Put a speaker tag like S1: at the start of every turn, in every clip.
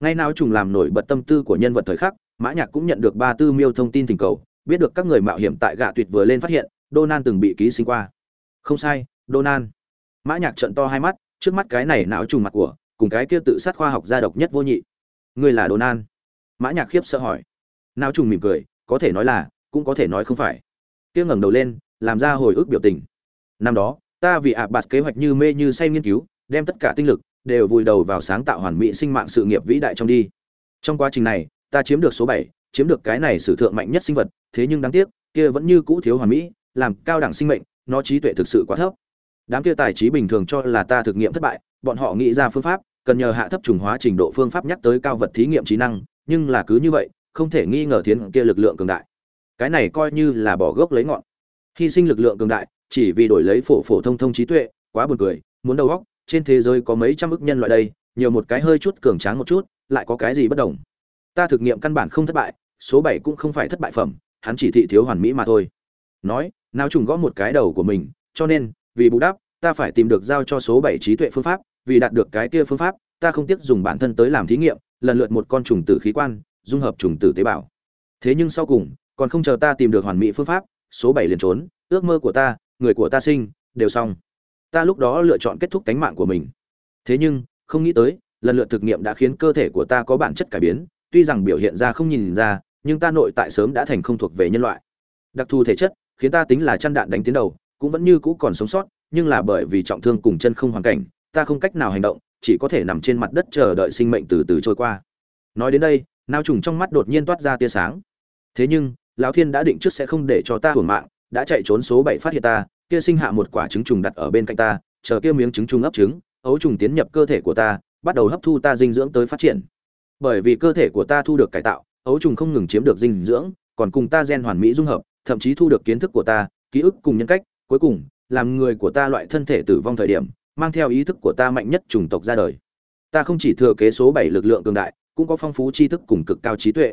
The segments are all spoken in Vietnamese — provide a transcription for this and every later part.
S1: ngay nào trùng làm nổi bật tâm tư của nhân vật thời khắc, mã nhạc cũng nhận được ba tư miêu thông tin thỉnh cầu, biết được các người mạo hiểm tại gạ tuyệt vừa lên phát hiện Donan từng bị ký sinh qua. Không sai Donan mã nhạc trợn to hai mắt, trước mắt cái này não trùng mặt của, cùng cái kia tự sát khoa học gia độc nhất vô nhị. Ngươi là Donan mã nhạc khiếp sợ hỏi. Não trùng mỉm cười, có thể nói là, cũng có thể nói không phải. Kia ngẩng đầu lên, làm ra hồi ức biểu tình. Năm đó, ta vì ạ bạt kế hoạch như mê như say nghiên cứu, đem tất cả tinh lực đều vùi đầu vào sáng tạo hoàn mỹ sinh mạng sự nghiệp vĩ đại trong đi. Trong quá trình này, ta chiếm được số bảy, chiếm được cái này sử thượng mạnh nhất sinh vật, thế nhưng đáng tiếc, kia vẫn như cũ thiếu hoàn mỹ, làm cao đẳng sinh mệnh, nó trí tuệ thực sự quá thấp. Đám kia tài trí bình thường cho là ta thực nghiệm thất bại, bọn họ nghĩ ra phương pháp, cần nhờ hạ thấp trùng hóa trình độ phương pháp nhắc tới cao vật thí nghiệm trí năng, nhưng là cứ như vậy, không thể nghi ngờ thiên kia lực lượng cường đại. Cái này coi như là bỏ gốc lấy ngọn. Hy sinh lực lượng cường đại, chỉ vì đổi lấy phổ phổ thông thông trí tuệ, quá buồn cười, muốn đầu óc trên thế giới có mấy trăm ức nhân loại đây, nhiều một cái hơi chút cường tráng một chút, lại có cái gì bất đồng? Ta thực nghiệm căn bản không thất bại, số bảy cũng không phải thất bại phẩm, hắn chỉ thị thiếu hoàn mỹ mà thôi. Nói, nào trùng gõ một cái đầu của mình, cho nên, vì bù đắp, ta phải tìm được giao cho số bảy trí tuệ phương pháp, vì đạt được cái kia phương pháp, ta không tiếc dùng bản thân tới làm thí nghiệm, lần lượt một con trùng tử khí quan, dung hợp trùng tử tế bào. Thế nhưng sau cùng, còn không chờ ta tìm được hoàn mỹ phương pháp, số bảy liền trốn, ước mơ của ta, người của ta sinh, đều xong ta lúc đó lựa chọn kết thúc tánh mạng của mình. Thế nhưng, không nghĩ tới, lần lượt thực nghiệm đã khiến cơ thể của ta có bản chất cải biến, tuy rằng biểu hiện ra không nhìn ra, nhưng ta nội tại sớm đã thành không thuộc về nhân loại. Đặc thù thể chất, khiến ta tính là chăn đạn đánh tiến đầu, cũng vẫn như cũ còn sống sót, nhưng là bởi vì trọng thương cùng chân không hoàn cảnh, ta không cách nào hành động, chỉ có thể nằm trên mặt đất chờ đợi sinh mệnh từ từ trôi qua. Nói đến đây, nao trùng trong mắt đột nhiên toát ra tia sáng. Thế nhưng, lão thiên đã định trước sẽ không để cho ta hưởng mạng, đã chạy trốn số bảy phát hiện ta kia sinh hạ một quả trứng trùng đặt ở bên cạnh ta chờ kia miếng trứng trùng ấp trứng ấu trùng tiến nhập cơ thể của ta bắt đầu hấp thu ta dinh dưỡng tới phát triển. Bởi vì cơ thể của ta thu được cải tạo ấu trùng không ngừng chiếm được dinh dưỡng còn cùng ta gen hoàn mỹ dung hợp thậm chí thu được kiến thức của ta ký ức cùng nhân cách cuối cùng làm người của ta loại thân thể tử vong thời điểm mang theo ý thức của ta mạnh nhất chủng tộc ra đời. Ta không chỉ thừa kế số bảy lực lượng cường đại cũng có phong phú tri thức cùng cực cao trí tuệ.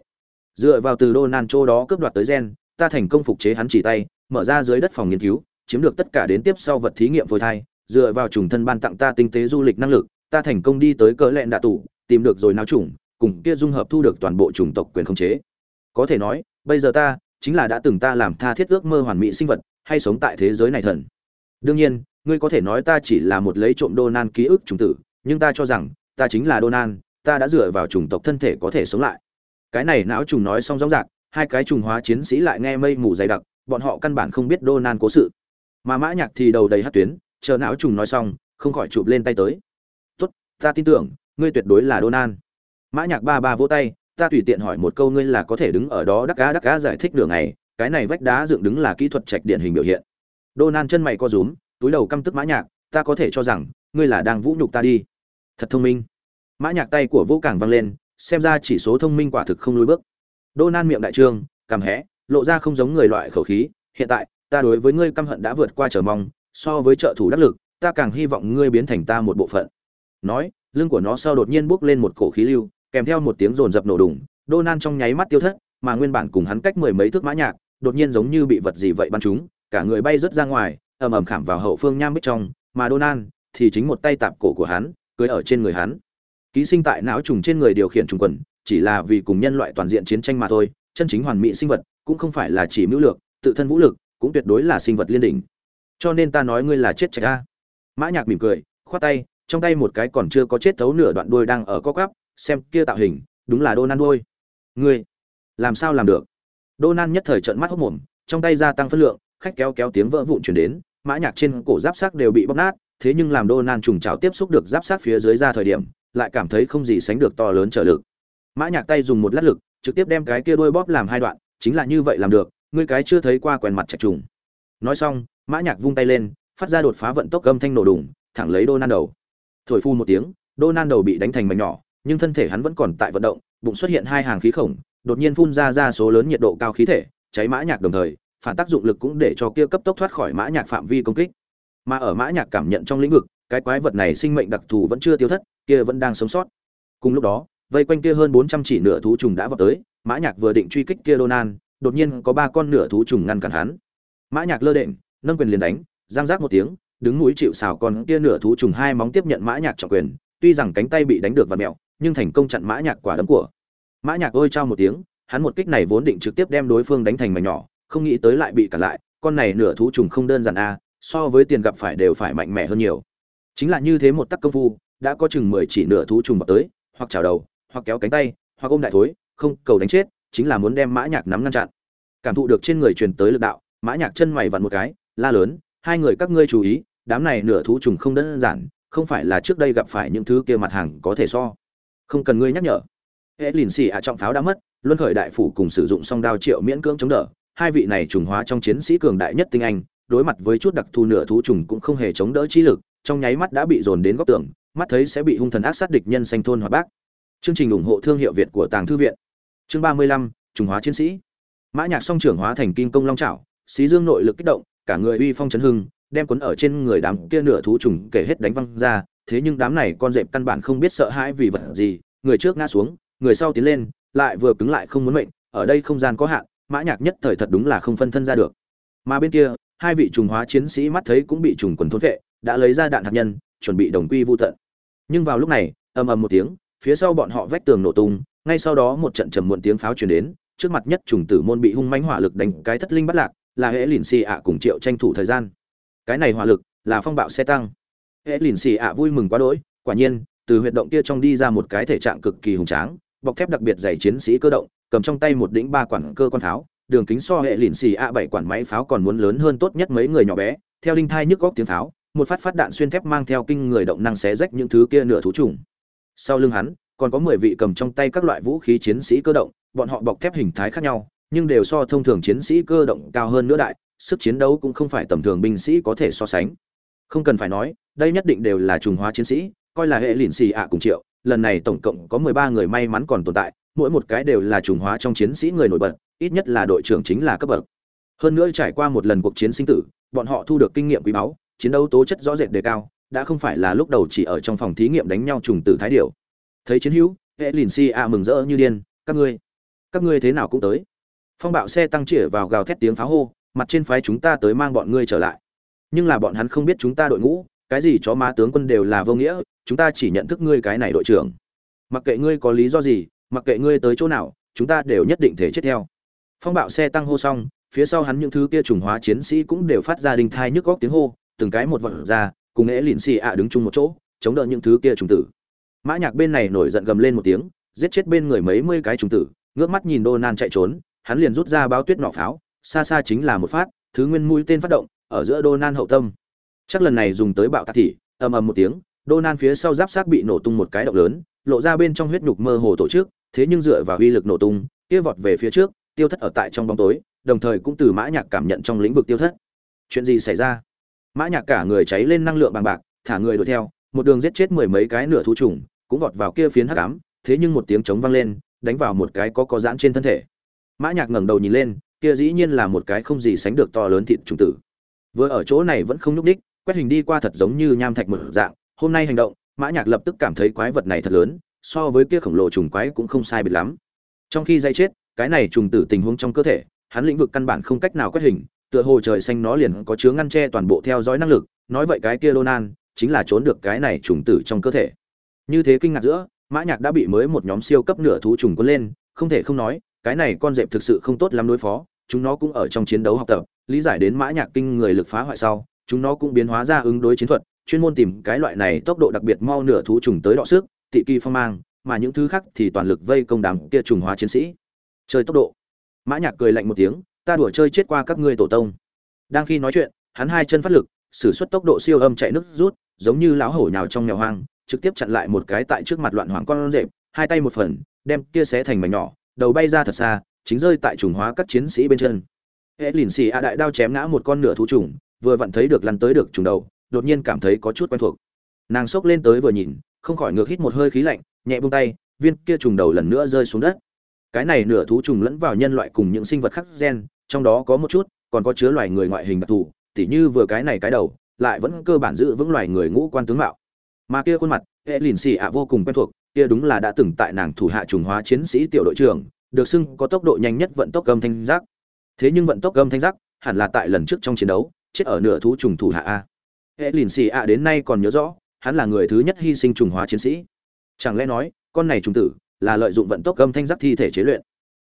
S1: Dựa vào từ đô nan châu đó cướp đoạt tới gen, ta thành công phục chế hắn chỉ tay, mở ra dưới đất phòng nghiên cứu, chiếm được tất cả đến tiếp sau vật thí nghiệm phôi thai, dựa vào trùng thân ban tặng ta tinh tế du lịch năng lực, ta thành công đi tới cỡ lẹn đạ tủ, tìm được rồi nao trùng, cùng kia dung hợp thu được toàn bộ chủng tộc quyền khống chế. Có thể nói, bây giờ ta chính là đã từng ta làm tha thiết ước mơ hoàn mỹ sinh vật, hay sống tại thế giới này thần. Đương nhiên, ngươi có thể nói ta chỉ là một lấy trộm Donald ký ức trùng tử, nhưng ta cho rằng, ta chính là Donald, ta đã dựa vào chủng tộc thân thể có thể sống lại cái này não trùng nói xong rõ rạc hai cái trùng hóa chiến sĩ lại nghe mây mù dày đặc bọn họ căn bản không biết đô nan cố sự mà mã nhạc thì đầu đầy hát tuyến, chờ não trùng nói xong, không khỏi chụp lên tay tới. Tốt, ta tin tưởng, ngươi tuyệt đối là donan. mã nhạc ba ba vỗ tay, ta tùy tiện hỏi một câu ngươi là có thể đứng ở đó đắc cá đắc cá giải thích đường này, cái này vách đá dựng đứng là kỹ thuật trạch điện hình biểu hiện. Donan chân mày co rúm, túi đầu căm tức mã nhạc, ta có thể cho rằng, ngươi là đang vũ nhục ta đi. Thật thông minh. Mã nhạc tay của vũ càng văng lên, xem ra chỉ số thông minh quả thực không lùi bước. Donan miệng đại trương, cằm hẽ lộ ra không giống người loại khẩu khí, hiện tại ta đối với ngươi căm hận đã vượt qua trở mong, so với trợ thủ đắc lực, ta càng hy vọng ngươi biến thành ta một bộ phận. Nói, lưng của nó sau đột nhiên bốc lên một cổ khí lưu, kèm theo một tiếng rồn rập nổ đùng đô nan trong nháy mắt tiêu thất, mà nguyên bản cùng hắn cách mười mấy thước mã nhạc, đột nhiên giống như bị vật gì vậy bắn trúng, cả người bay rớt ra ngoài, ầm ầm khảm vào hậu phương nham bích trong, mà đô nan thì chính một tay tạm cổ của hắn cưỡi ở trên người hắn. Ký sinh tại não trùng trên người điều khiển trùng quần, chỉ là vì cùng nhân loại toàn diện chiến tranh mà thôi, chân chính hoàn mỹ sinh vật, cũng không phải là chỉ mưu lược, tự thân vũ lực cũng tuyệt đối là sinh vật liên đỉnh. Cho nên ta nói ngươi là chết chạch a. Mã nhạc mỉm cười, khoát tay, trong tay một cái còn chưa có chết thấu nửa đoạn đuôi đang ở co quắp, xem kia tạo hình, đúng là đô nan đuôi. Ngươi, làm sao làm được? Đô nan nhất thời trợn mắt hốc mồm, trong tay gia tăng phân lượng, khách kéo kéo tiếng vỡ vụn truyền đến, mã nhạc trên cổ giáp sắc đều bị bóc nát, thế nhưng làm đô nan trùng chảo tiếp xúc được giáp sát phía dưới ra thời điểm, lại cảm thấy không gì sánh được to lớn trợ lực. Mã nhạc tay dùng một lát lực, trực tiếp đem cái kia đuôi bóp làm hai đoạn, chính là như vậy làm được ngươi cái chưa thấy qua quen mặt trạch trùng. Nói xong mã nhạc vung tay lên phát ra đột phá vận tốc âm thanh nổ đùng thẳng lấy đô nan đầu thổi phu một tiếng đô nan đầu bị đánh thành mảnh nhỏ nhưng thân thể hắn vẫn còn tại vận động bụng xuất hiện hai hàng khí khổng đột nhiên phun ra ra số lớn nhiệt độ cao khí thể cháy mã nhạc đồng thời phản tác dụng lực cũng để cho kia cấp tốc thoát khỏi mã nhạc phạm vi công kích. Mà ở mã nhạc cảm nhận trong lĩnh vực cái quái vật này sinh mệnh đặc thù vẫn chưa tiêu thất kia vẫn đang sống sót. Cùng lúc đó vây quanh kia hơn bốn trăm chỉ nửa thú trùng đã vào tới mã nhạc vừa định truy kích kia Donan, đột nhiên có ba con nửa thú trùng ngăn cản hắn. Mã nhạc lơ đễnh, nâng quyền liền đánh, giang giác một tiếng, đứng núi chịu sào con kia nửa thú trùng hai móng tiếp nhận mã nhạc trọng quyền, tuy rằng cánh tay bị đánh được vặn mèo nhưng thành công chặn mã nhạc quả đấm của. Mã nhạc ôi trao một tiếng, hắn một kích này vốn định trực tiếp đem đối phương đánh thành mảnh nhỏ, không nghĩ tới lại bị cản lại, con này nửa thú trùng không đơn giản a, so với tiền gặp phải đều phải mạnh mẽ hơn nhiều. Chính là như thế một tắc công phu, đã có chừng mười chỉ nửa thú trùng vào tới, hoặc chảo đầu, hoặc kéo cánh tay, hoặc ôm đại thối, không cầu đánh chết chính là muốn đem mã nhạc nắm ngăn chặn. Cảm thụ được trên người truyền tới lực đạo, mã nhạc chân mày vặn một cái, la lớn, hai người các ngươi chú ý, đám này nửa thú trùng không đơn giản, không phải là trước đây gặp phải những thứ kia mặt hàng có thể so. Không cần ngươi nhắc nhở. Hệ lìn xì ạ trọng pháo đã mất, luân khởi đại phủ cùng sử dụng song đao triệu miễn cưỡng chống đỡ, hai vị này trùng hóa trong chiến sĩ cường đại nhất tinh anh, đối mặt với chút đặc thù nửa thú trùng cũng không hề chống đỡ trí lực, trong nháy mắt đã bị dồn đến góc tường, mắt thấy sẽ bị hung thần ác sát địch nhân xanh thôn hoặc bác chương trình ủng hộ thương hiệu việt của tàng thư viện chương ba mươi lăm trùng hóa chiến sĩ. Mã nhạc song trưởng hóa thành kim công long chảo, xí dương nội lực kích động cả người uy phong chấn hưng đem cuốn ở trên người đám kia nửa thú trùng kể hết đánh văng ra thế nhưng đám này con dẹp căn bản không biết sợ hãi vì vật gì người trước ngã xuống người sau tiến lên lại vừa cứng lại không muốn mệnh ở đây không gian có hạn mã nhạc nhất thời thật đúng là không phân thân ra được. Mà bên kia hai vị trùng hóa chiến sĩ mắt thấy cũng bị trùng quần thôn vệ đã lấy ra đạn hạt nhân chuẩn bị đồng quy vu tận. Nhưng vào lúc này ầm ầm một tiếng phía sau bọn họ vách tường nổ tung ngay sau đó một trận trầm muộn tiếng pháo truyền đến, trước mặt nhất trùng tử môn bị hung mãnh hỏa lực đánh cái thất linh bắt lạc, là hệ lìn xì ạ cùng triệu tranh thủ thời gian. Cái này hỏa lực là phong bạo xe tăng. Hệ lìn xì ạ vui mừng quá đỗi, quả nhiên, từ huyệt động kia trong đi ra một cái thể trạng cực kỳ hùng tráng, bọc thép đặc biệt dày chiến sĩ cơ động, cầm trong tay một đỉnh ba quản cơ quan pháo, đường kính so hệ lìn xì a bảy quản máy pháo còn muốn lớn hơn tốt nhất mấy người nhỏ bé, theo đinh thai nhức góc tiếng pháo, một phát phát đạn xuyên thép mang theo kinh người động năng xé rách những thứ kia nửa thú trùng. Sau lưng hắn còn có mười vị cầm trong tay các loại vũ khí chiến sĩ cơ động, bọn họ bọc thép hình thái khác nhau, nhưng đều so thông thường chiến sĩ cơ động cao hơn nữa đại, sức chiến đấu cũng không phải tầm thường binh sĩ có thể so sánh. Không cần phải nói, đây nhất định đều là trùng hóa chiến sĩ, coi là hệ lìn xì ạ cùng triệu, lần này tổng cộng có mười ba người may mắn còn tồn tại, mỗi một cái đều là trùng hóa trong chiến sĩ người nổi bật, ít nhất là đội trưởng chính là cấp bậc. Hơn nữa trải qua một lần cuộc chiến sinh tử, bọn họ thu được kinh nghiệm quý báu, chiến đấu tố chất rõ rệt đề cao, đã không phải là lúc đầu chỉ ở trong phòng thí nghiệm đánh nhau trùng tử thái điểu thấy chiến hữu, hệ lìn si a mừng rỡ như điên, các ngươi các ngươi thế nào cũng tới. Phong bạo xe tăng chĩa vào gào thét tiếng pháo hô, mặt trên phái chúng ta tới mang bọn ngươi trở lại. Nhưng là bọn hắn không biết chúng ta đội ngũ, cái gì chó má tướng quân đều là vô nghĩa, chúng ta chỉ nhận thức ngươi cái này đội trưởng. Mặc kệ ngươi có lý do gì, mặc kệ ngươi tới chỗ nào, chúng ta đều nhất định thể chết theo. Phong bạo xe tăng hô xong, phía sau hắn những thứ kia trùng hóa chiến sĩ cũng đều phát ra đình thai nhức góc tiếng hô, từng cái một vật ra, cùng ế lìn xì ạ đứng chung một chỗ, chống đỡ những thứ kia trùng tử mã nhạc bên này nổi giận gầm lên một tiếng, giết chết bên người mấy mươi cái trùng tử, ngước mắt nhìn đô nan chạy trốn, hắn liền rút ra báo tuyết nỏ pháo, xa xa chính là một phát, thứ nguyên mũi tên phát động, ở giữa đô nan hậu tâm. Chắc lần này dùng tới bạo tạc thị ầm ầm một tiếng đô nan phía sau giáp xác bị nổ tung một cái động lớn, lộ ra bên trong huyết nhục mơ hồ tổ chức, thế nhưng dựa vào uy lực nổ tung, kia vọt về phía trước, tiêu thất ở tại trong bóng tối, đồng thời cũng từ mã nhạc cảm nhận trong lĩnh vực tiêu thất. Chuyện gì xảy ra? Mã nhạc cả người cháy lên năng lượng bằng bạc, thả người đuổi theo, một đường giết chết mười mấy cái nửa thú trùng cũng vọt vào kia phiến hắc ám, thế nhưng một tiếng trống vang lên, đánh vào một cái có có giãn trên thân thể. Mã nhạc ngẩng đầu nhìn lên, kia dĩ nhiên là một cái không gì sánh được to lớn thịt trùng tử. Vừa ở chỗ này vẫn không nhúc đích quét hình đi qua thật giống như nham thạch một dạng, hôm nay hành động, mã nhạc lập tức cảm thấy quái vật này thật lớn, so với kia khổng lồ trùng quái cũng không sai biệt lắm. Trong khi dây chết, cái này trùng tử tình huống trong cơ thể, hắn lĩnh vực căn bản không cách nào quét hình, tựa hồ trời xanh nó liền có chứa ngăn che toàn bộ theo dõi năng lực, nói vậy cái kia lonan chính là trốn được cái này trùng tử trong cơ thể như thế kinh ngạc giữa, mã nhạc đã bị mới một nhóm siêu cấp nửa thú trùng cuốn lên, không thể không nói, cái này con dẹp thực sự không tốt lắm đối phó, chúng nó cũng ở trong chiến đấu học tập, lý giải đến mã nhạc kinh người lực phá hoại sau, chúng nó cũng biến hóa ra ứng đối chiến thuật, chuyên môn tìm cái loại này tốc độ đặc biệt mau nửa thú trùng tới đọ sức, tị kỳ phong mang, mà những thứ khác thì toàn lực vây công đám kia trùng hóa chiến sĩ. Chơi tốc độ. Mã nhạc cười lạnh một tiếng, ta đùa chơi chết qua các ngươi tổ tông. Đang khi nói chuyện, hắn hai chân phát lực, sử xuất tốc độ siêu âm chạy nước rút, giống như lão hổ nhào trong mèo hoang trực tiếp chặn lại một cái tại trước mặt loạn hoàng con rệp, hai tay một phần, đem kia xé thành mảnh nhỏ, đầu bay ra thật xa, chính rơi tại trùng hóa các chiến sĩ bên chân. Hệ lìn xì a đại đao chém ngã một con nửa thú trùng, vừa vặn thấy được lăn tới được trùng đầu, đột nhiên cảm thấy có chút quen thuộc. Nàng xốc lên tới vừa nhìn, không khỏi ngược hít một hơi khí lạnh, nhẹ buông tay, viên kia trùng đầu lần nữa rơi xuống đất. Cái này nửa thú trùng lẫn vào nhân loại cùng những sinh vật khác gen, trong đó có một chút, còn có chứa loài người ngoại hình đặc thù, tỉ như vừa cái này cái đầu, lại vẫn cơ bản giữ vững loài người ngũ quan tướng mạo mà kia khuôn mặt, hệ lìn xì ạ vô cùng quen thuộc, kia đúng là đã từng tại nàng thủ hạ trùng hóa chiến sĩ tiểu đội trưởng, được xưng có tốc độ nhanh nhất vận tốc gâm thanh giác. Thế nhưng vận tốc gâm thanh giác hẳn là tại lần trước trong chiến đấu, chết ở nửa thú trùng thủ hạ a. Hệ lìn xì ạ đến nay còn nhớ rõ, hắn là người thứ nhất hy sinh trùng hóa chiến sĩ. Chẳng lẽ nói, con này trùng tử là lợi dụng vận tốc gâm thanh giác thi thể chế luyện?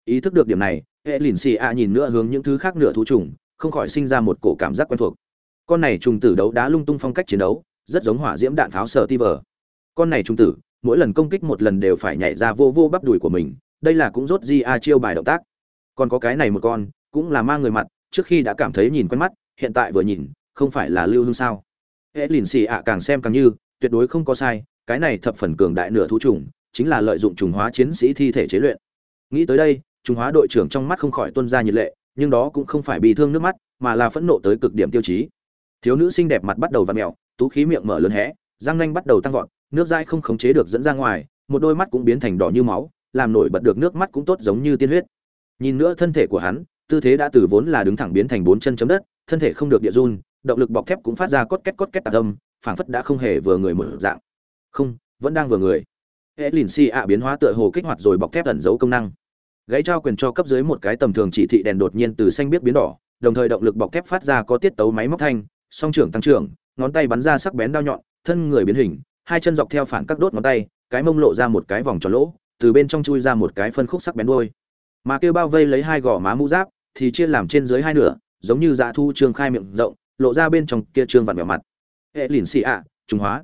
S1: Ý thức được điểm này, hệ lìn xì ạ nhìn nữa hướng những thứ khác nửa thú trùng, không khỏi sinh ra một cổ cảm giác quen thuộc. Con này trùng tử đấu đá lung tung phong cách chiến đấu rất giống hỏa diễm đạn pháo sở ti vờ. Con này trung tử, mỗi lần công kích một lần đều phải nhảy ra vô vô bắp đùi của mình, đây là cũng rốt di a chiêu bài động tác. Còn có cái này một con, cũng là mang người mặt, trước khi đã cảm thấy nhìn quen mắt, hiện tại vừa nhìn, không phải là lưu hương sao? Hễ lìn xì ạ, càng xem càng như, tuyệt đối không có sai, cái này thập phần cường đại nửa thú trùng chính là lợi dụng trùng hóa chiến sĩ thi thể chế luyện. Nghĩ tới đây, trùng hóa đội trưởng trong mắt không khỏi tuân ra nhiệt lệ, nhưng đó cũng không phải bị thương nước mắt, mà là phẫn nộ tới cực điểm tiêu chí thiếu nữ xinh đẹp mặt bắt đầu v ặ mẹo tú khí miệng mở lớn hẽ răng nanh bắt đầu tăng vọt, nước dai không khống chế được dẫn ra ngoài, một đôi mắt cũng biến thành đỏ như máu, làm nổi bật được nước mắt cũng tốt giống như tiên huyết. Nhìn nữa thân thể của hắn, tư thế đã từ vốn là đứng thẳng biến thành bốn chân chấm đất, thân thể không được địa run, động lực bọc thép cũng phát ra cốt két cốt két tạc âm, phảng phất đã không hề vừa người một dạng. Không, vẫn đang vừa người. Hệ lìn xì ạ biến hóa tựa hồ kích hoạt rồi bọc thép ẩn giấu công năng. Gãy trao quyền cho cấp dưới một cái tầm thường chỉ thị đèn đột nhiên từ xanh biết biến đỏ, đồng thời động lực bọc thép phát ra có tiết tấu máy móc thanh song trưởng tăng trưởng, ngón tay bắn ra sắc bén đao nhọn, thân người biến hình, hai chân dọc theo phản các đốt ngón tay, cái mông lộ ra một cái vòng tròn lỗ, từ bên trong chui ra một cái phân khúc sắc bén đuôi. Mà kêu bao vây lấy hai gò má mũ giáp, thì chia làm trên dưới hai nửa, giống như dạ thu trương khai miệng rộng, lộ ra bên trong kia trương vặn vẹo mặt. Hệ lìn xì ạ, trung hóa.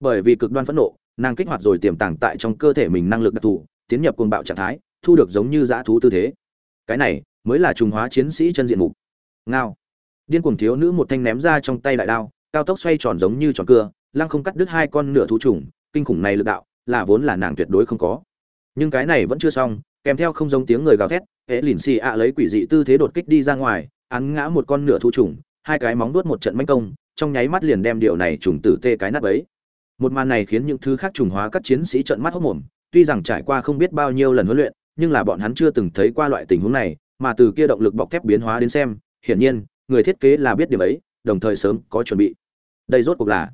S1: Bởi vì cực đoan phẫn nộ, nàng kích hoạt rồi tiềm tàng tại trong cơ thể mình năng lực đặc thù, tiến nhập cuồng bạo trạng thái, thu được giống như dã thú tư thế. Cái này mới là trùng hóa chiến sĩ chân diện mục. Ngao điên cuồng thiếu nữ một thanh ném ra trong tay đại đao, cao tốc xoay tròn giống như tròn cưa, lăng không cắt đứt hai con nửa thú trùng, kinh khủng này lực đạo, là vốn là nàng tuyệt đối không có. Nhưng cái này vẫn chưa xong, kèm theo không giống tiếng người gào thét, hễ lìn xì ạ lấy quỷ dị tư thế đột kích đi ra ngoài, án ngã một con nửa thú trùng, hai cái móng vuốt một trận manh công, trong nháy mắt liền đem điều này trùng tử tê cái nát ấy một màn này khiến những thứ khác trùng hóa các chiến sĩ trợn mắt hốt mồm, tuy rằng trải qua không biết bao nhiêu lần huấn luyện, nhưng là bọn hắn chưa từng thấy qua loại tình huống này, mà từ kia động lực bọc thép biến hóa đến xem, hiển nhiên người thiết kế là biết điểm ấy, đồng thời sớm có chuẩn bị. Đây rốt cuộc là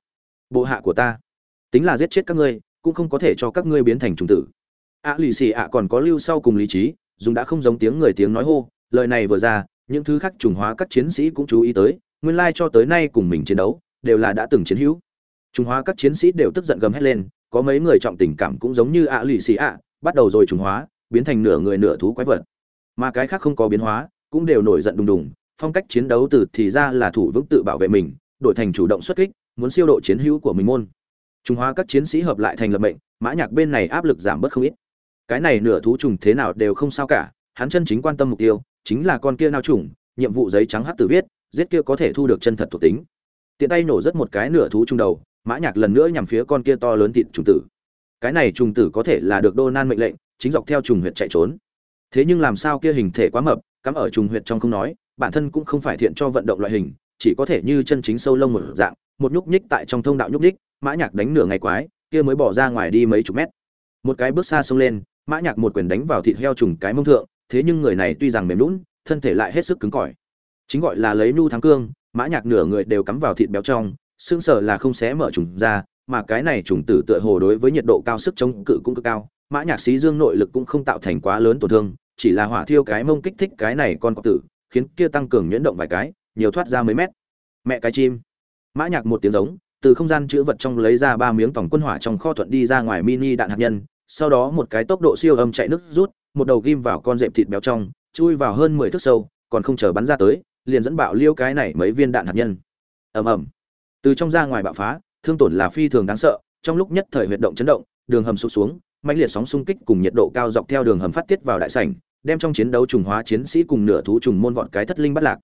S1: bộ hạ của ta. Tính là giết chết các ngươi, cũng không có thể cho các ngươi biến thành trùng tử. Ạ lì xì ạ còn có lưu sau cùng lý trí, dùng đã không giống tiếng người tiếng nói hô, lời này vừa ra, những thứ khác trùng hóa các chiến sĩ cũng chú ý tới, nguyên lai cho tới nay cùng mình chiến đấu, đều là đã từng chiến hữu. Trùng hóa các chiến sĩ đều tức giận gầm hét lên, có mấy người trọng tình cảm cũng giống như ạ lì xì ạ, bắt đầu rồi trùng hóa, biến thành nửa người nửa thú quái vật. Mà cái khác không có biến hóa, cũng đều nổi giận đùng đùng phong cách chiến đấu từ thì ra là thủ vững tự bảo vệ mình, đổi thành chủ động xuất kích, muốn siêu độ chiến hữu của mình môn. Trung hóa các chiến sĩ hợp lại thành lập mệnh, mã nhạc bên này áp lực giảm bớt không ít. Cái này nửa thú trùng thế nào đều không sao cả, hắn chân chính quan tâm mục tiêu, chính là con kia nào trùng, nhiệm vụ giấy trắng hắc tử viết, giết kia có thể thu được chân thật thuộc tính. Tiện tay nổ rất một cái nửa thú trùng đầu, mã nhạc lần nữa nhằm phía con kia to lớn thịt trùng tử. Cái này trùng tử có thể là được đô nan mệnh lệnh, chính dọc theo trùng huyệt chạy trốn. Thế nhưng làm sao kia hình thể quá mập, cắm ở trùng huyệt trong không nói bản thân cũng không phải thiện cho vận động loại hình, chỉ có thể như chân chính sâu lông một dạng, một nhúc nhích tại trong thông đạo nhúc nhích, mã nhạc đánh nửa ngày quái, kia mới bỏ ra ngoài đi mấy chục mét. Một cái bước xa xông lên, mã nhạc một quyền đánh vào thịt heo trùng cái mông thượng, thế nhưng người này tuy rằng mềm lún thân thể lại hết sức cứng cỏi. Chính gọi là lấy nu thắng cương, mã nhạc nửa người đều cắm vào thịt béo trong xương sở là không xé mở trùng ra, mà cái này trùng tử tựa hồ đối với nhiệt độ cao sức chống cự cũng cực cao, mã nhạc xí dương nội lực cũng không tạo thành quá lớn tổn thương, chỉ là hỏa thiêu cái mông kích thích cái này con cọp tử khiến kia tăng cường nhuyễn động vài cái, nhiều thoát ra mấy mét. Mẹ cái chim. Mã nhạc một tiếng giống, từ không gian chứa vật trong lấy ra ba miếng tổng quân hỏa trong kho thuận đi ra ngoài mini đạn hạt nhân, sau đó một cái tốc độ siêu âm chạy nước rút, một đầu ghim vào con dẹp thịt béo trong, chui vào hơn mười thước sâu, còn không chờ bắn ra tới, liền dẫn bạo liêu cái này mấy viên đạn hạt nhân. Ầm ầm. Từ trong ra ngoài bạo phá, thương tổn là phi thường đáng sợ, trong lúc nhất thời huyệt động chấn động, đường hầm sụp xuống, mãnh liệt sóng xung kích cùng nhiệt độ cao dọc theo đường hầm phát tiết vào đại sảnh đem trong chiến đấu trùng hóa chiến sĩ cùng nửa thú trùng môn vọt cái thất linh bắt lạc.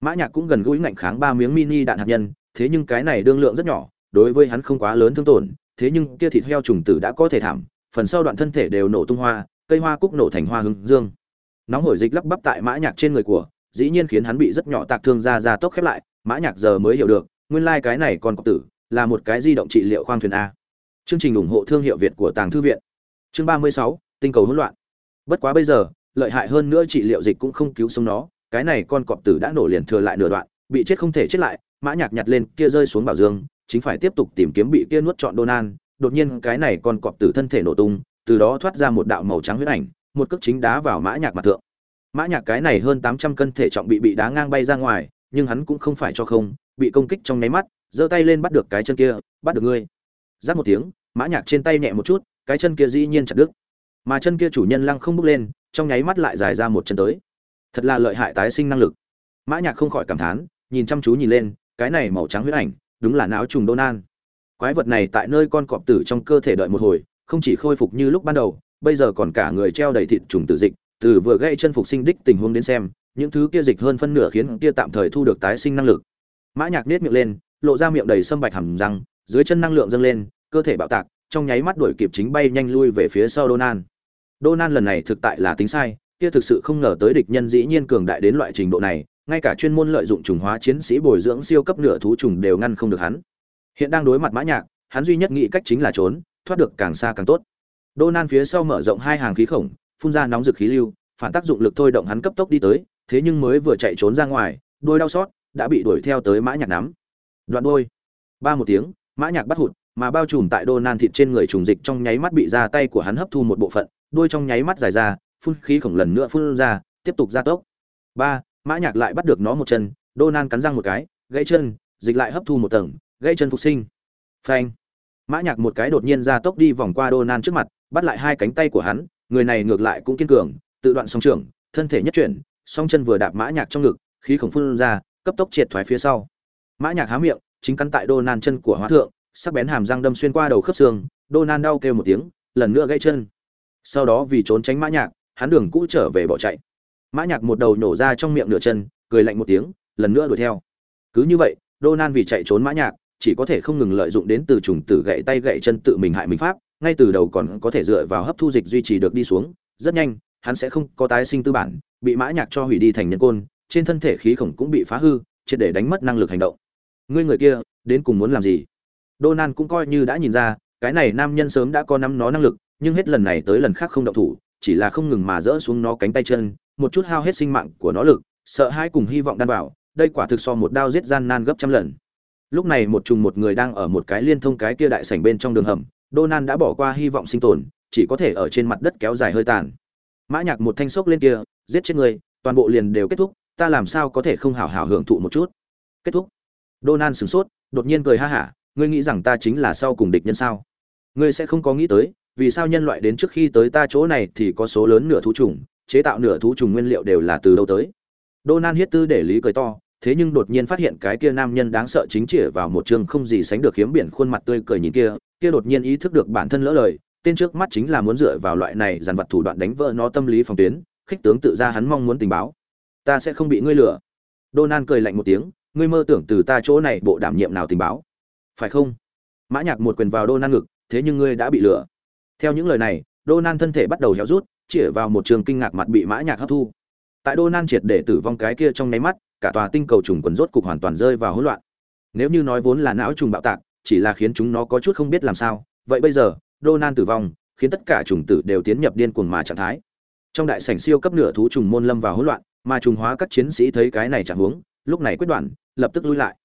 S1: Mã nhạc cũng gần gũi ngạnh kháng ba miếng mini đạn hạt nhân, thế nhưng cái này đương lượng rất nhỏ, đối với hắn không quá lớn thương tổn, thế nhưng kia thịt heo trùng tử đã có thể thảm, phần sau đoạn thân thể đều nổ tung hoa, cây hoa cúc nổ thành hoa hương dương. Nóng hổi dịch lắp bắp tại mã nhạc trên người của, dĩ nhiên khiến hắn bị rất nhỏ tạc thương ra ra tốc khép lại, mã nhạc giờ mới hiểu được, nguyên lai like cái này còn có tử, là một cái di động trị liệu khoang thuyền a. Chương trình ủng hộ thương hiệu việt của tàng thư viện. Chương ba mươi sáu, tinh cầu hỗn loạn. Bất quá bây giờ lợi hại hơn nữa trị liệu dịch cũng không cứu sống nó cái này con cọp tử đã nổ liền thừa lại nửa đoạn bị chết không thể chết lại mã nhạc nhặt lên kia rơi xuống bảo dương chính phải tiếp tục tìm kiếm bị kia nuốt trọn Donan, đột nhiên cái này con cọp tử thân thể nổ tung từ đó thoát ra một đạo màu trắng huyết ảnh một cước chính đá vào mã nhạc mặt thượng. Mã nhạc cái này hơn tám trăm cân thể trọng bị bị đá ngang bay ra ngoài nhưng hắn cũng không phải cho không bị công kích trong nháy mắt giơ tay lên bắt được cái chân kia bắt được ngươi. Giáp một tiếng mã nhạc trên tay nhẹ một chút cái chân kia dĩ nhiên chặt đứt. Mà chân kia chủ nhân lăng không bước lên trong nháy mắt lại dài ra một chân tới thật là lợi hại tái sinh năng lực mã nhạc không khỏi cảm thán nhìn chăm chú nhìn lên cái này màu trắng huyết ảnh đúng là não trùng Donan. Quái vật này tại nơi con cọp tử trong cơ thể đợi một hồi, không chỉ khôi phục như lúc ban đầu, bây giờ còn cả người treo đầy thịt trùng tử dịch, từ vừa gây chân phục sinh đích tình huống đến xem, những thứ kia dịch hơn phân nửa khiến kia tạm thời thu được tái sinh năng lực. Mã Nhạc nhếch miệng lên, lộ ra miệng đầy sâm bạch hầm răng, dưới chân năng lượng dâng lên, cơ thể bạo tạc, trong nháy mắt đuổi kịp chính bay nhanh lui về phía sau Donan. Donan lần này thực tại là tính sai, kia thực sự không ngờ tới địch nhân dĩ nhiên cường đại đến loại trình độ này, ngay cả chuyên môn lợi dụng trùng hóa chiến sĩ bồi dưỡng siêu cấp nửa thú trùng đều ngăn không được hắn. Hiện đang đối mặt Mã Nhạc, hắn duy nhất nghĩ cách chính là trốn, thoát được càng xa càng tốt. Donan phía sau mở rộng hai hàng khí khổng, phun ra nóng rực khí lưu, phản tác dụng lực thôi động hắn cấp tốc đi tới, thế nhưng mới vừa chạy trốn ra ngoài, đuôi đau xót, đã bị đuổi theo tới Mã Nhạc nắm. Đoạn đuôi. Ba một tiếng, Mã Nhạc bắt hụt, mà bao trùm tại Donan thịt trên người trùng dịch trong nháy mắt bị ra tay của hắn hấp thu một bộ phận, đuôi trong nháy mắt dài ra, phun khí khổng lần nữa phun ra, tiếp tục gia tốc. Ba, Mã Nhạc lại bắt được nó một chân, Donan cắn răng một cái, gãy chân, dịch lại hấp thu một tầng, gãy chân phục sinh. Phanh. Mã Nhạc một cái đột nhiên ra tốc đi vòng qua Donan trước mặt, bắt lại hai cánh tay của hắn, người này ngược lại cũng kiên cường, tự đoạn song trưởng, thân thể nhất chuyển, song chân vừa đạp Mã Nhạc trong ngực, khí khổng phun ra, cấp tốc triệt thoái phía sau. Mã Nhạc há miệng, chính cắn tại Donan chân của hóa thượng, sắc bén hàm răng đâm xuyên qua đầu khớp xương, Donan đau kêu một tiếng, lần nữa gãy chân. Sau đó vì trốn tránh Mã Nhạc, hắn đường cũ trở về bỏ chạy. Mã nhạc một đầu nổ ra trong miệng nửa chân cười lạnh một tiếng lần nữa đuổi theo. Cứ như vậy Donan vì chạy trốn mã nhạc chỉ có thể không ngừng lợi dụng đến từ trùng tử gãy tay gãy chân tự mình hại mình pháp ngay từ đầu còn có thể dựa vào hấp thu dịch duy trì được đi xuống rất nhanh hắn sẽ không có tái sinh tư bản bị mã nhạc cho hủy đi thành nhân côn trên thân thể khí khổng cũng bị phá hư triệt để đánh mất năng lực hành động. Ngươi người kia đến cùng muốn làm gì? Donan cũng coi như đã nhìn ra cái này nam nhân sớm đã có nắm nó năng lực nhưng hết lần này tới lần khác không động thủ, chỉ là không ngừng mà dỡ xuống nó cánh tay chân, một chút hao hết sinh mạng của nó lực, sợ hãi cùng hy vọng đan vào, đây quả thực so một đao giết gian nan gấp trăm lần. Lúc này một trùng một người đang ở một cái liên thông cái kia đại sảnh bên trong đường hầm donan đã bỏ qua hy vọng sinh tồn, chỉ có thể ở trên mặt đất kéo dài hơi tàn. Mã nhạc một thanh sốc lên kia, giết chết người, toàn bộ liền đều kết thúc, ta làm sao có thể không hảo hảo hưởng thụ một chút? Kết thúc. Donan sửng sốt, đột nhiên cười ha hả, ngươi nghĩ rằng ta chính là sau cùng địch nhân sao? Ngươi sẽ không có nghĩ tới vì sao nhân loại đến trước khi tới ta chỗ này thì có số lớn nửa thú trùng, chế tạo nửa thú trùng nguyên liệu đều là từ đâu tới? Donan hiết tư để lý cười to, thế nhưng đột nhiên phát hiện cái kia nam nhân đáng sợ chính chỉ vào một chương không gì sánh được hiếm biển khuôn mặt tươi cười nhìn kia kia đột nhiên ý thức được bản thân lỡ lời, tên trước mắt chính là muốn dựa vào loại này dàn vật thủ đoạn đánh vỡ nó tâm lý phòng tuyến, khích tướng tự ra hắn mong muốn tình báo. Ta sẽ không bị ngươi lừa. Donan cười lạnh một tiếng, ngươi mơ tưởng từ ta chỗ này bộ đảm nhiệm nào tình báo? Phải không? Mã nhạc một quyền vào Donan ngực, thế nhưng ngươi đã bị lừa theo những lời này, Donan thân thể bắt đầu héo rút, chĩa vào một trường kinh ngạc mặt bị mã nhạc hấp thu. Tại Donan triệt để tử vong cái kia trong nháy mắt, cả tòa tinh cầu trùng quần rốt cục hoàn toàn rơi vào hỗn loạn. Nếu như nói vốn là não trùng bạo tạc, chỉ là khiến chúng nó có chút không biết làm sao, vậy bây giờ, Donan tử vong, khiến tất cả trùng tử đều tiến nhập điên cuồng mà trạng thái. Trong đại sảnh siêu cấp nửa thú trùng môn lâm vào hỗn loạn, mà trùng hóa các chiến sĩ thấy cái này chẳng huống lúc này quyết đoạn lập tức lui lại.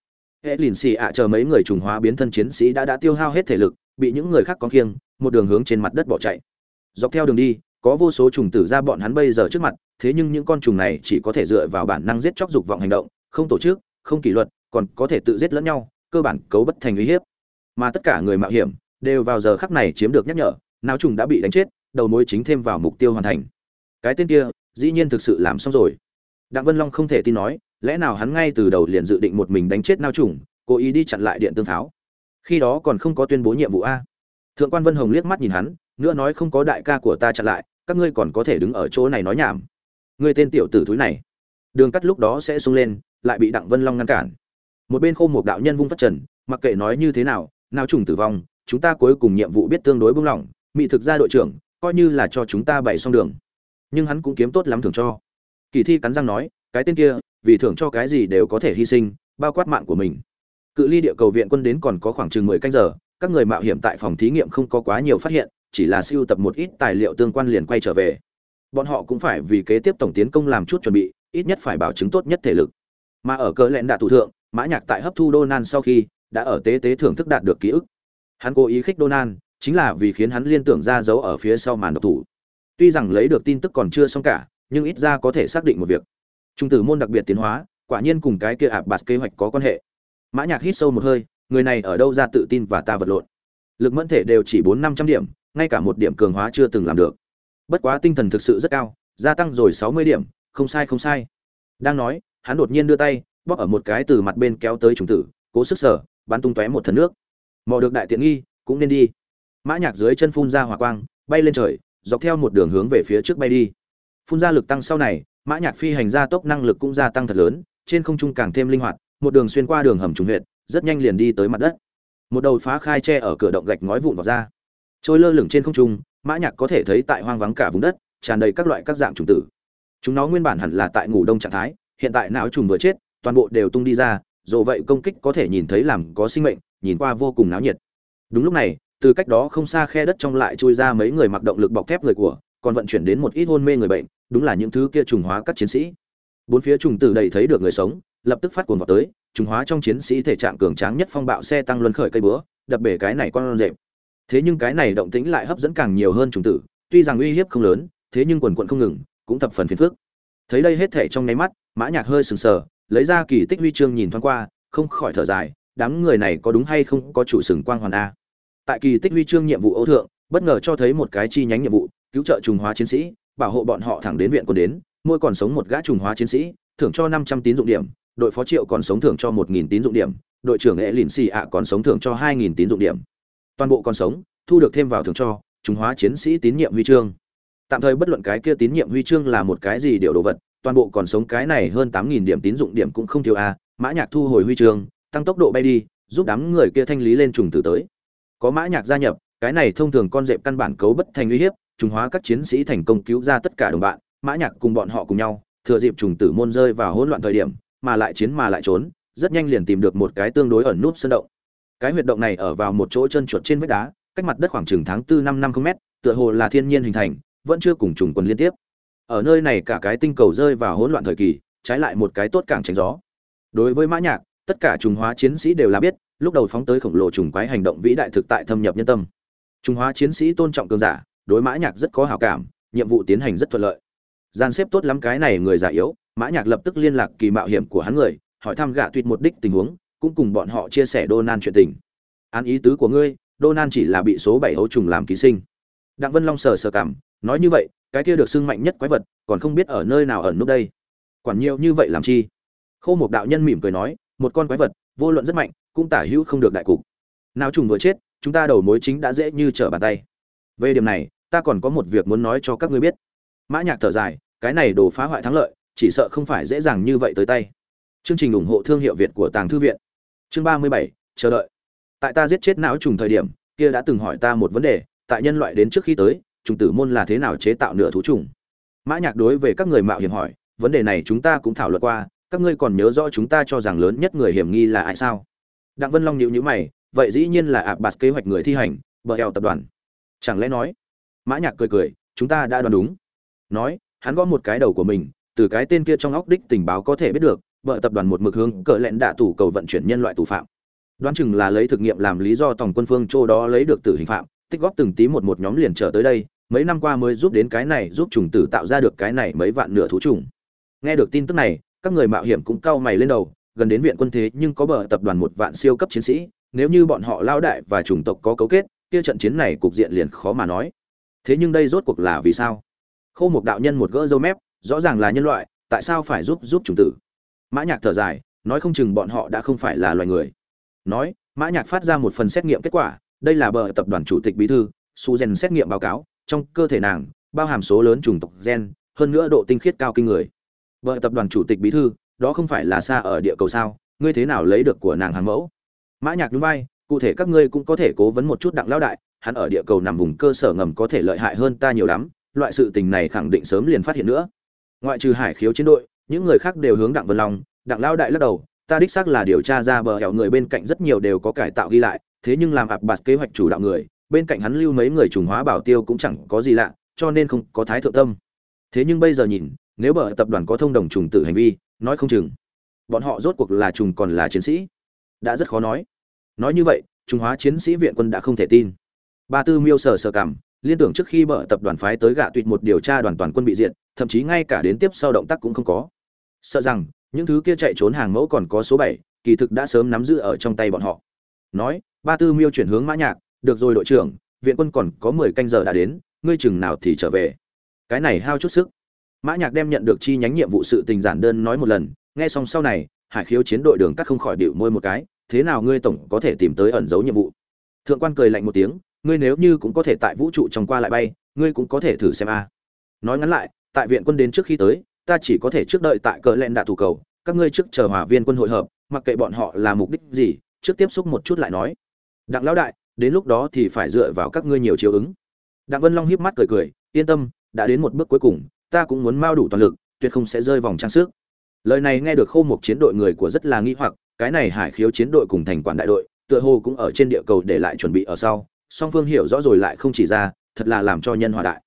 S1: Hệ lìn xì ạ chờ mấy người trùng hóa biến thân chiến sĩ đã đã tiêu hao hết thể lực, bị những người khác có khiêng một đường hướng trên mặt đất bỏ chạy. Dọc theo đường đi, có vô số trùng tử ra bọn hắn bây giờ trước mặt, thế nhưng những con trùng này chỉ có thể dựa vào bản năng giết chóc dục vọng hành động, không tổ chức, không kỷ luật, còn có thể tự giết lẫn nhau, cơ bản cấu bất thành uy hiếp. Mà tất cả người mạo hiểm đều vào giờ khắc này chiếm được nhắc nhở, nào trùng đã bị đánh chết, đầu mối chính thêm vào mục tiêu hoàn thành. Cái tên kia, dĩ nhiên thực sự làm xong rồi. Đặng vân long không thể tin nói, lẽ nào hắn ngay từ đầu liền dự định một mình đánh chết nao trùng, cố ý đi chặn lại điện tương pháo. Khi đó còn không có tuyên bố nhiệm vụ a thượng quan vân hồng liếc mắt nhìn hắn, nữa nói không có đại ca của ta chặn lại, các ngươi còn có thể đứng ở chỗ này nói nhảm. Ngươi tên tiểu tử thúi này, đường cắt lúc đó sẽ sung lên, lại bị đặng vân long ngăn cản. Một bên khô một đạo nhân vung phát trần, mặc kệ nói như thế nào nào trùng tử vong, chúng ta cuối cùng nhiệm vụ biết tương đối buông lỏng Mị thực ra đội trưởng, coi như là cho chúng ta bày xong đường. Nhưng hắn cũng kiếm tốt lắm thưởng cho. Kỳ thi cắn răng nói, cái tên kia, vì thưởng cho cái gì đều có thể hy sinh, bao quát mạng của mình. Cự ly địa cầu viện quân đến còn có khoảng chừng mười canh giờ các người mạo hiểm tại phòng thí nghiệm không có quá nhiều phát hiện, chỉ là siêu tập một ít tài liệu tương quan liền quay trở về. Bọn họ cũng phải vì kế tiếp tổng tiến công làm chút chuẩn bị, ít nhất phải bảo chứng tốt nhất thể lực. Mà ở cỡ lẽn đạ thủ thượng, mã nhạc tại hấp thu donan sau khi, đã ở tế tế thưởng thức đạt được ký ức. Hắn cố ý khích donan chính là vì khiến hắn liên tưởng ra dấu ở phía sau màn độc thủ. Tuy rằng lấy được tin tức còn chưa xong cả, nhưng ít ra có thể xác định một việc. Trung tử môn đặc biệt tiến hóa, quả nhiên cùng cái kia ạp bạt kế hoạch có quan hệ. Mã nhạc hít sâu một hơi người này ở đâu ra tự tin và ta vật lộn. Lực mẫn thể đều chỉ bốn năm trăm điểm, ngay cả một điểm cường hóa chưa từng làm được. Bất quá tinh thần thực sự rất cao, gia tăng rồi sáu mươi điểm, không sai không sai. Đang nói, hắn đột nhiên đưa tay, bóp ở một cái từ mặt bên kéo tới trùng tử, cố sức sở, bắn tung tóe một thần nước. Mò được đại tiện nghi, cũng nên đi. Mã nhạc dưới chân phun ra hỏa quang, bay lên trời, dọc theo một đường hướng về phía trước bay đi. Phun ra lực tăng sau này, mã nhạc phi hành gia tốc năng lực cũng gia tăng thật lớn, trên không trung càng thêm linh hoạt, một đường xuyên qua đường hầm trùng huyệt rất nhanh liền đi tới mặt đất. Một đầu phá khai tre ở cửa động gạch ngói vụn vào ra. Trôi lơ lửng trên không trung, mã nhạc có thể thấy tại hoang vắng cả vùng đất, tràn đầy các loại các dạng trùng tử. Chúng nó nguyên bản hẳn là tại ngủ đông trạng thái, hiện tại não trùng vừa chết, toàn bộ đều tung đi ra, dù vậy công kích có thể nhìn thấy làm có sinh mệnh, nhìn qua vô cùng náo nhiệt. Đúng lúc này, từ cách đó không xa khe đất trong lại chui ra mấy người mặc động lực bọc thép người của, còn vận chuyển đến một ít hôn mê người bệnh, đúng là những thứ kia trùng hóa các chiến sĩ. Bốn phía trùng tử đầy thấy được người sống lập tức phát cuồng vào tới, trùng hóa trong chiến sĩ thể trạng cường tráng nhất phong bạo xe tăng luân khởi cây búa, đập bể cái này con rệp. Thế nhưng cái này động tĩnh lại hấp dẫn càng nhiều hơn trùng tử, tuy rằng uy hiếp không lớn, thế nhưng quần quận không ngừng, cũng thập phần phiền phức. Thấy đây hết thể trong nháy mắt, mã nhạc hơi sừng sờ, lấy ra kỳ tích huy chương nhìn thoáng qua, không khỏi thở dài, đám người này có đúng hay không có chủ sừng quang hoàn a? Tại kỳ tích huy chương nhiệm vụ ấu thượng, bất ngờ cho thấy một cái chi nhánh nhiệm vụ, cứu trợ trùng hóa chiến sĩ, bảo hộ bọn họ thẳng đến viện quân đến, mỗi còn sống một gã trùng hóa chiến sĩ, thưởng cho năm trăm tín dụng điểm đội phó triệu còn sống thưởng cho một nghìn tín dụng điểm, đội trưởng nghệ lìn xì ạ còn sống thưởng cho hai nghìn tín dụng điểm. Toàn bộ còn sống, thu được thêm vào thưởng cho trung hóa chiến sĩ tín nhiệm huy chương. Tạm thời bất luận cái kia tín nhiệm huy chương là một cái gì điều đồ vật, toàn bộ còn sống cái này hơn tám nghìn điểm tín dụng điểm cũng không thiếu a, mã nhạc thu hồi huy chương, tăng tốc độ bay đi, giúp đám người kia thanh lý lên trùng tử tới. Có mã nhạc gia nhập, cái này thông thường con dẹp căn bản cấu bất thành uy hiếp trung hóa các chiến sĩ thành công cứu ra tất cả đồng bạn, mã nhạc cùng bọn họ cùng nhau, thừa dịp trùng tử môn rơi vào hỗn loạn thời điểm mà lại chiến mà lại trốn, rất nhanh liền tìm được một cái tương đối ẩn núp sơn động. Cái huyệt động này ở vào một chỗ chân chuột trên vách đá, cách mặt đất khoảng chừng tháng tư năm năm không mét, tựa hồ là thiên nhiên hình thành, vẫn chưa cùng trùng quân liên tiếp. Ở nơi này cả cái tinh cầu rơi vào hỗn loạn thời kỳ, trái lại một cái tốt càng tránh gió. Đối với mã nhạc, tất cả trùng hóa chiến sĩ đều là biết, lúc đầu phóng tới khổng lồ trùng quái hành động vĩ đại thực tại thâm nhập nhân tâm. Trùng hóa chiến sĩ tôn trọng cường giả, đối mã nhạc rất có hảo cảm, nhiệm vụ tiến hành rất thuận lợi. Gian xếp tốt lắm cái này người già yếu mã nhạc lập tức liên lạc kỳ mạo hiểm của hắn người, hỏi thăm gạ tuyệt một đích tình huống, cũng cùng bọn họ chia sẻ Donan chuyện tình. Án ý tứ của ngươi Donan chỉ là bị số bảy hấu trùng làm ký sinh. Đặng vân long sờ sờ cảm, nói như vậy, cái kia được xưng mạnh nhất quái vật, còn không biết ở nơi nào ẩn núp đây. Quản nhiều như vậy làm chi? Khâu một đạo nhân mỉm cười nói, một con quái vật, vô luận rất mạnh, cũng tả hữu không được đại cục. Nào trùng vừa chết, chúng ta đầu mối chính đã dễ như trở bàn tay. Về điểm này, ta còn có một việc muốn nói cho các ngươi biết. Mã nhạc thở dài, cái này đồ phá hoại thắng lợi chỉ sợ không phải dễ dàng như vậy tới tay. Chương trình ủng hộ thương hiệu việt của tàng thư viện. Chương ba mươi bảy, chờ đợi. Tại ta giết chết não trùng thời điểm, kia đã từng hỏi ta một vấn đề, tại nhân loại đến trước khi tới, trùng tử môn là thế nào chế tạo nửa thú trùng? Mã nhạc đối về các người mạo hiểm hỏi, vấn đề này chúng ta cũng thảo luận qua, các ngươi còn nhớ rõ chúng ta cho rằng lớn nhất người hiểm nghi là ai sao? Đặng vân long nhíu nhíu mày, vậy dĩ nhiên là ạ bạt kế hoạch người thi hành, bờ eo tập đoàn. Chẳng lẽ nói? Mã nhạc cười cười, chúng ta đã đoán đúng. Nói, hắn gõ một cái đầu của mình từ cái tên kia trong óc đích tình báo có thể biết được, vợ tập đoàn một mực hướng cỡ lẹn đạ tủ cầu vận chuyển nhân loại tù phạm. Đoán chừng là lấy thực nghiệm làm lý do tổng quân phương châu đó lấy được tử hình phạm, tích góp từng tí một một nhóm liền trở tới đây, mấy năm qua mới giúp đến cái này giúp trùng tử tạo ra được cái này mấy vạn nửa thú trùng. Nghe được tin tức này, các người mạo hiểm cũng cau mày lên đầu, gần đến viện quân thế nhưng có bờ tập đoàn một vạn siêu cấp chiến sĩ, nếu như bọn họ lao đại và chủng tộc có cấu kết, kia trận chiến này cục diện liền khó mà nói. Thế nhưng đây rốt cuộc là vì sao? Khâu một đạo nhân một gỡ dâu mép rõ ràng là nhân loại, tại sao phải giúp giúp chủng tử? Mã nhạc thở dài, nói không chừng bọn họ đã không phải là loài người. Nói, mã nhạc phát ra một phần xét nghiệm kết quả, đây là bờ tập đoàn chủ tịch bí thư, su gen xét nghiệm báo cáo, trong cơ thể nàng, bao hàm số lớn chủng tộc gen, hơn nữa độ tinh khiết cao kinh người. Bờ tập đoàn chủ tịch bí thư, đó không phải là xa ở địa cầu sao, ngươi thế nào lấy được của nàng hàng mẫu? Mã nhạc nhún vai, cụ thể các ngươi cũng có thể cố vấn một chút đặng lão đại, hắn ở địa cầu nằm vùng cơ sở ngầm có thể lợi hại hơn ta nhiều lắm, loại sự tình này khẳng định sớm liền phát hiện nữa ngoại trừ hải khiếu chiến đội, những người khác đều hướng đặng vân long, đặng lao đại lắc đầu, ta đích xác là điều tra ra bờ hẻo người bên cạnh rất nhiều đều có cải tạo ghi lại, thế nhưng làm ạp bạt kế hoạch chủ đạo người, bên cạnh hắn lưu mấy người trùng hóa bảo tiêu cũng chẳng có gì lạ, cho nên không có thái thượng tâm. Thế nhưng bây giờ nhìn, nếu bờ tập đoàn có thông đồng trùng tử hành vi, nói không chừng, bọn họ rốt cuộc là trùng còn là chiến sĩ. Đã rất khó nói. Nói như vậy, trùng hóa chiến sĩ viện quân đã không thể tin. Ba tư miêu sờ sờ cảm liên tưởng trước khi bờ tập đoàn phái tới gạ tuyệt một điều tra đoàn toàn quân bị diệt, thậm chí ngay cả đến tiếp sau động tác cũng không có. Sợ rằng, những thứ kia chạy trốn hàng mẫu còn có số bảy, kỳ thực đã sớm nắm giữ ở trong tay bọn họ. Nói, ba tư miêu chuyển hướng mã nhạc, được rồi đội trưởng, viện quân còn có mười canh giờ đã đến, ngươi chừng nào thì trở về. Cái này hao chút sức. Mã nhạc đem nhận được chi nhánh nhiệm vụ sự tình giản đơn nói một lần, nghe xong sau này, hải khiếu chiến đội đường cắt không khỏi điệu môi một cái, thế nào ngươi tổng có thể tìm tới ẩn dấu nhiệm vụ? Thượng quan cười lạnh một tiếng ngươi nếu như cũng có thể tại vũ trụ trong qua lại bay, ngươi cũng có thể thử xem a. Nói ngắn lại, tại viện quân đến trước khi tới, ta chỉ có thể trước đợi tại cờ lẹn đạ thủ cầu, các ngươi trước chờ hòa viên quân hội hợp, mặc kệ bọn họ là mục đích gì, trước tiếp xúc một chút lại nói. Đặng lão đại, đến lúc đó thì phải dựa vào các ngươi nhiều chiếu ứng. Đặng vân long hiếp mắt cười cười, yên tâm, đã đến một bước cuối cùng, ta cũng muốn mao đủ toàn lực, tuyệt không sẽ rơi vòng trang sức. Lời này nghe được khâu một chiến đội người của rất là nghi hoặc, cái này hải khiếu chiến đội cùng thành quản đại đội, tựa hồ cũng ở trên địa cầu để lại chuẩn bị ở sau song phương hiểu rõ rồi lại không chỉ ra, thật là làm cho nhân hòa đại.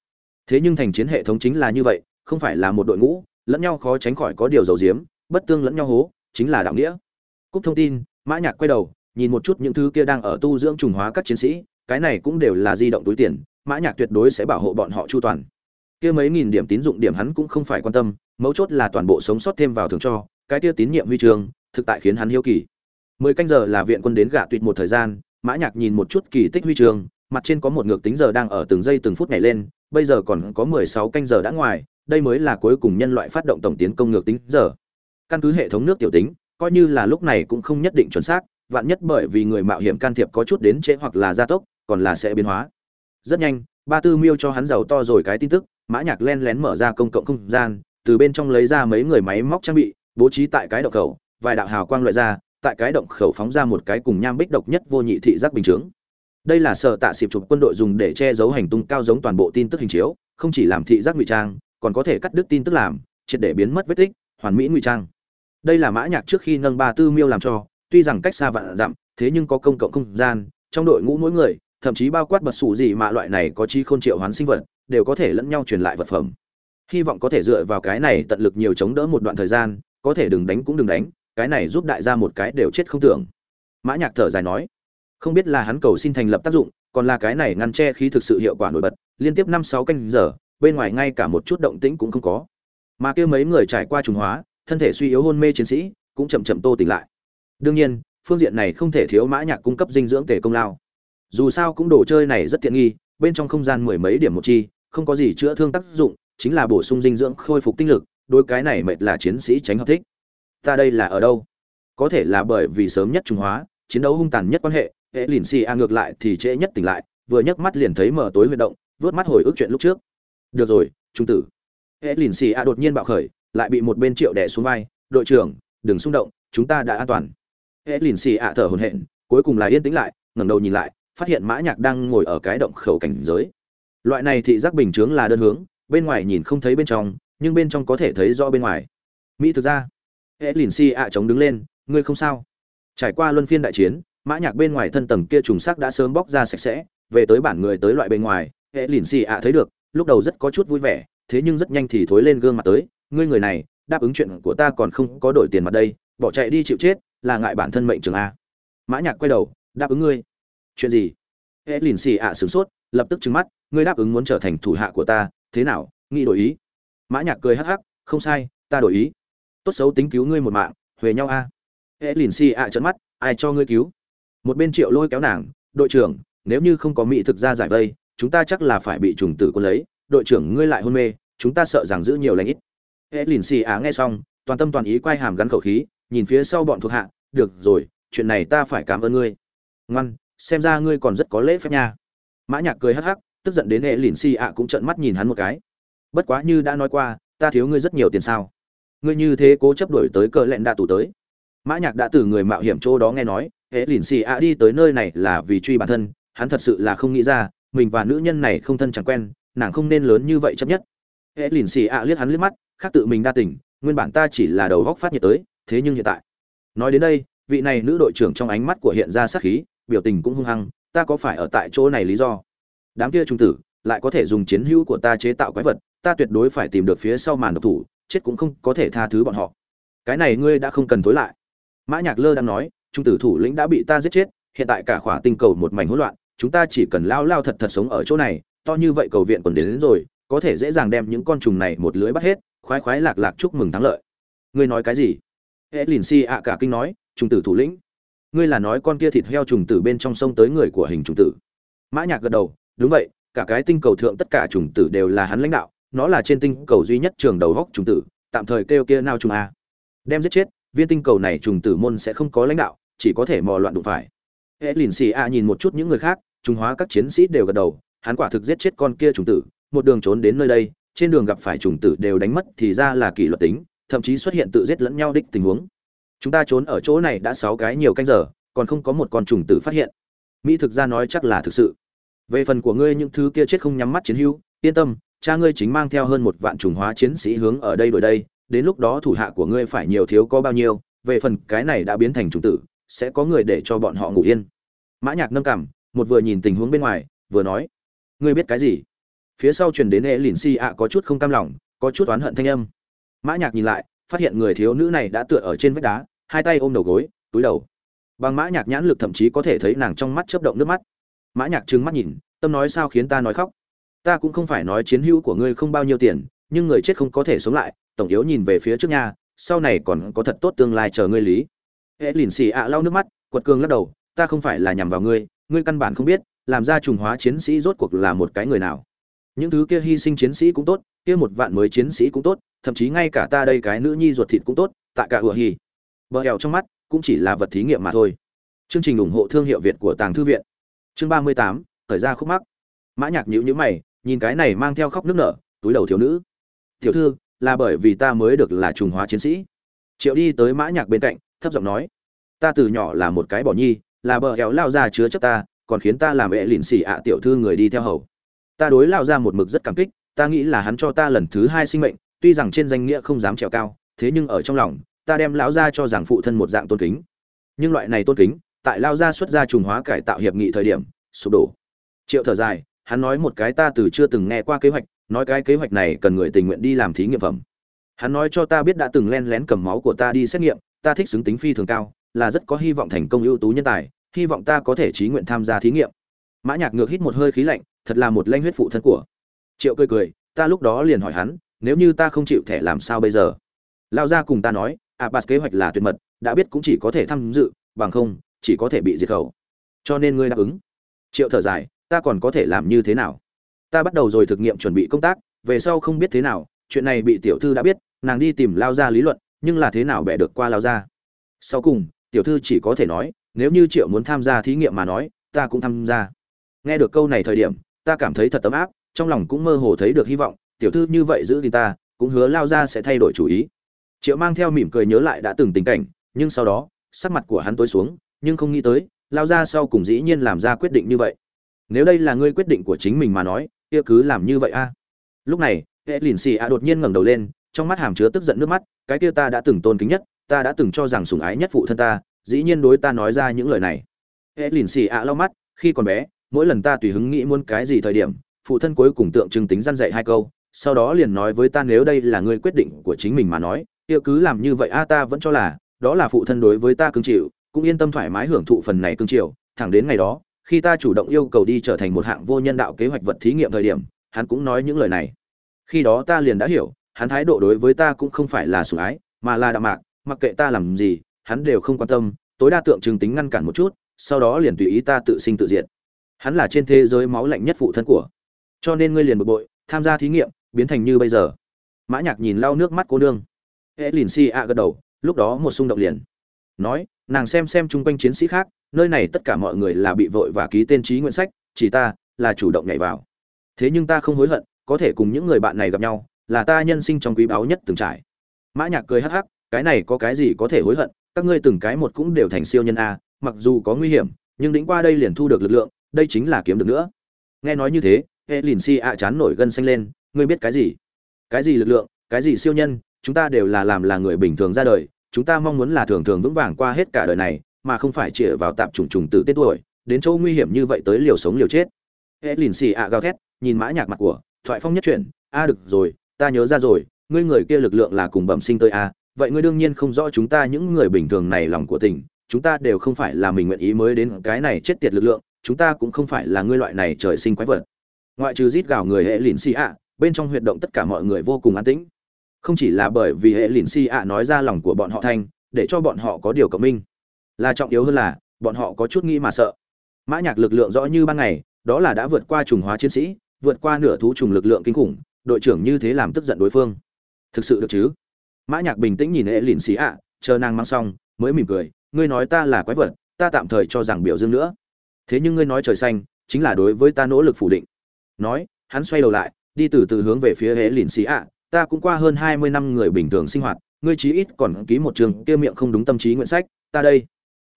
S1: Thế nhưng thành chiến hệ thống chính là như vậy, không phải là một đội ngũ, lẫn nhau khó tránh khỏi có điều dầu diếm bất tương lẫn nhau hố, chính là đạo nghĩa. Cúp thông tin, mã nhạc quay đầu, nhìn một chút những thứ kia đang ở tu dưỡng trùng hóa các chiến sĩ, cái này cũng đều là di động túi tiền, mã nhạc tuyệt đối sẽ bảo hộ bọn họ chu toàn. Kia mấy nghìn điểm tín dụng điểm hắn cũng không phải quan tâm, mấu chốt là toàn bộ sống sót thêm vào thường cho, cái kia tín nhiệm huy trường thực tại khiến hắn hiếu kỳ. Mười canh giờ là viện quân đến gạ tuyệt một thời gian mã nhạc nhìn một chút kỳ tích huy trường mặt trên có một ngược tính giờ đang ở từng giây từng phút nhảy lên, bây giờ còn có mười sáu canh giờ đã ngoài, đây mới là cuối cùng nhân loại phát động tổng tiến công ngược tính giờ. Căn cứ hệ thống nước tiểu tính, coi như là lúc này cũng không nhất định chuẩn xác, vạn nhất bởi vì người mạo hiểm can thiệp có chút đến trễ hoặc là gia tốc, còn là sẽ biến hóa. Rất nhanh, ba tư miêu cho hắn giàu to rồi cái tin tức, mã nhạc len lén mở ra công cộng không gian, từ bên trong lấy ra mấy người máy móc trang bị, bố trí tại cái động khẩu, vài đạo hào quang loại ra tại cái động khẩu phóng ra một cái cùng nham bích độc nhất vô nhị thị giác bình chướng. Đây là sở tạ xịp chụp quân đội dùng để che giấu hành tung cao giống toàn bộ tin tức hình chiếu, không chỉ làm thị giác ngụy trang, còn có thể cắt đứt tin tức làm, triệt để biến mất vết tích, hoàn mỹ ngụy trang. Đây là mã nhạc trước khi nâng ba tư miêu làm cho, tuy rằng cách xa vạn dặm, thế nhưng có công cộng không gian, trong đội ngũ mỗi người, thậm chí bao quát bật sủ gì mà loại này có chi khôn triệu hoán sinh vật, đều có thể lẫn nhau truyền lại vật phẩm. Hy vọng có thể dựa vào cái này tận lực nhiều chống đỡ một đoạn thời gian, có thể đừng đánh cũng đừng đánh cái này giúp đại gia một cái đều chết không tưởng. Mã nhạc thở dài nói, không biết là hắn cầu xin thành lập tác dụng, còn là cái này ngăn che khí thực sự hiệu quả nổi bật, liên tiếp năm sáu canh giờ, bên ngoài ngay cả một chút động tĩnh cũng không có. Mà kia mấy người trải qua trùng hóa, thân thể suy yếu hôn mê chiến sĩ, cũng chậm chậm tô tỉnh lại. Đương nhiên, phương diện này không thể thiếu mã nhạc cung cấp dinh dưỡng tề công lao. Dù sao cũng đồ chơi này rất tiện nghi, bên trong không gian mười mấy điểm một chi, không có gì chữa thương tác dụng, chính là bổ sung dinh dưỡng khôi phục tinh lực đôi cái này mệt là chiến sĩ tránh hợp thích ta đây là ở đâu? Có thể là bởi vì sớm nhất trung hóa, chiến đấu hung tàn nhất quan hệ hệ lìn xì a ngược lại thì trễ nhất tỉnh lại, vừa nhấc mắt liền thấy mở tối huy động, vớt mắt hồi ức chuyện lúc trước. Được rồi, trung tử. Hệ lìn xì a đột nhiên bạo khởi, lại bị một bên triệu đẻ xuống vai, đội trưởng, đừng xung động, chúng ta đã an toàn. Hệ lìn xì a thở hổn hển, cuối cùng là yên tĩnh lại, ngẩng đầu nhìn lại, phát hiện mã nhạc đang ngồi ở cái động khẩu cảnh giới. Loại này thị giác bình chướng là đơn hướng, bên ngoài nhìn không thấy bên trong, nhưng bên trong có thể thấy rõ bên ngoài. Mỹ thực ra E lìn si ạ chống đứng lên, ngươi không sao? Trải qua luân phiên đại chiến, mã nhạc bên ngoài thân tầng kia trùng sắc đã sớm bóc ra sạch sẽ, về tới bản người tới loại bên ngoài E lìn si ạ thấy được, lúc đầu rất có chút vui vẻ, thế nhưng rất nhanh thì thối lên gương mặt tới, ngươi người này, đáp ứng chuyện của ta còn không có đổi tiền mặt đây, bỏ chạy đi chịu chết, là ngại bản thân mệnh trường a. Mã nhạc quay đầu, đáp ứng ngươi. Chuyện gì? E lìn xì ạ sửng sốt, lập tức trừng mắt, ngươi đáp ứng muốn trở thành thủ hạ của ta, thế nào? Nghĩ đổi ý? Mã nhạc cười hắc hắc, không sai, ta đổi ý tốt xấu tính cứu ngươi một mạng, huề nhau a. Hễ lìn xì ạ trợn mắt, ai cho ngươi cứu? Một bên triệu lôi kéo nàng, đội trưởng, nếu như không có mỹ thực ra giải vây, chúng ta chắc là phải bị trùng tử quân lấy. Đội trưởng, ngươi lại hôn mê, chúng ta sợ rằng giữ nhiều lãnh ít. Hễ lìn xì ạ nghe xong, toàn tâm toàn ý quay hàm gắn khẩu khí, nhìn phía sau bọn thuộc hạ, được rồi, chuyện này ta phải cảm ơn ngươi. Ngoan, xem ra ngươi còn rất có lễ phép nha. Mã nhạc cười hắc hắc, tức giận đến hệ lìn xì ạ cũng trợn mắt nhìn hắn một cái. Bất quá như đã nói qua, ta thiếu ngươi rất nhiều tiền sao? Ngươi như thế cố chấp đổi tới cờ lẹn đạ tủ tới. Mã nhạc đã từ người mạo hiểm chỗ đó nghe nói hệ lìn xì ạ đi tới nơi này là vì truy bản thân, hắn thật sự là không nghĩ ra, mình và nữ nhân này không thân chẳng quen, nàng không nên lớn như vậy chấp nhất. Hệ lìn xì ạ liếc hắn liếc mắt, khác tự mình đa tình, nguyên bản ta chỉ là đầu góc phát nhiệt tới, thế nhưng hiện tại. Nói đến đây, vị này nữ đội trưởng trong ánh mắt của hiện ra sát khí, biểu tình cũng hung hăng, ta có phải ở tại chỗ này lý do? Đám kia trung tử lại có thể dùng chiến hữu của ta chế tạo quái vật, ta tuyệt đối phải tìm được phía sau màn độc thủ chết cũng không có thể tha thứ bọn họ. Cái này ngươi đã không cần thối lại. Mã nhạc lơ đang nói trung tử thủ lĩnh đã bị ta giết chết hiện tại cả khỏa tinh cầu một mảnh hỗn loạn chúng ta chỉ cần lao lao thật thật sống ở chỗ này to như vậy cầu viện còn đến, đến rồi có thể dễ dàng đem những con trùng này một lưới bắt hết khoái khoái lạc lạc chúc mừng thắng lợi. Ngươi nói cái gì? Hệ lìn si ạ cả kinh nói trung tử thủ lĩnh ngươi là nói con kia thịt heo trùng tử bên trong sông tới người của hình trùng tử. Mã nhạc gật đầu đúng vậy cả cái tinh cầu thượng tất cả trùng tử đều là hắn lãnh đạo nó là trên tinh cầu duy nhất trường đầu góc trùng tử, tạm thời kêu kia nao trùng a. Đem giết chết, viên tinh cầu này trùng tử môn sẽ không có lãnh đạo, chỉ có thể mò loạn đụng phải. Hệ lìn xì a nhìn một chút những người khác trung hóa các chiến sĩ đều gật đầu, hắn quả thực giết chết con kia trùng tử, một đường trốn đến nơi đây, trên đường gặp phải trùng tử đều đánh mất thì ra là kỷ luật tính, thậm chí xuất hiện tự giết lẫn nhau đích tình huống. Chúng ta trốn ở chỗ này đã sáu cái nhiều canh giờ, còn không có một con trùng tử phát hiện. Mỹ thực ra nói chắc là thực sự. Về phần của ngươi những thứ kia chết không nhắm mắt chiến hữu yên tâm, cha ngươi chính mang theo hơn một vạn trùng hóa chiến sĩ hướng ở đây đổi đây, đến lúc đó thủ hạ của ngươi phải nhiều thiếu có bao nhiêu, về phần cái này đã biến thành trùng tử, sẽ có người để cho bọn họ ngủ yên. Mã nhạc nâng cằm, một vừa nhìn tình huống bên ngoài, vừa nói, ngươi biết cái gì? Phía sau truyền đến e lìn si ạ có chút không cam lòng, có chút oán hận thanh âm. Mã nhạc nhìn lại, phát hiện người thiếu nữ này đã tựa ở trên vách đá, hai tay ôm đầu gối, túi đầu. Bằng mã nhạc nhãn lực thậm chí có thể thấy nàng trong mắt chớp động nước mắt. Mã nhạc trừng mắt nhìn, tâm nói sao khiến ta nói khóc? Ta cũng không phải nói chiến hữu của ngươi không bao nhiêu tiền, nhưng người chết không có thể sống lại, tổng yếu nhìn về phía trước nhà sau này còn có thật tốt tương lai chờ ngươi lý. Hễ lìn xì ạ, lau nước mắt, quật cường lắc đầu, ta không phải là nhằm vào ngươi ngươi căn bản không biết, làm ra trùng hóa chiến sĩ rốt cuộc là một cái người nào. Những thứ kia hy sinh chiến sĩ cũng tốt, kia một vạn mới chiến sĩ cũng tốt, thậm chí ngay cả ta đây cái nữ nhi ruột thịt cũng tốt tại cả ủa hì. Bờ hẹo trong mắt cũng chỉ là vật thí nghiệm mà thôi. Chương trình ủng hộ thương hiệu việt của tàng thư viện. Chương ba mươi tám, thời ra khúc mắc. Mã nhạc nhữ nhữ mày nhìn cái này mang theo khóc nước nở, túi đầu thiếu nữ. Tiểu thư, là bởi vì ta mới được là trùng hóa chiến sĩ. Triệu đi tới mã nhạc bên cạnh, thấp giọng nói. Ta từ nhỏ là một cái bỏ nhi, là bờ hẻo lao ra chứa chấp ta, còn khiến ta làm vệ lìn xỉ ạ tiểu thư người đi theo hầu. Ta đối lao ra một mực rất cảm kích, ta nghĩ là hắn cho ta lần thứ hai sinh mệnh, tuy rằng trên danh nghĩa không dám trèo cao, thế nhưng ở trong lòng, ta đem lão gia cho rằng phụ thân một dạng tôn kính. Nhưng loại này tôn kính, tại lao gia xuất gia trùng hóa cải tạo hiệp nghị thời điểm, sụp đổ. Triệu thở dài hắn nói một cái ta từ chưa từng nghe qua kế hoạch, nói cái kế hoạch này cần người tình nguyện đi làm thí nghiệm phẩm. Hắn nói cho ta biết đã từng len lén cầm máu của ta đi xét nghiệm, ta thích xứng tính phi thường cao, là rất có hy vọng thành công ưu tú nhân tài, hy vọng ta có thể trí nguyện tham gia thí nghiệm. Mã nhạc ngược hít một hơi khí lạnh, thật là một lanh huyết phụ thân của. Triệu cười cười, ta lúc đó liền hỏi hắn, nếu như ta không chịu thẻ làm sao bây giờ? Lao ra cùng ta nói à bà kế hoạch là tuyệt mật, đã biết cũng chỉ có thể tham dự, bằng không, chỉ có thể bị diệt khẩu. Cho nên ngươi đáp ứng. Triệu thở dài ta còn có thể làm như thế nào? Ta bắt đầu rồi thực nghiệm chuẩn bị công tác, về sau không biết thế nào, chuyện này bị tiểu thư đã biết, nàng đi tìm lao ra lý luận, nhưng là thế nào bẻ được qua lao ra sau cùng, tiểu thư chỉ có thể nói, nếu như triệu muốn tham gia thí nghiệm mà nói, ta cũng tham gia. Nghe được câu này thời điểm, ta cảm thấy thật tấm áp, trong lòng cũng mơ hồ thấy được hy vọng, tiểu thư như vậy giữ thì ta, cũng hứa lao ra sẽ thay đổi chủ ý. Triệu mang theo mỉm cười nhớ lại đã từng tình cảnh, nhưng sau đó, sắc mặt của hắn tối xuống, nhưng không nghĩ tới, lao ra sau cùng dĩ nhiên làm ra quyết định như vậy nếu đây là ngươi quyết định của chính mình mà nói, kia cứ làm như vậy a. Lúc này, hệ lìn xì a đột nhiên ngẩng đầu lên, trong mắt hàm chứa tức giận nước mắt, cái kia ta đã từng tôn kính nhất, ta đã từng cho rằng sủng ái nhất phụ thân ta, dĩ nhiên đối ta nói ra những lời này. Hệ lìn xì a lau mắt, khi còn bé, mỗi lần ta tùy hứng nghĩ muốn cái gì thời điểm, phụ thân cuối cùng tượng trưng tính răn dạy hai câu, sau đó liền nói với ta nếu đây là ngươi quyết định của chính mình mà nói, kia cứ làm như vậy a, ta vẫn cho là, đó là phụ thân đối với ta cưng chịu, cũng yên tâm thoải mái hưởng thụ phần này cưng chịu thẳng đến ngày đó khi ta chủ động yêu cầu đi trở thành một hạng vô nhân đạo kế hoạch vật thí nghiệm thời điểm, hắn cũng nói những lời này. Khi đó ta liền đã hiểu, hắn thái độ đối với ta cũng không phải là sủng ái, mà là đạo mạc, mặc kệ ta làm gì, hắn đều không quan tâm, tối đa tượng trưng tính ngăn cản một chút, sau đó liền tùy ý ta tự sinh tự diệt. Hắn là trên thế giới máu lạnh nhất phụ thân của. Cho nên ngươi liền bực bội, tham gia thí nghiệm, biến thành như bây giờ. Mã nhạc nhìn lau nước mắt cô nương. Hệ lìn si a gật đầu, lúc đó một xung động liền. Nói nàng xem xem chung quanh chiến sĩ khác, nơi này tất cả mọi người là bị vội và ký tên trí nguyện sách, chỉ ta là chủ động nhảy vào. Thế nhưng ta không hối hận, có thể cùng những người bạn này gặp nhau, là ta nhân sinh trong quý báu nhất từng trải. Mã nhạc cười hắc hắc, cái này có cái gì có thể hối hận, các ngươi từng cái một cũng đều thành siêu nhân a, mặc dù có nguy hiểm, nhưng đỉnh qua đây liền thu được lực lượng, đây chính là kiếm được nữa. Nghe nói như thế, hệ lìn si ạ chán nổi gân xanh lên, ngươi biết cái gì? Cái gì lực lượng, cái gì siêu nhân, chúng ta đều là làm là người bình thường ra đời chúng ta mong muốn là thường thường vững vàng qua hết cả đời này, mà không phải chĩa vào tạm trùng trùng từ tết tuổi, đến chỗ nguy hiểm như vậy tới liều sống liều chết. Hễ lìn xì ạ gào thét, nhìn mã nhạc mặt của, thoại phong nhất chuyển, a, được rồi, ta nhớ ra rồi, ngươi người kia lực lượng là cùng bẩm sinh tới a, vậy ngươi đương nhiên không rõ chúng ta những người bình thường này lòng của tình, chúng ta đều không phải là mình nguyện ý mới đến cái này chết tiệt lực lượng, chúng ta cũng không phải là ngươi loại này trời sinh quái vật. Ngoại trừ rít gào người hệ lìn xì ạ, bên trong huyệt động tất cả mọi người vô cùng an tĩnh không chỉ là bởi vì hệ lìn xì ạ nói ra lòng của bọn họ thanh, để cho bọn họ có điều cộng minh. Là trọng yếu hơn là, bọn họ có chút nghĩ mà sợ. Mã nhạc lực lượng rõ như ban ngày, đó là đã vượt qua trùng hóa chiến sĩ, vượt qua nửa thú trùng lực lượng kinh khủng, đội trưởng như thế làm tức giận đối phương. Thực sự được chứ? Mã nhạc bình tĩnh nhìn hệ lìn xì ạ, chờ nàng mang xong, mới mỉm cười, ngươi nói ta là quái vật, ta tạm thời cho rằng biểu dương nữa. Thế nhưng ngươi nói trời xanh, chính là đối với ta nỗ lực phủ định. Nói, hắn xoay đầu lại, đi từ từ hướng về phía hệ lìn xì ạ ta cũng qua hơn hai mươi năm người bình thường sinh hoạt, ngươi chí ít còn ký một trường kia miệng không đúng tâm trí nguyện sách, ta đây.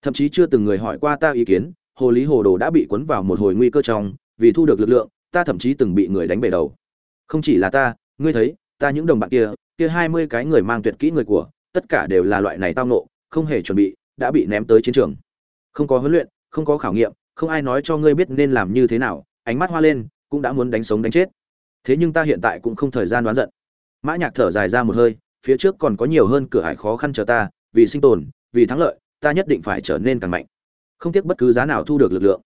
S1: Thậm chí chưa từng người hỏi qua ta ý kiến, hồ lý hồ đồ đã bị cuốn vào một hồi nguy cơ trong, vì thu được lực lượng, ta thậm chí từng bị người đánh bể đầu. Không chỉ là ta, ngươi thấy, ta những đồng bạn kia kia hai mươi cái người mang tuyệt kỹ người của, tất cả đều là loại này tao nộ không hề chuẩn bị, đã bị ném tới chiến trường. Không có huấn luyện, không có khảo nghiệm, không ai nói cho ngươi biết nên làm như thế nào, ánh mắt hoa lên, cũng đã muốn đánh sống đánh chết. Thế nhưng ta hiện tại cũng không thời gian đoán giận mã nhạc thở dài ra một hơi, phía trước còn có nhiều hơn cửa hải khó khăn chờ ta, vì sinh tồn, vì thắng lợi, ta nhất định phải trở nên càng mạnh. Không tiếc bất cứ giá nào thu được lực lượng.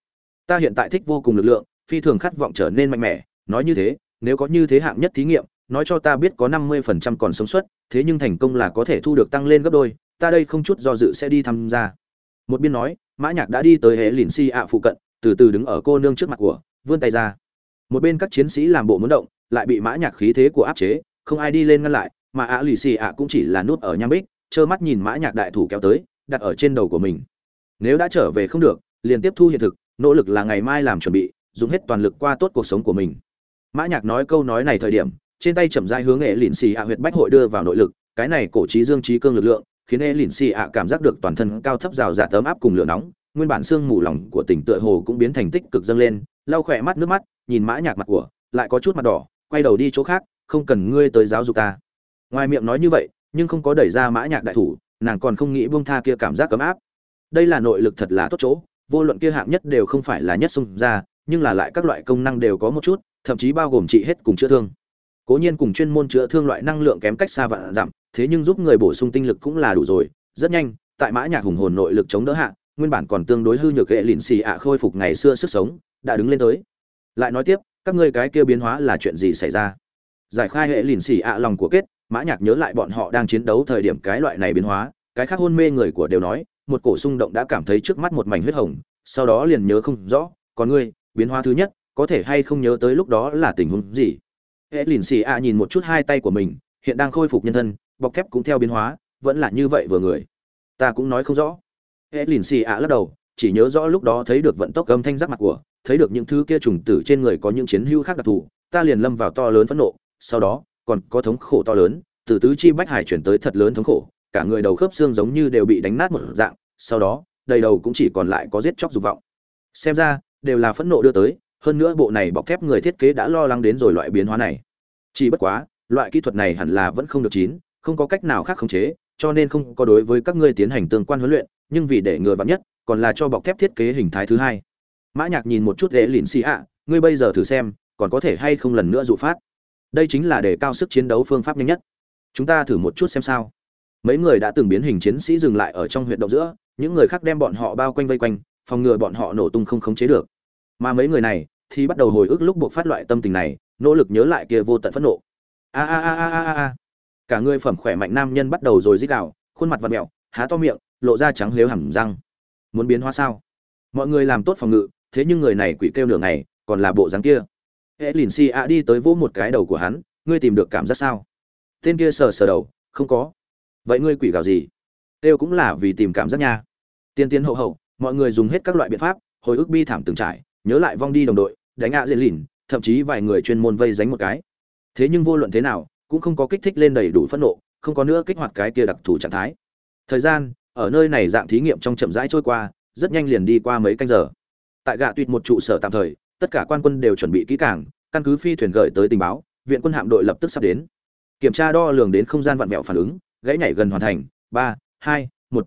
S1: Ta hiện tại thích vô cùng lực lượng, phi thường khát vọng trở nên mạnh mẽ. Nói như thế, nếu có như thế hạng nhất thí nghiệm, nói cho ta biết có năm mươi phần trăm còn sống sót, thế nhưng thành công là có thể thu được tăng lên gấp đôi, ta đây không chút do dự sẽ đi tham gia. Một biên nói, mã nhạc đã đi tới hệ lìn si ạ phụ cận, từ từ đứng ở cô nương trước mặt của, vươn tay ra. Một bên các chiến sĩ làm bộ muốn động, lại bị mã nhạc khí thế của áp chế không ai đi lên ngăn lại, mà ạ lì xì ạ cũng chỉ là nút ở nham bích, trơ mắt nhìn mã nhạc đại thủ kéo tới, đặt ở trên đầu của mình. Nếu đã trở về không được, liền tiếp thu hiện thực, nỗ lực là ngày mai làm chuẩn bị, dùng hết toàn lực qua tốt cuộc sống của mình. Mã nhạc nói câu nói này thời điểm, trên tay chậm rãi hướng nghệ lìn xì ạ huyệt bách hội đưa vào nội lực, cái này cổ trí dương trí cương lực lượng, khiến nghệ lìn xì ạ cảm giác được toàn thân cao thấp rào rạt tấm áp cùng lửa nóng, nguyên bản xương mù lòng của tỉnh tựa hồ cũng biến thành tích cực dâng lên, lau khỏe mắt nước mắt, nhìn mã nhạc mặt của, lại có chút mặt đỏ, quay đầu đi chỗ khác không cần ngươi tới giáo dục ta. Ngoài miệng nói như vậy, nhưng không có đẩy ra mã nhạc đại thủ, nàng còn không nghĩ buông tha kia cảm giác cấm áp. Đây là nội lực thật là tốt chỗ, vô luận kia hạng nhất đều không phải là nhất xung ra, nhưng là lại các loại công năng đều có một chút, thậm chí bao gồm trị hết cùng chữa thương. Cố nhiên cùng chuyên môn chữa thương loại năng lượng kém cách xa vạn dặm, thế nhưng giúp người bổ sung tinh lực cũng là đủ rồi. Rất nhanh, tại mã nhạc hùng hồn nội lực chống đỡ hạ, nguyên bản còn tương đối hư nhược hệ lìn xì ạ khôi phục ngày xưa sức sống, đã đứng lên tới. Lại nói tiếp, các ngươi cái kia biến hóa là chuyện gì xảy ra? Giải khai hệ lìn xì ạ lòng của kết, mã nhạc nhớ lại bọn họ đang chiến đấu thời điểm cái loại này biến hóa, cái khác hôn mê người của đều nói, một cổ xung động đã cảm thấy trước mắt một mảnh huyết hồng, sau đó liền nhớ không rõ, còn ngươi, biến hóa thứ nhất, có thể hay không nhớ tới lúc đó là tình huống gì? Hệ lìn xì ạ nhìn một chút hai tay của mình, hiện đang khôi phục nhân thân, bọc thép cũng theo biến hóa, vẫn là như vậy vừa người. Ta cũng nói không rõ. Hệ lìn xì ạ lắc đầu, chỉ nhớ rõ lúc đó thấy được vận tốc âm thanh giác mặt của, thấy được những thứ kia trùng tử trên người có những chiến hữu khác đặc thù, ta liền lâm vào to lớn phẫn nộ sau đó, còn có thống khổ to lớn, từ tứ chi bách hải chuyển tới thật lớn thống khổ, cả người đầu khớp xương giống như đều bị đánh nát một dạng, sau đó, đầy đầu cũng chỉ còn lại có giết chóc dục vọng. Xem ra, đều là phẫn nộ đưa tới, hơn nữa bộ này bọc thép người thiết kế đã lo lắng đến rồi loại biến hóa này. Chỉ bất quá, loại kỹ thuật này hẳn là vẫn không được chín, không có cách nào khác khống chế, cho nên không có đối với các ngươi tiến hành tương quan huấn luyện, nhưng vì để ngừa vắn nhất, còn là cho bọc thép thiết kế hình thái thứ hai. Mã nhạc nhìn một chút dễ lìn xì ạ, ngươi bây giờ thử xem, còn có thể hay không lần nữa dụ phát? Đây chính là để cao sức chiến đấu phương pháp nhanh nhất. Chúng ta thử một chút xem sao. Mấy người đã từng biến hình chiến sĩ dừng lại ở trong huyện động giữa, những người khác đem bọn họ bao quanh vây quanh, phòng ngừa bọn họ nổ tung không khống chế được. Mà mấy người này thì bắt đầu hồi ức lúc buộc phát loại tâm tình này, nỗ lực nhớ lại kia vô tận phẫn nộ. A a a a a a cả người phẩm khỏe mạnh nam nhân bắt đầu rồi dích đạo khuôn mặt vặn mẹo, há to miệng, lộ ra trắng lếu hẳn răng. Muốn biến hóa sao? Mọi người làm tốt phòng ngự, thế nhưng người này quỷ kêu nửa ngày, còn là bộ dáng kia hệ lìn si a đi tới vỗ một cái đầu của hắn, ngươi tìm được cảm giác sao? Tên kia sờ sờ đầu, không có. Vậy ngươi quỷ gào gì? Têu cũng là vì tìm cảm giác nha. Tiên tiến hậu hậu, mọi người dùng hết các loại biện pháp, hồi ức bi thảm từng trải, nhớ lại vong đi đồng đội, đánh ạ dễ lìn, thậm chí vài người chuyên môn vây dánh một cái. Thế nhưng vô luận thế nào, cũng không có kích thích lên đầy đủ phẫn nộ, không có nữa kích hoạt cái kia đặc thù trạng thái. Thời gian, ở nơi này dạng thí nghiệm trong chậm rãi trôi qua, rất nhanh liền đi qua mấy canh giờ. Tại gạ tuyệt một trụ sở tạm thời tất cả quan quân đều chuẩn bị kỹ càng, căn cứ phi thuyền gửi tới tình báo, viện quân hạm đội lập tức sắp đến. Kiểm tra đo lường đến không gian vặn vẹo phản ứng, gãy nhảy gần hoàn thành. Ba, hai, một.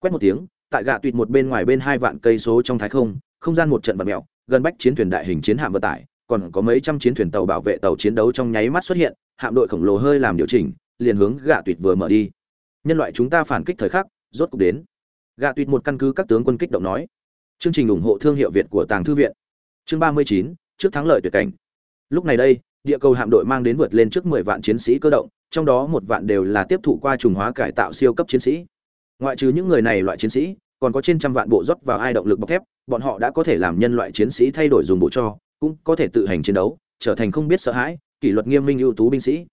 S1: Quét một tiếng, tại gạ tuyệt một bên ngoài bên hai vạn cây số trong thái không không gian một trận vặn vẹo, gần bách chiến thuyền đại hình chiến hạm vận tải, còn có mấy trăm chiến thuyền tàu bảo vệ tàu chiến đấu trong nháy mắt xuất hiện, hạm đội khổng lồ hơi làm điều chỉnh, liền hướng gạ tuyệt vừa mở đi. Nhân loại chúng ta phản kích thời khắc, rốt cục đến. Gạ tuyệt một căn cứ các tướng quân kích động nói. Chương trình ủng hộ thương hiệu việt của tàng thư viện chương ba mươi chín, trước thắng lợi tuyệt cảnh. Lúc này đây, địa cầu hạm đội mang đến vượt lên trước mười vạn chiến sĩ cơ động, trong đó một vạn đều là tiếp thụ qua trùng hóa cải tạo siêu cấp chiến sĩ. Ngoại trừ những người này loại chiến sĩ, còn có trên trăm vạn bộ rót vào ai động lực bọc thép, bọn họ đã có thể làm nhân loại chiến sĩ thay đổi dùng bộ cho, cũng có thể tự hành chiến đấu, trở thành không biết sợ hãi, kỷ luật nghiêm minh ưu tú binh sĩ.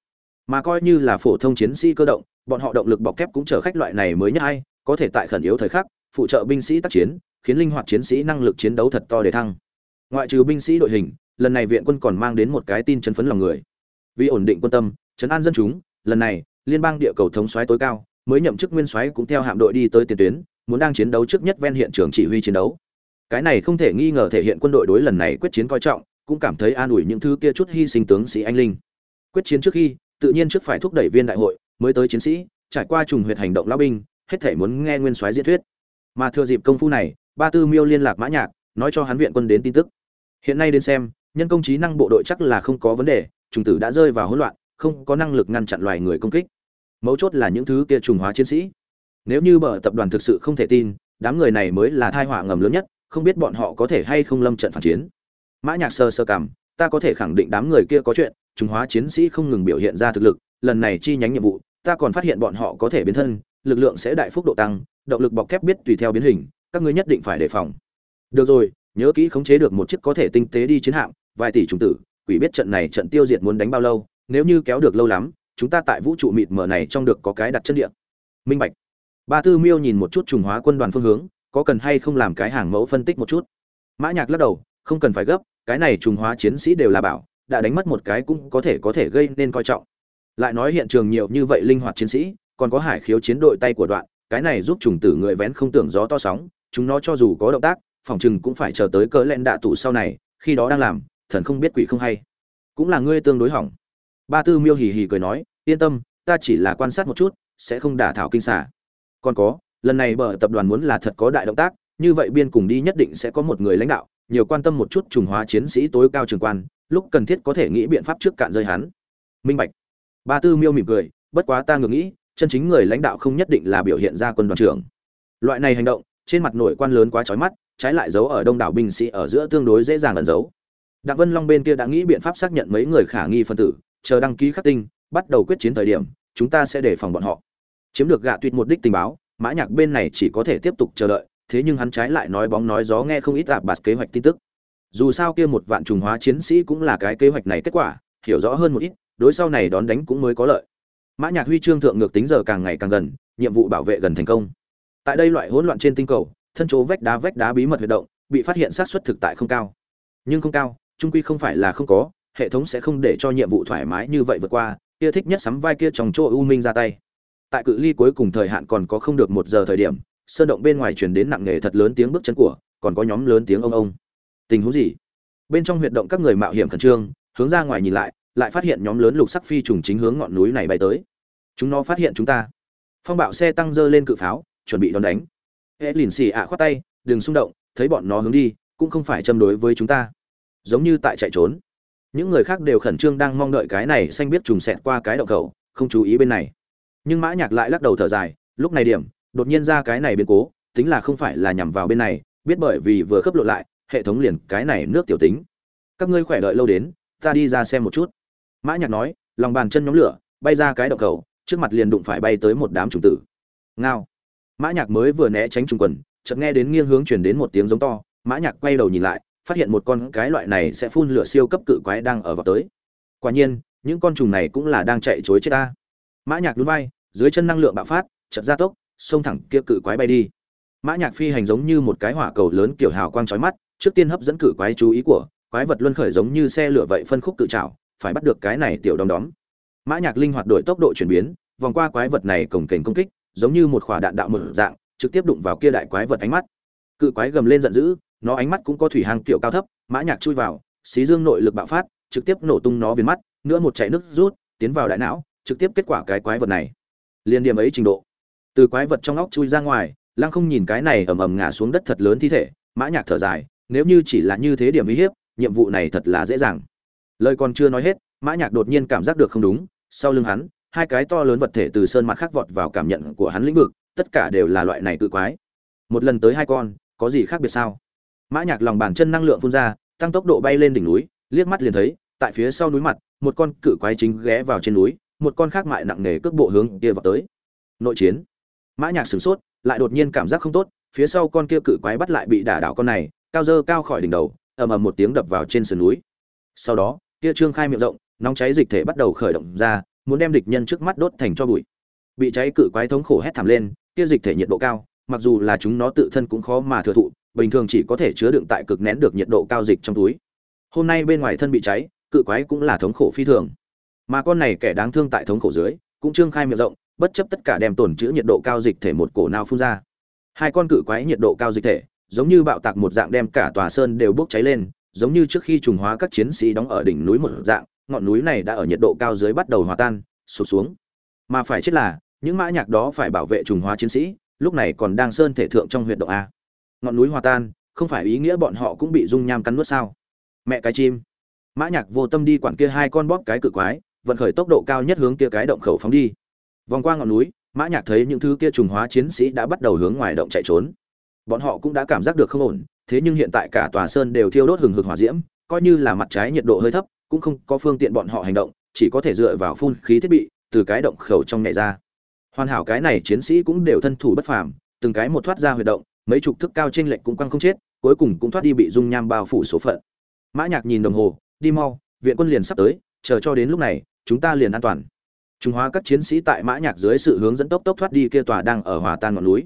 S1: Mà coi như là phổ thông chiến sĩ cơ động, bọn họ động lực bọc thép cũng chở khách loại này mới nhất hay, có thể tại khẩn yếu thời khắc, phụ trợ binh sĩ tác chiến, khiến linh hoạt chiến sĩ năng lực chiến đấu thật to để thăng ngoại trừ binh sĩ đội hình, lần này viện quân còn mang đến một cái tin chấn phấn lòng người. Vì ổn định quân tâm, chấn an dân chúng, lần này, liên bang địa cầu thống soái tối cao, mới nhậm chức nguyên soái cũng theo hạm đội đi tới tiền tuyến, muốn đang chiến đấu trước nhất ven hiện trường chỉ huy chiến đấu. Cái này không thể nghi ngờ thể hiện quân đội đối lần này quyết chiến coi trọng, cũng cảm thấy an ủi những thứ kia chút hy sinh tướng sĩ anh linh. Quyết chiến trước khi, tự nhiên trước phải thúc đẩy viên đại hội, mới tới chiến sĩ, trải qua trùng huyệt hành động lao binh, hết thể muốn nghe nguyên soái diễn thuyết. Mà thừa dịp công phu này, ba tư miêu liên lạc mã nhạc, nói cho hắn viện quân đến tin tức hiện nay đến xem, nhân công trí năng bộ đội chắc là không có vấn đề trùng tử đã rơi vào hỗn loạn, không có năng lực ngăn chặn loài người công kích. Mấu chốt là những thứ kia trùng hóa chiến sĩ. Nếu như bờ tập đoàn thực sự không thể tin, đám người này mới là thai họa ngầm lớn nhất, không biết bọn họ có thể hay không lâm trận phản chiến. Mã nhạc sơ sơ cảm, ta có thể khẳng định đám người kia có chuyện, trùng hóa chiến sĩ không ngừng biểu hiện ra thực lực, lần này chi nhánh nhiệm vụ, ta còn phát hiện bọn họ có thể biến thân, lực lượng sẽ đại phúc độ tăng, động lực bọc thép biết tùy theo biến hình, các ngươi nhất định phải đề phòng. Được rồi nhớ kỹ khống chế được một chiếc có thể tinh tế đi chiến hạm, vài tỷ trùng tử, quỷ biết trận này trận tiêu diệt muốn đánh bao lâu, nếu như kéo được lâu lắm, chúng ta tại vũ trụ mịt mờ này trong được có cái đặt chân địa. Minh bạch. Ba tư miêu nhìn một chút trùng hóa quân đoàn phương hướng, có cần hay không làm cái hàng mẫu phân tích một chút? Mã nhạc lắc đầu, không cần phải gấp, cái này trùng hóa chiến sĩ đều là bảo, đã đánh mất một cái cũng có thể có thể gây nên coi trọng. Lại nói hiện trường nhiều như vậy linh hoạt chiến sĩ, còn có hải khiếu chiến đội tay của đoạn, cái này giúp trùng tử người vén không tưởng gió to sóng, chúng nó cho dù có động tác phòng chừng cũng phải chờ tới cỡ lẹn đạ tủ sau này, khi đó đang làm, thần không biết quỷ không hay. Cũng là ngươi tương đối hỏng. Ba tư miêu hì hì cười nói, yên tâm, ta chỉ là quan sát một chút, sẽ không đả thảo kinh xả còn có, lần này bờ tập đoàn muốn là thật có đại động tác, như vậy biên cùng đi nhất định sẽ có một người lãnh đạo, nhiều quan tâm một chút trùng hóa chiến sĩ tối cao trường quan, lúc cần thiết có thể nghĩ biện pháp trước cạn rơi hắn. Minh bạch. Ba tư miêu mỉm cười, bất quá ta ngược nghĩ, chân chính người lãnh đạo không nhất định là biểu hiện ra quân đoàn trưởng. Loại này hành động, trên mặt nội quan lớn quá trói mắt trái lại giấu ở đông đảo binh sĩ ở giữa tương đối dễ dàng ẩn giấu. Đặng vân long bên kia đã nghĩ biện pháp xác nhận mấy người khả nghi phân tử, chờ đăng ký khắc tinh, bắt đầu quyết chiến thời điểm, chúng ta sẽ đề phòng bọn họ. Chiếm được gạ tuyệt một đích tình báo, mã nhạc bên này chỉ có thể tiếp tục chờ đợi, thế nhưng hắn trái lại nói bóng nói gió nghe không ít tạp bạt kế hoạch tin tức. Dù sao kia một vạn trùng hóa chiến sĩ cũng là cái kế hoạch này kết quả, hiểu rõ hơn một ít, đối sau này đón đánh cũng mới có lợi. Mã nhạc huy chương thượng ngược tính giờ càng ngày càng gần, nhiệm vụ bảo vệ gần thành công. Tại đây loại hỗn loạn trên tinh cầu thân chỗ vách đá vách đá bí mật huy động, bị phát hiện xác suất thực tại không cao. Nhưng không cao, trung quy không phải là không có, hệ thống sẽ không để cho nhiệm vụ thoải mái như vậy vượt qua, kia thích nhất sắm vai kia trong chỗ u minh ra tay. Tại cự ly cuối cùng thời hạn còn có không được một giờ thời điểm, sơn động bên ngoài truyền đến nặng nề thật lớn tiếng bước chân của, còn có nhóm lớn tiếng ông ông. Tình huống gì? Bên trong huyệt động các người mạo hiểm khẩn trương, hướng ra ngoài nhìn lại lại phát hiện nhóm lớn lục sắc phi trùng chính hướng ngọn núi này bay tới. Chúng nó phát hiện chúng ta. Phong bạo xe tăng dơ lên cự pháo, chuẩn bị đón đánh hễ lìn xì ạ khoát tay, đừng xung động, thấy bọn nó hướng đi, cũng không phải châm đối với chúng ta. Giống như tại chạy trốn. Những người khác đều khẩn trương đang mong đợi cái này xanh biết trùng xẹt qua cái động khẩu, không chú ý bên này. Nhưng mã nhạc lại lắc đầu thở dài, lúc này điểm, đột nhiên ra cái này biến cố, tính là không phải là nhằm vào bên này, biết bởi vì vừa khớp lộ lại, hệ thống liền cái này nước tiểu tính. Các ngươi khỏe đợi lâu đến, ta đi ra xem một chút. Mã nhạc nói, lòng bàn chân nhóm lửa, bay ra cái động khẩu, trước mặt liền đụng phải bay tới một đám trùng tử. Ngao mã nhạc mới vừa né tránh trùng quần, chợt nghe đến nghiêng hướng truyền đến một tiếng giống to. Mã nhạc quay đầu nhìn lại, phát hiện một con cái loại này sẽ phun lửa siêu cấp cự quái đang ở vào tới. Quả nhiên, những con trùng này cũng là đang chạy chối chết ta. Mã nhạc nhún vai, dưới chân năng lượng bạo phát, chợt ra tốc, xông thẳng kia cự quái bay đi. Mã nhạc phi hành giống như một cái hỏa cầu lớn kiểu hào quang chói mắt, trước tiên hấp dẫn cự quái chú ý của quái vật luân khởi giống như xe lửa vậy phân khúc tự trảo, phải bắt được cái này tiểu đom đóm. Mã nhạc linh hoạt đổi tốc độ chuyển biến, vòng qua quái vật này cổng kềnh công kích giống như một quả đạn đạo mở dạng, trực tiếp đụng vào kia đại quái vật ánh mắt. Cự quái gầm lên giận dữ, nó ánh mắt cũng có thủy hang kiểu cao thấp, mã nhạc chui vào, xí dương nội lực bạo phát, trực tiếp nổ tung nó viền mắt, nữa một chạy nước rút, tiến vào đại não, trực tiếp kết quả cái quái vật này. Liên điểm ấy trình độ. Từ quái vật trong óc chui ra ngoài, lăng không nhìn cái này ầm ầm ngã xuống đất thật lớn thi thể, mã nhạc thở dài, nếu như chỉ là như thế điểm uy hiếp, nhiệm vụ này thật là dễ dàng. Lời còn chưa nói hết, mã nhạc đột nhiên cảm giác được không đúng, sau lưng hắn hai cái to lớn vật thể từ sơn mặt khác vọt vào cảm nhận của hắn lĩnh vực, tất cả đều là loại này cự quái. Một lần tới hai con, có gì khác biệt sao? Mã nhạc lòng bàn chân năng lượng phun ra, tăng tốc độ bay lên đỉnh núi, liếc mắt liền thấy, tại phía sau núi mặt, một con cự quái chính ghé vào trên núi, một con khác mại nặng nề cước bộ hướng kia vào tới. Nội chiến. Mã nhạc sửng sốt, lại đột nhiên cảm giác không tốt, phía sau con kia cự quái bắt lại bị đả đảo con này, cao dơ cao khỏi đỉnh đầu, ầm ầm một tiếng đập vào trên sườn núi. Sau đó, kia trương khai miệng rộng, nóng cháy dịch thể bắt đầu khởi động ra muốn đem địch nhân trước mắt đốt thành cho bụi. Bị cháy cự quái thống khổ hét thảm lên, kia dịch thể nhiệt độ cao, mặc dù là chúng nó tự thân cũng khó mà thừa thụ, bình thường chỉ có thể chứa đựng tại cực nén được nhiệt độ cao dịch trong túi. Hôm nay bên ngoài thân bị cháy, cự quái cũng là thống khổ phi thường. Mà con này kẻ đáng thương tại thống khổ dưới, cũng trương khai miệng rộng, bất chấp tất cả đem tổn chữ nhiệt độ cao dịch thể một cổ nào phun ra. Hai con cự quái nhiệt độ cao dịch thể, giống như bạo tạc một dạng đem cả tòa sơn đều bốc cháy lên, giống như trước khi trùng hóa các chiến sĩ đóng ở đỉnh núi một dạng ngọn núi này đã ở nhiệt độ cao dưới bắt đầu hòa tan, sụp xuống. Mà phải chết là, những mã nhạc đó phải bảo vệ trùng hóa chiến sĩ, lúc này còn đang sơn thể thượng trong huyệt động a. Ngọn núi hòa tan, không phải ý nghĩa bọn họ cũng bị dung nham cắn nuốt sao? Mẹ cái chim. Mã nhạc vô tâm đi quản kia hai con bóp cái cự quái, vận khởi tốc độ cao nhất hướng kia cái động khẩu phóng đi. Vòng qua ngọn núi, mã nhạc thấy những thứ kia trùng hóa chiến sĩ đã bắt đầu hướng ngoài động chạy trốn. Bọn họ cũng đã cảm giác được không ổn, thế nhưng hiện tại cả tòa sơn đều thiêu đốt hừng hực hỏa diễm, coi như là mặt trái nhiệt độ hơi thấp cũng không có phương tiện bọn họ hành động, chỉ có thể dựa vào phun khí thiết bị, từ cái động khẩu trong nhảy ra. Hoàn hảo cái này chiến sĩ cũng đều thân thủ bất phàm, từng cái một thoát ra huy động, mấy chục thước cao trên lệnh cũng quăng không chết, cuối cùng cũng thoát đi bị dung nham bao phủ số phận. Mã nhạc nhìn đồng hồ, đi mau, viện quân liền sắp tới, chờ cho đến lúc này, chúng ta liền an toàn. Trung hóa các chiến sĩ tại mã nhạc dưới sự hướng dẫn tốc tốc thoát đi kia tòa đang ở hòa tan ngọn núi.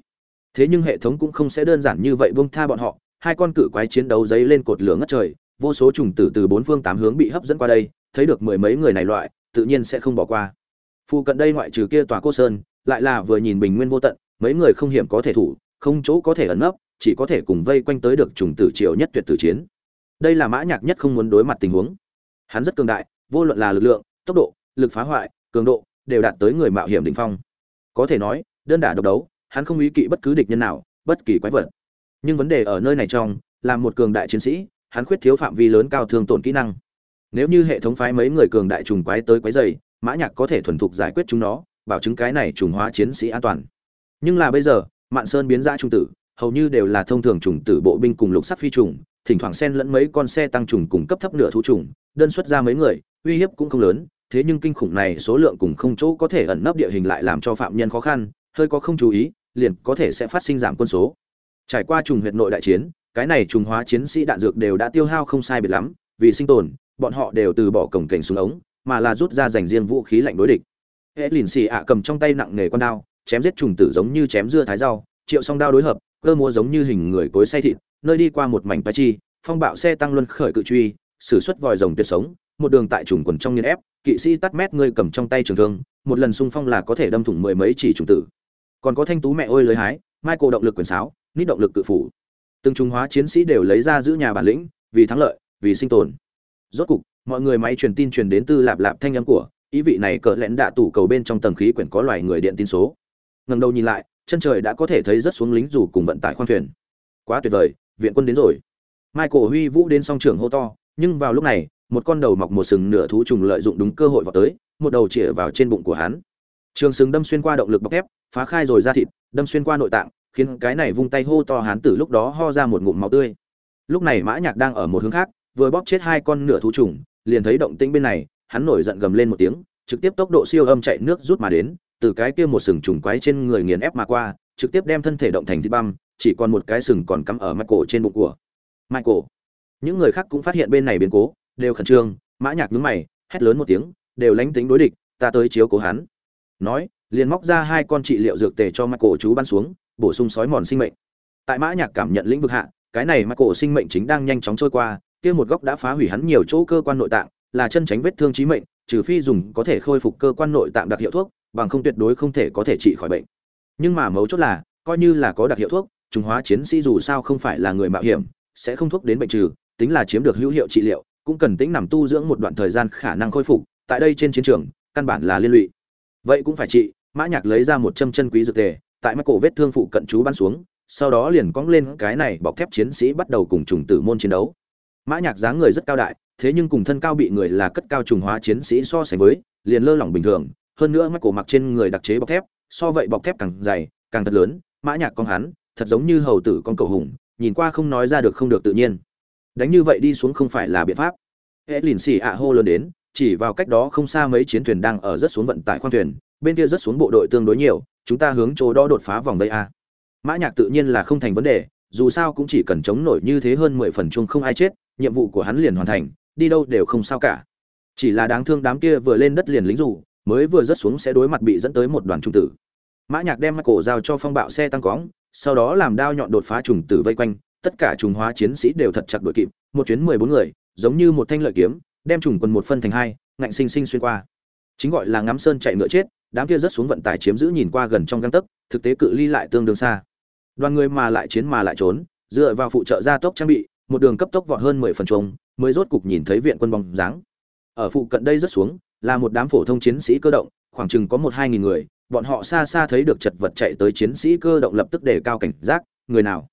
S1: Thế nhưng hệ thống cũng không sẽ đơn giản như vậy buông tha bọn họ, hai con cự quái chiến đấu giấy lên cột lửa ngất trời vô số trùng tử từ bốn phương tám hướng bị hấp dẫn qua đây, thấy được mười mấy người này loại, tự nhiên sẽ không bỏ qua. Phu cận đây ngoại trừ kia tòa cô sơn, lại là vừa nhìn bình nguyên vô tận, mấy người không hiểm có thể thủ, không chỗ có thể ẩn nấp, chỉ có thể cùng vây quanh tới được trùng tử triều nhất tuyệt tử chiến. Đây là mã nhạc nhất không muốn đối mặt tình huống. Hắn rất cường đại, vô luận là lực lượng, tốc độ, lực phá hoại, cường độ, đều đạt tới người mạo hiểm đỉnh phong. Có thể nói, đơn đả độc đấu, hắn không ý kỵ bất cứ địch nhân nào, bất kỳ quái vật. Nhưng vấn đề ở nơi này trong, là một cường đại chiến sĩ hắn khuyết thiếu phạm vi lớn cao thương tổn kỹ năng. Nếu như hệ thống phái mấy người cường đại trùng quái tới quái dày mã nhạc có thể thuần thục giải quyết chúng nó, bảo chứng cái này trùng hóa chiến sĩ an toàn. Nhưng là bây giờ, mạn sơn biến ra trung tử, hầu như đều là thông thường trùng tử bộ binh cùng lục sắc phi trùng, thỉnh thoảng xen lẫn mấy con xe tăng trùng cùng cấp thấp nửa thú trùng, đơn xuất ra mấy người, uy hiếp cũng không lớn, thế nhưng kinh khủng này số lượng cùng không chỗ có thể ẩn nấp địa hình lại làm cho phạm nhân khó khăn, hơi có không chú ý, liền có thể sẽ phát sinh giảm quân số. Trải qua trùng huyệt nội đại chiến cái này trùng hóa chiến sĩ đạn dược đều đã tiêu hao không sai biệt lắm, vì sinh tồn, bọn họ đều từ bỏ cổng cảnh xuống ống, mà là rút ra dành riêng vũ khí lạnh đối địch. Hệ lìn xì ạ cầm trong tay nặng nghề con đao, chém giết trùng tử giống như chém dưa thái rau, triệu song đao đối hợp, cơ múa giống như hình người cối xay thịt, nơi đi qua một mảnh bãi chi, phong bạo xe tăng luân khởi cự truy, sử xuất vòi rồng tuyệt sống, một đường tại trùng quần trong nghiền ép, kỵ sĩ tắt mét ngươi cầm trong tay trường thương, một lần xung phong là có thể đâm thủng mười mấy chỉ trùng tử. Còn có thanh tú mẹ ôi lưới hái, michael động lực quyền sáo, nít động lực cự phủ từng trung hóa chiến sĩ đều lấy ra giữ nhà bản lĩnh, vì thắng lợi, vì sinh tồn. Rốt cục, mọi người máy truyền tin truyền đến tư lạp lạp thanh âm của, ý vị này cỡ lẽn đạ tủ cầu bên trong tầng khí quyển có loài người điện tin số. Ngần đầu nhìn lại, chân trời đã có thể thấy rất xuống lính dù cùng vận tải khoang thuyền. Quá tuyệt vời, viện quân đến rồi. Michael huy vũ đến song trường hô to, nhưng vào lúc này, một con đầu mọc một sừng nửa thú trùng lợi dụng đúng cơ hội vào tới, một đầu chĩa vào trên bụng của hắn. Trường sừng đâm xuyên qua động lực bọc thép, phá khai rồi ra thịt, đâm xuyên qua nội tạng khiến cái này vung tay hô to hắn tử lúc đó ho ra một ngụm máu tươi lúc này mã nhạc đang ở một hướng khác vừa bóp chết hai con nửa thú trùng liền thấy động tĩnh bên này hắn nổi giận gầm lên một tiếng trực tiếp tốc độ siêu âm chạy nước rút mà đến từ cái kia một sừng trùng quái trên người nghiền ép mà qua trực tiếp đem thân thể động thành thịt băm chỉ còn một cái sừng còn cắm ở mắt cổ trên bụng của Michael. Những người khác cũng phát hiện bên này biến cố, đều khẩn trương, Mã Nhạc nhướng mày, hét lớn một tiếng, đều lánh tính đối địch, ta tới chiếu cố hắn. Nói, liền móc ra hai con trị liệu dược tề cho Michael chú bắn xuống, bổ sung sói mòn sinh mệnh. Tại Mã Nhạc cảm nhận lĩnh vực hạ, cái này Michael sinh mệnh chính đang nhanh chóng trôi qua, kia một góc đã phá hủy hắn nhiều chỗ cơ quan nội tạng, là chân tránh vết thương chí mệnh, trừ phi dùng có thể khôi phục cơ quan nội tạng đặc hiệu thuốc, bằng không tuyệt đối không thể có thể trị khỏi bệnh. Nhưng mà mấu chốt là, coi như là có đặc hiệu thuốc, trùng hóa chiến sĩ dù sao không phải là người mạo hiểm, sẽ không thuốc đến bệnh trừ, tính là chiếm được hữu hiệu trị liệu, cũng cần tính nằm tu dưỡng một đoạn thời gian khả năng khôi phục, tại đây trên chiến trường, căn bản là liên lụy. Vậy cũng phải trị, Mã Nhạc lấy ra một châm chân quý dược tề, tại mắt cổ vết thương phụ cận chú bắn xuống, sau đó liền cong lên cái này bọc thép chiến sĩ bắt đầu cùng trùng tử môn chiến đấu. Mã Nhạc dáng người rất cao đại, thế nhưng cùng thân cao bị người là cất cao trùng hóa chiến sĩ so sánh với, liền lơ lỏng bình thường, hơn nữa mắt cổ mặc trên người đặc chế bọc thép, so vậy bọc thép càng dày, càng thật lớn, Mã Nhạc con hắn, thật giống như hầu tử con cầu hùng, nhìn qua không nói ra được không được tự nhiên đánh như vậy đi xuống không phải là biện pháp hệ lìn xì ạ hô lớn đến chỉ vào cách đó không xa mấy chiến thuyền đang ở rất xuống vận tải khoang thuyền bên kia rất xuống bộ đội tương đối nhiều chúng ta hướng chỗ đó đột phá vòng đây a mã nhạc tự nhiên là không thành vấn đề, dù sao cũng chỉ cần chống nổi như thế hơn mười phần chung không ai chết, nhiệm vụ của hắn liền hoàn thành, đi đâu đều không sao cả. Chỉ là đáng thương đám kia vừa lên đất liền lính rủ, mới vừa rớt xuống sẽ đối mặt bị dẫn tới một đoàn trung tử. Mã nhạc đem cổ giao cho phong bạo xe tăng cóng, sau đó làm đao nhọn đột phá trùng tử vây quanh, tất cả trùng hóa chiến sĩ đều thật chặt đuổi kịp, một chuyến mười bốn người, giống như một thanh lợi kiếm, đem trùng quân một phân thành hai, ngạnh sinh sinh xuyên qua. Chính gọi là ngắm sơn chạy ngựa chết đám kia rớt xuống vận tải chiếm giữ nhìn qua gần trong găng tấc, thực tế cự ly lại tương đương xa. Đoàn người mà lại chiến mà lại trốn, dựa vào phụ trợ gia tốc trang bị, một đường cấp tốc vọt hơn mười phần trống mới rốt cục nhìn thấy viện quân bóng dáng. Ở phụ cận đây rất xuống, là một đám phổ thông chiến sĩ cơ động, khoảng chừng có một hai nghìn người, bọn họ xa xa thấy được chật vật chạy tới chiến sĩ cơ động lập tức đề cao cảnh giác, người nào?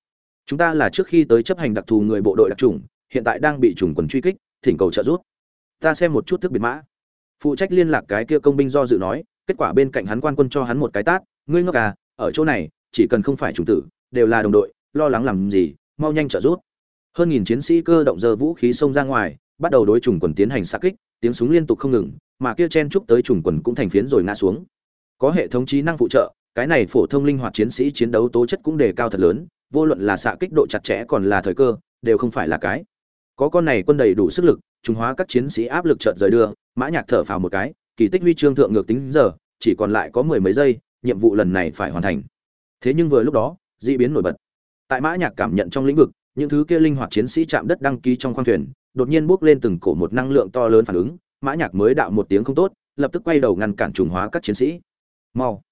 S1: Chúng ta là trước khi tới chấp hành đặc thù người bộ đội đặc trùng hiện tại đang bị trùng quần truy kích, thỉnh cầu trợ giúp. Ta xem một chút thức biệt mã. Phụ trách liên lạc cái kia công binh do dự nói kết quả bên cạnh hắn quan quân cho hắn một cái tát, ngươi ngốc à ở chỗ này, chỉ cần không phải trùng tử, đều là đồng đội, lo lắng làm gì, mau nhanh trợ rút. hơn nghìn chiến sĩ cơ động giờ vũ khí xông ra ngoài, bắt đầu đối trùng quần tiến hành xa kích, tiếng súng liên tục không ngừng, mà kia chen chúc tới trùng quần cũng thành phiến rồi ngã xuống. Có hệ thống trí năng phụ trợ, cái này phổ thông linh hoạt chiến sĩ chiến đấu tố chất cũng đề cao thật lớn, vô luận là xạ kích độ chặt chẽ còn là thời cơ, đều không phải là cái. Có con này quân đầy đủ sức lực trung hóa các chiến sĩ áp lực chợt rời đưa, mã nhạc thở phào một cái kỳ tích huy chương thượng ngược tính giờ, chỉ còn lại có mười mấy giây, nhiệm vụ lần này phải hoàn thành. Thế nhưng vừa lúc đó dị biến nổi bật. Tại mã nhạc cảm nhận trong lĩnh vực, những thứ kia linh hoạt chiến sĩ chạm đất đăng ký trong khoang thuyền, đột nhiên bước lên từng cổ một năng lượng to lớn phản ứng, mã nhạc mới đạo một tiếng không tốt, lập tức quay đầu ngăn cản trùng hóa các chiến sĩ. Mau.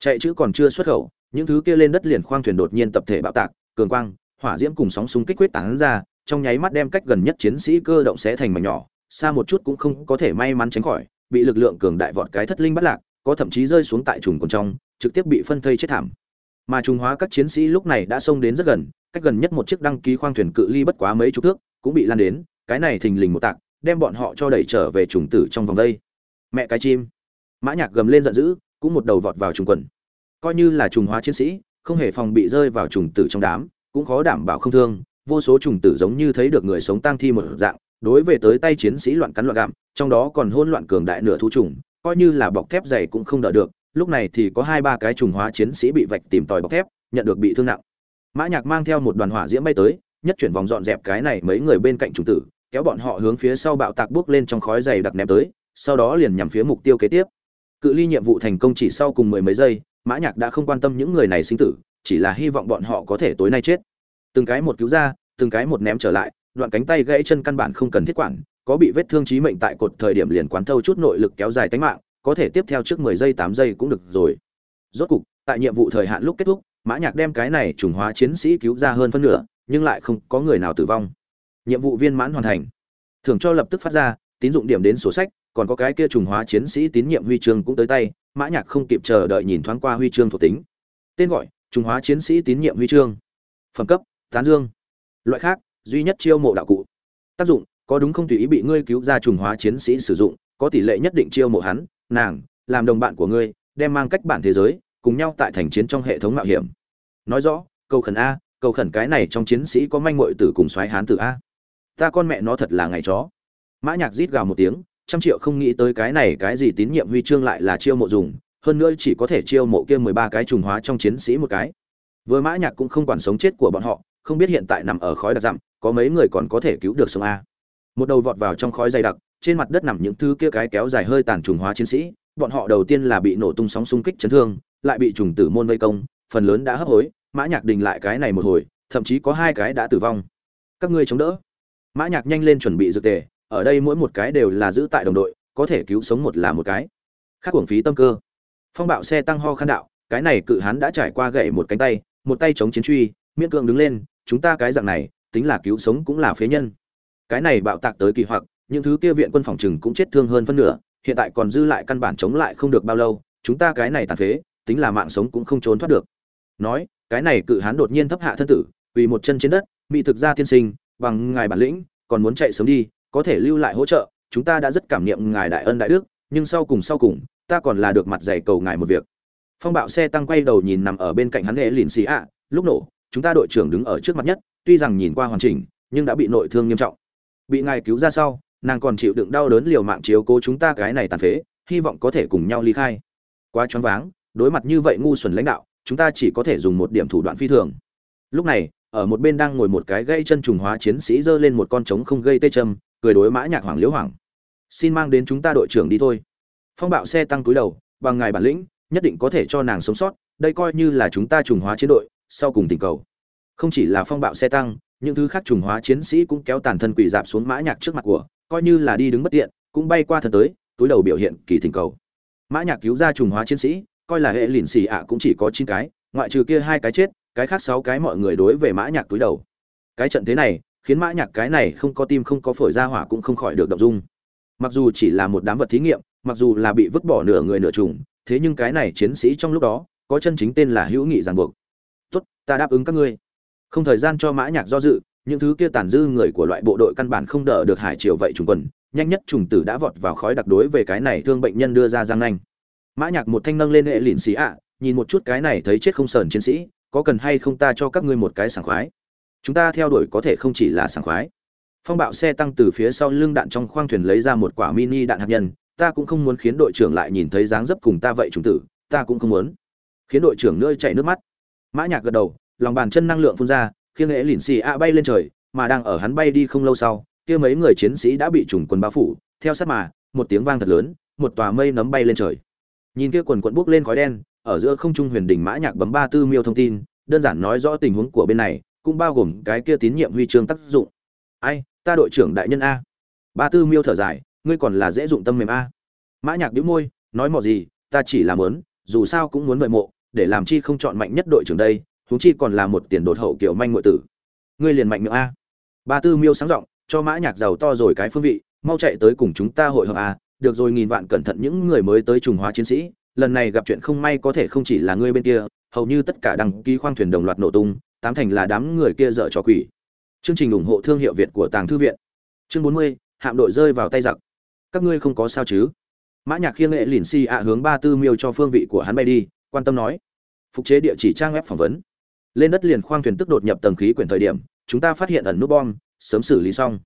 S1: Chạy chữ còn chưa xuất khẩu, những thứ kia lên đất liền khoang thuyền đột nhiên tập thể bạo tạc, cường quang, hỏa diễm cùng sóng xung kích quyết tán ra, trong nháy mắt đem cách gần nhất chiến sĩ cơ động xé thành mảnh nhỏ, xa một chút cũng không có thể may mắn tránh khỏi bị lực lượng cường đại vọt cái thất linh bắt lạc, có thậm chí rơi xuống tại trùng còn trong, trực tiếp bị phân thây chết thảm. Mà trùng hóa các chiến sĩ lúc này đã xông đến rất gần, cách gần nhất một chiếc đăng ký khoang thuyền cự ly bất quá mấy chục thước, cũng bị lan đến, cái này thình lình một tạc, đem bọn họ cho đẩy trở về trùng tử trong vòng đây. Mẹ cái chim. Mã nhạc gầm lên giận dữ, cũng một đầu vọt vào trùng quần. Coi như là trùng hóa chiến sĩ, không hề phòng bị rơi vào trùng tử trong đám, cũng khó đảm bảo không thương, vô số trùng tử giống như thấy được người sống tang thi một dạng đối về tới tay chiến sĩ loạn cắn loạn gặm, trong đó còn hỗn loạn cường đại nửa thu trùng, coi như là bọc thép dày cũng không đỡ được, lúc này thì có hai ba cái trùng hóa chiến sĩ bị vạch tìm tòi bọc thép, nhận được bị thương nặng. Mã nhạc mang theo một đoàn hỏa diễm bay tới, nhất chuyển vòng dọn dẹp cái này mấy người bên cạnh trùng tử, kéo bọn họ hướng phía sau bạo tạc bước lên trong khói dày đặc ném tới, sau đó liền nhắm phía mục tiêu kế tiếp. Cự ly nhiệm vụ thành công chỉ sau cùng mười mấy giây, mã nhạc đã không quan tâm những người này sinh tử, chỉ là hy vọng bọn họ có thể tối nay chết. Từng cái một cứu ra, từng cái một ném trở lại đoạn cánh tay gãy chân căn bản không cần thiết quản, có bị vết thương chí mệnh tại cột thời điểm liền quán thâu chút nội lực kéo dài tính mạng, có thể tiếp theo trước mười giây, tám giây cũng được rồi. Rốt cục, tại nhiệm vụ thời hạn lúc kết thúc, mã nhạc đem cái này trùng hóa chiến sĩ cứu ra hơn phân nửa, nhưng lại không có người nào tử vong. Nhiệm vụ viên mãn hoàn thành. Thưởng cho lập tức phát ra, tín dụng điểm đến sổ sách, còn có cái kia trùng hóa chiến sĩ tín nhiệm huy chương cũng tới tay, mã nhạc không kịp chờ đợi nhìn thoáng qua huy chương thuộc tính. Tên gọi, trùng hóa chiến sĩ tín nhiệm huy chương. Phẩm cấp, tán dương. Loại khác duy nhất chiêu mộ đạo cụ. Tác dụng, có đúng không tùy ý bị ngươi cứu ra trùng hóa chiến sĩ sử dụng, có tỷ lệ nhất định chiêu mộ hắn, nàng, làm đồng bạn của ngươi, đem mang cách bản thế giới, cùng nhau tại thành chiến trong hệ thống mạo hiểm. Nói rõ, cầu khẩn a, cầu khẩn cái này trong chiến sĩ có manh muội tử cùng xoáy hán tử a. Ta con mẹ nó thật là ngày chó. Mã nhạc rít gào một tiếng, trăm triệu không nghĩ tới cái này cái gì tín nhiệm huy chương lại là chiêu mộ dùng, hơn nữa chỉ có thể chiêu mộ kia mười ba cái trùng hóa trong chiến sĩ một cái. Vừa mã nhạc cũng không quản sống chết của bọn họ không biết hiện tại nằm ở khói đặc dặm, có mấy người còn có thể cứu được sống a. Một đầu vọt vào trong khói dày đặc, trên mặt đất nằm những thứ kia cái kéo dài hơi tàn trùng hóa chiến sĩ, bọn họ đầu tiên là bị nổ tung sóng xung kích chấn thương, lại bị trùng tử môn vây công, phần lớn đã hấp hối, mã nhạc đình lại cái này một hồi, thậm chí có hai cái đã tử vong. Các ngươi chống đỡ. Mã nhạc nhanh lên chuẩn bị dược tề, ở đây mỗi một cái đều là giữ tại đồng đội, có thể cứu sống một là một cái. Khác uổng phí tâm cơ. Phong bạo xe tăng ho khan đạo, cái này cự hán đã trải qua gãy một cánh tay, một tay chống chiến truy, miễn cưỡng đứng lên chúng ta cái dạng này, tính là cứu sống cũng là phế nhân. Cái này bạo tạc tới kỳ hoặc, những thứ kia viện quân phòng trừng cũng chết thương hơn phân nửa, hiện tại còn dư lại căn bản chống lại không được bao lâu, chúng ta cái này tàn phế, tính là mạng sống cũng không trốn thoát được. Nói, cái này cự hán đột nhiên thấp hạ thân tử vì một chân trên đất bị thực ra tiên sinh, bằng ngài bản lĩnh, còn muốn chạy sớm đi, có thể lưu lại hỗ trợ, chúng ta đã rất cảm niệm ngài đại ân đại đức, nhưng sau cùng sau cùng, ta còn là được mặt dày cầu ngài một việc. Phong bạo xe tăng quay đầu nhìn nằm ở bên cạnh hắn nghệ lìn xì ạ, lúc nổ chúng ta đội trưởng đứng ở trước mặt nhất, tuy rằng nhìn qua hoàn chỉnh, nhưng đã bị nội thương nghiêm trọng. Bị ngài cứu ra sau, nàng còn chịu đựng đau đớn liều mạng chiếu cố chúng ta cái này tàn phế, hy vọng có thể cùng nhau ly khai. Quá choáng váng, đối mặt như vậy ngu xuẩn lãnh đạo, chúng ta chỉ có thể dùng một điểm thủ đoạn phi thường. Lúc này, ở một bên đang ngồi một cái gãy chân trùng hóa chiến sĩ giơ lên một con trống không gây tê châm, cười đối mã nhạc hoàng liễu hoàng xin mang đến chúng ta đội trưởng đi thôi. Phong bạo xe tăng túi đầu, bằng ngài bản lĩnh, nhất định có thể cho nàng sống sót, đây coi như là chúng ta trùng hóa chiến đội sau cùng tình cầu. Không chỉ là phong bạo xe tăng, những thứ khác trùng hóa chiến sĩ cũng kéo tàn thân quỷ dạp xuống mã nhạc trước mặt của, coi như là đi đứng bất tiện, cũng bay qua thân tới, túi đầu biểu hiện kỳ tình cầu. Mã nhạc cứu ra trùng hóa chiến sĩ, coi là hệ lìn xì ạ cũng chỉ có chín cái, ngoại trừ kia hai cái chết, cái khác sáu cái mọi người đối về mã nhạc túi đầu. Cái trận thế này, khiến mã nhạc cái này không có tim không có phổi ra hỏa cũng không khỏi được động dung. Mặc dù chỉ là một đám vật thí nghiệm, mặc dù là bị vứt bỏ nửa người nửa trùng thế nhưng cái này chiến sĩ trong lúc đó, có chân chính tên là hữu nghị ràng buộc tốt, ta đáp ứng các ngươi. Không thời gian cho mã nhạc do dự, những thứ kia tàn dư người của loại bộ đội căn bản không đỡ được hải triều vậy trùng quần, nhanh nhất trùng tử đã vọt vào khói đặc đối về cái này thương bệnh nhân đưa ra giang nanh. Mã nhạc một thanh nâng lên hệ lìn xì ạ, nhìn một chút cái này thấy chết không sờn chiến sĩ, có cần hay không ta cho các ngươi một cái sảng khoái? Chúng ta theo đuổi có thể không chỉ là sảng khoái. Phong bạo xe tăng từ phía sau lưng đạn trong khoang thuyền lấy ra một quả mini đạn hạt nhân, ta cũng không muốn khiến đội trưởng lại nhìn thấy dáng dấp cùng ta vậy trùng tử, ta cũng không muốn. Khiến đội trưởng nữa chảy nước mắt mã nhạc gật đầu, lòng bàn chân năng lượng phun ra, khiêng nghệ lìn xì a bay lên trời, mà đang ở hắn bay đi không lâu sau, kia mấy người chiến sĩ đã bị trùng quân bao phủ, theo sát mà, một tiếng vang thật lớn, một tòa mây nấm bay lên trời. Nhìn kia quần quần bốc lên khói đen, ở giữa không trung huyền đỉnh mã nhạc bấm ba tư miêu thông tin, đơn giản nói rõ tình huống của bên này, cũng bao gồm cái kia tín nhiệm huy chương tác dụng. Ai, ta đội trưởng đại nhân a. Ba tư miêu thở dài, ngươi còn là dễ dụng tâm mềm a. Mã nhạc nhíu môi, nói mò gì, ta chỉ là muốn dù sao cũng muốn vậy mộ để làm chi không chọn mạnh nhất đội trưởng đây, huống chi còn là một tiền đột hậu kiểu manh muội tử. Ngươi liền mạnh miệng a. Ba tư miêu sáng giọng, cho mã nhạc giàu to rồi cái phương vị, mau chạy tới cùng chúng ta hội hợp a. Được rồi nghìn vạn cẩn thận những người mới tới trùng hóa chiến sĩ, lần này gặp chuyện không may có thể không chỉ là ngươi bên kia, hầu như tất cả đăng ký khoang thuyền đồng loạt nổ tung, tám thành là đám người kia dở trò quỷ. Chương trình ủng hộ thương hiệu việt của tàng thư viện. Chương bốn mươi, hạm đội rơi vào tay giặc. Các ngươi không có sao chứ? Mã nhạc khiêng nghệ lìn si ạ hướng ba tư miêu cho phương vị của hắn bay đi quan tâm nói. Phục chế địa chỉ trang web phỏng vấn. Lên đất liền khoang thuyền tức đột nhập tầng khí quyển thời điểm, chúng ta phát hiện ẩn nút bom, sớm xử lý xong.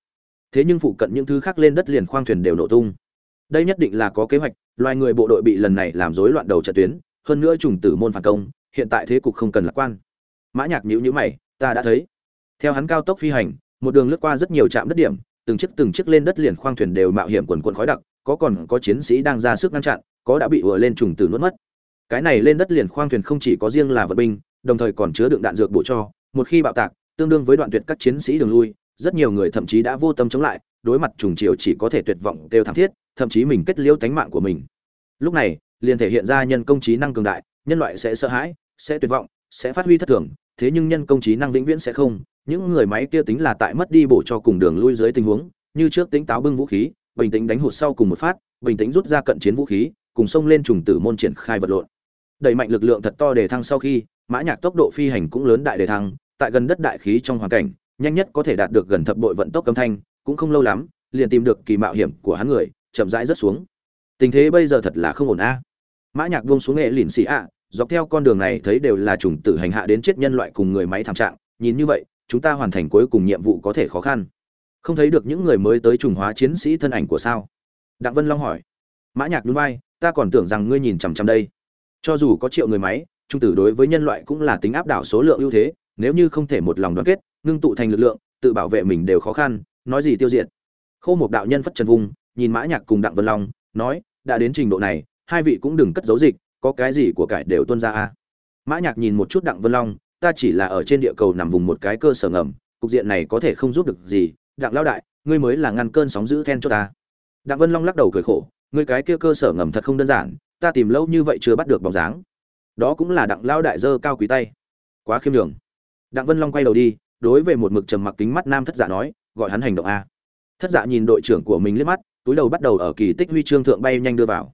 S1: Thế nhưng phụ cận những thứ khác lên đất liền khoang thuyền đều nổ tung. Đây nhất định là có kế hoạch, loài người bộ đội bị lần này làm rối loạn đầu trận tuyến, hơn nữa trùng tử môn phản công, hiện tại thế cục không cần lạc quan. Mã nhạc nhíu nhíu mày, ta đã thấy. Theo hắn cao tốc phi hành, một đường lướt qua rất nhiều trạm đất điểm, từng chiếc từng chiếc lên đất liền khoang thuyền đều mạo hiểm quần quần khói đặc, có còn có chiến sĩ đang ra sức ngăn chặn, có đã bị ùa lên trùng tử nuốt mất cái này lên đất liền khoang thuyền không chỉ có riêng là vật binh, đồng thời còn chứa đựng đạn dược bổ cho. Một khi bạo tạc, tương đương với đoạn tuyệt các chiến sĩ đường lui, rất nhiều người thậm chí đã vô tâm chống lại, đối mặt trùng chiều chỉ có thể tuyệt vọng, đều thảm thiết, thậm chí mình kết liễu tánh mạng của mình. Lúc này, liền thể hiện ra nhân công trí năng cường đại, nhân loại sẽ sợ hãi, sẽ tuyệt vọng, sẽ phát huy thất thường, thế nhưng nhân công trí năng vĩnh viễn sẽ không. Những người máy kia tính là tại mất đi bổ cho cùng đường lui dưới tình huống, như trước tính táo bưng vũ khí, bình tĩnh đánh hụt sau cùng một phát, bình tĩnh rút ra cận chiến vũ khí, cùng xông lên trùng tử môn triển khai vật lộn đẩy mạnh lực lượng thật to để thăng sau khi, mã nhạc tốc độ phi hành cũng lớn đại để thăng, tại gần đất đại khí trong hoàn cảnh, nhanh nhất có thể đạt được gần thập bội vận tốc âm thanh, cũng không lâu lắm, liền tìm được kỳ mạo hiểm của hắn người, chậm rãi rất xuống. Tình thế bây giờ thật là không ổn a. Mã nhạc buông xuống nghệ lìn xì ạ, dọc theo con đường này thấy đều là trùng tử hành hạ đến chết nhân loại cùng người máy thảm trạng, nhìn như vậy, chúng ta hoàn thành cuối cùng nhiệm vụ có thể khó khăn. Không thấy được những người mới tới trùng hóa chiến sĩ thân ảnh của sao? Đặng vân long hỏi. Mã nhạc nhún vai, ta còn tưởng rằng ngươi nhìn chằm chằm đây cho dù có triệu người máy, trung tử đối với nhân loại cũng là tính áp đảo số lượng ưu thế, nếu như không thể một lòng đoàn kết, ngưng tụ thành lực lượng, tự bảo vệ mình đều khó khăn, nói gì tiêu diệt. Khô một đạo nhân phất trần vung nhìn mã nhạc cùng đặng vân long, nói, đã đến trình độ này, hai vị cũng đừng cất giấu dịch, có cái gì của cải đều tuôn ra a. Mã nhạc nhìn một chút đặng vân long, ta chỉ là ở trên địa cầu nằm vùng một cái cơ sở ngầm, cục diện này có thể không giúp được gì. Đặng lão đại, ngươi mới là ngăn cơn sóng dữ then cho ta. Đặng vân long lắc đầu cười khổ, ngươi cái kia cơ sở ngầm thật không đơn giản ta tìm lâu như vậy chưa bắt được bóng dáng. Đó cũng là đặng lao đại dơ cao quý tay. Quá khiêm nhường. Đặng vân long quay đầu đi, đối với một mực trầm mặc kính mắt nam thất giả nói, gọi hắn hành động a. Thất giả nhìn đội trưởng của mình liếc mắt, túi đầu bắt đầu ở kỳ tích huy chương thượng bay nhanh đưa vào.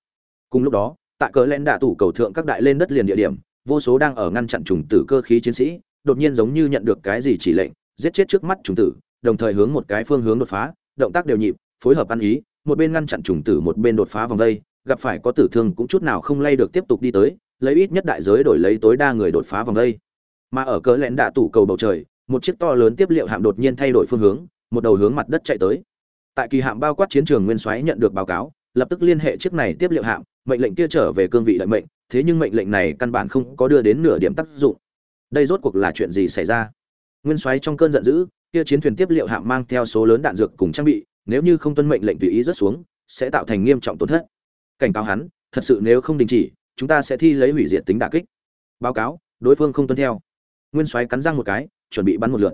S1: Cùng lúc đó, tại cờ len đạ tủ cầu thượng các đại lên đất liền địa điểm, vô số đang ở ngăn chặn trùng tử cơ khí chiến sĩ, đột nhiên giống như nhận được cái gì chỉ lệnh, giết chết trước mắt trùng tử, đồng thời hướng một cái phương hướng đột phá, động tác đều nhịp, phối hợp ăn ý, một bên ngăn chặn trùng tử một bên đột phá vòng vây gặp phải có tử thương cũng chút nào không lay được tiếp tục đi tới, lấy ít nhất đại giới đổi lấy tối đa người đột phá vòng đây. Mà ở cỡ lẽn đạ tủ cầu bầu trời, một chiếc to lớn tiếp liệu hạm đột nhiên thay đổi phương hướng, một đầu hướng mặt đất chạy tới. Tại kỳ hạm bao quát chiến trường nguyên soái nhận được báo cáo, lập tức liên hệ chiếc này tiếp liệu hạm, mệnh lệnh kia trở về cương vị đợi mệnh, thế nhưng mệnh lệnh này căn bản không có đưa đến nửa điểm tác dụng. Đây rốt cuộc là chuyện gì xảy ra? Nguyên soái trong cơn giận dữ, kia chiến thuyền tiếp liệu hạm mang theo số lớn đạn dược cùng trang bị, nếu như không tuân mệnh lệnh tùy ý rớt xuống, sẽ tạo thành nghiêm trọng tổn thất cảnh cáo hắn, thật sự nếu không đình chỉ, chúng ta sẽ thi lấy hủy diệt tính đả kích. Báo cáo, đối phương không tuân theo. Nguyên soái cắn răng một cái, chuẩn bị bắn một lượt.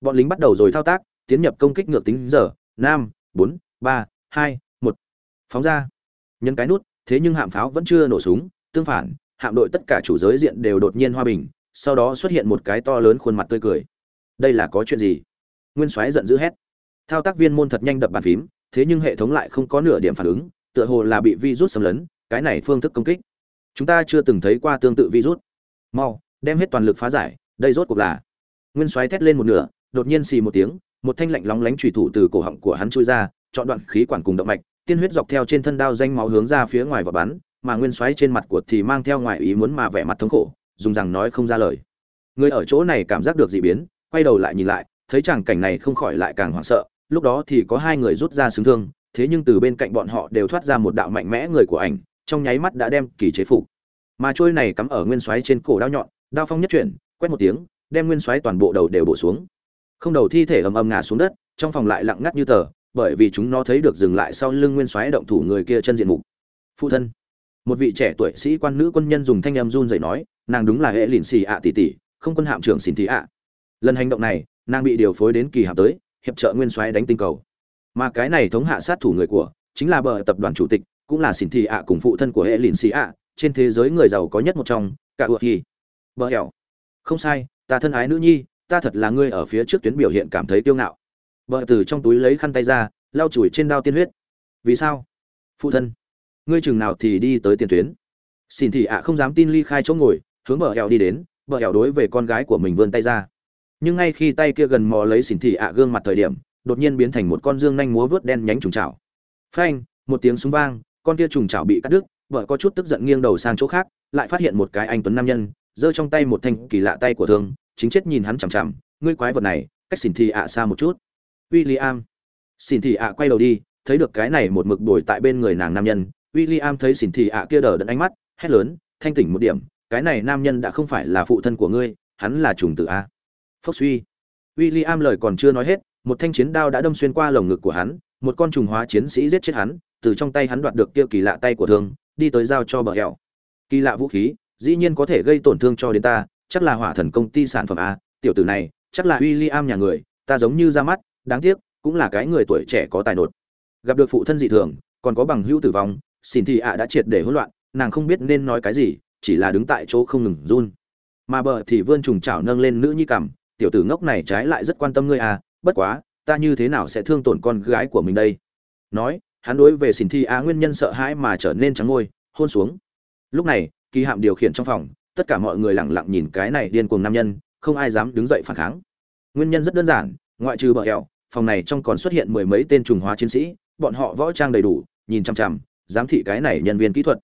S1: Bọn lính bắt đầu rồi thao tác, tiến nhập công kích ngược tính giờ, năm, bốn, ba, hai, một. Phóng ra. Nhấn cái nút, thế nhưng hạm pháo vẫn chưa nổ súng, tương phản, hạm đội tất cả chủ giới diện đều đột nhiên hòa bình, sau đó xuất hiện một cái to lớn khuôn mặt tươi cười. Đây là có chuyện gì? Nguyên soái giận dữ hét. Thao tác viên môn thật nhanh đập bàn phím, thế nhưng hệ thống lại không có nửa điểm phản ứng tựa hồ là bị virus xâm lấn, cái này phương thức công kích. Chúng ta chưa từng thấy qua tương tự virus. Mau, đem hết toàn lực phá giải, đây rốt cuộc là. Nguyên soái thét lên một nửa, đột nhiên xì một tiếng, một thanh lạnh lóng lánh chủy thủ từ cổ họng của hắn chui ra, chọn đoạn khí quản cùng động mạch, tiên huyết dọc theo trên thân đao danh máu hướng ra phía ngoài và bắn, mà nguyên soái trên mặt của thì mang theo ngoài ý muốn mà vẻ mặt thống khổ, dùng rằng nói không ra lời. Người ở chỗ này cảm giác được dị biến, quay đầu lại nhìn lại, thấy chàng cảnh này không khỏi lại càng hoảng sợ, lúc đó thì có hai người rút ra xứng thương thế nhưng từ bên cạnh bọn họ đều thoát ra một đạo mạnh mẽ người của ảnh, trong nháy mắt đã đem kỳ chế phục. Mà trôi này cắm ở nguyên xoáy trên cổ đao nhọn, đao phong nhất chuyển, quét một tiếng, đem nguyên xoáy toàn bộ đầu đều bổ xuống. Không đầu thi thể ầm ầm ngã xuống đất, trong phòng lại lặng ngắt như tờ, bởi vì chúng nó thấy được dừng lại sau lưng nguyên xoáy động thủ người kia chân diện mục. Phụ thân, một vị trẻ tuổi sĩ quan nữ quân nhân dùng thanh âm run rẩy nói, nàng đúng là hệ lìn xì ạ tỷ tỷ, không quân hạm trưởng xin thị ạ. Lần hành động này, nàng bị điều phối đến kỳ hạm tới, hiệp trợ nguyên xoáy đánh tinh cầu mà cái này thống hạ sát thủ người của, chính là bờ tập đoàn chủ tịch, cũng là xỉn thị ạ cùng phụ thân của hệ lìn xì ạ, trên thế giới người giàu có nhất một trong, cả ước gì. Bờ hẻo. Không sai, ta thân ái nữ nhi, ta thật là ngươi ở phía trước tuyến biểu hiện cảm thấy kiêu ngạo. Vợ từ trong túi lấy khăn tay ra, lau chùi trên đao tiên huyết. Vì sao? Phụ thân. Ngươi chừng nào thì đi tới tiền tuyến? Xin thị ạ không dám tin ly khai chỗ ngồi, hướng bờ hẻo đi đến, bờ hẻo đối về con gái của mình vươn tay ra. Nhưng ngay khi tay kia gần mò lấy xin thị ạ gương mặt thời điểm đột nhiên biến thành một con dương nhanh múa vớt đen nhánh trùng chảo phanh, một tiếng súng vang, con kia trùng chảo bị cắt đứt, vợ có chút tức giận nghiêng đầu sang chỗ khác, lại phát hiện một cái anh tuấn nam nhân, giơ trong tay một thanh kỳ lạ tay của thương, chính chết nhìn hắn chằm chằm, ngươi quái vật này, cách xỉn thị ạ à xa một chút. William. Xỉn thị ạ à quay đầu đi, thấy được cái này một mực đuổi tại bên người nàng nam nhân, William thấy xỉn thị ạ à kia đờ đẫn ánh mắt, hét lớn, thanh tỉnh một điểm, cái này nam nhân đã không phải là phụ thân của ngươi, hắn là trùng tử a. Phốc suy. William lời còn chưa nói hết một thanh chiến đao đã đâm xuyên qua lồng ngực của hắn một con trùng hóa chiến sĩ giết chết hắn từ trong tay hắn đoạt được kia kỳ lạ tay của thương đi tới giao cho bờ hẹo kỳ lạ vũ khí dĩ nhiên có thể gây tổn thương cho đến ta chắc là hỏa thần công ty sản phẩm a tiểu tử này chắc là William nhà người ta giống như ra mắt đáng tiếc cũng là cái người tuổi trẻ có tài nột. Gặp được phụ thân dị thường còn có bằng hữu tử vong xin thì ạ đã triệt để hỗn loạn nàng không biết nên nói cái gì chỉ là đứng tại chỗ không ngừng run. Mà bờ thì vươn trùng chảo nâng lên nữ nhi cằm, tiểu tử ngốc này trái lại rất quan tâm ngươi à bất quá, ta như thế nào sẽ thương tổn con gái của mình đây? Nói, hắn đối về xin thi á nguyên nhân sợ hãi mà trở nên trắng ngôi, hôn xuống. Lúc này, kỳ hạm điều khiển trong phòng, tất cả mọi người lặng lặng nhìn cái này điên cuồng nam nhân, không ai dám đứng dậy phản kháng. Nguyên nhân rất đơn giản, ngoại trừ bờ hẹo phòng này trong còn xuất hiện mười mấy tên trùng hóa chiến sĩ, bọn họ võ trang đầy đủ, nhìn chằm chằm, giám thị cái này nhân viên kỹ thuật.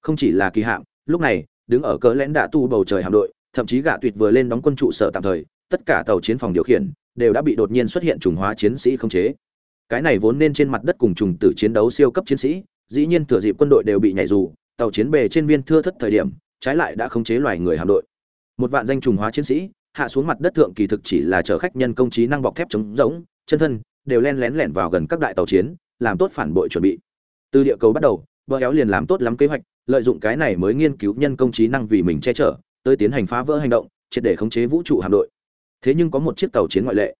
S1: Không chỉ là kỳ hạm, lúc này, đứng ở cỡ lẽn đạ tu bầu trời hạm đội, thậm chí gạ tuyệt vừa lên đóng quân trụ sở tạm thời, tất cả tàu chiến phòng điều khiển đều đã bị đột nhiên xuất hiện trùng hóa chiến sĩ không chế. Cái này vốn nên trên mặt đất cùng trùng tử chiến đấu siêu cấp chiến sĩ, dĩ nhiên thừa dịp quân đội đều bị nhảy dù, tàu chiến bề trên viên thưa thất thời điểm, trái lại đã khống chế loài người hạm đội. Một vạn danh trùng hóa chiến sĩ, hạ xuống mặt đất thượng kỳ thực chỉ là chở khách nhân công trí năng bọc thép chống rỗng, chân thân, đều len lén lẻn vào gần các đại tàu chiến, làm tốt phản bội chuẩn bị. Từ địa cầu bắt đầu, bờ éo liền làm tốt lắm kế hoạch, lợi dụng cái này mới nghiên cứu nhân công trí năng vì mình che chở, tới tiến hành phá vỡ hành động, triệt để khống chế vũ trụ hạm đội thế nhưng có một chiếc tàu chiến ngoại lệ.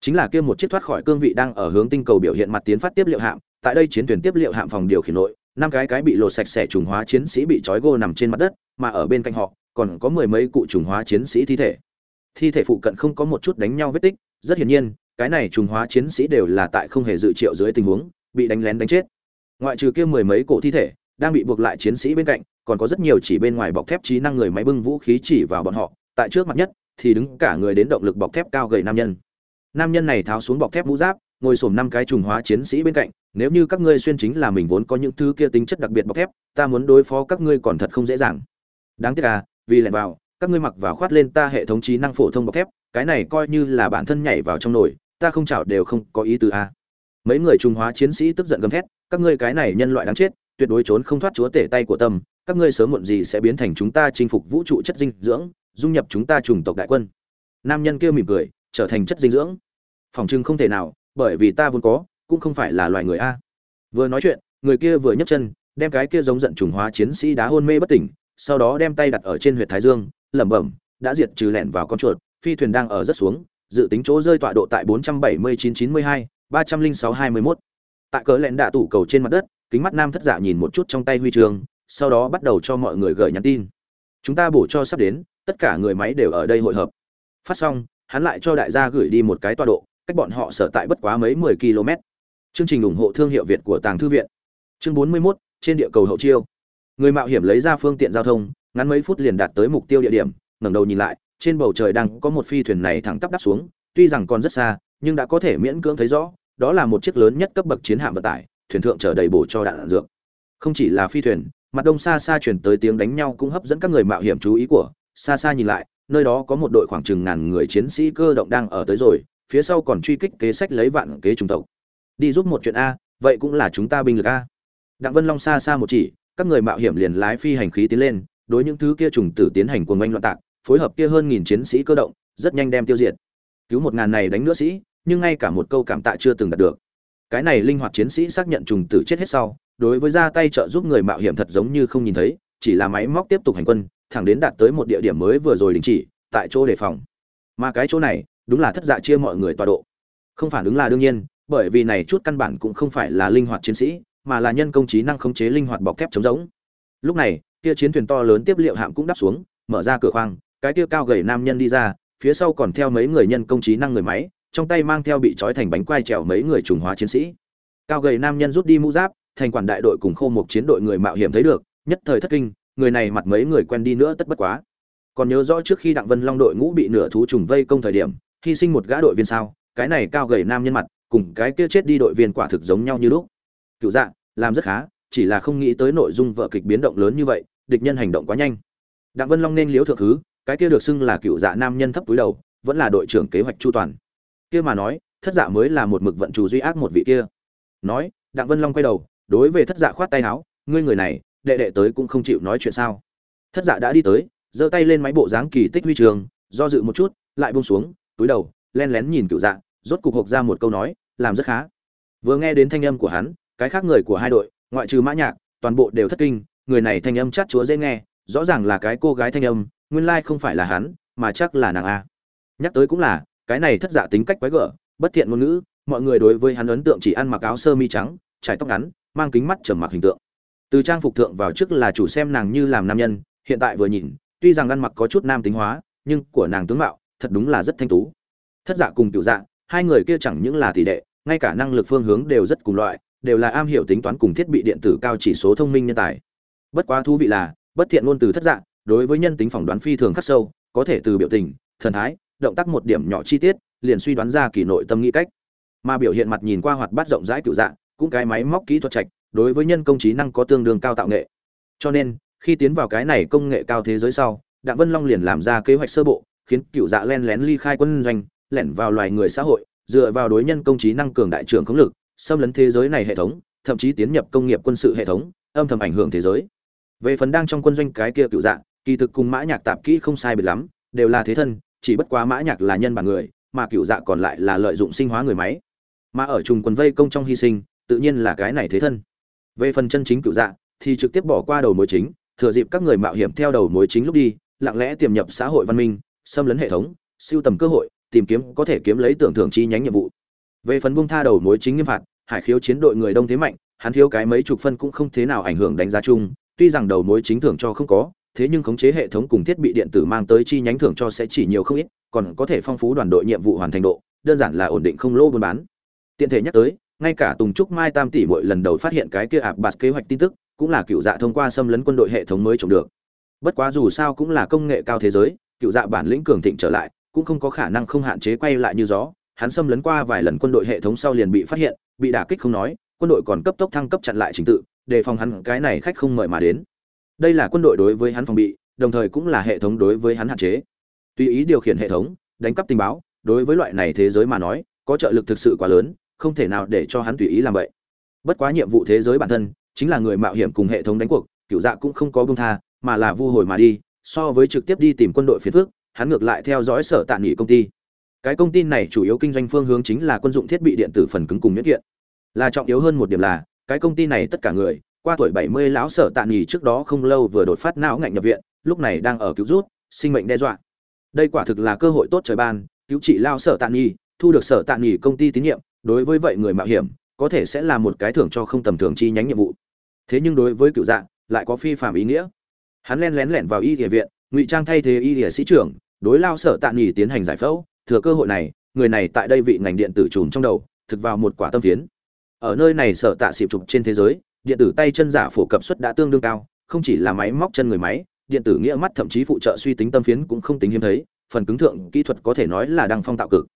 S1: Chính là kia một chiếc thoát khỏi cương vị đang ở hướng tinh cầu biểu hiện mặt tiến phát tiếp liệu hạm, tại đây chiến thuyền tiếp liệu hạm phòng điều khiển nội, năm cái cái bị lột sạch sẽ trùng hóa chiến sĩ bị trói gô nằm trên mặt đất, mà ở bên cạnh họ, còn có mười mấy cụ trùng hóa chiến sĩ thi thể. Thi thể phụ cận không có một chút đánh nhau vết tích, rất hiển nhiên, cái này trùng hóa chiến sĩ đều là tại không hề dự triệu dưới tình huống, bị đánh lén đánh chết. Ngoại trừ kia mười mấy cổ thi thể, đang bị buộc lại chiến sĩ bên cạnh, còn có rất nhiều chỉ bên ngoài bọc thép trí năng người máy bưng vũ khí chỉ vào bọn họ, tại trước mặt nhất thì đứng cả người đến động lực bọc thép cao gầy nam nhân nam nhân này tháo xuống bọc thép mũ giáp, ngồi xổm năm cái trùng hóa chiến sĩ bên cạnh, nếu như các ngươi xuyên chính là mình vốn có những thứ kia tính chất đặc biệt bọc thép, ta muốn đối phó các ngươi còn thật không dễ dàng đáng tiếc à vì lẻn vào, các ngươi mặc vào khoát lên ta hệ thống trí năng phổ thông bọc thép, cái này coi như là bản thân nhảy vào trong nồi, ta không chảo đều không có ý tứ à. mấy người trùng hóa chiến sĩ tức giận gầm thét, các ngươi cái này nhân loại đáng chết, tuyệt đối trốn không thoát chúa tể tay của tâm, các ngươi sớm muộn gì sẽ biến thành chúng ta chinh phục vũ trụ chất dinh dưỡng dung nhập chúng ta chủng tộc đại quân. Nam nhân kia mỉm cười trở thành chất dinh dưỡng. Phòng trưng không thể nào bởi vì ta vốn có cũng không phải là loài người a. Vừa nói chuyện người kia vừa nhấc chân đem cái kia giống giận trùng hóa chiến sĩ đá hôn mê bất tỉnh sau đó đem tay đặt ở trên huyệt thái dương lẩm bẩm đã diệt trừ lẻn vào con chuột phi thuyền đang ở rất xuống dự tính chỗ rơi tọa độ tại 479-92, 306-21. tại cỡ lẹn đạ tủ cầu trên mặt đất kính mắt nam thất giả nhìn một chút trong tay huy trường, sau đó bắt đầu cho mọi người gửi nhắn tin. Chúng ta bổ cho sắp đến tất cả người máy đều ở đây hội hợp. Phát xong hắn lại cho đại gia gửi đi một cái tọa độ cách bọn họ sở tại bất quá mấy 10 km. Chương trình ủng hộ thương hiệu việt của tàng thư viện. Chương 41, trên địa cầu hậu chiêu. Người mạo hiểm lấy ra phương tiện giao thông ngắn mấy phút liền đạt tới mục tiêu địa điểm ngẩng đầu nhìn lại trên bầu trời đang có một phi thuyền này thẳng tắp đáp xuống tuy rằng còn rất xa nhưng đã có thể miễn cưỡng thấy rõ đó là một chiếc lớn nhất cấp bậc chiến hạm vận tải thuyền thượng chở đầy bổ cho đạn dược. Không chỉ là phi thuyền mặt đông xa xa chuyển tới tiếng đánh nhau cũng hấp dẫn các người mạo hiểm chú ý của xa xa nhìn lại, nơi đó có một đội khoảng chừng ngàn người chiến sĩ cơ động đang ở tới rồi, phía sau còn truy kích kế sách lấy vạn kế trung tộc. Đi giúp một chuyện a, vậy cũng là chúng ta binh lực a. Đặng vân long xa xa một chỉ, các người mạo hiểm liền lái phi hành khí tiến lên, đối những thứ kia trùng tử tiến hành cuồng oanh loạn tạc, phối hợp kia hơn nghìn chiến sĩ cơ động, rất nhanh đem tiêu diệt. Cứu một ngàn này đánh nữa sĩ, nhưng ngay cả một câu cảm tạ chưa từng đạt được. Cái này linh hoạt chiến sĩ xác nhận trùng tử chết hết sau, đối với ra tay trợ giúp người mạo hiểm thật giống như không nhìn thấy, chỉ là máy móc tiếp tục hành quân thẳng đến đạt tới một địa điểm mới vừa rồi đình chỉ, tại chỗ đề phòng. Mà cái chỗ này, đúng là thất dạ chia mọi người tọa độ. Không phản ứng là đương nhiên, bởi vì này chút căn bản cũng không phải là linh hoạt chiến sĩ, mà là nhân công trí năng khống chế linh hoạt bọc thép chống giống. Lúc này, kia chiến thuyền to lớn tiếp liệu hạm cũng đáp xuống, mở ra cửa khoang, cái kia cao gầy nam nhân đi ra, phía sau còn theo mấy người nhân công trí năng người máy, trong tay mang theo bị trói thành bánh quai trèo mấy người trùng hóa chiến sĩ. Cao gầy nam nhân rút đi mũ giáp, thành quản đại đội cùng khô một chiến đội người mạo hiểm thấy được, nhất thời thất kinh người này mặt mấy người quen đi nữa tất bất quá. Còn nhớ rõ trước khi đặng vân long đội ngũ bị nửa thú trùng vây công thời điểm, hy sinh một gã đội viên sao, cái này cao gầy nam nhân mặt, cùng cái kia chết đi đội viên quả thực giống nhau như lúc. Cựu dạ làm rất khá, chỉ là không nghĩ tới nội dung vợ kịch biến động lớn như vậy, địch nhân hành động quá nhanh. Đặng vân long nên liếu thượng thứ, cái kia được xưng là cựu dạ nam nhân thấp túi đầu, vẫn là đội trưởng kế hoạch chu toàn. Kia mà nói, thất dạ mới là một mực vận chủ duy ác một vị kia. Nói, đặng vân long quay đầu, đối về thất dạ khoát tay áo, ngươi người này đệ đệ tới cũng không chịu nói chuyện sao. Thất dạ đã đi tới, giơ tay lên máy bộ dáng kỳ tích huy trường, do dự một chút, lại buông xuống, túi đầu, len lén nhìn cựu dạ rốt cục hộp ra một câu nói, làm rất khá. Vừa nghe đến thanh âm của hắn, cái khác người của hai đội, ngoại trừ mã nhạc, toàn bộ đều thất kinh, người này thanh âm chát chúa dễ nghe, rõ ràng là cái cô gái thanh âm, nguyên lai không phải là hắn, mà chắc là nàng a. Nhắc tới cũng là, cái này thất dạ tính cách quái gở, bất thiện ngôn ngữ, mọi người đối với hắn ấn tượng chỉ ăn mặc áo sơ mi trắng, trải tóc ngắn, mang kính mắt trầm mặc hình tượng từ trang phục thượng vào trước là chủ xem nàng như làm nam nhân, hiện tại vừa nhìn, tuy rằng ăn mặc có chút nam tính hóa, nhưng của nàng tướng mạo, thật đúng là rất thanh tú. Thất dạ cùng cựu dạ hai người kia chẳng những là tỷ đệ, ngay cả năng lực phương hướng đều rất cùng loại, đều là am hiểu tính toán cùng thiết bị điện tử cao chỉ số thông minh nhân tài. Bất quá thú vị là, bất thiện ngôn từ thất dạng đối với nhân tính phỏng đoán phi thường khắc sâu, có thể từ biểu tình, thần thái, động tác một điểm nhỏ chi tiết, liền suy đoán ra kỳ nội tâm nghĩ cách. Mà biểu hiện mặt nhìn qua hoạt bát rộng rãi cựu dạng cũng cái máy móc kỹ thuật trạch, đối với nhân công trí năng có tương đương cao tạo nghệ. Cho nên, khi tiến vào cái này công nghệ cao thế giới sau, đặng vân long liền làm ra kế hoạch sơ bộ, khiến cựu dạ len lén ly khai quân doanh, lẻn vào loài người xã hội, dựa vào đối nhân công trí năng cường đại trưởng khống lực, xâm lấn thế giới này hệ thống, thậm chí tiến nhập công nghiệp quân sự hệ thống, âm thầm ảnh hưởng thế giới. Về phần đang trong quân doanh cái kia cựu dạ kỳ thực cùng mã nhạc tạp kỹ không sai biệt lắm, đều là thế thân, chỉ bất quá mã nhạc là nhân bản người, mà cựu dạ còn lại là lợi dụng sinh hóa người máy. Mà ở trùng quân vây công trong hy sinh tự nhiên là cái này thế thân. Về phần chân chính cựu dạ thì trực tiếp bỏ qua đầu mối chính, thừa dịp các người mạo hiểm theo đầu mối chính lúc đi, lặng lẽ tiềm nhập xã hội văn minh, xâm lấn hệ thống, siêu tầm cơ hội, tìm kiếm có thể kiếm lấy tưởng thưởng chi nhánh nhiệm vụ. Về phần bung tha đầu mối chính nghiêm phạt, hải khiếu chiến đội người đông thế mạnh, hắn thiếu cái mấy chục phân cũng không thế nào ảnh hưởng đánh giá chung, tuy rằng đầu mối chính thưởng cho không có, thế nhưng khống chế hệ thống cùng thiết bị điện tử mang tới chi nhánh thưởng cho sẽ chỉ nhiều không ít, còn có thể phong phú đoàn đội nhiệm vụ hoàn thành độ, đơn giản là ổn định không lô buôn bán. Tiện thể nhắc tới ngay cả tùng trúc mai tam tỷ mỗi lần đầu phát hiện cái kia ạp bạt kế hoạch tin tức, cũng là cựu dạ thông qua xâm lấn quân đội hệ thống mới trồng được. Bất quá dù sao cũng là công nghệ cao thế giới, cựu dạ bản lĩnh cường thịnh trở lại, cũng không có khả năng không hạn chế quay lại như gió. Hắn xâm lấn qua vài lần quân đội hệ thống sau liền bị phát hiện, bị đả kích không nói, quân đội còn cấp tốc thăng cấp chặn lại trình tự, đề phòng hắn cái này khách không mời mà đến. Đây là quân đội đối với hắn phòng bị, đồng thời cũng là hệ thống đối với hắn hạn chế. Tùy ý điều khiển hệ thống, đánh cắp tình báo, đối với loại này thế giới mà nói, có trợ lực thực sự quá lớn không thể nào để cho hắn tùy ý làm vậy. Bất quá nhiệm vụ thế giới bản thân chính là người mạo hiểm cùng hệ thống đánh cuộc cựu dạ cũng không có bông tha, mà là vu hồi mà đi, so với trực tiếp đi tìm quân đội phiến phước hắn ngược lại theo dõi sở tạm nghỉ công ty. Cái công ty này chủ yếu kinh doanh phương hướng chính là quân dụng thiết bị điện tử phần cứng cùng nhất kiện. Là trọng yếu hơn một điểm là, cái công ty này tất cả người, qua tuổi 70 lão sở tạm nghỉ trước đó không lâu vừa đột phát não ngạnh nhập viện, lúc này đang ở cứu rút, sinh mệnh đe dọa. Đây quả thực là cơ hội tốt trời ban, cứu trị lao sở tạm nghỉ, thu được sở tạm nghỉ công ty tín nhiệm đối với vậy người mạo hiểm, có thể sẽ là một cái thưởng cho không tầm thường chi nhánh nhiệm vụ. Thế nhưng đối với cựu dạng lại có phi phạm ý nghĩa. Hắn len lén lẻn vào y địa viện, ngụy trang thay thế y địa sĩ trưởng, đối lao sở tạ nghỉ tiến hành giải phẫu. Thừa cơ hội này, người này tại đây vị ngành điện tử trùm trong đầu, thực vào một quả tâm phiến. Ở nơi này sở tạ xịp trục trên thế giới, điện tử tay chân giả phổ cập suất đã tương đương cao, không chỉ là máy móc chân người máy, điện tử nghĩa mắt thậm chí phụ trợ suy tính tâm phiến cũng không tính hiếm thấy, phần cứng thượng kỹ thuật có thể nói là đang phong tạo cực.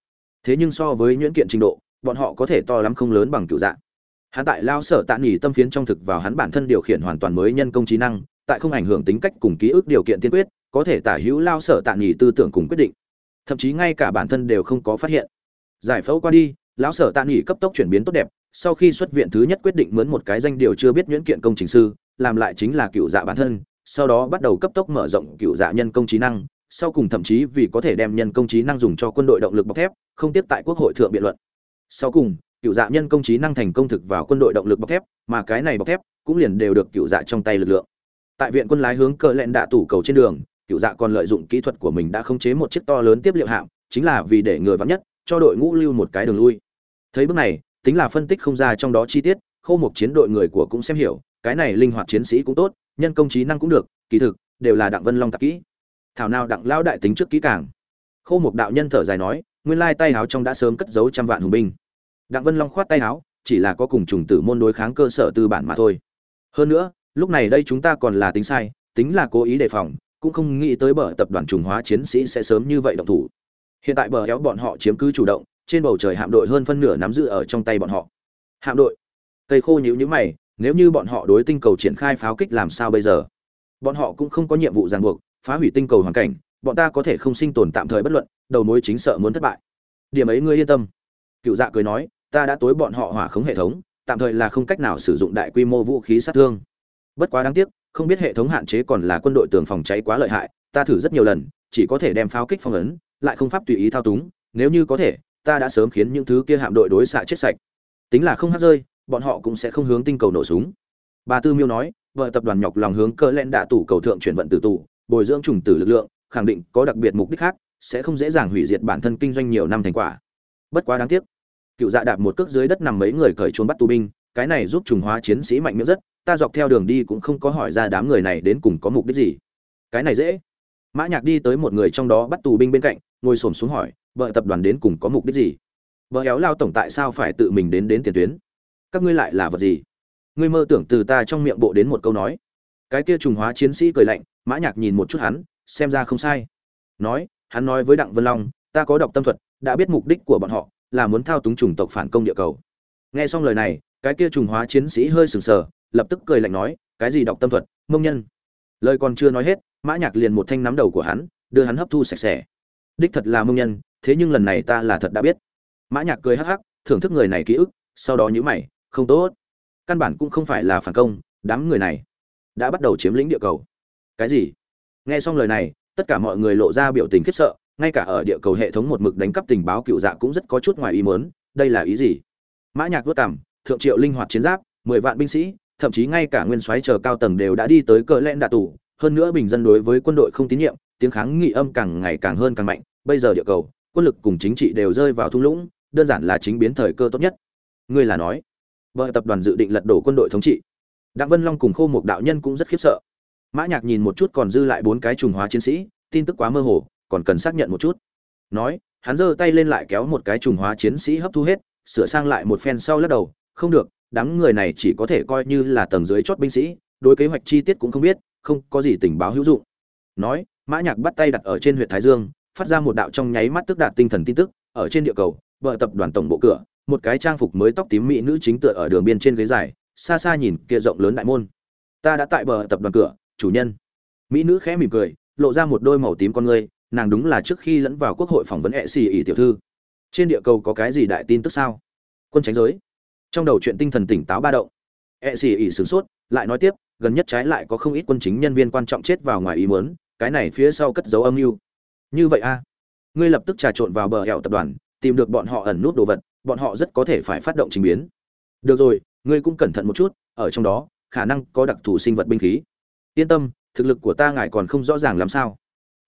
S1: Thế nhưng so với nhuyễn kiện trình độ bọn họ có thể to lắm không lớn bằng cựu dạng hắn tại lao sở tạ nghỉ tâm phiến trong thực vào hắn bản thân điều khiển hoàn toàn mới nhân công trí năng, tại không ảnh hưởng tính cách cùng ký ức điều kiện tiên quyết, có thể tả hữu lao sở tạ nghỉ tư tưởng cùng quyết định. Thậm chí ngay cả bản thân đều không có phát hiện. Giải phẫu qua đi, lão sở tạ nghỉ cấp tốc chuyển biến tốt đẹp, sau khi xuất viện thứ nhất quyết định mướn một cái danh điều chưa biết nhuyễn kiện công trình sư, làm lại chính là cựu dạ bản thân, sau đó bắt đầu cấp tốc mở rộng cựu dạ nhân công trí năng, sau cùng thậm chí vì có thể đem nhân công trí năng dùng cho quân đội động lực bọc thép, không tiếp tại quốc hội thượng biện luận sau cùng, cựu dạ nhân công trí năng thành công thực vào quân đội động lực bọc thép, mà cái này bọc thép cũng liền đều được cựu dạ trong tay lực lượng. Tại viện quân lái hướng cờ lẹn đạ tủ cầu trên đường, cựu dạ còn lợi dụng kỹ thuật của mình đã khống chế một chiếc to lớn tiếp liệu hạm, chính là vì để người vắng nhất, cho đội ngũ lưu một cái đường lui. Thấy bước này, tính là phân tích không ra trong đó chi tiết, khâu một chiến đội người của cũng xem hiểu, cái này linh hoạt chiến sĩ cũng tốt, nhân công trí năng cũng được, kỳ thực, đều là đặng vân long tạp kỹ. Thảo nào đặng lao đại tính trước kỹ càng. Khâu một đạo nhân thở dài nói, nguyên lai tay háo trong đã sớm cất giấu trăm vạn hùng binh đặng vân long khoát tay áo, chỉ là có cùng trùng tử môn đối kháng cơ sở tư bản mà thôi. Hơn nữa, lúc này đây chúng ta còn là tính sai, tính là cố ý đề phòng, cũng không nghĩ tới bờ tập đoàn trùng hóa chiến sĩ sẽ sớm như vậy động thủ. Hiện tại bờ kéo bọn họ chiếm cứ chủ động, trên bầu trời hạm đội hơn phân nửa nắm giữ ở trong tay bọn họ. Hạm đội. Tây khô nhíu nhíu mày, nếu như bọn họ đối tinh cầu triển khai pháo kích làm sao bây giờ? Bọn họ cũng không có nhiệm vụ ràng buộc, phá hủy tinh cầu hoàn cảnh, bọn ta có thể không sinh tồn tạm thời bất luận, đầu mối chính sợ muốn thất bại. Điểm ấy ngươi yên tâm. Cựu dạ cười nói ta đã tối bọn họ hỏa khống hệ thống, tạm thời là không cách nào sử dụng đại quy mô vũ khí sát thương. Bất quá đáng tiếc, không biết hệ thống hạn chế còn là quân đội tường phòng cháy quá lợi hại, ta thử rất nhiều lần, chỉ có thể đem pháo kích phong ấn, lại không pháp tùy ý thao túng, nếu như có thể, ta đã sớm khiến những thứ kia hạm đội đối xạ chết sạch. Tính là không hát rơi, bọn họ cũng sẽ không hướng tinh cầu nổ súng. Bà tư miêu nói, vợ tập đoàn nhọc lòng hướng cơ len đạ tủ cầu thượng chuyển vận từ tủ bồi dưỡng trùng tử lực lượng, khẳng định có đặc biệt mục đích khác, sẽ không dễ dàng hủy diệt bản thân kinh doanh nhiều năm thành quả. Bất quá đáng tiếc cựu dạ đạp một cước dưới đất nằm mấy người cởi trốn bắt tù binh, cái này giúp trùng hóa chiến sĩ mạnh miệng rất, ta dọc theo đường đi cũng không có hỏi ra đám người này đến cùng có mục đích gì. Cái này dễ. Mã nhạc đi tới một người trong đó bắt tù binh bên cạnh, ngồi xổm xuống hỏi, vợ tập đoàn đến cùng có mục đích gì? Vợ éo lao tổng tại sao phải tự mình đến đến tiền tuyến? Các ngươi lại là vật gì? Ngươi mơ tưởng từ ta trong miệng bộ đến một câu nói. Cái kia trùng hóa chiến sĩ cười lạnh, mã nhạc nhìn một chút hắn, xem ra không sai. Nói, hắn nói với đặng vân long, ta có đọc tâm thuật, đã biết mục đích của bọn họ là muốn thao túng chủng tộc phản công địa cầu. Nghe xong lời này, cái kia trùng hóa chiến sĩ hơi sừng sờ, lập tức cười lạnh nói, cái gì đọc tâm thuật, mông nhân? Lời còn chưa nói hết, mã nhạc liền một thanh nắm đầu của hắn, đưa hắn hấp thu sạch sẽ. Đích thật là mông nhân, thế nhưng lần này ta là thật đã biết. Mã nhạc cười hắc hắc, thưởng thức người này ký ức, sau đó nhíu mày, không tốt. Căn bản cũng không phải là phản công, đám người này đã bắt đầu chiếm lĩnh địa cầu. Cái gì? Nghe xong lời này, tất cả mọi người lộ ra biểu tình khiếp sợ ngay cả ở địa cầu hệ thống một mực đánh cắp tình báo cựu dạ cũng rất có chút ngoài ý muốn, đây là ý gì? Mã nhạc vất cằm, thượng triệu linh hoạt chiến giáp, mười vạn binh sĩ, thậm chí ngay cả nguyên soái chờ cao tầng đều đã đi tới cỡ lẽn đạ tù, hơn nữa bình dân đối với quân đội không tín nhiệm, tiếng kháng nghị âm càng ngày càng hơn càng mạnh, bây giờ địa cầu, quân lực cùng chính trị đều rơi vào thung lũng, đơn giản là chính biến thời cơ tốt nhất. Ngươi là nói, vợ tập đoàn dự định lật đổ quân đội thống trị. Đặng vân long cùng khô một đạo nhân cũng rất khiếp sợ. Mã nhạc nhìn một chút còn dư lại bốn cái trùng hóa chiến sĩ, tin tức quá mơ hồ còn cần xác nhận một chút. Nói, hắn giơ tay lên lại kéo một cái trùng hóa chiến sĩ hấp thu hết, sửa sang lại một phen sau lắc đầu, không được, đám người này chỉ có thể coi như là tầng dưới chót binh sĩ, đối kế hoạch chi tiết cũng không biết, không có gì tình báo hữu dụng. Nói, mã nhạc bắt tay đặt ở trên huyện thái dương, phát ra một đạo trong nháy mắt tức đạt tinh thần tin tức, ở trên địa cầu, vợ tập đoàn tổng bộ cửa, một cái trang phục mới tóc tím mỹ nữ chính tựa ở đường biên trên ghế dài, xa xa nhìn kia rộng lớn đại môn. Ta đã tại bờ tập đoàn cửa, chủ nhân. Mỹ nữ khẽ mỉm cười, lộ ra một đôi màu tím con ngươi nàng đúng là trước khi lẫn vào quốc hội phỏng vấn hệ xì ỉ tiểu thư. Trên địa cầu có cái gì đại tin tức sao? Quân tránh giới. Trong đầu chuyện tinh thần tỉnh táo ba động. Hệ xì ỉ sửng sốt, lại nói tiếp, gần nhất trái lại có không ít quân chính nhân viên quan trọng chết vào ngoài ý muốn, cái này phía sau cất dấu âm mưu. Như vậy a? Ngươi lập tức trà trộn vào bờ hẻo tập đoàn, tìm được bọn họ ẩn nút đồ vật, bọn họ rất có thể phải phát động trình biến. Được rồi, ngươi cũng cẩn thận một chút, ở trong đó, khả năng có đặc thù sinh vật binh khí. Yên tâm, thực lực của ta ngài còn không rõ ràng làm sao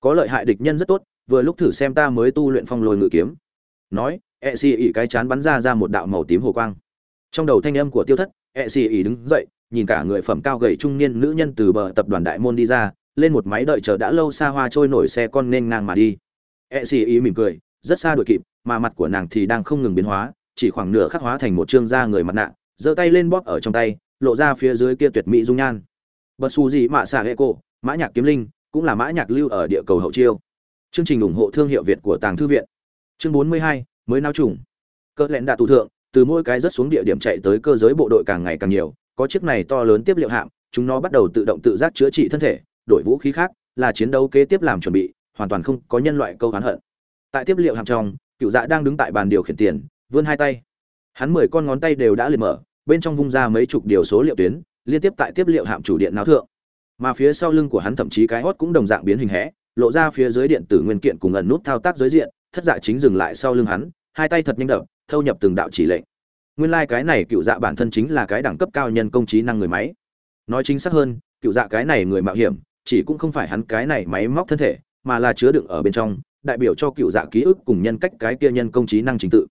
S1: có lợi hại địch nhân rất tốt, vừa lúc thử xem ta mới tu luyện phong lôi ngự kiếm. Nói ẹ xì ỉ cái chán bắn ra ra một đạo màu tím hồ quang. Trong đầu thanh âm của tiêu thất ẹ xì ỉ đứng dậy, nhìn cả người phẩm cao gầy trung niên nữ nhân từ bờ tập đoàn đại môn đi ra, lên một máy đợi chờ đã lâu xa hoa trôi nổi xe con nên ngang mà đi. Ẹ xì ỉ mỉm cười, rất xa đuổi kịp, mà mặt của nàng thì đang không ngừng biến hóa, chỉ khoảng nửa khắc hóa thành một trương da người mặt nạ, giơ tay lên bóp ở trong tay, lộ ra phía dưới kia tuyệt mỹ dung nhan. Bật xù gì mạ xạ hệ cổ, mã nhạc kiếm linh cũng là mã nhạc lưu ở địa cầu hậu chiêu. Chương trình ủng hộ thương hiệu việt của tàng thư viện. Chương 42, mới nao trùng. Cơ lẹn đã tụ thượng từ mỗi cái rất xuống địa điểm chạy tới cơ giới bộ đội càng ngày càng nhiều có chiếc này to lớn tiếp liệu hạm chúng nó bắt đầu tự động tự giác chữa trị thân thể đổi vũ khí khác là chiến đấu kế tiếp làm chuẩn bị hoàn toàn không có nhân loại câu hán hận. Tại tiếp liệu hạm trong cựu dạ đang đứng tại bàn điều khiển tiền vươn hai tay. Hắn mười con ngón tay đều đã liệt mở bên trong vung ra mấy chục điều số liệu tuyến liên tiếp tại tiếp liệu hạm chủ điện náo thượng mà phía sau lưng của hắn thậm chí cái hót cũng đồng dạng biến hình hẽ, lộ ra phía dưới điện tử nguyên kiện cùng ẩn nút thao tác giới diện, thất dạ chính dừng lại sau lưng hắn, hai tay thật nhanh đập, thâu nhập từng đạo chỉ lệnh. Nguyên lai、like、cái này cựu dạ bản thân chính là cái đẳng cấp cao nhân công trí năng người máy. Nói chính xác hơn, cựu dạ cái này người mạo hiểm, chỉ cũng không phải hắn cái này máy móc thân thể, mà là chứa đựng ở bên trong, đại biểu cho cựu dạ ký ức cùng nhân cách cái kia nhân công trí năng trình tự.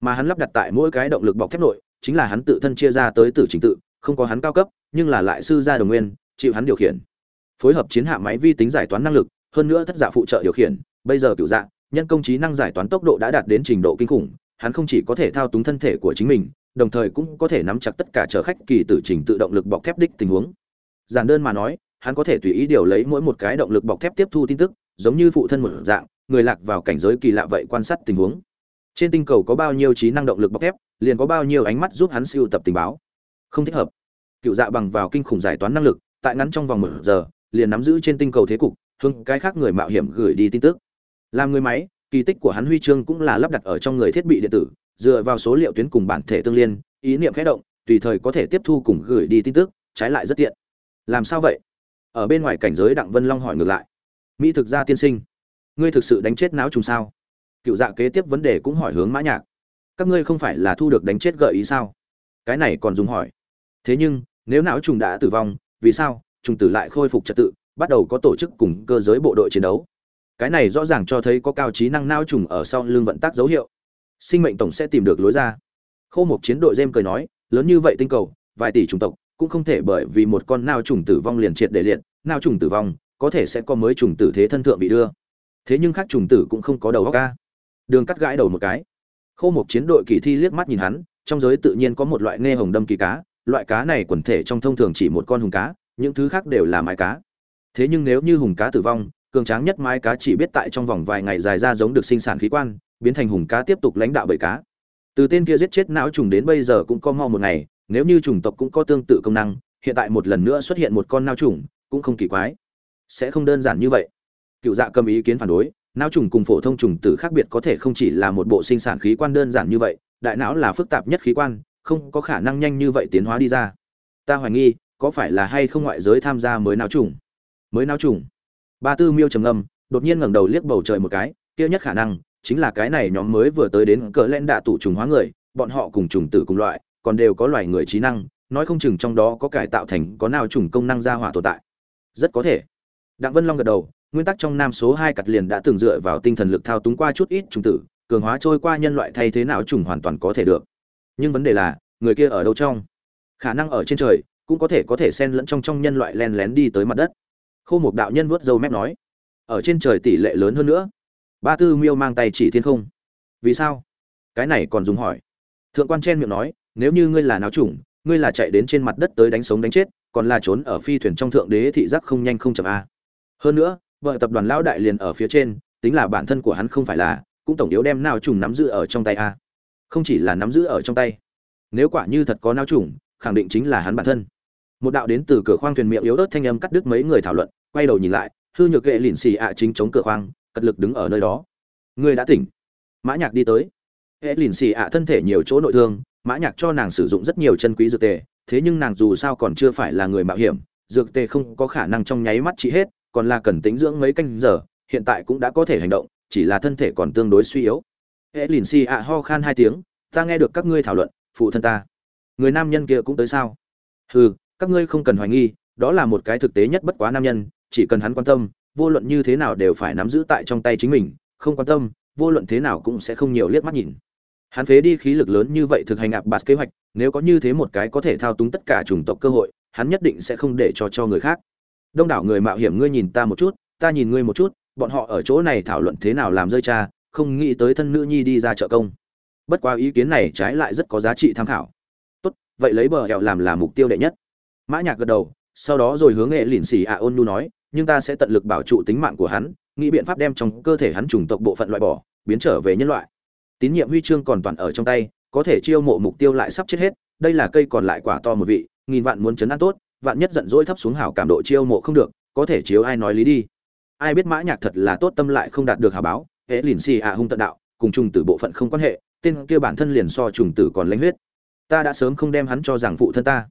S1: Mà hắn lắp đặt tại mỗi cái động lực bọc thép nội, chính là hắn tự thân chia ra tới tử trình tự, không có hắn cao cấp, nhưng là lại sư gia đồng nguyên chịu hắn điều khiển. Phối hợp chiến hạ máy vi tính giải toán năng lực, hơn nữa thất giả phụ trợ điều khiển, bây giờ cựu dạ nhân công trí năng giải toán tốc độ đã đạt đến trình độ kinh khủng, hắn không chỉ có thể thao túng thân thể của chính mình, đồng thời cũng có thể nắm chặt tất cả chở khách kỳ tử trình tự động lực bọc thép đích tình huống. Giản đơn mà nói, hắn có thể tùy ý điều lấy mỗi một cái động lực bọc thép tiếp thu tin tức, giống như phụ thân một dạng, người lạc vào cảnh giới kỳ lạ vậy quan sát tình huống. Trên tinh cầu có bao nhiêu trí năng động lực bọc thép, liền có bao nhiêu ánh mắt giúp hắn siêu tập tình báo. Không thích hợp. Cựu dạ bằng vào kinh khủng giải toán năng lực tại ngắn trong vòng một giờ, liền nắm giữ trên tinh cầu thế cục, hướng cái khác người mạo hiểm gửi đi tin tức. Làm người máy, kỳ tích của hắn huy chương cũng là lắp đặt ở trong người thiết bị điện tử, dựa vào số liệu tuyến cùng bản thể tương liên, ý niệm khẽ động, tùy thời có thể tiếp thu cùng gửi đi tin tức, trái lại rất tiện. Làm sao vậy? Ở bên ngoài cảnh giới đặng vân long hỏi ngược lại. Mỹ thực gia tiên sinh, ngươi thực sự đánh chết não trùng sao? Cựu dạ kế tiếp vấn đề cũng hỏi hướng mã nhạc. Các ngươi không phải là thu được đánh chết gợi ý sao? Cái này còn dùng hỏi. Thế nhưng, nếu não trùng đã tử vong vì sao trùng tử lại khôi phục trật tự, bắt đầu có tổ chức cùng cơ giới bộ đội chiến đấu. Cái này rõ ràng cho thấy có cao trí năng nao trùng ở sau lưng vận tác dấu hiệu. Sinh mệnh tổng sẽ tìm được lối ra. Khô một chiến đội jem cười nói, lớn như vậy tinh cầu, vài tỷ chủng tộc, cũng không thể bởi vì một con nao trùng tử vong liền triệt để liệt nao trùng tử vong, có thể sẽ có mới trùng tử thế thân thượng bị đưa. Thế nhưng khác trùng tử cũng không có đầu óc ca đường cắt gãi đầu một cái. Khô một chiến đội kỳ thi liếc mắt nhìn hắn, trong giới tự nhiên có một loại nghe hồng đâm kỳ cá loại cá này quần thể trong thông thường chỉ một con hùng cá, những thứ khác đều là mái cá. Thế nhưng nếu như hùng cá tử vong, cường tráng nhất mái cá chỉ biết tại trong vòng vài ngày dài ra giống được sinh sản khí quan, biến thành hùng cá tiếp tục lãnh đạo bầy cá. Từ tên kia giết chết não trùng đến bây giờ cũng có mau một ngày, nếu như chủng tộc cũng có tương tự công năng, hiện tại một lần nữa xuất hiện một con nao trùng, cũng không kỳ quái. Sẽ không đơn giản như vậy. Cựu dạ cầm ý kiến phản đối, não trùng cùng phổ thông trùng tử khác biệt có thể không chỉ là một bộ sinh sản khí quan đơn giản như vậy, đại não là phức tạp nhất khí quan không có khả năng nhanh như vậy tiến hóa đi ra. Ta hoài nghi, có phải là hay không ngoại giới tham gia mới não trùng? Mới não trùng? Ba tư miêu trầm ngâm, đột nhiên ngẩng đầu liếc bầu trời một cái, kia nhất khả năng chính là cái này nhóm mới vừa tới đến cỡ len đạ tụ trùng hóa người, bọn họ cùng trùng tử cùng loại, còn đều có loài người trí năng, nói không chừng trong đó có cải tạo thành có nào trùng công năng gia hỏa tồn tại. Rất có thể. Đặng vân long gật đầu, nguyên tắc trong nam số hai cặt liền đã từng dựa vào tinh thần lực thao túng qua chút ít trùng tử, cường hóa trôi qua nhân loại thay thế nào trùng hoàn toàn có thể được nhưng vấn đề là, người kia ở đâu trong? Khả năng ở trên trời, cũng có thể có thể xen lẫn trong trong nhân loại len lén đi tới mặt đất. Khô một đạo nhân vớt dâu mép nói, ở trên trời tỷ lệ lớn hơn nữa. Ba tư miêu mang tay chỉ thiên không. Vì sao? Cái này còn dùng hỏi. Thượng quan chen miệng nói, nếu như ngươi là náo chủng, ngươi là chạy đến trên mặt đất tới đánh sống đánh chết, còn là trốn ở phi thuyền trong thượng đế thị giác không nhanh không chậm a hơn nữa, vợ tập đoàn lão đại liền ở phía trên, tính là bản thân của hắn không phải là, cũng tổng yếu đem nào trùng nắm giữ ở trong tay a không chỉ là nắm giữ ở trong tay. Nếu quả như thật có nao trùng, khẳng định chính là hắn bản thân. Một đạo đến từ cửa khoang thuyền miệng yếu ớt thanh âm cắt đứt mấy người thảo luận, quay đầu nhìn lại, hư nhược ghệ lìn xì ạ chính chống cửa khoang, cật lực đứng ở nơi đó. Người đã tỉnh. Mã nhạc đi tới. Ghệ lìn xì ạ thân thể nhiều chỗ nội thương, mã nhạc cho nàng sử dụng rất nhiều chân quý dược tề, thế nhưng nàng dù sao còn chưa phải là người mạo hiểm, dược tề không có khả năng trong nháy mắt trị hết, còn là cần tính dưỡng mấy canh giờ, hiện tại cũng đã có thể hành động, chỉ là thân thể còn tương đối suy yếu hệ lìn xì ạ ho khan hai tiếng, ta nghe được các ngươi thảo luận, phụ thân ta. Người nam nhân kia cũng tới sao? Hừ, các ngươi không cần hoài nghi, đó là một cái thực tế nhất bất quá nam nhân, chỉ cần hắn quan tâm, vô luận như thế nào đều phải nắm giữ tại trong tay chính mình, không quan tâm, vô luận thế nào cũng sẽ không nhiều liếc mắt nhìn. Hắn phế đi khí lực lớn như vậy thực hành ạp bạt kế hoạch, nếu có như thế một cái có thể thao túng tất cả chủng tộc cơ hội, hắn nhất định sẽ không để cho cho người khác. Đông đảo người mạo hiểm ngươi nhìn ta một chút, ta nhìn ngươi một chút, bọn họ ở chỗ này thảo luận thế nào làm rơi cha không nghĩ tới thân nữ nhi đi ra trợ công. Bất quá ý kiến này trái lại rất có giá trị tham khảo. Tốt, vậy lấy bờ hẹo làm là mục tiêu đệ nhất. Mã nhạc gật đầu, sau đó rồi hướng nghệ lìn xì ạ ôn nu nói, nhưng ta sẽ tận lực bảo trụ tính mạng của hắn, nghĩ biện pháp đem trong cơ thể hắn trùng tộc bộ phận loại bỏ, biến trở về nhân loại. Tín nhiệm huy chương còn toàn ở trong tay, có thể chiêu mộ mục tiêu lại sắp chết hết, đây là cây còn lại quả to một vị, nghìn vạn muốn chấn an tốt, vạn nhất giận dỗi thấp xuống hảo cảm độ chiêu mộ không được, có thể chiếu ai nói lý đi. Ai biết mã nhạc thật là tốt tâm lại không đạt được hảo báo hễ lìn xì ạ hung tận đạo, cùng trùng tử bộ phận không quan hệ, tên kia bản thân liền so trùng tử còn lãnh huyết. Ta đã sớm không đem hắn cho rằng phụ thân ta.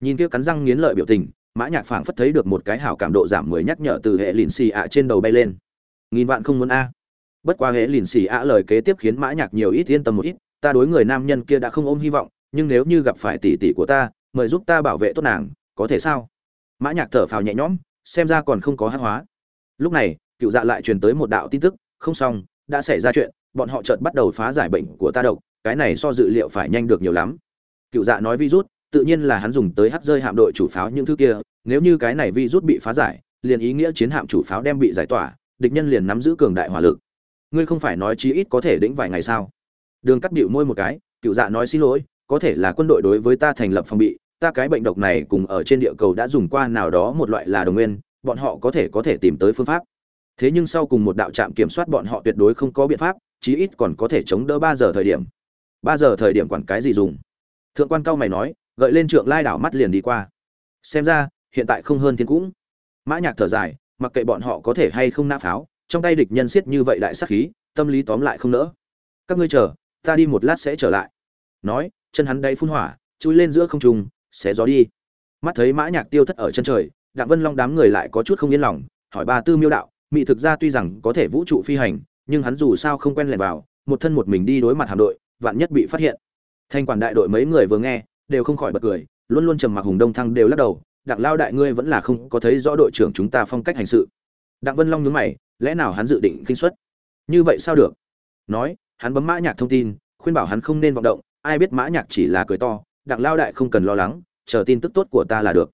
S1: Nhìn kia cắn răng nghiến lợi biểu tình, mã nhạc phảng phất thấy được một cái hảo cảm độ giảm mười nhắc nhở từ hệ lìn xì ạ trên đầu bay lên. Nghìn vạn không muốn a. Bất qua hệ lìn xì ạ lời kế tiếp khiến mã nhạc nhiều ít yên tâm một ít, ta đối người nam nhân kia đã không ôm hy vọng, nhưng nếu như gặp phải tỷ tỷ của ta, mời giúp ta bảo vệ tốt nàng, có thể sao? Mã nhạc thở phào nhẹ nhõm, xem ra còn không có hắc hóa. Lúc này, cựu dạ lại truyền tới một đạo tin tức không xong, đã xảy ra chuyện, bọn họ chợt bắt đầu phá giải bệnh của ta độc, cái này so dự liệu phải nhanh được nhiều lắm. Cựu dạ nói virus, tự nhiên là hắn dùng tới hắt rơi hạm đội chủ pháo những thứ kia, nếu như cái này virus bị phá giải, liền ý nghĩa chiến hạm chủ pháo đem bị giải tỏa, địch nhân liền nắm giữ cường đại hỏa lực. Ngươi không phải nói chí ít có thể đĩnh vài ngày sao? Đường cắt bịu môi một cái, cựu dạ nói xin lỗi, có thể là quân đội đối với ta thành lập phòng bị, ta cái bệnh độc này cùng ở trên địa cầu đã dùng qua nào đó một loại là đồng nguyên, bọn họ có thể có thể tìm tới phương pháp thế nhưng sau cùng một đạo trạm kiểm soát bọn họ tuyệt đối không có biện pháp, chí ít còn có thể chống đỡ ba giờ thời điểm. Ba giờ thời điểm quản cái gì dùng? Thượng quan cao mày nói, gợi lên trượng lai đảo mắt liền đi qua. Xem ra, hiện tại không hơn thiên cũng. Mã nhạc thở dài, mặc kệ bọn họ có thể hay không nã pháo, trong tay địch nhân siết như vậy đại sát khí, tâm lý tóm lại không nỡ. Các ngươi chờ, ta đi một lát sẽ trở lại. Nói, chân hắn đáy phun hỏa, chui lên giữa không trung, xé gió đi. Mắt thấy mã nhạc tiêu thất ở chân trời, đặng vân long đám người lại có chút không yên lòng, hỏi ba tư miêu đạo mỹ thực ra tuy rằng có thể vũ trụ phi hành, nhưng hắn dù sao không quen lẻn vào, một thân một mình đi đối mặt hạm đội, vạn nhất bị phát hiện. Thanh quản đại đội mấy người vừa nghe, đều không khỏi bật cười, luôn luôn trầm mặc hùng đông thăng đều lắc đầu, đặng lao đại ngươi vẫn là không có thấy rõ đội trưởng chúng ta phong cách hành sự. Đặng vân long nhướng mày, lẽ nào hắn dự định kinh xuất như vậy sao được? Nói, hắn bấm mã nhạc thông tin, khuyên bảo hắn không nên vọng động, ai biết mã nhạc chỉ là cười to, đặng lao đại không cần lo lắng, chờ tin tức tốt của ta là được.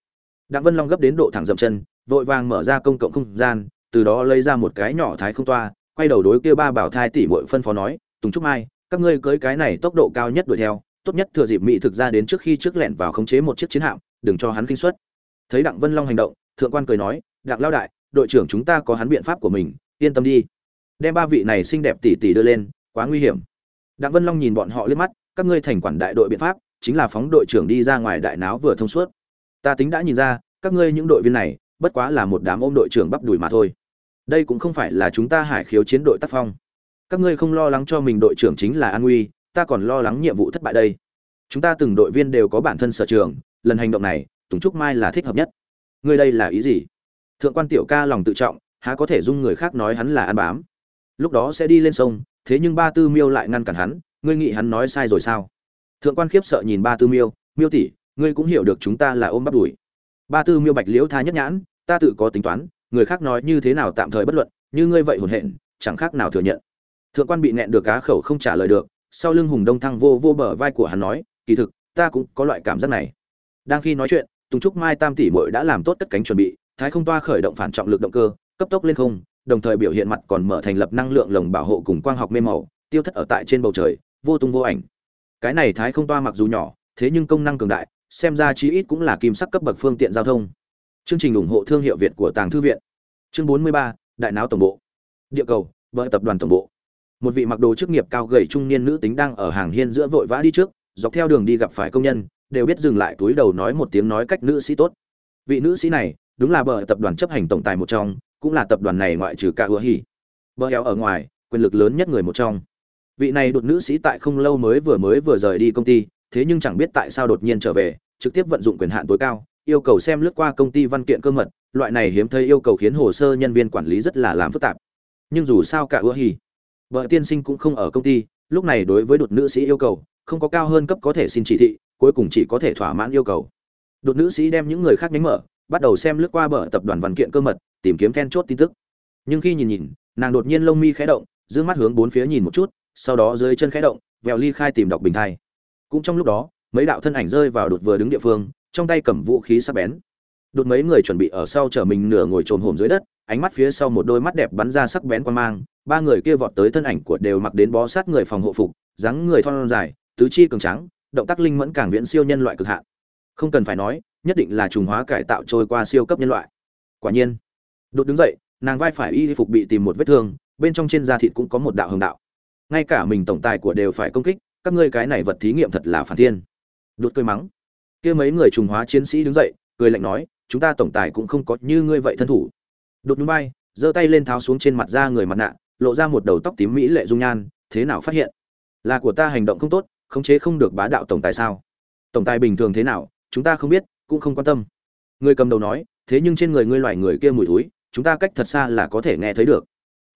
S1: Đặng vân long gấp đến độ thẳng dậm chân, vội vàng mở ra công cộng không gian từ đó lấy ra một cái nhỏ thái không toa, quay đầu đối kia ba bảo thai tỷ muội phân phó nói, tùng trúc mai, các ngươi cưới cái này tốc độ cao nhất đuổi theo, tốt nhất thừa dịp mỹ thực ra đến trước khi trước lẹn vào khống chế một chiếc chiến hạm, đừng cho hắn kinh xuất thấy đặng vân long hành động, thượng quan cười nói, đặng lao đại, đội trưởng chúng ta có hắn biện pháp của mình, yên tâm đi. Đem ba vị này xinh đẹp tỷ tỷ đưa lên, quá nguy hiểm. Đặng vân long nhìn bọn họ liếc mắt, các ngươi thành quản đại đội biện pháp, chính là phóng đội trưởng đi ra ngoài đại náo vừa thông suốt. Ta tính đã nhìn ra, các ngươi những đội viên này, bất quá là một đám ôm đội trưởng bắp đùi mà thôi đây cũng không phải là chúng ta hải khiếu chiến đội tác phong. Các ngươi không lo lắng cho mình đội trưởng chính là an nguy ta còn lo lắng nhiệm vụ thất bại đây. Chúng ta từng đội viên đều có bản thân sở trường, lần hành động này, tùng trúc mai là thích hợp nhất. Ngươi đây là ý gì? Thượng quan tiểu ca lòng tự trọng, há có thể dung người khác nói hắn là ăn bám? Lúc đó sẽ đi lên sông, thế nhưng ba tư miêu lại ngăn cản hắn, ngươi nghĩ hắn nói sai rồi sao? Thượng quan khiếp sợ nhìn ba tư miêu miêu tỷ, ngươi cũng hiểu được chúng ta là ôm bắt đuổi. ba tư miêu bạch liễu tha nhất nhãn, ta tự có tính toán người khác nói như thế nào tạm thời bất luận, như ngươi vậy hồn hện, chẳng khác nào thừa nhận. Thượng quan bị nẹn được cá khẩu không trả lời được, sau lưng hùng đông thăng vô vô bờ vai của hắn nói, kỳ thực, ta cũng có loại cảm giác này. Đang khi nói chuyện, tùng trúc mai tam tỷ muội đã làm tốt tất cánh chuẩn bị, thái không toa khởi động phản trọng lực động cơ, cấp tốc lên không, đồng thời biểu hiện mặt còn mở thành lập năng lượng lồng bảo hộ cùng quang học mê màu, tiêu thất ở tại trên bầu trời, vô tung vô ảnh. Cái này thái không toa mặc dù nhỏ, thế nhưng công năng cường đại, xem ra chí ít cũng là kim sắc cấp bậc phương tiện giao thông chương trình ủng hộ thương hiệu việt của tàng thư viện. Chương 43, đại não tổng bộ. Địa cầu bởi tập đoàn tổng bộ. Một vị mặc đồ chức nghiệp cao gầy trung niên nữ tính đang ở hàng hiên giữa vội vã đi trước dọc theo đường đi gặp phải công nhân đều biết dừng lại túi đầu nói một tiếng nói cách nữ sĩ tốt. Vị nữ sĩ này đúng là bởi tập đoàn chấp hành tổng tài một trong cũng là tập đoàn này ngoại trừ cả hứa hỉ. Bờ eo ở ngoài quyền lực lớn nhất người một trong. Vị này đột nữ sĩ tại không lâu mới vừa mới vừa rời đi công ty thế nhưng chẳng biết tại sao đột nhiên trở về trực tiếp vận dụng quyền hạn tối cao yêu cầu xem lướt qua công ty văn kiện cơ mật, loại này hiếm thấy yêu cầu khiến hồ sơ nhân viên quản lý rất là làm phức tạp. Nhưng dù sao cả ưa hì, vợ tiên sinh cũng không ở công ty, lúc này đối với đột nữ sĩ yêu cầu, không có cao hơn cấp có thể xin chỉ thị, cuối cùng chỉ có thể thỏa mãn yêu cầu. Đột nữ sĩ đem những người khác nhánh mở, bắt đầu xem lướt qua bờ tập đoàn văn kiện cơ mật, tìm kiếm then chốt tin tức. Nhưng khi nhìn nhìn, nàng đột nhiên lông mi khẽ động giữ mắt hướng bốn phía nhìn một chút, sau đó dưới chân khẽ động, vèo ly khai tìm đọc bình thai. Cũng trong lúc đó, mấy đạo thân ảnh rơi vào đột vừa đứng địa phương trong tay cầm vũ khí sắc bén. Đột mấy người chuẩn bị ở sau chở mình nửa ngồi trồm hổm dưới đất, ánh mắt phía sau một đôi mắt đẹp bắn ra sắc bén quan mang, ba người kia vọt tới thân ảnh của đều mặc đến bó sát người phòng hộ phục, dáng người thon dài, tứ chi cường trắng động tác linh mẫn càng viễn siêu nhân loại cực hạn. Không cần phải nói, nhất định là trùng hóa cải tạo trôi qua siêu cấp nhân loại. Quả nhiên, đột đứng dậy, nàng vai phải y phục bị tìm một vết thương, bên trong trên da thịt cũng có một đạo hồng đạo. Ngay cả mình tổng tài của đều phải công kích, các ngươi cái này vật thí nghiệm thật là phản thiên. Đột cười mắng kia mấy người trùng hóa chiến sĩ đứng dậy, cười lạnh nói, chúng ta tổng tài cũng không có như ngươi vậy thân thủ. Đột núi bay, giơ tay lên tháo xuống trên mặt da người mặt nạ, lộ ra một đầu tóc tím mỹ lệ dung nhan, thế nào phát hiện? Là của ta hành động không tốt, khống chế không được bá đạo tổng tài sao? Tổng tài bình thường thế nào, chúng ta không biết, cũng không quan tâm. Người cầm đầu nói, thế nhưng trên người ngươi loài người kia mùi thúi chúng ta cách thật xa là có thể nghe thấy được.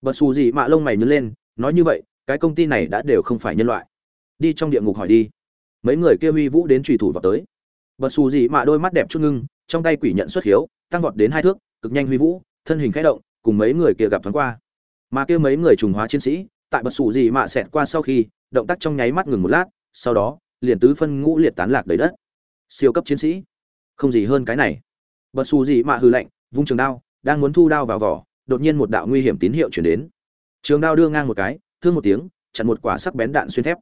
S1: Bật xù gì mạ lông mày nhớ lên, nói như vậy, cái công ty này đã đều không phải nhân loại. Đi trong địa ngục hỏi đi. Mấy người kia huy vũ đến trùy thủ vào tới bật xù gì mạ đôi mắt đẹp chút ngưng, trong tay quỷ nhận xuất hiếu tăng vọt đến hai thước, cực nhanh huy vũ, thân hình khẽ động, cùng mấy người kia gặp thoáng qua. Mà kia mấy người trùng hóa chiến sĩ, tại bật xù gì mạ xẹt qua sau khi, động tác trong nháy mắt ngừng một lát, sau đó, liền tứ phân ngũ liệt tán lạc đầy đất. Siêu cấp chiến sĩ. Không gì hơn cái này. Bật xù gì mạ hư lạnh, vung trường đao, đang muốn thu đao vào vỏ, đột nhiên một đạo nguy hiểm tín hiệu chuyển đến. Trường đao đưa ngang một cái, thương một tiếng, chặn một quả sắc bén đạn xuyên thép.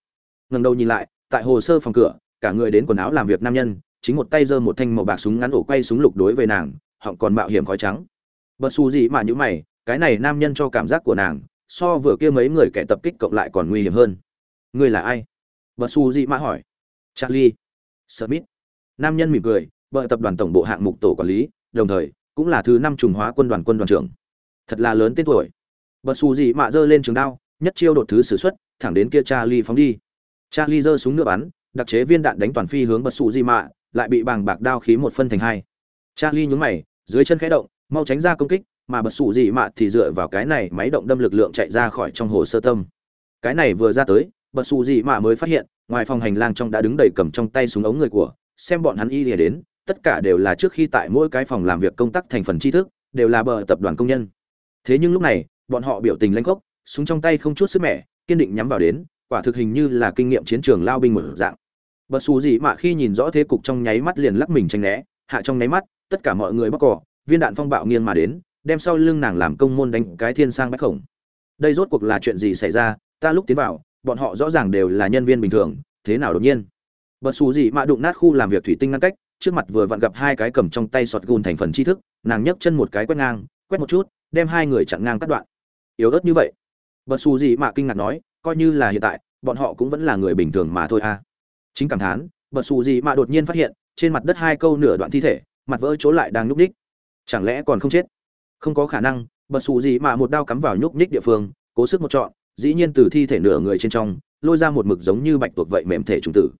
S1: Ngầm đầu nhìn lại, tại hồ sơ phòng cửa, cả người đến quần áo làm việc nam nhân chính một tay giơ một thanh màu bạc súng ngắn ổ quay súng lục đối với nàng, họng còn mạo hiểm khói trắng. Bật xù gì mà như mày, cái này nam nhân cho cảm giác của nàng, so vừa kia mấy người kẻ tập kích cộng lại còn nguy hiểm hơn. Ngươi là ai? Bật xù gì mà hỏi. Charlie smith. Nam nhân mỉm cười, bợ tập đoàn tổng bộ hạng mục tổ quản lý, đồng thời, cũng là thứ năm trùng hóa quân đoàn quân đoàn trưởng. Thật là lớn tên tuổi. Bật xù gì mà giơ lên trường đao, nhất chiêu đột thứ sử xuất, thẳng đến kia charlie phóng đi. Charlie giơ súng nữa bắn, đặc chế viên đạn đánh toàn phi hướng bật xù gì mạ lại bị bàng bạc đao khí một phân thành hai. Charlie nhún mày, dưới chân khẽ động, mau tránh ra công kích, mà bật sủ gì mạ thì dựa vào cái này máy động đâm lực lượng chạy ra khỏi trong hồ sơ tâm. Cái này vừa ra tới, bật sủ gì mạ mới phát hiện, ngoài phòng hành lang trong đã đứng đầy cầm trong tay súng ống người của, xem bọn hắn y lìa đến, tất cả đều là trước khi tại mỗi cái phòng làm việc công tác thành phần tri thức, đều là bờ tập đoàn công nhân. Thế nhưng lúc này, bọn họ biểu tình lãnh khốc, súng trong tay không chút sức mẻ, kiên định nhắm vào đến, quả thực hình như là kinh nghiệm chiến trường lao binh mở dạng bật xù gì mà khi nhìn rõ thế cục trong nháy mắt liền lắc mình tranh né. Hạ trong nháy mắt, tất cả mọi người bóc cỏ, viên đạn phong bạo nghiêng mà đến, đem sau lưng nàng làm công môn đánh cái thiên sang bách khổng. Đây rốt cuộc là chuyện gì xảy ra? Ta lúc tiến vào, bọn họ rõ ràng đều là nhân viên bình thường, thế nào đột nhiên? Bật xù gì mà đụng nát khu làm việc thủy tinh ngăn cách, trước mặt vừa vặn gặp hai cái cầm trong tay sọt gùn thành phần tri thức, nàng nhấc chân một cái quét ngang, quét một chút, đem hai người chặn ngang cắt đoạn. Yếu ớt như vậy. Bật xù gì mà kinh ngạc nói, coi như là hiện tại, bọn họ cũng vẫn là người bình thường mà thôi à chính cảm thán, bật xù gì mà đột nhiên phát hiện, trên mặt đất hai câu nửa đoạn thi thể, mặt vỡ chỗ lại đang nhúc ních chẳng lẽ còn không chết? Không có khả năng, bật xù gì mà một đao cắm vào nhúc ních địa phương, cố sức một trọn, dĩ nhiên từ thi thể nửa người trên trong, lôi ra một mực giống như bạch tuộc vậy mềm thể trùng tử.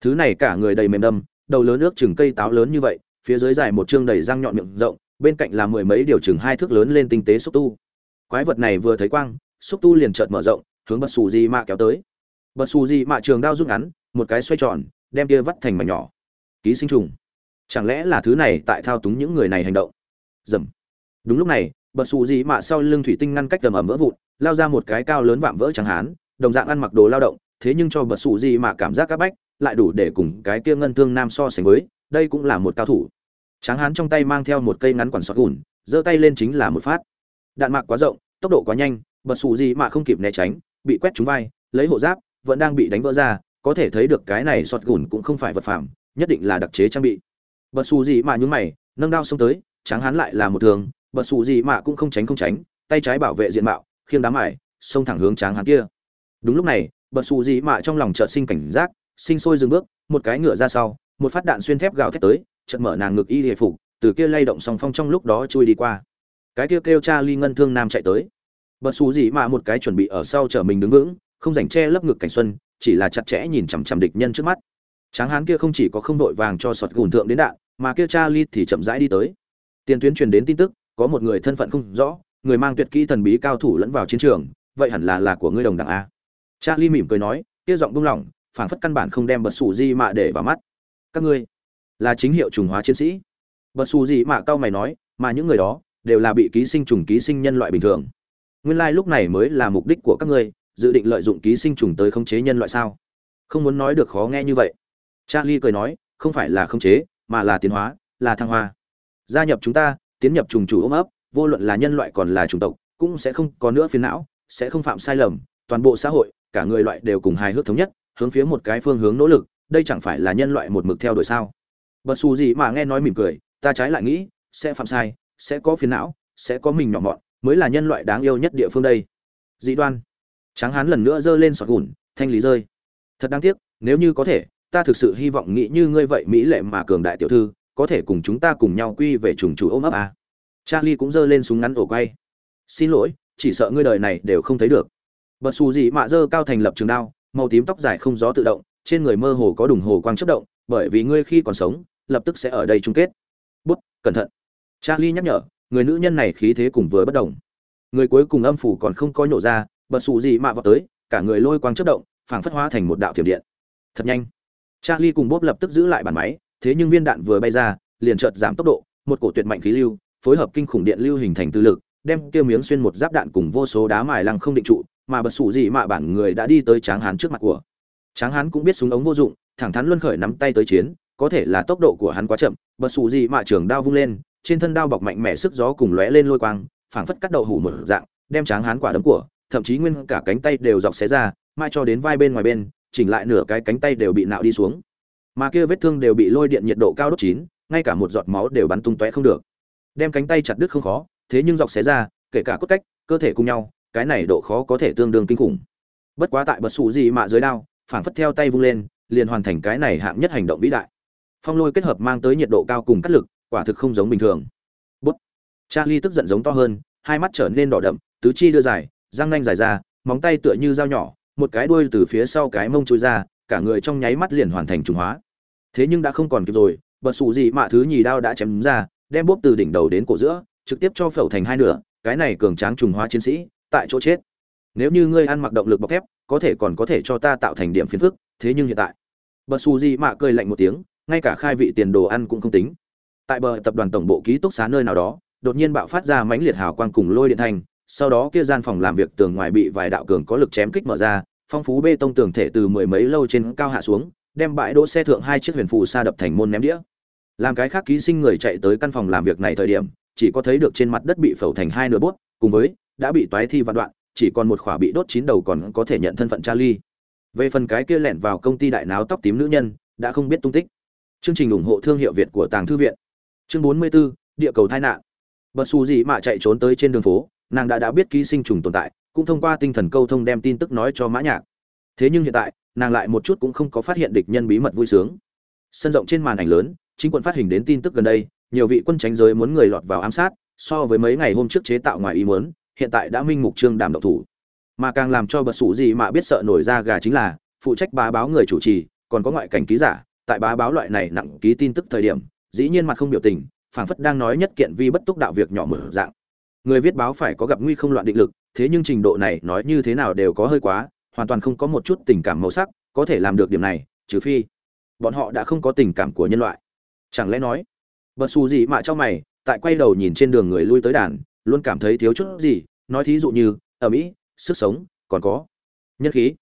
S1: Thứ này cả người đầy mềm đâm, đầu lớn nước chừng cây táo lớn như vậy, phía dưới dài một chương đầy răng nhọn miệng rộng, bên cạnh là mười mấy điều chừng hai thước lớn lên tinh tế xúc tu. Quái vật này vừa thấy quang, xúc tu liền chợt mở rộng, hướng bật xù gì mà kéo tới. Bật xù gì mà trường đao rút ngắn một cái xoay tròn, đem kia vắt thành mảnh nhỏ. Ký sinh trùng. Chẳng lẽ là thứ này tại thao túng những người này hành động? Dầm. Đúng lúc này, bật xù gì mạ sau lưng thủy tinh ngăn cách tầm ẩm vỡ vụn, lao ra một cái cao lớn vạm vỡ chẳng hán, đồng dạng ăn mặc đồ lao động, thế nhưng cho bật xù gì mạ cảm giác các bách, lại đủ để cùng cái kia ngân thương nam so sánh với, đây cũng là một cao thủ. Tráng hán trong tay mang theo một cây ngắn quản sọt gùn, giơ tay lên chính là một phát. Đạn mạc quá rộng, tốc độ quá nhanh, bật xù gì mà không kịp né tránh, bị quét trúng vai, lấy hộ giáp, vẫn đang bị đánh vỡ ra có thể thấy được cái này sọt gùn cũng không phải vật phẩm nhất định là đặc chế trang bị. Bật xù gì mà nhún mày, nâng đao xông tới, tráng hán lại là một thường, bật xù gì mà cũng không tránh không tránh, tay trái bảo vệ diện mạo, khiêng đám mải, xông thẳng hướng tráng hán kia. Đúng lúc này, bật xù gì mà trong lòng chợt sinh cảnh giác, sinh sôi dừng bước, một cái ngựa ra sau, một phát đạn xuyên thép gào thét tới, chợt mở nàng ngực y hề phục, từ kia lay động song phong trong lúc đó chui đi qua. Cái kia kêu cha ly ngân thương nam chạy tới. Bật xù gì mà một cái chuẩn bị ở sau chở mình đứng vững, không dành che lấp ngực cảnh xuân chỉ là chặt chẽ nhìn chằm chằm địch nhân trước mắt. Tráng hán kia không chỉ có không đội vàng cho sọt gùn thượng đến đạn, mà kia charlie thì chậm rãi đi tới. Tiền tuyến truyền đến tin tức, có một người thân phận không rõ, người mang tuyệt kỹ thần bí cao thủ lẫn vào chiến trường, vậy hẳn là là của ngươi đồng đảng a. Charlie mỉm cười nói, kia giọng buông lỏng, phảng phất căn bản không đem bật sủ di mạ để vào mắt. Các ngươi là chính hiệu trùng hóa chiến sĩ. Bật sủ di mạ cao mày nói, mà những người đó đều là bị ký sinh trùng ký sinh nhân loại bình thường. Nguyên lai lúc này mới là mục đích của các ngươi dự định lợi dụng ký sinh trùng tới khống chế nhân loại sao? Không muốn nói được khó nghe như vậy. Charlie cười nói, không phải là khống chế, mà là tiến hóa, là thăng hoa. Gia nhập chúng ta, tiến nhập trùng chủ ôm ấp, vô luận là nhân loại còn là chủng tộc, cũng sẽ không có nữa phiền não, sẽ không phạm sai lầm, toàn bộ xã hội, cả người loại đều cùng hài hước thống nhất, hướng phía một cái phương hướng nỗ lực, đây chẳng phải là nhân loại một mực theo đuổi sao? Bất su gì mà nghe nói mỉm cười, ta trái lại nghĩ, sẽ phạm sai, sẽ có phiền não, sẽ có mình nhỏ mọn, mới là nhân loại đáng yêu nhất địa phương đây. Dị đoan tráng hán lần nữa giơ lên sọt gùn, thanh lý rơi. Thật đáng tiếc, nếu như có thể, ta thực sự hy vọng nghĩ như ngươi vậy, mỹ lệ mà cường đại tiểu thư, có thể cùng chúng ta cùng nhau quy về trùng chủ ôm ấp à. charlie cũng giơ lên súng ngắn ổ quay. Xin lỗi, chỉ sợ ngươi đời này đều không thấy được. Bật xù gì mạ dơ cao thành lập trường đao, màu tím tóc dài không gió tự động, trên người mơ hồ có đùng hồ quang chất động, bởi vì ngươi khi còn sống, lập tức sẽ ở đây chung kết. Bút, cẩn thận. Charlie nhắc nhở, người nữ nhân này khí thế cùng vừa bất đồng. Người cuối cùng âm phủ còn không có nhổ ra bật sụ gì mạ vào tới, cả người lôi quang chất động, phảng phất hóa thành một đạo thiểm điện. Thật nhanh. Charlie cùng bốp lập tức giữ lại bàn máy, thế nhưng viên đạn vừa bay ra, liền chợt giảm tốc độ, một cổ tuyệt mạnh khí lưu, phối hợp kinh khủng điện lưu hình thành tư lực, đem kia miếng xuyên một giáp đạn cùng vô số đá mài lăng không định trụ, mà bật sủ gì mạ bản người đã đi tới tráng hán trước mặt của. Tráng hán cũng biết súng ống vô dụng, thẳng thắn luân khởi nắm tay tới chiến, có thể là tốc độ của hắn quá chậm, bật sủ gì mạ trường đao vung lên, trên thân đao bọc mạnh mẽ sức gió cùng lóe lên lôi quang, phảng phất cắt đầu hủ một dạng, đem tráng hán quả đấm của thậm chí nguyên cả cánh tay đều dọc xé ra mai cho đến vai bên ngoài bên, chỉnh lại nửa cái cánh tay đều bị nạo đi xuống. Mà kia vết thương đều bị lôi điện nhiệt độ cao đốt chín, ngay cả một giọt máu đều bắn tung tóe không được. Đem cánh tay chặt đứt không khó, thế nhưng dọc xé ra, kể cả cốt cách, cơ thể cùng nhau, cái này độ khó có thể tương đương kinh khủng. Bất quá tại bật sụ gì mà dưới đao, phảng phất theo tay vung lên, liền hoàn thành cái này hạng nhất hành động vĩ đại. Phong lôi kết hợp mang tới nhiệt độ cao cùng cắt lực, quả thực không giống bình thường. Bút. Charlie tức giận giống to hơn, hai mắt trở nên đỏ đậm, tứ chi đưa dài răng nanh dài ra, móng tay tựa như dao nhỏ, một cái đuôi từ phía sau cái mông trôi ra, cả người trong nháy mắt liền hoàn thành trùng hóa thế nhưng đã không còn kịp rồi bật Sủ gì mà thứ nhì đao đã chém ra, đem bốp từ đỉnh đầu đến cổ giữa, trực tiếp cho phẩu thành hai nửa, cái này cường tráng trùng hóa chiến sĩ, tại chỗ chết nếu như ngươi ăn mặc động lực bọc thép, có thể còn có thể cho ta tạo thành điểm phiền phức, thế nhưng hiện tại bật xù gì mạ cười lạnh một tiếng, ngay cả khai vị tiền đồ ăn cũng không tính tại bờ tập đoàn tổng bộ ký túc xá nơi nào đó, đột nhiên bạo phát ra mãnh liệt hào quang cùng lôi điện thành sau đó kia gian phòng làm việc tường ngoài bị vài đạo cường có lực chém kích mở ra phong phú bê tông tường thể từ mười mấy lâu trên cao hạ xuống đem bãi đỗ xe thượng hai chiếc huyền phù sa đập thành môn ném đĩa làm cái khác ký sinh người chạy tới căn phòng làm việc này thời điểm chỉ có thấy được trên mặt đất bị phẩu thành hai nửa bút cùng với đã bị toái thi vạn đoạn chỉ còn một khỏa bị đốt chín đầu còn có thể nhận thân phận Charlie. Về phần cái kia lẻn vào công ty đại náo tóc tím nữ nhân, đã không biết tung tích. Chương trình ủng hộ thương hiệu Việt của Tàng thư viện. Chương 44, địa cầu tai nạn. Bật xù gì mà chạy trốn tới trên đường phố, nàng đã đã biết ký sinh trùng tồn tại, cũng thông qua tinh thần câu thông đem tin tức nói cho Mã Nhạc. Thế nhưng hiện tại, nàng lại một chút cũng không có phát hiện địch nhân bí mật vui sướng. Sân rộng trên màn ảnh lớn, chính quận phát hình đến tin tức gần đây, nhiều vị quân tránh giới muốn người lọt vào ám sát, so với mấy ngày hôm trước chế tạo ngoài ý muốn, hiện tại đã minh mục trương đảm động thủ mà càng làm cho bật sủ gì mà biết sợ nổi ra gà chính là phụ trách bá báo người chủ trì còn có ngoại cảnh ký giả tại bá báo loại này nặng ký tin tức thời điểm dĩ nhiên mặt không biểu tình phảng phất đang nói nhất kiện vi bất túc đạo việc nhỏ mở dạng người viết báo phải có gặp nguy không loạn định lực, thế nhưng trình độ này nói như thế nào đều có hơi quá, hoàn toàn không có một chút tình cảm màu sắc, có thể làm được điểm này, trừ phi bọn họ đã không có tình cảm của nhân loại. Chẳng lẽ nói, bật xù gì mạ cho mày, tại quay đầu nhìn trên đường người lui tới đàn, luôn cảm thấy thiếu chút gì, nói thí dụ như ở mỹ sức sống, còn có nhân khí.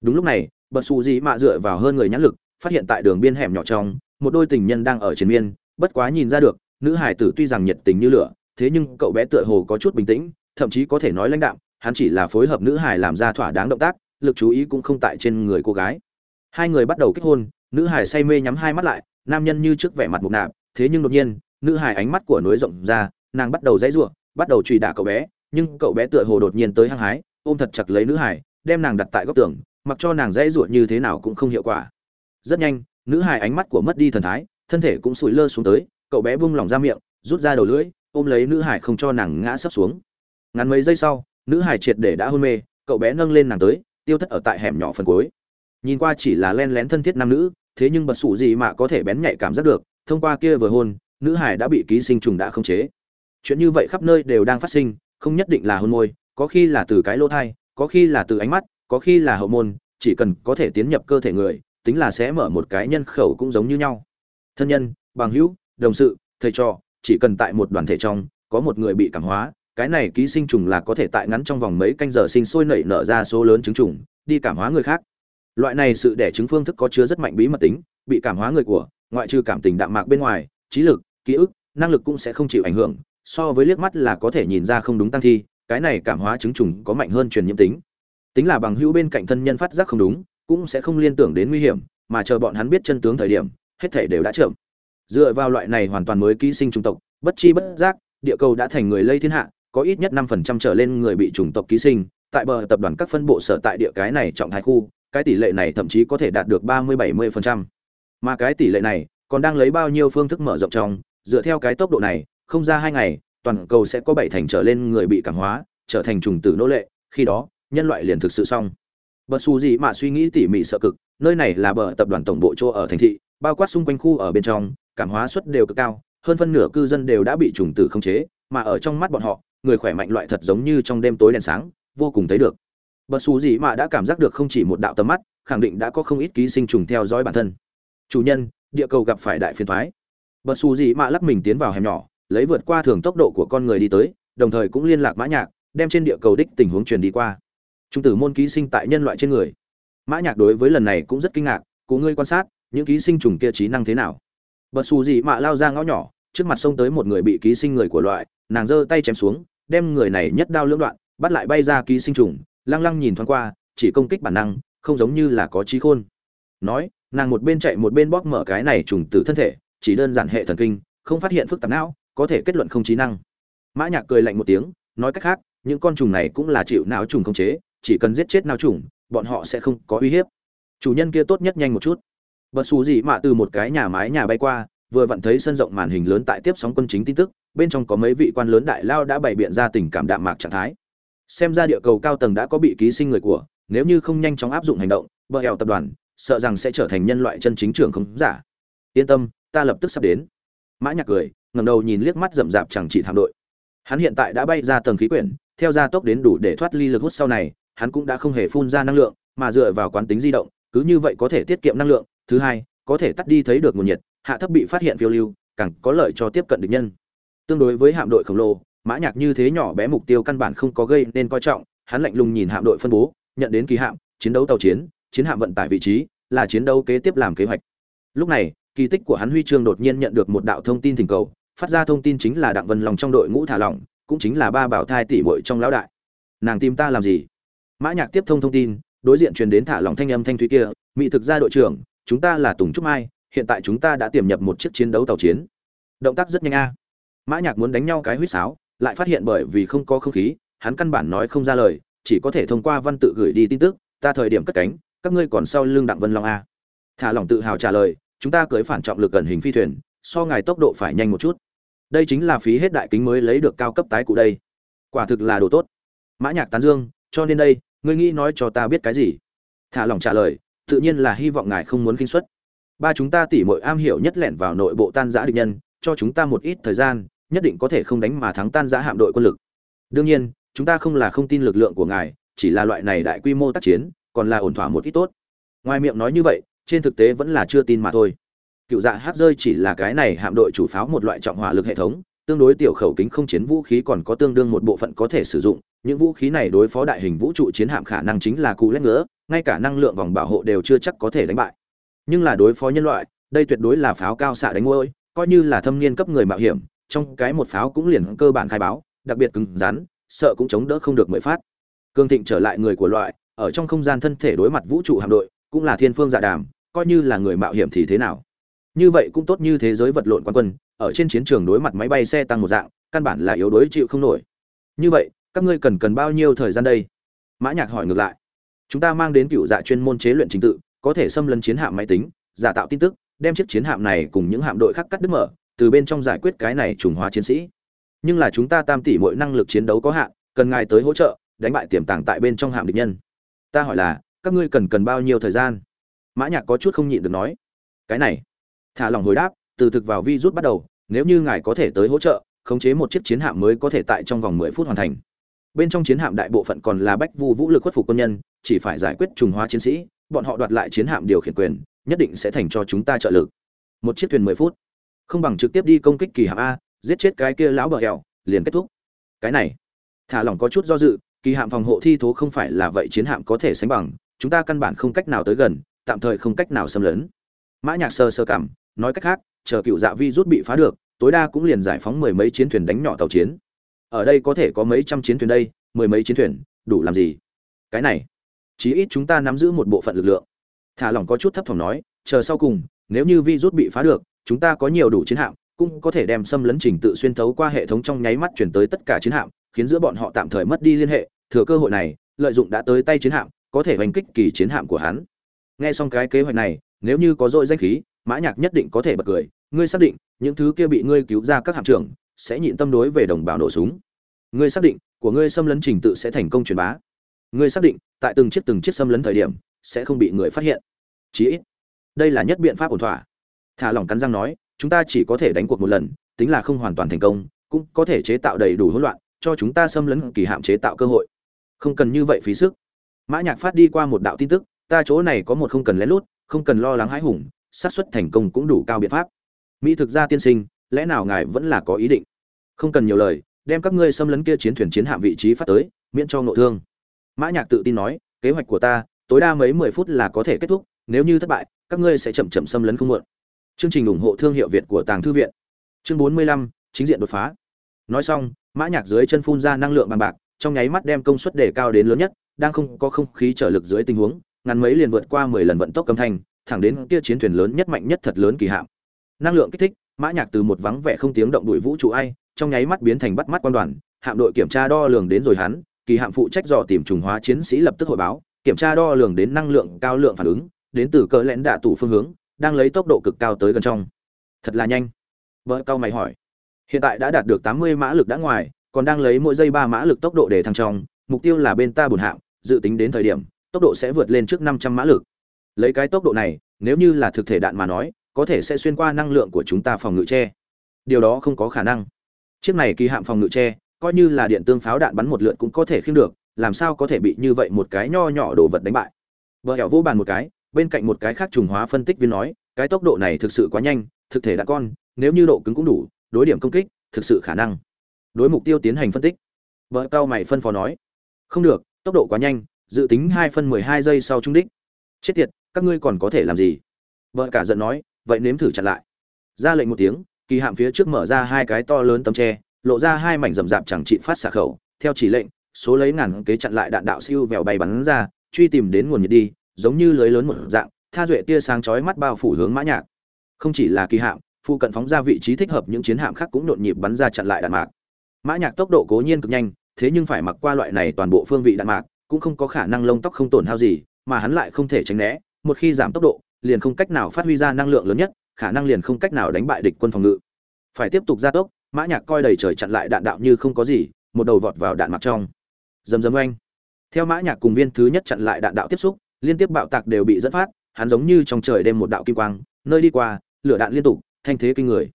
S1: Đúng lúc này, bật xù gì mạ dựa vào hơn người nhãn lực, phát hiện tại đường biên hẻm nhỏ trong, một đôi tình nhân đang ở trên miên, bất quá nhìn ra được, nữ hải tử tuy rằng nhiệt tình như lửa thế nhưng cậu bé tựa hồ có chút bình tĩnh, thậm chí có thể nói lãnh đạm, hắn chỉ là phối hợp nữ hải làm ra thỏa đáng động tác, lực chú ý cũng không tại trên người cô gái. Hai người bắt đầu kết hôn, nữ hải say mê nhắm hai mắt lại, nam nhân như trước vẻ mặt mục nạp, thế nhưng đột nhiên, nữ hải ánh mắt của núi rộng ra, nàng bắt đầu dãy giụa bắt đầu truy đả cậu bé, nhưng cậu bé tựa hồ đột nhiên tới hăng hái, ôm thật chặt lấy nữ hải đem nàng đặt tại góc tường, mặc cho nàng dãy ruột như thế nào cũng không hiệu quả. Rất nhanh, nữ hải ánh mắt của mất đi thần thái, thân thể cũng sụi lơ xuống tới, cậu bé buông lòng ra miệng, rút ra đầu lưỡi ôm lấy nữ hải không cho nàng ngã sấp xuống. Ngắn mấy giây sau, nữ hải triệt để đã hôn mê, cậu bé nâng lên nàng tới, tiêu thất ở tại hẻm nhỏ phần cuối. Nhìn qua chỉ là len lén thân thiết nam nữ, thế nhưng bật sủ gì mà có thể bén nhạy cảm giác được, thông qua kia vừa hôn, nữ hải đã bị ký sinh trùng đã khống chế. Chuyện như vậy khắp nơi đều đang phát sinh, không nhất định là hôn môi, có khi là từ cái lỗ thai, có khi là từ ánh mắt, có khi là hậu môn, chỉ cần có thể tiến nhập cơ thể người, tính là sẽ mở một cái nhân khẩu cũng giống như nhau. Thân nhân, bằng hữu, đồng sự, thầy trò chỉ cần tại một đoàn thể trong, có một người bị cảm hóa, cái này ký sinh trùng là có thể tại ngắn trong vòng mấy canh giờ sinh sôi nảy nở ra số lớn trứng trùng, đi cảm hóa người khác. Loại này sự đẻ trứng phương thức có chứa rất mạnh bí mật tính, bị cảm hóa người của, ngoại trừ cảm tình đạm mạc bên ngoài, trí lực, ký ức, năng lực cũng sẽ không chịu ảnh hưởng, so với liếc mắt là có thể nhìn ra không đúng tăng thi, cái này cảm hóa chứng trùng có mạnh hơn truyền nhiễm tính. Tính là bằng hữu bên cạnh thân nhân phát giác không đúng, cũng sẽ không liên tưởng đến nguy hiểm, mà chờ bọn hắn biết chân tướng thời điểm, hết thể đều đã chậm dựa vào loại này hoàn toàn mới ký sinh chủng tộc, bất chi bất giác, địa cầu đã thành người lây thiên hạ, có ít nhất năm phần trăm trở lên người bị chủng tộc ký sinh. Tại bờ tập đoàn các phân bộ sở tại địa cái này trọng thái khu, cái tỷ lệ này thậm chí có thể đạt được ba mươi bảy mươi phần trăm. Mà cái tỷ lệ này còn đang lấy bao nhiêu phương thức mở rộng trong, dựa theo cái tốc độ này, không ra hai ngày, toàn cầu sẽ có bảy thành trở lên người bị cảm hóa, trở thành trùng tử nô lệ, khi đó, nhân loại liền thực sự xong. Bờ xù gì mà suy nghĩ tỉ mỉ sợ cực, nơi này là bờ tập đoàn tổng bộ chỗ ở thành thị, bao quát xung quanh khu ở bên trong cảm hóa suất đều cực cao, hơn phân nửa cư dân đều đã bị trùng tử khống chế, mà ở trong mắt bọn họ, người khỏe mạnh loại thật giống như trong đêm tối đèn sáng, vô cùng thấy được. Bất su gì mà đã cảm giác được không chỉ một đạo tầm mắt, khẳng định đã có không ít ký sinh trùng theo dõi bản thân. Chủ nhân, địa cầu gặp phải đại phiền thoái. Bất su gì mà lắc mình tiến vào hẻm nhỏ, lấy vượt qua thường tốc độ của con người đi tới, đồng thời cũng liên lạc mã nhạc, đem trên địa cầu đích tình huống truyền đi qua. Trung tử môn ký sinh tại nhân loại trên người. Mã nhạc đối với lần này cũng rất kinh ngạc cố ngươi quan sát, những ký sinh trùng kia trí năng thế nào? Bật xù gì mạ lao ra ngõ nhỏ, trước mặt xông tới một người bị ký sinh người của loại, nàng giơ tay chém xuống, đem người này nhất đao lưỡng đoạn, bắt lại bay ra ký sinh trùng, lăng lăng nhìn thoáng qua, chỉ công kích bản năng, không giống như là có trí khôn. Nói, nàng một bên chạy một bên bóp mở cái này trùng từ thân thể, chỉ đơn giản hệ thần kinh, không phát hiện phức tạp não, có thể kết luận không trí năng. Mã nhạc cười lạnh một tiếng, nói cách khác, những con trùng này cũng là chịu não trùng không chế, chỉ cần giết chết não trùng, bọn họ sẽ không có uy hiếp. Chủ nhân kia tốt nhất nhanh một chút bật xù gì mà từ một cái nhà mái nhà bay qua, vừa vặn thấy sân rộng màn hình lớn tại tiếp sóng quân chính tin tức, bên trong có mấy vị quan lớn đại lao đã bày biện ra tình cảm đạm mạc trạng thái. Xem ra địa cầu cao tầng đã có bị ký sinh người của, nếu như không nhanh chóng áp dụng hành động, bờ hẻo tập đoàn sợ rằng sẽ trở thành nhân loại chân chính trưởng không giả. Yên tâm, ta lập tức sắp đến. Mã nhạc cười, ngẩng đầu nhìn liếc mắt rậm rạp chẳng chỉ tham đội. Hắn hiện tại đã bay ra tầng khí quyển, theo gia tốc đến đủ để thoát ly lực hút sau này, hắn cũng đã không hề phun ra năng lượng, mà dựa vào quán tính di động, cứ như vậy có thể tiết kiệm năng lượng thứ hai, có thể tắt đi thấy được nguồn nhiệt, hạ thấp bị phát hiện phiêu lưu, càng có lợi cho tiếp cận địch nhân. Tương đối với hạm đội khổng lồ, mã nhạc như thế nhỏ bé mục tiêu căn bản không có gây nên coi trọng, hắn lạnh lùng nhìn hạm đội phân bố, nhận đến kỳ hạm, chiến đấu tàu chiến chiến hạm vận tải vị trí, là chiến đấu kế tiếp làm kế hoạch. Lúc này, kỳ tích của hắn huy chương đột nhiên nhận được một đạo thông tin thỉnh cầu, phát ra thông tin chính là đặng vân lòng trong đội ngũ thả lỏng, cũng chính là ba bảo thai tỷ muội trong lão đại. Nàng tìm ta làm gì? Mã nhạc tiếp thông thông tin, đối diện truyền đến thả lỏng thanh âm thanh thúy kia, mỹ thực gia đội trưởng chúng ta là tùng trúc mai, hiện tại chúng ta đã tiềm nhập một chiếc chiến đấu tàu chiến. Động tác rất nhanh a. Mã nhạc muốn đánh nhau cái huýt sáo, lại phát hiện bởi vì không có không khí, hắn căn bản nói không ra lời, chỉ có thể thông qua văn tự gửi đi tin tức, ta thời điểm cất cánh, các ngươi còn sau lưng đặng vân long a. Thả lòng tự hào trả lời, chúng ta cưỡi phản trọng lực gần hình phi thuyền, so ngài tốc độ phải nhanh một chút. Đây chính là phí hết đại kính mới lấy được cao cấp tái cụ đây. Quả thực là đồ tốt. Mã nhạc tán dương, cho nên đây, ngươi nghĩ nói cho ta biết cái gì? Thả lòng trả lời tự nhiên là hy vọng ngài không muốn kinh suất. Ba chúng ta tỉ mọi am hiểu nhất lẻn vào nội bộ tan giã địch nhân, cho chúng ta một ít thời gian, nhất định có thể không đánh mà thắng tan giã hạm đội quân lực. Đương nhiên, chúng ta không là không tin lực lượng của ngài, chỉ là loại này đại quy mô tác chiến, còn là ổn thỏa một ít tốt. Ngoài miệng nói như vậy, trên thực tế vẫn là chưa tin mà thôi. Cựu dạ hát rơi chỉ là cái này hạm đội chủ pháo một loại trọng hỏa lực hệ thống tương đối tiểu khẩu kính không chiến vũ khí còn có tương đương một bộ phận có thể sử dụng, những vũ khí này đối phó đại hình vũ trụ chiến hạm khả năng chính là cú lét nữa ngay cả năng lượng vòng bảo hộ đều chưa chắc có thể đánh bại. Nhưng là đối phó nhân loại, đây tuyệt đối là pháo cao xạ đánh ngôi, coi như là thâm niên cấp người mạo hiểm, trong cái một pháo cũng liền cơ bản khai báo, đặc biệt cứng rắn, sợ cũng chống đỡ không được mười phát. Cương thịnh trở lại người của loại, ở trong không gian thân thể đối mặt vũ trụ hạm đội, cũng là thiên phương dạ đàm, coi như là người mạo hiểm thì thế nào? Như vậy cũng tốt như thế giới vật lộn quan quân, ở trên chiến trường đối mặt máy bay xe tăng một dạng, căn bản là yếu đối chịu không nổi. Như vậy, các ngươi cần cần bao nhiêu thời gian đây? Mã nhạc hỏi ngược lại. Chúng ta mang đến cựu dạ chuyên môn chế luyện trình tự, có thể xâm lấn chiến hạm máy tính, giả tạo tin tức, đem chiếc chiến hạm này cùng những hạm đội khác cắt đứt mở, từ bên trong giải quyết cái này trùng hóa chiến sĩ. Nhưng là chúng ta tam tỷ mỗi năng lực chiến đấu có hạn, cần ngài tới hỗ trợ, đánh bại tiềm tàng tại bên trong hạm địch nhân. Ta hỏi là, các ngươi cần cần bao nhiêu thời gian? Mã nhạc có chút không nhịn được nói. Cái này thả lòng hồi đáp, từ thực vào vi rút bắt đầu, nếu như ngài có thể tới hỗ trợ, khống chế một chiếc chiến hạm mới có thể tại trong vòng mười phút hoàn thành. Bên trong chiến hạm đại bộ phận còn là bách vu vũ lực khuất phục quân nhân, chỉ phải giải quyết trùng hóa chiến sĩ, bọn họ đoạt lại chiến hạm điều khiển quyền, nhất định sẽ thành cho chúng ta trợ lực. Một chiếc thuyền mười phút. Không bằng trực tiếp đi công kích kỳ hạm a, giết chết cái kia lão bờ hẹo liền kết thúc. Cái này, thả lỏng có chút do dự, kỳ hạm phòng hộ thi thố không phải là vậy chiến hạm có thể sánh bằng, chúng ta căn bản không cách nào tới gần, tạm thời không cách nào xâm lấn. Mã nhạc sơ sơ cảm nói cách khác, chờ cựu dạ vi rút bị phá được, tối đa cũng liền giải phóng mười mấy chiến thuyền đánh nhỏ tàu chiến. Ở đây có thể có mấy trăm chiến thuyền đây, mười mấy chiến thuyền, đủ làm gì? Cái này, chí ít chúng ta nắm giữ một bộ phận lực lượng. Thả lỏng có chút thấp thỏm nói, chờ sau cùng, nếu như vi rút bị phá được, chúng ta có nhiều đủ chiến hạm, cũng có thể đem xâm lấn trình tự xuyên thấu qua hệ thống trong nháy mắt chuyển tới tất cả chiến hạm, khiến giữa bọn họ tạm thời mất đi liên hệ. Thừa cơ hội này, lợi dụng đã tới tay chiến hạm, có thể hành kích kỳ chiến hạm của hắn. Nghe xong cái kế hoạch này, nếu như có dội danh khí mã nhạc nhất định có thể bật cười, ngươi xác định, những thứ kia bị ngươi cứu ra các hạm trưởng, sẽ nhịn tâm đối về đồng bào nổ súng. Ngươi xác định, của ngươi xâm lấn trình tự sẽ thành công truyền bá. Ngươi xác định, tại từng chiếc từng chiếc xâm lấn thời điểm, sẽ không bị người phát hiện. Chí ít, đây là nhất biện pháp ổn thỏa. Thả lỏng cắn răng nói, chúng ta chỉ có thể đánh cuộc một lần, tính là không hoàn toàn thành công, cũng có thể chế tạo đầy đủ hỗn loạn, cho chúng ta xâm lấn kỳ hạm chế tạo cơ hội. Không cần như vậy phí sức. Mã nhạc phát đi qua một đạo tin tức, ta chỗ này có một không cần lén lút, không cần lo lắng hãi hùng xác suất thành công cũng đủ cao biện pháp. Mỹ thực ra tiên sinh, lẽ nào ngài vẫn là có ý định? Không cần nhiều lời, đem các ngươi xâm lấn kia chiến thuyền chiến hạm vị trí phát tới, miễn cho nội thương. Mã nhạc tự tin nói, kế hoạch của ta, tối đa mấy mười phút là có thể kết thúc, nếu như thất bại, các ngươi sẽ chậm chậm xâm lấn không muộn. Chương trình ủng hộ thương hiệu việt của tàng thư viện. Chương bốn mươi lăm, chính diện đột phá. Nói xong, mã nhạc dưới chân phun ra năng lượng bằng bạc, trong nháy mắt đem công suất đề cao đến lớn nhất, đang không có không khí trở lực dưới tình huống, ngắn mấy liền vượt qua mười lần vận tốc âm thanh thẳng đến kia chiến thuyền lớn nhất mạnh nhất thật lớn kỳ hạm. Năng lượng kích thích, mã nhạc từ một vắng vẻ không tiếng động đuổi vũ trụ ai, trong nháy mắt biến thành bắt mắt quan đoàn, hạm đội kiểm tra đo lường đến rồi hắn, kỳ hạm phụ trách dò tìm trùng hóa chiến sĩ lập tức hội báo, kiểm tra đo lường đến năng lượng cao lượng phản ứng, đến từ cỡ lén đạ tủ phương hướng, đang lấy tốc độ cực cao tới gần trong. Thật là nhanh. Vợ cao mày hỏi. Hiện tại đã đạt được tám mươi mã lực đã ngoài, còn đang lấy mỗi giây ba mã lực tốc độ để thăng trong, mục tiêu là bên ta buồn hạm, dự tính đến thời điểm, tốc độ sẽ vượt lên trước năm trăm mã lực lấy cái tốc độ này, nếu như là thực thể đạn mà nói, có thể sẽ xuyên qua năng lượng của chúng ta phòng ngự tre điều đó không có khả năng. Chiếc này kỳ hạm phòng ngự tre coi như là điện tương pháo đạn bắn một lượt cũng có thể khiêng được, làm sao có thể bị như vậy một cái nho nhỏ đồ vật đánh bại? Vợ hẻo vô bàn một cái, bên cạnh một cái khác trùng hóa phân tích viên nói, cái tốc độ này thực sự quá nhanh, thực thể đã con, nếu như độ cứng cũng đủ, đối điểm công kích, thực sự khả năng. Đối mục tiêu tiến hành phân tích. Vợ cao mày phân phó nói, không được, tốc độ quá nhanh, dự tính hai phân mười hai giây sau trung đích. Chết tiệt các ngươi còn có thể làm gì? Vợ cả giận nói, vậy nếm thử chặn lại. Ra lệnh một tiếng, kỳ hạm phía trước mở ra hai cái to lớn tấm tre, lộ ra hai mảnh rầm rạp chẳng trị phát xạ khẩu. Theo chỉ lệnh, số lấy ngàn kế chặn lại đạn đạo siêu vèo bay bắn ra, truy tìm đến nguồn nhiệt đi, giống như lưới lớn một dạng, tha duệ tia sáng chói mắt bao phủ hướng mã nhạc. Không chỉ là kỳ hạm phụ cận phóng ra vị trí thích hợp những chiến hạm khác cũng nhộn nhịp bắn ra chặn lại đạn mạc. Mã nhạc tốc độ cố nhiên cực nhanh, thế nhưng phải mặc qua loại này toàn bộ phương vị đạn mạc, cũng không có khả năng lông tóc không tổn hao gì, mà hắn lại không thể tránh né một khi giảm tốc độ, liền không cách nào phát huy ra năng lượng lớn nhất, khả năng liền không cách nào đánh bại địch quân phòng ngự. Phải tiếp tục gia tốc, mã nhạc coi đầy trời chặn lại đạn đạo như không có gì, một đầu vọt vào đạn mặc trong. Rầm rầm oanh. Theo mã nhạc cùng viên thứ nhất chặn lại đạn đạo tiếp xúc, liên tiếp bạo tạc đều bị dẫn phát, hắn giống như trong trời đêm một đạo kim quang, nơi đi qua, lửa đạn liên tục, thanh thế kinh người.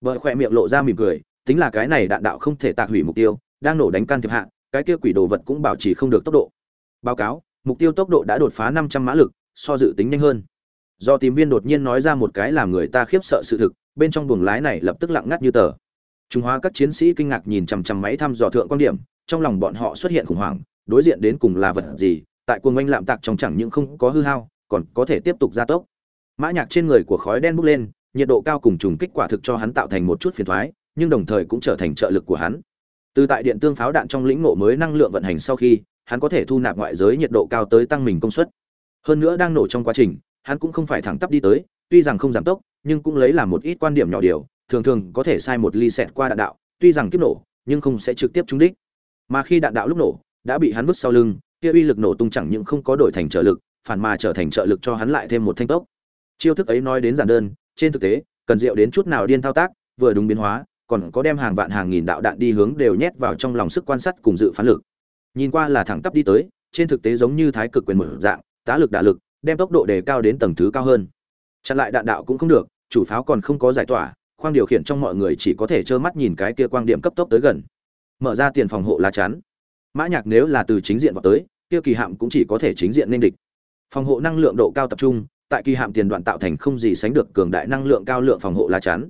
S1: Vợ khoe miệng lộ ra mỉm cười, tính là cái này đạn đạo không thể tạc hủy mục tiêu, đang nổ đánh can thiệp hạ, cái kia quỷ đồ vật cũng bảo trì không được tốc độ. Báo cáo, mục tiêu tốc độ đã đột phá năm trăm mã lực so dự tính nhanh hơn. Do tìm viên đột nhiên nói ra một cái làm người ta khiếp sợ sự thực, bên trong buồng lái này lập tức lặng ngắt như tờ. Trung hóa các chiến sĩ kinh ngạc nhìn chằm chằm máy thăm dò thượng quan điểm, trong lòng bọn họ xuất hiện khủng hoảng, đối diện đến cùng là vật gì, tại cuồng oanh lạm tạc trong chẳng những không có hư hao, còn có thể tiếp tục gia tốc. Mã nhạc trên người của khói đen bốc lên, nhiệt độ cao cùng trùng kích quả thực cho hắn tạo thành một chút phiền toái nhưng đồng thời cũng trở thành trợ lực của hắn. Từ tại điện tương pháo đạn trong lĩnh ngộ mới năng lượng vận hành sau khi, hắn có thể thu nạp ngoại giới nhiệt độ cao tới tăng mình công suất hơn nữa đang nổ trong quá trình, hắn cũng không phải thẳng tắp đi tới, tuy rằng không giảm tốc, nhưng cũng lấy làm một ít quan điểm nhỏ điều, thường thường có thể sai một ly xẹt qua đạn đạo, tuy rằng kiếp nổ, nhưng không sẽ trực tiếp trúng đích. Mà khi đạn đạo lúc nổ, đã bị hắn vứt sau lưng, kia uy lực nổ tung chẳng những không có đổi thành trợ lực, phản mà trở thành trợ lực cho hắn lại thêm một thanh tốc. Chiêu thức ấy nói đến giản đơn, trên thực tế, cần rượu đến chút nào điên thao tác, vừa đúng biến hóa, còn có đem hàng vạn hàng nghìn đạo đạn đi hướng đều nhét vào trong lòng sức quan sát cùng dự phán lực. Nhìn qua là thẳng tắp đi tới, trên thực tế giống như thái cực quyền mở dạng tá lực đả lực, đem tốc độ đề cao đến tầng thứ cao hơn. Chặn lại đạn đạo cũng không được, chủ pháo còn không có giải tỏa, khoang điều khiển trong mọi người chỉ có thể trơ mắt nhìn cái kia quang điểm cấp tốc tới gần. Mở ra tiền phòng hộ lá chắn. Mã nhạc nếu là từ chính diện vào tới, kia kỳ hạm cũng chỉ có thể chính diện nên địch. Phòng hộ năng lượng độ cao tập trung, tại kỳ hạm tiền đoạn tạo thành không gì sánh được cường đại năng lượng cao lượng phòng hộ lá chắn.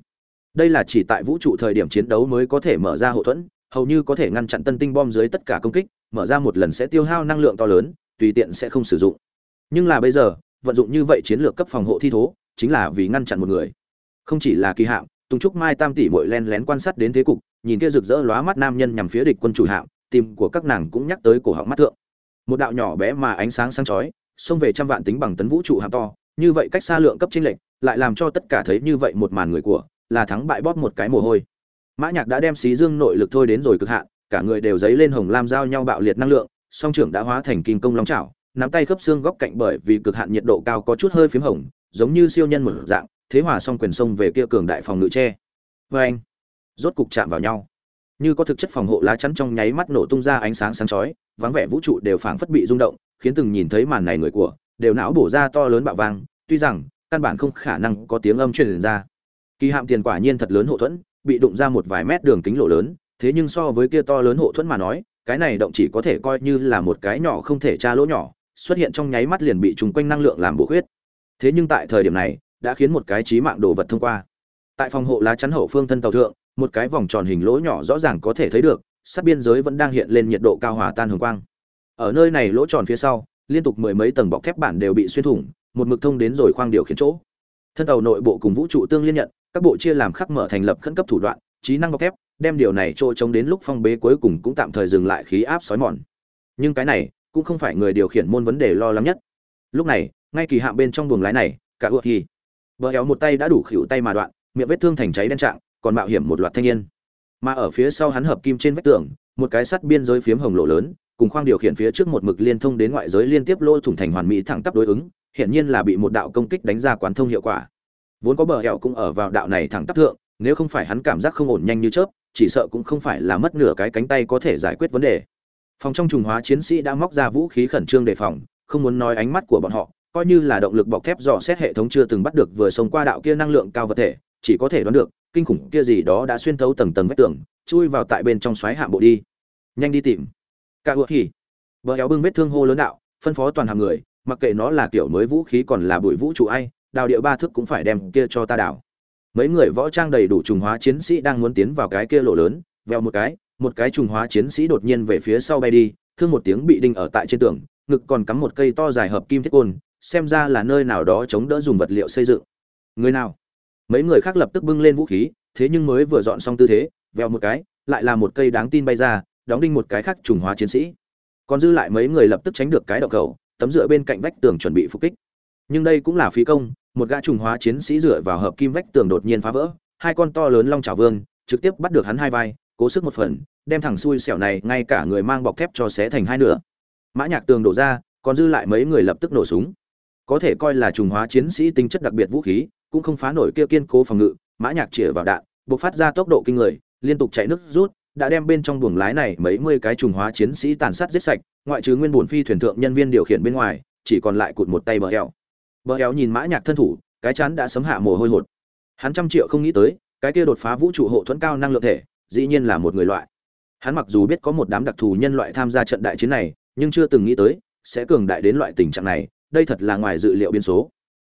S1: Đây là chỉ tại vũ trụ thời điểm chiến đấu mới có thể mở ra hộ thuẫn, hầu như có thể ngăn chặn tân tinh bom dưới tất cả công kích, mở ra một lần sẽ tiêu hao năng lượng to lớn, tùy tiện sẽ không sử dụng nhưng là bây giờ, vận dụng như vậy chiến lược cấp phòng hộ thi thố, chính là vì ngăn chặn một người. Không chỉ là kỳ hạm, tùng trúc mai tam tỷ bội len lén quan sát đến thế cục, nhìn kia rực rỡ lóa mắt nam nhân nhằm phía địch quân chủ hạm tim của các nàng cũng nhắc tới cổ họng mắt thượng. Một đạo nhỏ bé mà ánh sáng sáng chói, xông về trăm vạn tính bằng tấn vũ trụ hạm to, như vậy cách xa lượng cấp chênh lệch, lại làm cho tất cả thấy như vậy một màn người của, là thắng bại bóp một cái mồ hôi. Mã nhạc đã đem xí dương nội lực thôi đến rồi cực hạn, cả người đều giấy lên hồng lam giao nhau bạo liệt năng lượng, song trưởng đã hóa thành kim công long chảo nắm tay khớp xương góc cạnh bởi vì cực hạn nhiệt độ cao có chút hơi phím hồng, giống như siêu nhân một dạng, thế hòa song quyền sông về kia cường đại phòng ngự tre. Vê anh, rốt cục chạm vào nhau. Như có thực chất phòng hộ lá chắn trong nháy mắt nổ tung ra ánh sáng sáng chói, vắng vẻ vũ trụ đều phảng phất bị rung động, khiến từng nhìn thấy màn này người của, đều não bổ ra to lớn bạo vang, tuy rằng, căn bản không khả năng có tiếng âm truyền ra. Kỳ hạm tiền quả nhiên thật lớn hộ thuẫn, bị đụng ra một vài mét đường kính lộ lớn, thế nhưng so với kia to lớn hộ thuẫn mà nói, cái này động chỉ có thể coi như là một cái nhỏ không thể tra lỗ nhỏ xuất hiện trong nháy mắt liền bị trùng quanh năng lượng làm bổ khuyết. Thế nhưng tại thời điểm này, đã khiến một cái trí mạng đồ vật thông qua. Tại phòng hộ lá chắn hậu phương thân tàu thượng, một cái vòng tròn hình lỗ nhỏ rõ ràng có thể thấy được, sát biên giới vẫn đang hiện lên nhiệt độ cao hòa tan hồng quang. Ở nơi này lỗ tròn phía sau, liên tục mười mấy tầng bọc thép bản đều bị xuyên thủng, một mực thông đến rồi khoang điều khiển chỗ. Thân tàu nội bộ cùng vũ trụ tương liên nhận, các bộ chia làm khắc mở thành lập khẩn cấp thủ đoạn, trí năng bọc thép, đem điều này trôi chống đến lúc phong bế cuối cùng cũng tạm thời dừng lại khí áp sói mòn. Nhưng cái này cũng không phải người điều khiển môn vấn đề lo lắng nhất. Lúc này, ngay kỳ hạm bên trong buồng lái này, cả ước hi bờ éo một tay đã đủ khỉu tay mà đoạn, miệng vết thương thành cháy đen trạng, còn mạo hiểm một loạt thanh niên. Mà ở phía sau hắn hợp kim trên vách tường, một cái sắt biên giới phiếm hồng lộ lớn, cùng khoang điều khiển phía trước một mực liên thông đến ngoại giới liên tiếp lôi thủng thành hoàn mỹ thẳng tắp đối ứng, hiển nhiên là bị một đạo công kích đánh ra quán thông hiệu quả. Vốn có bờ hẹo cũng ở vào đạo này thẳng tắp thượng, nếu không phải hắn cảm giác không ổn nhanh như chớp, chỉ sợ cũng không phải là mất nửa cái cánh tay có thể giải quyết vấn đề phòng trong trùng hóa chiến sĩ đã móc ra vũ khí khẩn trương đề phòng, không muốn nói ánh mắt của bọn họ, coi như là động lực bọc thép dò xét hệ thống chưa từng bắt được vừa sống qua đạo kia năng lượng cao vật thể, chỉ có thể đoán được, kinh khủng kia gì đó đã xuyên thấu tầng tầng vách tường, chui vào tại bên trong xoáy hạm bộ đi. Nhanh đi tìm. Cả ước hỉ. Bờ éo bưng vết thương hô lớn đạo, phân phó toàn hàng người, mặc kệ nó là kiểu mới vũ khí còn là bụi vũ trụ ai, đào địa ba thước cũng phải đem kia cho ta đào. Mấy người võ trang đầy đủ trùng hóa chiến sĩ đang muốn tiến vào cái kia lỗ lớn, veo một cái một cái trùng hóa chiến sĩ đột nhiên về phía sau bay đi, thương một tiếng bị đinh ở tại trên tường, ngực còn cắm một cây to dài hợp kim thiết côn, xem ra là nơi nào đó chống đỡ dùng vật liệu xây dựng. Người nào? Mấy người khác lập tức bưng lên vũ khí, thế nhưng mới vừa dọn xong tư thế, vèo một cái, lại là một cây đáng tin bay ra, đóng đinh một cái khác trùng hóa chiến sĩ. Còn dư lại mấy người lập tức tránh được cái đậu cầu, tấm dựa bên cạnh vách tường chuẩn bị phục kích. Nhưng đây cũng là phí công, một gã trùng hóa chiến sĩ dựa vào hợp kim vách tường đột nhiên phá vỡ, hai con to lớn long chảo vương, trực tiếp bắt được hắn hai vai cố sức một phần, đem thằng xui xẻo này ngay cả người mang bọc thép cho xé thành hai nửa. Mã nhạc tường đổ ra, còn dư lại mấy người lập tức nổ súng. Có thể coi là trùng hóa chiến sĩ tinh chất đặc biệt vũ khí, cũng không phá nổi kia kiên cố phòng ngự, mã nhạc chĩa vào đạn bộc phát ra tốc độ kinh người, liên tục chạy nước rút, đã đem bên trong buồng lái này mấy mươi cái trùng hóa chiến sĩ tàn sát giết sạch, ngoại trừ nguyên buồn phi thuyền thượng nhân viên điều khiển bên ngoài, chỉ còn lại cụt một tay bờ eo. Bờ eo nhìn mã nhạc thân thủ, cái chán đã sấm hạ mồ hôi hột. Hắn trăm triệu không nghĩ tới, cái kia đột phá vũ trụ hộ thuẫn cao năng lượng thể dĩ nhiên là một người loại. Hắn mặc dù biết có một đám đặc thù nhân loại tham gia trận đại chiến này, nhưng chưa từng nghĩ tới, sẽ cường đại đến loại tình trạng này, đây thật là ngoài dự liệu biến số.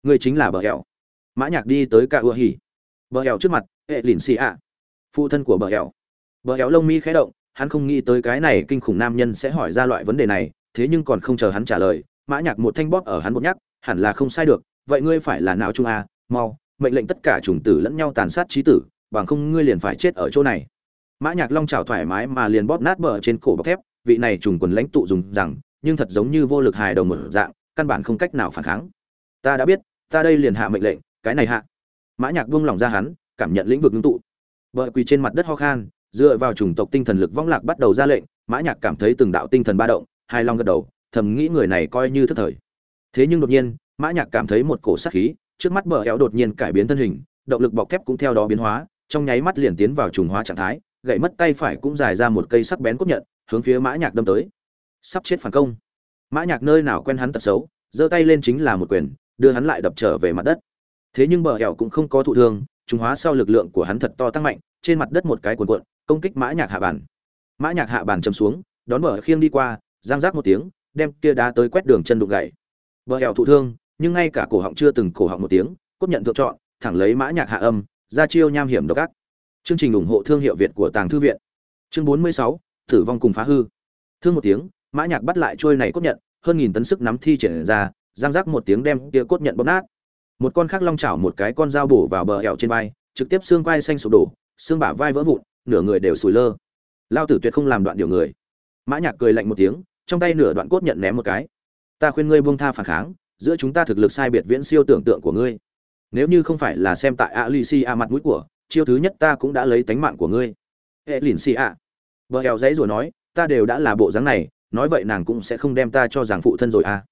S1: Người chính là bờ eo mã nhạc đi tới cả ưa hỉ. Bờ eo trước mặt, hệ lìn xì ạ. Phụ thân của bờ eo bờ eo lông mi khẽ động, hắn không nghĩ tới cái này kinh khủng nam nhân sẽ hỏi ra loại vấn đề này, thế nhưng còn không chờ hắn trả lời, mã nhạc một thanh bóp ở hắn một nhắc hẳn là không sai được, vậy ngươi phải là não trung a à, mau, mệnh lệnh tất cả chủng tử lẫn nhau tàn sát trí tử, bằng không ngươi liền phải chết ở chỗ này mã nhạc long chảo thoải mái mà liền bóp nát bờ trên cổ bọc thép, vị này trùng quần lãnh tụ dùng rằng, nhưng thật giống như vô lực hài đồng một dạng, căn bản không cách nào phản kháng. Ta đã biết, ta đây liền hạ mệnh lệnh, cái này hạ. Mã nhạc buông lòng ra hắn, cảm nhận lĩnh vực ngưng tụ. Bờ quỳ trên mặt đất ho khan, dựa vào chủng tộc tinh thần lực vong lạc bắt đầu ra lệnh, mã nhạc cảm thấy từng đạo tinh thần ba động hai long gật đầu, thầm nghĩ người này coi như thất thời. Thế nhưng đột nhiên, mã nhạc cảm thấy một cổ sát khí, trước mắt bờ éo đột nhiên cải biến thân hình, động lực bọc thép cũng theo đó biến hóa, trong nháy mắt liền tiến vào trùng hóa trạng thái gậy mất tay phải cũng dài ra một cây sắc bén cốt nhận, hướng phía mã nhạc đâm tới. Sắp chết phản công. Mã nhạc nơi nào quen hắn tật xấu, giơ tay lên chính là một quyền, đưa hắn lại đập trở về mặt đất. Thế nhưng bờ hẻo cũng không có thụ thương trùng hóa sau lực lượng của hắn thật to tăng mạnh, trên mặt đất một cái cuộn cuộn, công kích mã nhạc hạ bản mã nhạc hạ bản chầm xuống, đón bờ khiêng đi qua, giang giác một tiếng, đem kia đá tới quét đường chân đụng gãy bờ hẻo thụ thương, nhưng ngay cả cổ họng chưa từng cổ họng một tiếng, cốt nhận thượng chọn thẳng lấy mã nhạc hạ âm, ra chiêu nham hiểm độc ác chương trình ủng hộ thương hiệu việt của tàng thư viện. Chương 46, tử vong cùng phá hư. Thương một tiếng mã nhạc bắt lại trôi này cốt nhận hơn nghìn tấn sức nắm thi triển ra giang giác một tiếng đem kia cốt nhận bóp nát. Một con khác long chảo một cái con dao bổ vào bờ ẻo trên vai trực tiếp xương vai xanh sụp đổ xương bả vai vỡ vụn nửa người đều sùi lơ. Lao tử tuyệt không làm đoạn điều người. Mã nhạc cười lạnh một tiếng trong tay nửa đoạn cốt nhận ném một cái. Ta khuyên ngươi buông tha phản kháng giữa chúng ta thực lực sai biệt viễn siêu tưởng tượng của ngươi. Nếu như không phải là xem tại alicia mặt mũi của chiêu thứ nhất ta cũng đã lấy tánh mạng của ngươi. Hệ lìn xì ạ. Bờ hèo dãy rồi nói, ta đều đã là bộ dáng này, nói vậy nàng cũng sẽ không đem ta cho rằng phụ thân rồi à.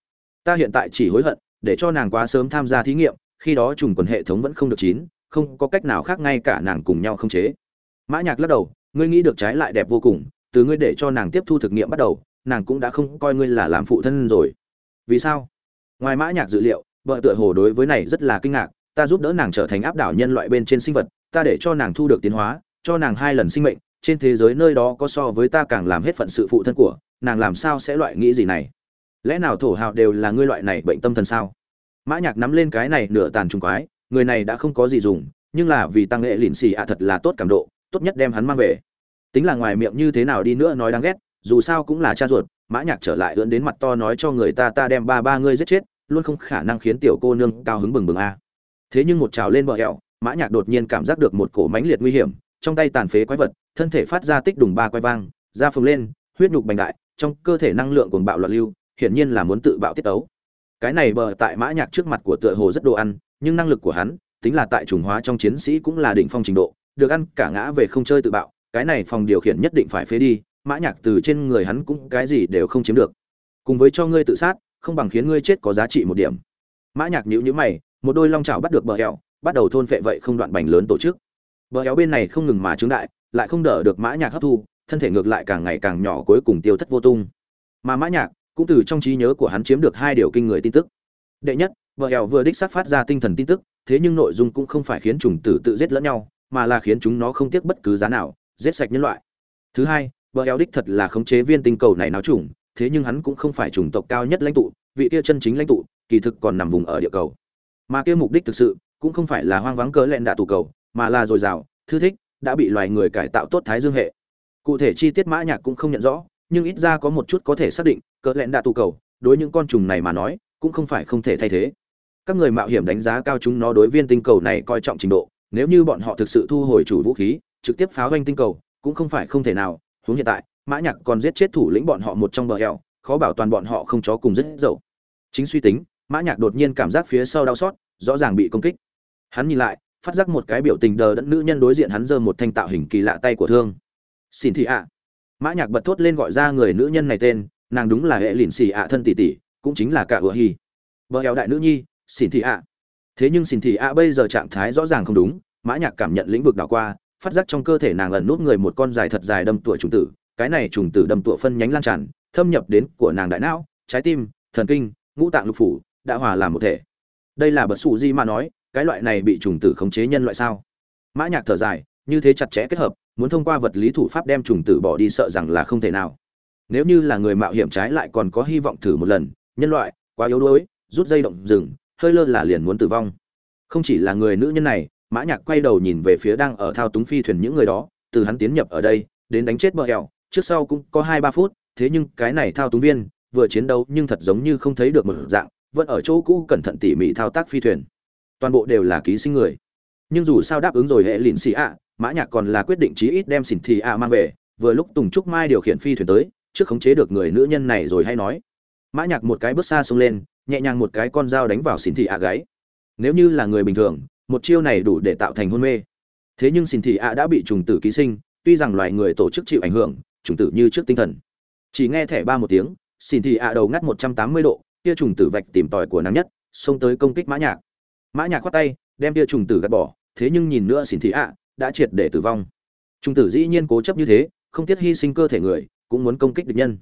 S1: Ta hiện tại chỉ hối hận, để cho nàng quá sớm tham gia thí nghiệm, khi đó trùng quần hệ thống vẫn không được chín, không có cách nào khác ngay cả nàng cùng nhau không chế. Mã nhạc lắc đầu, ngươi nghĩ được trái lại đẹp vô cùng, từ ngươi để cho nàng tiếp thu thực nghiệm bắt đầu, nàng cũng đã không coi ngươi là làm phụ thân rồi. Vì sao? Ngoài mã nhạc dự liệu, vợ tựa hồ đối với này rất là kinh ngạc, ta giúp đỡ nàng trở thành áp đảo nhân loại bên trên sinh vật ta để cho nàng thu được tiến hóa, cho nàng hai lần sinh mệnh, trên thế giới nơi đó có so với ta càng làm hết phận sự phụ thân của, nàng làm sao sẽ loại nghĩ gì này? Lẽ nào thổ hào đều là ngươi loại này bệnh tâm thần sao? Mã nhạc nắm lên cái này nửa tàn trùng quái, người này đã không có gì dùng, nhưng là vì tăng nghệ lìn xì ạ thật là tốt cảm độ, tốt nhất đem hắn mang về. Tính là ngoài miệng như thế nào đi nữa nói đáng ghét, dù sao cũng là cha ruột, mã nhạc trở lại ưỡn đến mặt to nói cho người ta ta đem ba ba ngươi giết chết, luôn không khả năng khiến tiểu cô nương cao hứng bừng bừng a. Thế nhưng một trào lên bờ hẹo mã nhạc đột nhiên cảm giác được một cổ mãnh liệt nguy hiểm, trong tay tàn phế quái vật, thân thể phát ra tích đùng ba quay vang, da phồng lên, huyết nhục bành đại, trong cơ thể năng lượng cuồng bạo loạn lưu, hiển nhiên là muốn tự bạo tiết tấu. Cái này bờ tại mã nhạc trước mặt của tựa hồ rất đồ ăn, nhưng năng lực của hắn, tính là tại trùng hóa trong chiến sĩ cũng là đỉnh phong trình độ, được ăn cả ngã về không chơi tự bạo, cái này phòng điều khiển nhất định phải phế đi, mã nhạc từ trên người hắn cũng cái gì đều không chiếm được. Cùng với cho ngươi tự sát, không bằng khiến ngươi chết có giá trị một điểm. Mã nhạc nhíu nhíu mày, một đôi long chảo bắt được bờ hẹo bắt đầu thôn phệ vậy không đoạn bành lớn tổ chức. Bờ héo bên này không ngừng mà trứng đại, lại không đỡ được mã nhạc hấp thu, thân thể ngược lại càng ngày càng nhỏ cuối cùng tiêu thất vô tung. Mà mã nhạc cũng từ trong trí nhớ của hắn chiếm được hai điều kinh người tin tức. Đệ nhất, bờ héo vừa đích xác phát ra tinh thần tin tức, thế nhưng nội dung cũng không phải khiến trùng tử tự giết lẫn nhau, mà là khiến chúng nó không tiếc bất cứ giá nào, giết sạch nhân loại. Thứ hai, bờ héo đích thật là khống chế viên tinh cầu này náo trùng thế nhưng hắn cũng không phải chủng tộc cao nhất lãnh tụ, vị kia chân chính lãnh tụ, kỳ thực còn nằm vùng ở địa cầu. Mà kia mục đích thực sự cũng không phải là hoang vắng cỡ lẹn đạ tù cầu mà là dồi dào thư thích đã bị loài người cải tạo tốt thái dương hệ. Cụ thể chi tiết mã nhạc cũng không nhận rõ nhưng ít ra có một chút có thể xác định cỡ lẹn đạ tù cầu đối những con trùng này mà nói cũng không phải không thể thay thế. Các người mạo hiểm đánh giá cao chúng nó đối viên tinh cầu này coi trọng trình độ nếu như bọn họ thực sự thu hồi chủ vũ khí trực tiếp phá hoành tinh cầu cũng không phải không thể nào. Huống hiện tại mã nhạc còn giết chết thủ lĩnh bọn họ một trong bờ eo, khó bảo toàn bọn họ không chó cùng rất dậu. Chính suy tính mã nhạc đột nhiên cảm giác phía sau đau xót rõ ràng bị công kích hắn nhìn lại, phát giác một cái biểu tình đờ đẫn nữ nhân đối diện hắn giơ một thanh tạo hình kỳ lạ tay của thương. Xin thị ạ. Mã nhạc bật thốt lên gọi ra người nữ nhân này tên, nàng đúng là hệ lìn xì ạ thân tỷ tỷ, cũng chính là cả ủa hi. Vợ eo đại nữ nhi, xin thị ạ. Thế nhưng xin thị ạ bây giờ trạng thái rõ ràng không đúng, mã nhạc cảm nhận lĩnh vực đảo qua, phát giác trong cơ thể nàng ẩn nút người một con dài thật dài đâm tuổi trùng tử, cái này trùng tử đâm tuổi phân nhánh lan tràn, thâm nhập đến của nàng đại não, trái tim, thần kinh, ngũ tạng lục phủ, đã hòa làm một thể. Đây là bật sụ di mà nói cái loại này bị trùng tử khống chế nhân loại sao? Mã nhạc thở dài, như thế chặt chẽ kết hợp, muốn thông qua vật lý thủ pháp đem trùng tử bỏ đi sợ rằng là không thể nào. Nếu như là người mạo hiểm trái lại còn có hy vọng thử một lần, nhân loại, quá yếu đuối, rút dây động rừng, hơi lơ là liền muốn tử vong. Không chỉ là người nữ nhân này, mã nhạc quay đầu nhìn về phía đang ở thao túng phi thuyền những người đó, từ hắn tiến nhập ở đây, đến đánh chết bờ hẻo, trước sau cũng có hai ba phút, thế nhưng cái này thao túng viên, vừa chiến đấu nhưng thật giống như không thấy được một dạng, vẫn ở chỗ cũ cẩn thận tỉ mỉ thao tác phi thuyền toàn bộ đều là ký sinh người. Nhưng dù sao đáp ứng rồi hệ lìn xì ạ, mã nhạc còn là quyết định chí ít đem xỉn thị ạ mang về, vừa lúc tùng trúc mai điều khiển phi thuyền tới, trước khống chế được người nữ nhân này rồi hay nói. Mã nhạc một cái bước xa xông lên, nhẹ nhàng một cái con dao đánh vào xỉn thị ạ gáy. Nếu như là người bình thường, một chiêu này đủ để tạo thành hôn mê. Thế nhưng xỉn thị ạ đã bị trùng tử ký sinh, tuy rằng loài người tổ chức chịu ảnh hưởng, trùng tử như trước tinh thần. Chỉ nghe thẻ ba một tiếng, xỉn thị ạ đầu ngắt một trăm tám mươi độ, kia trùng tử vạch tìm tòi của nàng nhất, xông tới công kích mã nhạc mã nhạc khoát tay, đem kia trùng tử gạt bỏ, thế nhưng nhìn nữa xỉn thị ạ, đã triệt để tử vong. Trùng tử dĩ nhiên cố chấp như thế, không tiếc hy sinh cơ thể người, cũng muốn công kích địch nhân.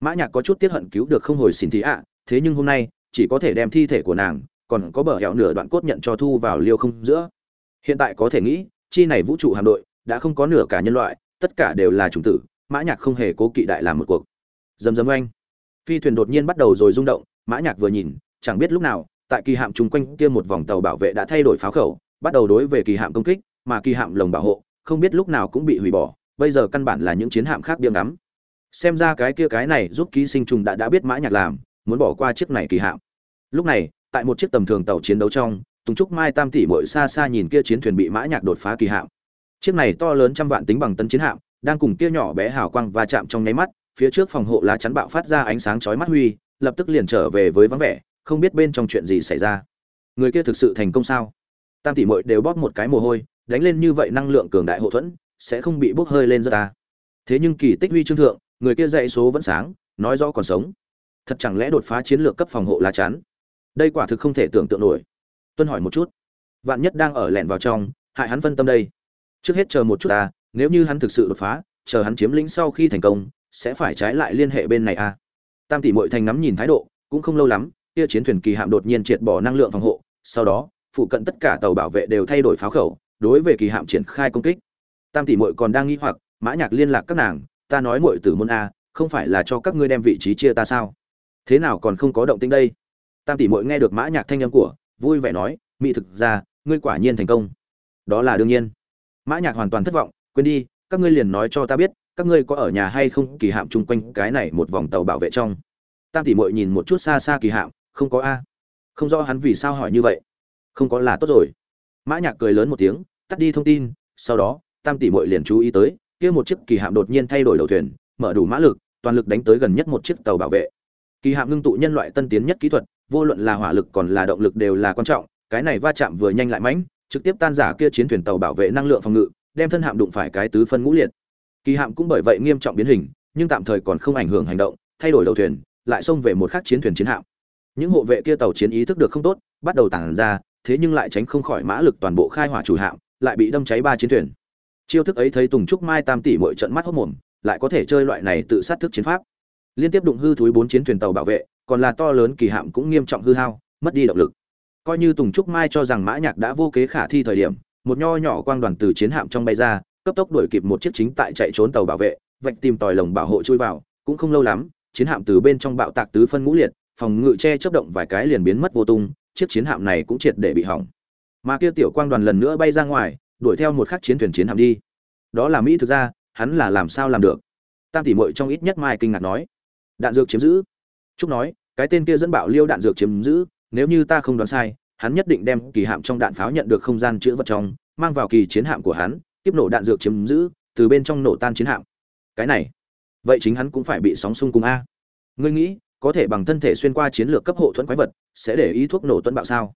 S1: Mã nhạc có chút tiếc hận cứu được không hồi xỉn thị ạ, thế nhưng hôm nay, chỉ có thể đem thi thể của nàng, còn có bờ hẻo nửa đoạn cốt nhận cho thu vào liêu không giữa. Hiện tại có thể nghĩ, chi này vũ trụ hạm đội, đã không có nửa cả nhân loại, tất cả đều là trùng tử, mã nhạc không hề cố kỵ đại làm một cuộc. Dầm dầm oanh. Phi thuyền đột nhiên bắt đầu rồi rung động, mã nhạc vừa nhìn, chẳng biết lúc nào tại kỳ hạm chung quanh kia một vòng tàu bảo vệ đã thay đổi pháo khẩu, bắt đầu đối về kỳ hạm công kích, mà kỳ hạm lồng bảo hộ, không biết lúc nào cũng bị hủy bỏ, bây giờ căn bản là những chiến hạm khác biếng ngắm. Xem ra cái kia cái này giúp ký sinh trùng đã đã biết mã nhạc làm, muốn bỏ qua chiếc này kỳ hạm. Lúc này, tại một chiếc tầm thường tàu chiến đấu trong, tùng trúc mai tam tỷ muội xa xa nhìn kia chiến thuyền bị mã nhạc đột phá kỳ hạm. Chiếc này to lớn trăm vạn tính bằng tấn chiến hạm, đang cùng kia nhỏ bé hào quang va chạm trong nháy mắt, phía trước phòng hộ lá chắn bạo phát ra ánh sáng chói mắt huy, lập tức liền trở về với vắng vẻ không biết bên trong chuyện gì xảy ra. Người kia thực sự thành công sao? Tam tỷ muội đều bóp một cái mồ hôi, đánh lên như vậy năng lượng cường đại hộ thuẫn, sẽ không bị bốc hơi lên ra ta. Thế nhưng kỳ tích huy chương thượng, người kia dạy số vẫn sáng, nói rõ còn sống. Thật chẳng lẽ đột phá chiến lược cấp phòng hộ lá chắn? Đây quả thực không thể tưởng tượng nổi. Tuân hỏi một chút. Vạn nhất đang ở lẻn vào trong, hại hắn phân tâm đây. Trước hết chờ một chút ta, nếu như hắn thực sự đột phá, chờ hắn chiếm lĩnh sau khi thành công, sẽ phải trái lại liên hệ bên này a. Tam tỷ mội thành ngắm nhìn thái độ, cũng không lâu lắm kia chiến thuyền kỳ hạm đột nhiên triệt bỏ năng lượng phòng hộ, sau đó, phụ cận tất cả tàu bảo vệ đều thay đổi pháo khẩu, đối với kỳ hạm triển khai công kích. Tam tỷ muội còn đang nghi hoặc, mã nhạc liên lạc các nàng, ta nói muội tử môn a, không phải là cho các ngươi đem vị trí chia ta sao? Thế nào còn không có động tĩnh đây? Tam tỷ muội nghe được mã nhạc thanh âm của, vui vẻ nói mỹ thực ra, ngươi quả nhiên thành công. Đó là đương nhiên. Mã nhạc hoàn toàn thất vọng, quên đi, các ngươi liền nói cho ta biết, các ngươi có ở nhà hay không? Kỳ hạm chung quanh cái này một vòng tàu bảo vệ trong. Tam tỷ mội nhìn một chút xa xa kỳ hạm không có a. Không rõ hắn vì sao hỏi như vậy. Không có là tốt rồi. Mã nhạc cười lớn một tiếng, tắt đi thông tin, sau đó, tam tỷ muội liền chú ý tới, kia một chiếc kỳ hạm đột nhiên thay đổi đầu thuyền, mở đủ mã lực, toàn lực đánh tới gần nhất một chiếc tàu bảo vệ. Kỳ hạm ngưng tụ nhân loại tân tiến nhất kỹ thuật, vô luận là hỏa lực còn là động lực đều là quan trọng, cái này va chạm vừa nhanh lại mãnh, trực tiếp tan giả kia chiến thuyền tàu bảo vệ năng lượng phòng ngự, đem thân hạm đụng phải cái tứ phân ngũ liệt. Kỳ hạm cũng bởi vậy nghiêm trọng biến hình, nhưng tạm thời còn không ảnh hưởng hành động, thay đổi đầu thuyền, lại xông về một khác chiến thuyền chiến hạm những hộ vệ kia tàu chiến ý thức được không tốt, bắt đầu tản ra, thế nhưng lại tránh không khỏi mã lực toàn bộ khai hỏa chủ hạm, lại bị đâm cháy ba chiến thuyền. Chiêu thức ấy thấy tùng trúc mai tam tỷ mọi trận mắt hốc mồm, lại có thể chơi loại này tự sát thức chiến pháp. Liên tiếp đụng hư thúi bốn chiến thuyền tàu bảo vệ, còn là to lớn kỳ hạm cũng nghiêm trọng hư hao, mất đi động lực. Coi như tùng trúc mai cho rằng mã nhạc đã vô kế khả thi thời điểm, một nho nhỏ quang đoàn từ chiến hạm trong bay ra, cấp tốc đuổi kịp một chiếc chính tại chạy trốn tàu bảo vệ, vạch tìm tòi lồng bảo hộ chui vào, cũng không lâu lắm, chiến hạm từ bên trong bạo tạc tứ phân ngũ liệt phòng ngự che chớp động vài cái liền biến mất vô tung, chiếc chiến hạm này cũng triệt để bị hỏng. Mà kia tiểu quang đoàn lần nữa bay ra ngoài, đuổi theo một khắc chiến thuyền chiến hạm đi. Đó là mỹ thực ra, hắn là làm sao làm được? Tam tỷ muội trong ít nhất mai kinh ngạc nói. Đạn dược chiếm giữ. Trúc nói, cái tên kia dẫn bạo liêu đạn dược chiếm giữ, nếu như ta không đoán sai, hắn nhất định đem kỳ hạm trong đạn pháo nhận được không gian chứa vật trong, mang vào kỳ chiến hạm của hắn, tiếp nổ đạn dược chiếm giữ, từ bên trong nổ tan chiến hạm. Cái này, vậy chính hắn cũng phải bị sóng xung cùng a. Ngươi nghĩ có thể bằng thân thể xuyên qua chiến lược cấp hộ thuẫn quái vật, sẽ để ý thuốc nổ tuấn bạo sao?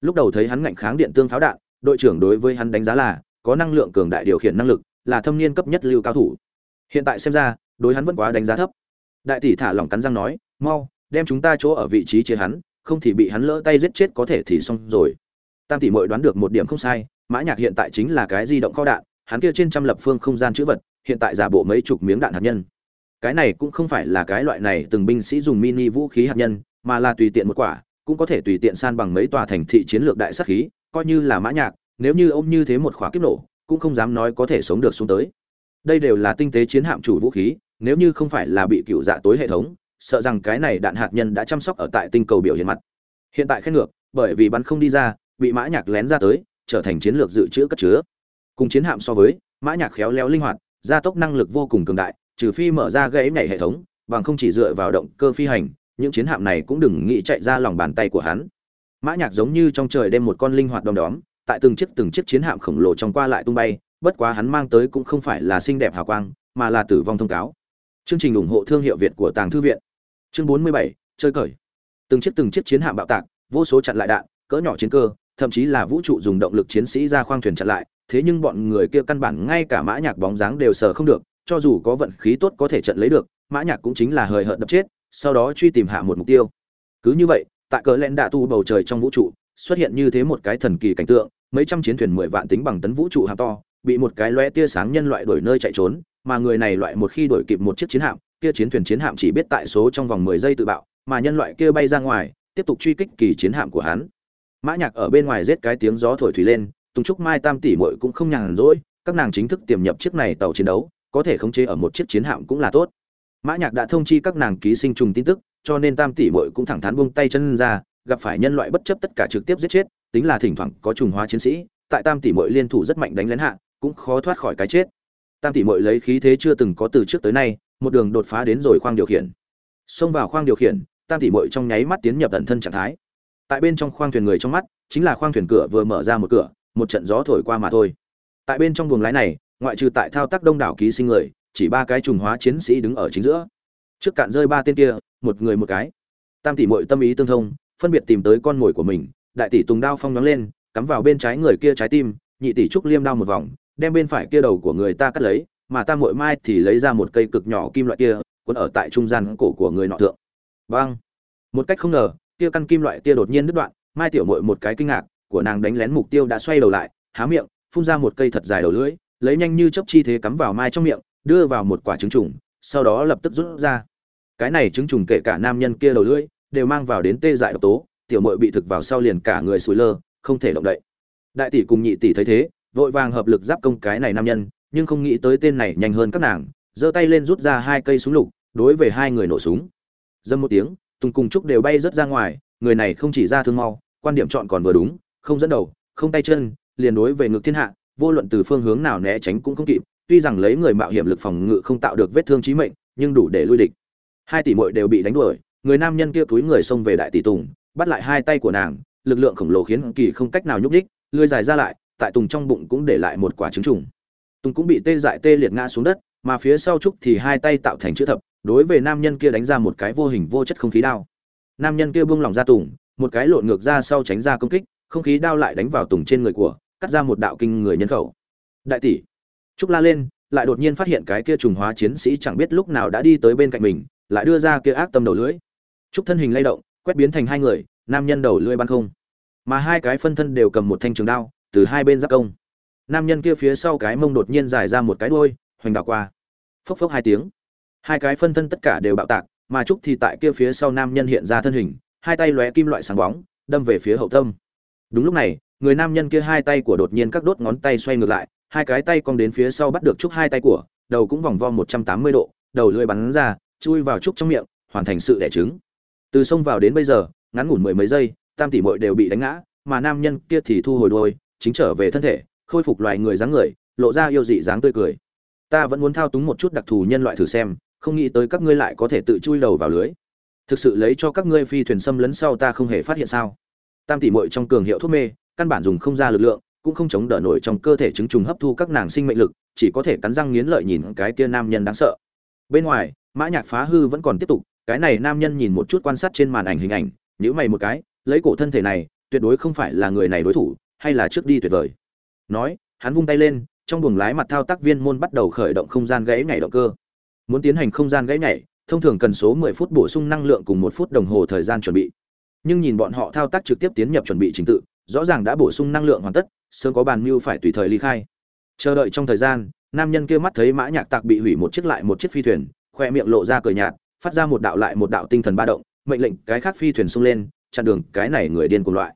S1: Lúc đầu thấy hắn ngạnh kháng điện tương pháo đạn, đội trưởng đối với hắn đánh giá là, có năng lượng cường đại điều khiển năng lực, là thâm niên cấp nhất lưu cao thủ. Hiện tại xem ra, đối hắn vẫn quá đánh giá thấp. Đại tỷ thả lỏng cắn răng nói, mau, đem chúng ta chỗ ở vị trí chia hắn, không thì bị hắn lỡ tay giết chết có thể thì xong rồi. Tam tỷ mội đoán được một điểm không sai, mã nhạc hiện tại chính là cái di động kho đạn, hắn kia trên trăm lập phương không gian chữ vật, hiện tại giả bộ mấy chục miếng đạn hạt nhân cái này cũng không phải là cái loại này từng binh sĩ dùng mini vũ khí hạt nhân, mà là tùy tiện một quả, cũng có thể tùy tiện san bằng mấy tòa thành thị chiến lược đại sát khí, coi như là mã nhạc, nếu như ôm như thế một khóa kiếp nổ, cũng không dám nói có thể sống được xuống tới. Đây đều là tinh tế chiến hạm chủ vũ khí, nếu như không phải là bị cựu dạ tối hệ thống, sợ rằng cái này đạn hạt nhân đã chăm sóc ở tại tinh cầu biểu hiện mặt. Hiện tại khen ngược, bởi vì bắn không đi ra, bị mã nhạc lén ra tới, trở thành chiến lược dự trữ cất chứa. Cùng chiến hạm so với, mã nhạc khéo léo linh hoạt, gia tốc năng lực vô cùng cường đại trừ phi mở ra gãy nhảy hệ thống bằng không chỉ dựa vào động cơ phi hành những chiến hạm này cũng đừng nghĩ chạy ra lòng bàn tay của hắn. Mã nhạc giống như trong trời đêm một con linh hoạt đom đóm tại từng chiếc từng chiếc chiến hạm khổng lồ trong qua lại tung bay bất quá hắn mang tới cũng không phải là xinh đẹp hào quang mà là tử vong thông cáo. Chương trình ủng hộ thương hiệu việt của tàng thư viện. Chương 47, chơi cởi. Từng chiếc từng chiếc chiến hạm bạo tạc vô số chặn lại đạn cỡ nhỏ chiến cơ thậm chí là vũ trụ dùng động lực chiến sĩ ra khoang thuyền chặn lại thế nhưng bọn người kia căn bản ngay cả mã nhạc bóng dáng đều sờ không được cho dù có vận khí tốt có thể trận lấy được, mã nhạc cũng chính là hời hợt đập chết, sau đó truy tìm hạ một mục tiêu. Cứ như vậy, tại cờ lẹn đạ tu bầu trời trong vũ trụ, xuất hiện như thế một cái thần kỳ cảnh tượng, mấy trăm chiến thuyền mười vạn tính bằng tấn vũ trụ hạm to, bị một cái lóe tia sáng nhân loại đổi nơi chạy trốn, mà người này loại một khi đổi kịp một chiếc chiến hạm, kia chiến thuyền chiến hạm chỉ biết tại số trong vòng mười giây tự bạo, mà nhân loại kia bay ra ngoài, tiếp tục truy kích kỳ chiến hạm của hắn. Mã nhạc ở bên ngoài giết cái tiếng gió thổi thủy lên, tùng trúc mai tam tỷ muội cũng không nhàn rỗi, các nàng chính thức tiềm nhập chiếc này tàu chiến đấu có thể khống chế ở một chiếc chiến hạm cũng là tốt. Mã nhạc đã thông chi các nàng ký sinh trùng tin tức, cho nên tam tỷ muội cũng thẳng thắn buông tay chân ra, gặp phải nhân loại bất chấp tất cả trực tiếp giết chết, tính là thỉnh thoảng có trùng hóa chiến sĩ, tại tam tỷ muội liên thủ rất mạnh đánh lén hạ, cũng khó thoát khỏi cái chết. Tam tỷ muội lấy khí thế chưa từng có từ trước tới nay, một đường đột phá đến rồi khoang điều khiển. Xông vào khoang điều khiển, tam tỷ muội trong nháy mắt tiến nhập tận thân trạng thái. Tại bên trong khoang thuyền người trong mắt, chính là khoang thuyền cửa vừa mở ra một cửa, một trận gió thổi qua mà thôi. Tại bên trong buồng lái này ngoại trừ tại thao tác đông đảo ký sinh người, chỉ ba cái trùng hóa chiến sĩ đứng ở chính giữa. Trước cạn rơi ba tên kia, một người một cái. Tam tỷ muội tâm ý tương thông, phân biệt tìm tới con mồi của mình, đại tỷ tùng đao phong nóng lên, cắm vào bên trái người kia trái tim, nhị tỷ trúc liêm đao một vòng, đem bên phải kia đầu của người ta cắt lấy, mà tam muội mai thì lấy ra một cây cực nhỏ kim loại kia, cuốn ở tại trung gian cổ của người nọ thượng. Băng một cách không ngờ, kia căn kim loại kia đột nhiên đứt đoạn, mai tiểu muội một cái kinh ngạc, của nàng đánh lén mục tiêu đã xoay đầu lại, há miệng, phun ra một cây thật dài đầu lưỡi lấy nhanh như chớp chi thế cắm vào mai trong miệng, đưa vào một quả trứng trùng, sau đó lập tức rút ra. Cái này trứng trùng kể cả nam nhân kia đầu lưỡi đều mang vào đến tê dại độc tố, tiểu muội bị thực vào sau liền cả người sùi lơ, không thể động đậy. Đại tỷ cùng nhị tỷ thấy thế, vội vàng hợp lực giáp công cái này nam nhân, nhưng không nghĩ tới tên này nhanh hơn các nàng, giơ tay lên rút ra hai cây súng lục, đối về hai người nổ súng. Dâm một tiếng, tùng cùng trúc đều bay rớt ra ngoài, người này không chỉ ra thương mau, quan điểm chọn còn vừa đúng, không dẫn đầu, không tay chân, liền đối về ngực thiên hạ vô luận từ phương hướng nào né tránh cũng không kịp, tuy rằng lấy người mạo hiểm lực phòng ngự không tạo được vết thương chí mệnh, nhưng đủ để lui địch. Hai tỷ muội đều bị đánh đuổi, người nam nhân kia túi người xông về đại tỷ tùng, bắt lại hai tay của nàng, lực lượng khổng lồ khiến kỳ không cách nào nhúc đích lưỡi dài ra lại, tại tùng trong bụng cũng để lại một quả trứng trùng. Tùng cũng bị tê dại tê liệt ngã xuống đất, mà phía sau trúc thì hai tay tạo thành chữ thập, đối với nam nhân kia đánh ra một cái vô hình vô chất không khí đao. Nam nhân kia buông lỏng ra tùng, một cái lộn ngược ra sau tránh ra công kích, không khí đao lại đánh vào tùng trên người của cắt ra một đạo kinh người nhân khẩu. Đại tỷ. Trúc la lên, lại đột nhiên phát hiện cái kia trùng hóa chiến sĩ chẳng biết lúc nào đã đi tới bên cạnh mình, lại đưa ra kia ác tâm đầu lưỡi. Trúc thân hình lay động, quét biến thành hai người, nam nhân đầu lưỡi ban không. Mà hai cái phân thân đều cầm một thanh trường đao, từ hai bên giáp công. Nam nhân kia phía sau cái mông đột nhiên dài ra một cái đuôi, hoành đảo qua. Phốc phốc hai tiếng. Hai cái phân thân tất cả đều bạo tạc, mà trúc thì tại kia phía sau nam nhân hiện ra thân hình, hai tay lóe kim loại sáng bóng, đâm về phía hậu tâm. Đúng lúc này người nam nhân kia hai tay của đột nhiên các đốt ngón tay xoay ngược lại, hai cái tay cong đến phía sau bắt được trúc hai tay của, đầu cũng vòng vo một trăm tám mươi độ, đầu lưỡi bắn ra, chui vào trúc trong miệng, hoàn thành sự đẻ trứng. Từ sông vào đến bây giờ, ngắn ngủn mười mấy giây, tam tỷ muội đều bị đánh ngã, mà nam nhân kia thì thu hồi đuôi, chính trở về thân thể, khôi phục loài người dáng người, lộ ra yêu dị dáng tươi cười. Ta vẫn muốn thao túng một chút đặc thù nhân loại thử xem, không nghĩ tới các ngươi lại có thể tự chui đầu vào lưới. Thực sự lấy cho các ngươi phi thuyền xâm lấn sau ta không hề phát hiện sao? Tam tỷ muội trong cường hiệu thuốc mê căn bản dùng không ra lực lượng, cũng không chống đỡ nổi trong cơ thể chứng trùng hấp thu các nàng sinh mệnh lực, chỉ có thể cắn răng nghiến lợi nhìn cái kia nam nhân đáng sợ. Bên ngoài, mã nhạc phá hư vẫn còn tiếp tục, cái này nam nhân nhìn một chút quan sát trên màn ảnh hình ảnh, nhíu mày một cái, lấy cổ thân thể này, tuyệt đối không phải là người này đối thủ, hay là trước đi tuyệt vời. Nói, hắn vung tay lên, trong buồng lái mặt thao tác viên môn bắt đầu khởi động không gian gãy nhảy động cơ. Muốn tiến hành không gian gãy nhảy, thông thường cần số 10 phút bổ sung năng lượng cùng một phút đồng hồ thời gian chuẩn bị. Nhưng nhìn bọn họ thao tác trực tiếp tiến nhập chuẩn bị trình tự rõ ràng đã bổ sung năng lượng hoàn tất, sớm có bàn mưu phải tùy thời ly khai. Chờ đợi trong thời gian, nam nhân kia mắt thấy mã nhạc tạc bị hủy một chiếc lại một chiếc phi thuyền, khoe miệng lộ ra cười nhạt, phát ra một đạo lại một đạo tinh thần ba động, mệnh lệnh cái khác phi thuyền xông lên, chặn đường cái này người điên cùng loại.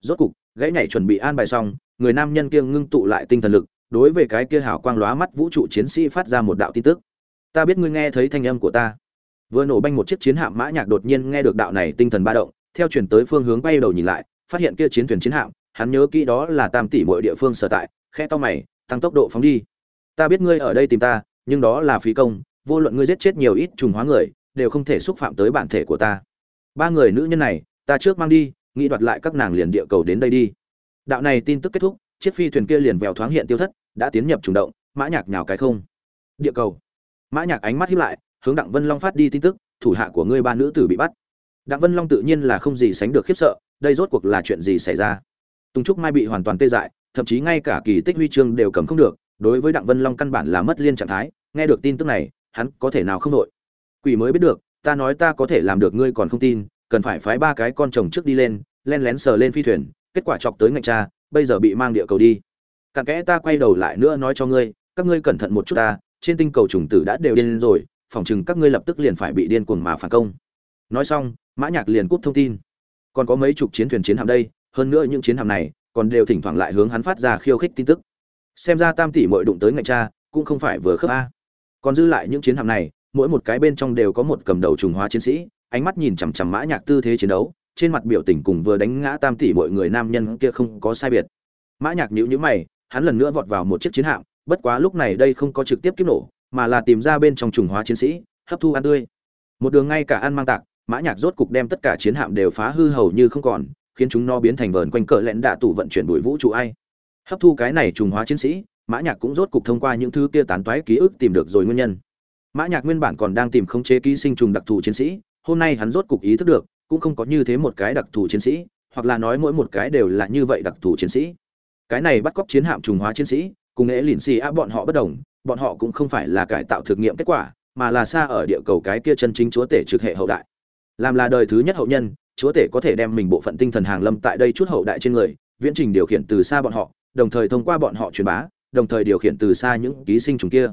S1: Rốt cục, gãy nhảy chuẩn bị an bài xong, người nam nhân kia ngưng tụ lại tinh thần lực, đối với cái kia hào quang lóa mắt vũ trụ chiến sĩ phát ra một đạo tin tức. Ta biết ngươi nghe thấy thanh âm của ta. Vừa nổ banh một chiếc chiến hạm mã nhạc đột nhiên nghe được đạo này tinh thần ba động, theo chuyển tới phương hướng bay đầu nhìn lại phát hiện kia chiến thuyền chiến hạm, hắn nhớ kỹ đó là tam tỷ muội địa phương sở tại, khẽ to mày, tăng tốc độ phóng đi. Ta biết ngươi ở đây tìm ta, nhưng đó là phí công, vô luận ngươi giết chết nhiều ít trùng hóa người, đều không thể xúc phạm tới bản thể của ta. Ba người nữ nhân này, ta trước mang đi, nghĩ đoạt lại các nàng liền địa cầu đến đây đi. Đạo này tin tức kết thúc, chiếc phi thuyền kia liền vèo thoáng hiện tiêu thất, đã tiến nhập trùng động, mã nhạc nhào cái không. Địa cầu. Mã nhạc ánh mắt híp lại, hướng đặng vân long phát đi tin tức, thủ hạ của ngươi ba nữ tử bị bắt. Đặng vân long tự nhiên là không gì sánh được khiếp sợ đây rốt cuộc là chuyện gì xảy ra? Tùng trúc mai bị hoàn toàn tê dại, thậm chí ngay cả kỳ tích huy chương đều cầm không được, đối với đặng vân long căn bản là mất liên trạng thái, nghe được tin tức này, hắn có thể nào không đội quỷ mới biết được, ta nói ta có thể làm được ngươi còn không tin, cần phải phái ba cái con chồng trước đi lên, len lén sờ lên phi thuyền, kết quả chọc tới ngạch cha, bây giờ bị mang địa cầu đi. Cặn kẽ ta quay đầu lại nữa nói cho ngươi, các ngươi cẩn thận một chút ta, trên tinh cầu trùng tử đã đều điên rồi phỏng chừng các ngươi lập tức liền phải bị điên cuồng mà phản công. Nói xong, mã nhạc liền cúp thông tin còn có mấy chục chiến thuyền chiến hạm đây, hơn nữa những chiến hạm này còn đều thỉnh thoảng lại hướng hắn phát ra khiêu khích tin tức. Xem ra tam tỷ mội đụng tới ngạch cha, cũng không phải vừa khớp a. Còn dư lại những chiến hạm này, mỗi một cái bên trong đều có một cầm đầu trùng hóa chiến sĩ, ánh mắt nhìn chằm chằm mã nhạc tư thế chiến đấu, trên mặt biểu tình cùng vừa đánh ngã tam tỷ mọi người nam nhân kia không có sai biệt. Mã nhạc nhíu nhíu mày, hắn lần nữa vọt vào một chiếc chiến hạm, bất quá lúc này đây không có trực tiếp kiếp nổ, mà là tìm ra bên trong trùng hóa chiến sĩ, hấp thu ăn tươi. Một đường ngay cả ăn mang tạc mã nhạc rốt cục đem tất cả chiến hạm đều phá hư hầu như không còn, khiến chúng nó biến thành vờn quanh cỡ lẹn đạ tủ vận chuyển đuổi vũ trụ ai. Hấp thu cái này trùng hóa chiến sĩ, mã nhạc cũng rốt cục thông qua những thứ kia tán toái ký ức tìm được rồi nguyên nhân. Mã nhạc nguyên bản còn đang tìm khống chế ký sinh trùng đặc thù chiến sĩ, hôm nay hắn rốt cục ý thức được, cũng không có như thế một cái đặc thù chiến sĩ, hoặc là nói mỗi một cái đều là như vậy đặc thù chiến sĩ. Cái này bắt cóc chiến hạm trùng hóa chiến sĩ, cùng nghệ lìn xì á bọn họ bất đồng, bọn họ cũng không phải là cải tạo thực nghiệm kết quả, mà là xa ở địa cầu cái kia chân chính chúa tể trực hệ hậu đại làm là đời thứ nhất hậu nhân, chúa tể có thể đem mình bộ phận tinh thần hàng lâm tại đây chút hậu đại trên người, viễn trình điều khiển từ xa bọn họ, đồng thời thông qua bọn họ truyền bá, đồng thời điều khiển từ xa những ký sinh trùng kia.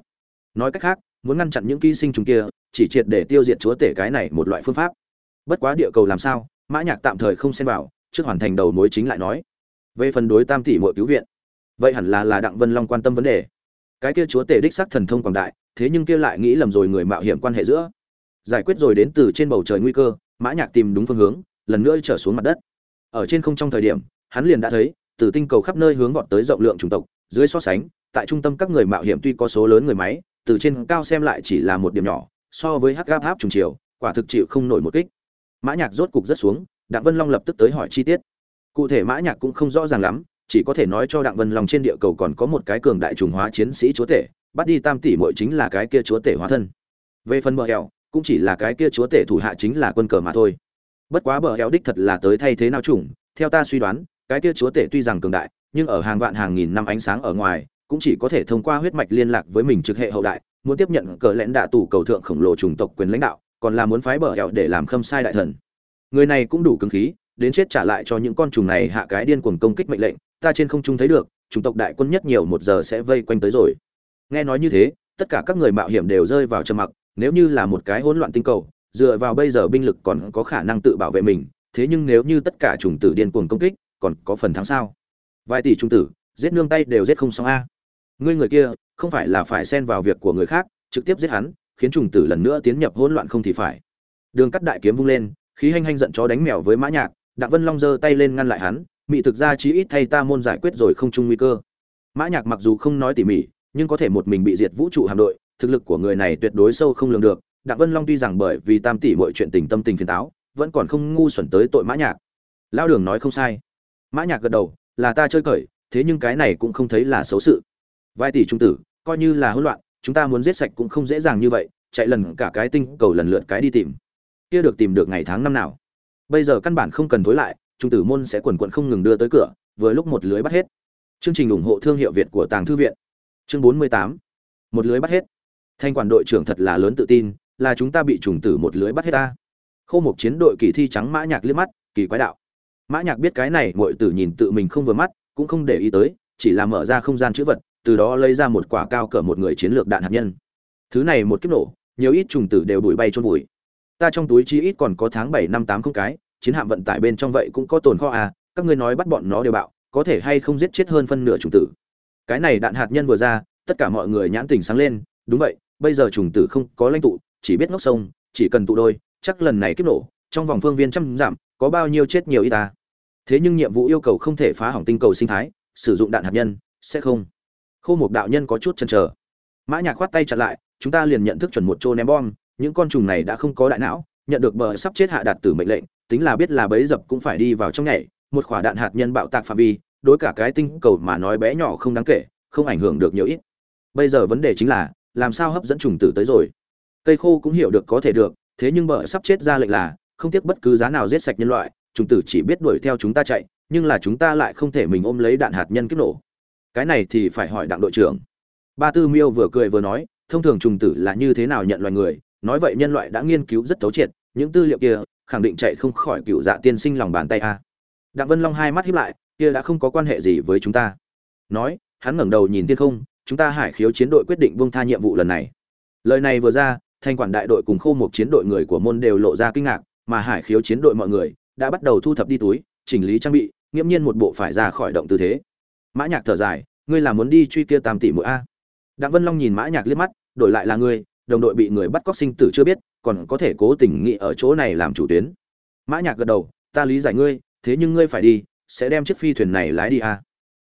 S1: Nói cách khác, muốn ngăn chặn những ký sinh trùng kia, chỉ triệt để tiêu diệt chúa tể cái này một loại phương pháp. Bất quá địa cầu làm sao, mã nhạc tạm thời không xen vào, trước hoàn thành đầu mối chính lại nói. Về phần đối tam tỷ muội cứu viện, vậy hẳn là là đặng vân long quan tâm vấn đề. Cái kia chúa tể đích xác thần thông quảng đại, thế nhưng kia lại nghĩ lầm rồi người mạo hiểm quan hệ giữa giải quyết rồi đến từ trên bầu trời nguy cơ, mã nhạc tìm đúng phương hướng, lần nữa trở xuống mặt đất. Ở trên không trong thời điểm, hắn liền đã thấy, từ tinh cầu khắp nơi hướng vọt tới rộng lượng chủng tộc, dưới so sánh, tại trung tâm các người mạo hiểm tuy có số lớn người máy, từ trên cao xem lại chỉ là một điểm nhỏ, so với hắc gáp áp trùng chiều, quả thực chịu không nổi một kích. Mã nhạc rốt cục rất xuống, đặng vân long lập tức tới hỏi chi tiết. Cụ thể mã nhạc cũng không rõ ràng lắm, chỉ có thể nói cho đặng vân long trên địa cầu còn có một cái cường đại trùng hóa chiến sĩ chúa tể, bắt đi tam tỷ muội chính là cái kia chúa tể hóa thân. Về phần bờ hẻo cũng chỉ là cái kia chúa tể thủ hạ chính là quân cờ mà thôi. Bất quá bờ eo đích thật là tới thay thế nào chủng, theo ta suy đoán, cái kia chúa tể tuy rằng cường đại, nhưng ở hàng vạn hàng nghìn năm ánh sáng ở ngoài, cũng chỉ có thể thông qua huyết mạch liên lạc với mình trực hệ hậu đại, muốn tiếp nhận cờ lẽn đạ tù cầu thượng khổng lồ chủng tộc quyền lãnh đạo, còn là muốn phái bờ eo để làm khâm sai đại thần. Người này cũng đủ cứng khí, đến chết trả lại cho những con trùng này hạ cái điên cuồng công kích mệnh lệnh, ta trên không trung thấy được, chủng tộc đại quân nhất nhiều một giờ sẽ vây quanh tới rồi. Nghe nói như thế, tất cả các người mạo hiểm đều rơi vào trầm mặc nếu như là một cái hỗn loạn tinh cầu, dựa vào bây giờ binh lực còn có khả năng tự bảo vệ mình, thế nhưng nếu như tất cả chủng tử điên cuồng công kích, còn có phần thắng sao? Vài tỷ trung tử, giết nương tay đều giết không xong a. Ngươi người kia, không phải là phải xen vào việc của người khác, trực tiếp giết hắn, khiến trùng tử lần nữa tiến nhập hỗn loạn không thì phải. Đường cắt đại kiếm vung lên, khí hanh hanh giận chó đánh mèo với mã nhạc, đặng vân long giơ tay lên ngăn lại hắn, mị thực ra chí ít thay ta môn giải quyết rồi không chung nguy cơ. Mã nhạc mặc dù không nói tỉ mỉ, nhưng có thể một mình bị diệt vũ trụ hạm đội thực lực của người này tuyệt đối sâu không lường được, đặng vân long tuy rằng bởi vì tam tỷ mọi chuyện tình tâm tình phiền táo, vẫn còn không ngu xuẩn tới tội mã nhạc. Lão đường nói không sai. Mã nhạc gật đầu, là ta chơi cởi, thế nhưng cái này cũng không thấy là xấu sự. Vài tỷ trung tử, coi như là hỗn loạn, chúng ta muốn giết sạch cũng không dễ dàng như vậy, chạy lần cả cái tinh cầu lần lượt cái đi tìm. Kia được tìm được ngày tháng năm nào. Bây giờ căn bản không cần thối lại, trung tử môn sẽ quần quận không ngừng đưa tới cửa, vừa lúc một lưới bắt hết. Chương trình ủng hộ thương hiệu việt của tàng thư viện. Chương bốn mươi tám. Một lưới bắt hết thanh quản đội trưởng thật là lớn tự tin, là chúng ta bị trùng tử một lưới bắt hết ta. Khâu một chiến đội kỳ thi trắng mã nhạc liếc mắt, kỳ quái đạo. Mã nhạc biết cái này muội tử nhìn tự mình không vừa mắt, cũng không để ý tới, chỉ là mở ra không gian chữ vật, từ đó lấy ra một quả cao cỡ một người chiến lược đạn hạt nhân. Thứ này một kiếp nổ, nhiều ít trùng tử đều đuổi bay trôn vùi. Ta trong túi chi ít còn có tháng bảy năm tám không cái, chiến hạm vận tải bên trong vậy cũng có tồn kho à các ngươi nói bắt bọn nó đều bạo, có thể hay không giết chết hơn phân nửa trùng tử. Cái này đạn hạt nhân vừa ra, tất cả mọi người nhãn tình sáng lên, đúng vậy bây giờ trùng tử không có lãnh tụ, chỉ biết ngốc sông, chỉ cần tụ đôi, chắc lần này kiếp nổ, trong vòng phương viên trăm giảm có bao nhiêu chết nhiều y ta. Thế nhưng nhiệm vụ yêu cầu không thể phá hỏng tinh cầu sinh thái, sử dụng đạn hạt nhân, sẽ không. Khô một đạo nhân có chút chần chờ. Mã nhạc khoát tay chặn lại, chúng ta liền nhận thức chuẩn một chỗ ném bom, những con trùng này đã không có đại não, nhận được bờ sắp chết hạ đạt tử mệnh lệnh, tính là biết là bấy dập cũng phải đi vào trong nhảy, một quả đạn hạt nhân bạo tạc phạm vi, đối cả cái tinh cầu mà nói bé nhỏ không đáng kể, không ảnh hưởng được nhiều ít. Bây giờ vấn đề chính là làm sao hấp dẫn trùng tử tới rồi. Cây khô cũng hiểu được có thể được, thế nhưng bợ sắp chết ra lệnh là, không tiếc bất cứ giá nào giết sạch nhân loại, trùng tử chỉ biết đuổi theo chúng ta chạy, nhưng là chúng ta lại không thể mình ôm lấy đạn hạt nhân kích nổ. Cái này thì phải hỏi đặng đội trưởng. Ba tư miêu vừa cười vừa nói, thông thường trùng tử là như thế nào nhận loài người, nói vậy nhân loại đã nghiên cứu rất thấu triệt, những tư liệu kia khẳng định chạy không khỏi cựu dạ tiên sinh lòng bàn tay a. Đặng vân long hai mắt hiếp lại, kia đã không có quan hệ gì với chúng ta. Nói, hắn ngẩng đầu nhìn thiên không chúng ta hải khiếu chiến đội quyết định buông tha nhiệm vụ lần này. Lời này vừa ra, thanh quản đại đội cùng khô một chiến đội người của môn đều lộ ra kinh ngạc, mà hải khiếu chiến đội mọi người đã bắt đầu thu thập đi túi, chỉnh lý trang bị, nghiễm nhiên một bộ phải ra khỏi động tư thế. Mã nhạc thở dài, ngươi là muốn đi truy kia tam tỷ muội a? Đặng vân long nhìn mã nhạc liếc mắt, đổi lại là ngươi, đồng đội bị người bắt cóc sinh tử chưa biết, còn có thể cố tình nghĩ ở chỗ này làm chủ tuyến. Mã nhạc gật đầu, ta lý giải ngươi, thế nhưng ngươi phải đi, sẽ đem chiếc phi thuyền này lái đi a.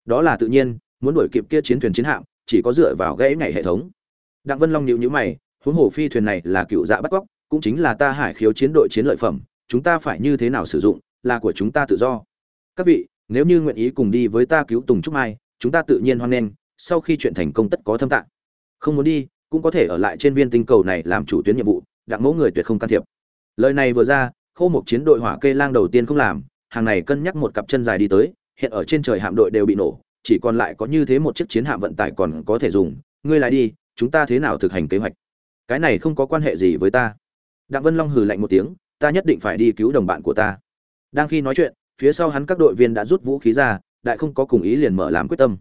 S1: Đó là tự nhiên, muốn đuổi kịp kia chiến thuyền chiến hạm chỉ có dựa vào gãy ngày hệ thống. Đặng vân long nhíu nhíu mày, huống hồ phi thuyền này là cựu dạ bắt cóc, cũng chính là ta hải khiếu chiến đội chiến lợi phẩm, chúng ta phải như thế nào sử dụng, là của chúng ta tự do. Các vị, nếu như nguyện ý cùng đi với ta cứu tùng trúc mai, chúng ta tự nhiên hoan nghênh, sau khi chuyện thành công tất có thâm tạng. Không muốn đi, cũng có thể ở lại trên viên tinh cầu này làm chủ tuyến nhiệm vụ, đặng mẫu người tuyệt không can thiệp. Lời này vừa ra khâu một chiến đội hỏa kê lang đầu tiên không làm, hàng này cân nhắc một cặp chân dài đi tới, hiện ở trên trời hạm đội đều bị nổ chỉ còn lại có như thế một chiếc chiến hạm vận tải còn có thể dùng. Ngươi lại đi, chúng ta thế nào thực hành kế hoạch? Cái này không có quan hệ gì với ta. Đặng vân long hừ lạnh một tiếng, ta nhất định phải đi cứu đồng bạn của ta. Đang khi nói chuyện, phía sau hắn các đội viên đã rút vũ khí ra, đại không có cùng ý liền mở làm quyết tâm.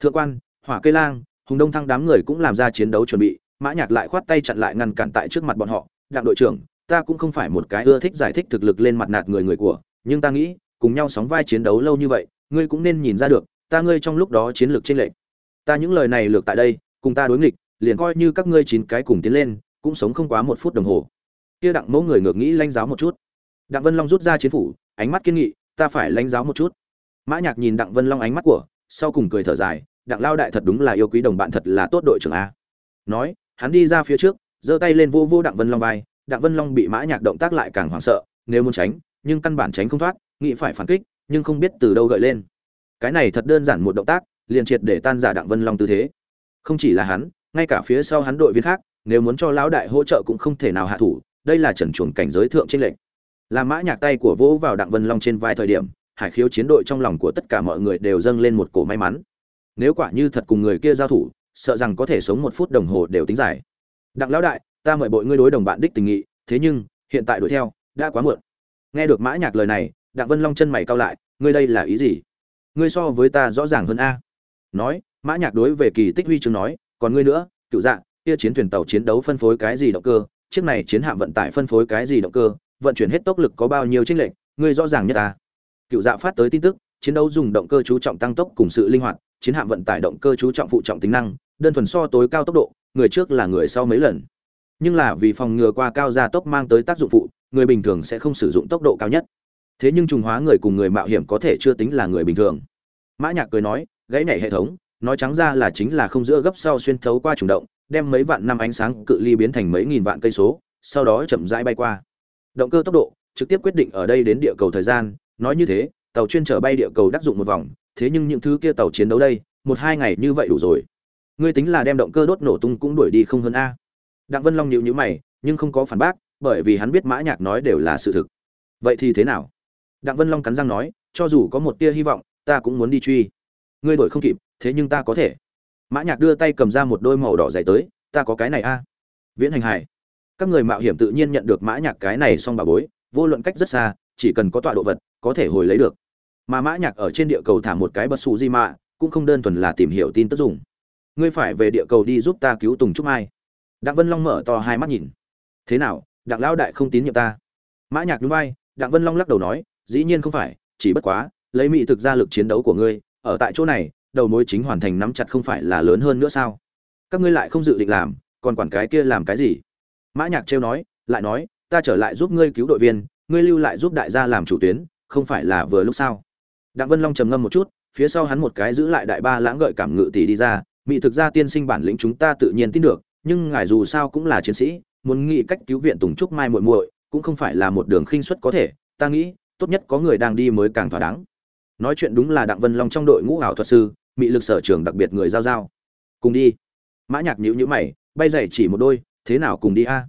S1: Thượng quan, hỏa cây lang, hùng đông thăng đám người cũng làm ra chiến đấu chuẩn bị, mã nhạc lại khoát tay chặn lại ngăn cản tại trước mặt bọn họ. Đặng đội trưởng, ta cũng không phải một cái ưa thích giải thích thực lực lên mặt nạt người người của, nhưng ta nghĩ, cùng nhau sóng vai chiến đấu lâu như vậy, ngươi cũng nên nhìn ra được ta ngươi trong lúc đó chiến lược trên lệnh ta những lời này lược tại đây, cùng ta đối nghịch, liền coi như các ngươi chín cái cùng tiến lên, cũng sống không quá một phút đồng hồ. Kia đặng mẫu người ngược nghĩ lãnh giáo một chút. Đặng vân long rút ra chiến phủ, ánh mắt kiên nghị, ta phải lãnh giáo một chút. Mã nhạc nhìn đặng vân long ánh mắt của, sau cùng cười thở dài, đặng lao đại thật đúng là yêu quý đồng bạn thật là tốt đội trưởng a. Nói, hắn đi ra phía trước, giơ tay lên vô vô đặng vân long vai, đặng vân long bị mã nhạc động tác lại càng hoảng sợ, nếu muốn tránh, nhưng căn bản tránh không thoát, nghĩ phải phản kích, nhưng không biết từ đâu gợi lên cái này thật đơn giản một động tác, liền triệt để tan giả đặng vân long tư thế. Không chỉ là hắn, ngay cả phía sau hắn đội viên khác, nếu muốn cho lão đại hỗ trợ cũng không thể nào hạ thủ, đây là trần chuồng cảnh giới thượng trên lệnh là mã nhạc tay của vỗ vào đặng vân long trên vai thời điểm, hải khiếu chiến đội trong lòng của tất cả mọi người đều dâng lên một cổ may mắn. Nếu quả như thật cùng người kia giao thủ, sợ rằng có thể sống một phút đồng hồ đều tính giải đặng lão đại, ta mời bội ngươi đối đồng bạn đích tình nghị, thế nhưng, hiện tại đuổi theo, đã quá muộn. Nghe được mã nhạc lời này, đặng vân long chân mày cau lại, ngươi đây là ý gì? Ngươi so với ta rõ ràng hơn a. Nói, mã nhạc đối về kỳ tích huy chương nói, còn ngươi nữa, cựu dạ kia chiến thuyền tàu chiến đấu phân phối cái gì động cơ, chiếc này chiến hạm vận tải phân phối cái gì động cơ, vận chuyển hết tốc lực có bao nhiêu chênh lệch, ngươi rõ ràng nhất ta. Cựu dạ phát tới tin tức, chiến đấu dùng động cơ chú trọng tăng tốc cùng sự linh hoạt, chiến hạm vận tải động cơ chú trọng phụ trọng tính năng, đơn thuần so tối cao tốc độ, người trước là người sau mấy lần. Nhưng là vì phòng ngừa qua cao gia tốc mang tới tác dụng phụ, người bình thường sẽ không sử dụng tốc độ cao nhất thế nhưng trùng hóa người cùng người mạo hiểm có thể chưa tính là người bình thường. Mã nhạc cười nói, gãy nảy hệ thống, nói trắng ra là chính là không giữa gấp sau xuyên thấu qua trùng động, đem mấy vạn năm ánh sáng cự ly biến thành mấy nghìn vạn cây số, sau đó chậm rãi bay qua. Động cơ tốc độ, trực tiếp quyết định ở đây đến địa cầu thời gian, nói như thế, tàu chuyên chở bay địa cầu đắc dụng một vòng, thế nhưng những thứ kia tàu chiến đấu đây, một hai ngày như vậy đủ rồi. Ngươi tính là đem động cơ đốt nổ tung cũng đuổi đi không hơn a. Đặng vân long nhịu nhữ mày, nhưng không có phản bác, bởi vì hắn biết mã nhạc nói đều là sự thực. Vậy thì thế nào? Đặng vân long cắn răng nói, cho dù có một tia hy vọng, ta cũng muốn đi truy. Ngươi đổi không kịp, thế nhưng ta có thể. Mã nhạc đưa tay cầm ra một đôi màu đỏ dày tới, ta có cái này a. Viễn hành hải. Các người mạo hiểm tự nhiên nhận được mã nhạc cái này xong bà bối, vô luận cách rất xa, chỉ cần có tọa độ vật, có thể hồi lấy được. Mà mã nhạc ở trên địa cầu thả một cái bất sụ di mạ cũng không đơn thuần là tìm hiểu tin tức dùng. Ngươi phải về địa cầu đi giúp ta cứu tùng trúc mai. Đặng vân long mở to hai mắt nhìn. Thế nào, đặng lão đại không tín nhiệm ta? Mã nhạc nhún vai, đặng vân long lắc đầu nói dĩ nhiên không phải, chỉ bất quá, lấy mỹ thực ra lực chiến đấu của ngươi, ở tại chỗ này, đầu mối chính hoàn thành nắm chặt không phải là lớn hơn nữa sao? Các ngươi lại không dự định làm, còn quản cái kia làm cái gì? Mã nhạc trêu nói, lại nói, ta trở lại giúp ngươi cứu đội viên, ngươi lưu lại giúp đại gia làm chủ tuyến, không phải là vừa lúc sao? Đặng vân long trầm ngâm một chút, phía sau hắn một cái giữ lại đại ba lãng gợi cảm ngự tỷ đi ra mỹ thực ra tiên sinh bản lĩnh chúng ta tự nhiên tin được, nhưng ngài dù sao cũng là chiến sĩ, muốn nghĩ cách cứu viện tùng trúc mai muội muội, cũng không phải là một đường khinh suất có thể, ta nghĩ tốt nhất có người đang đi mới càng thỏa đáng. Nói chuyện đúng là đặng vân long trong đội ngũ ảo thuật sư mỹ lực sở trường đặc biệt người giao giao. Cùng đi. Mã nhạc nhíu nhíu mày, bay dậy chỉ một đôi, thế nào cùng đi a?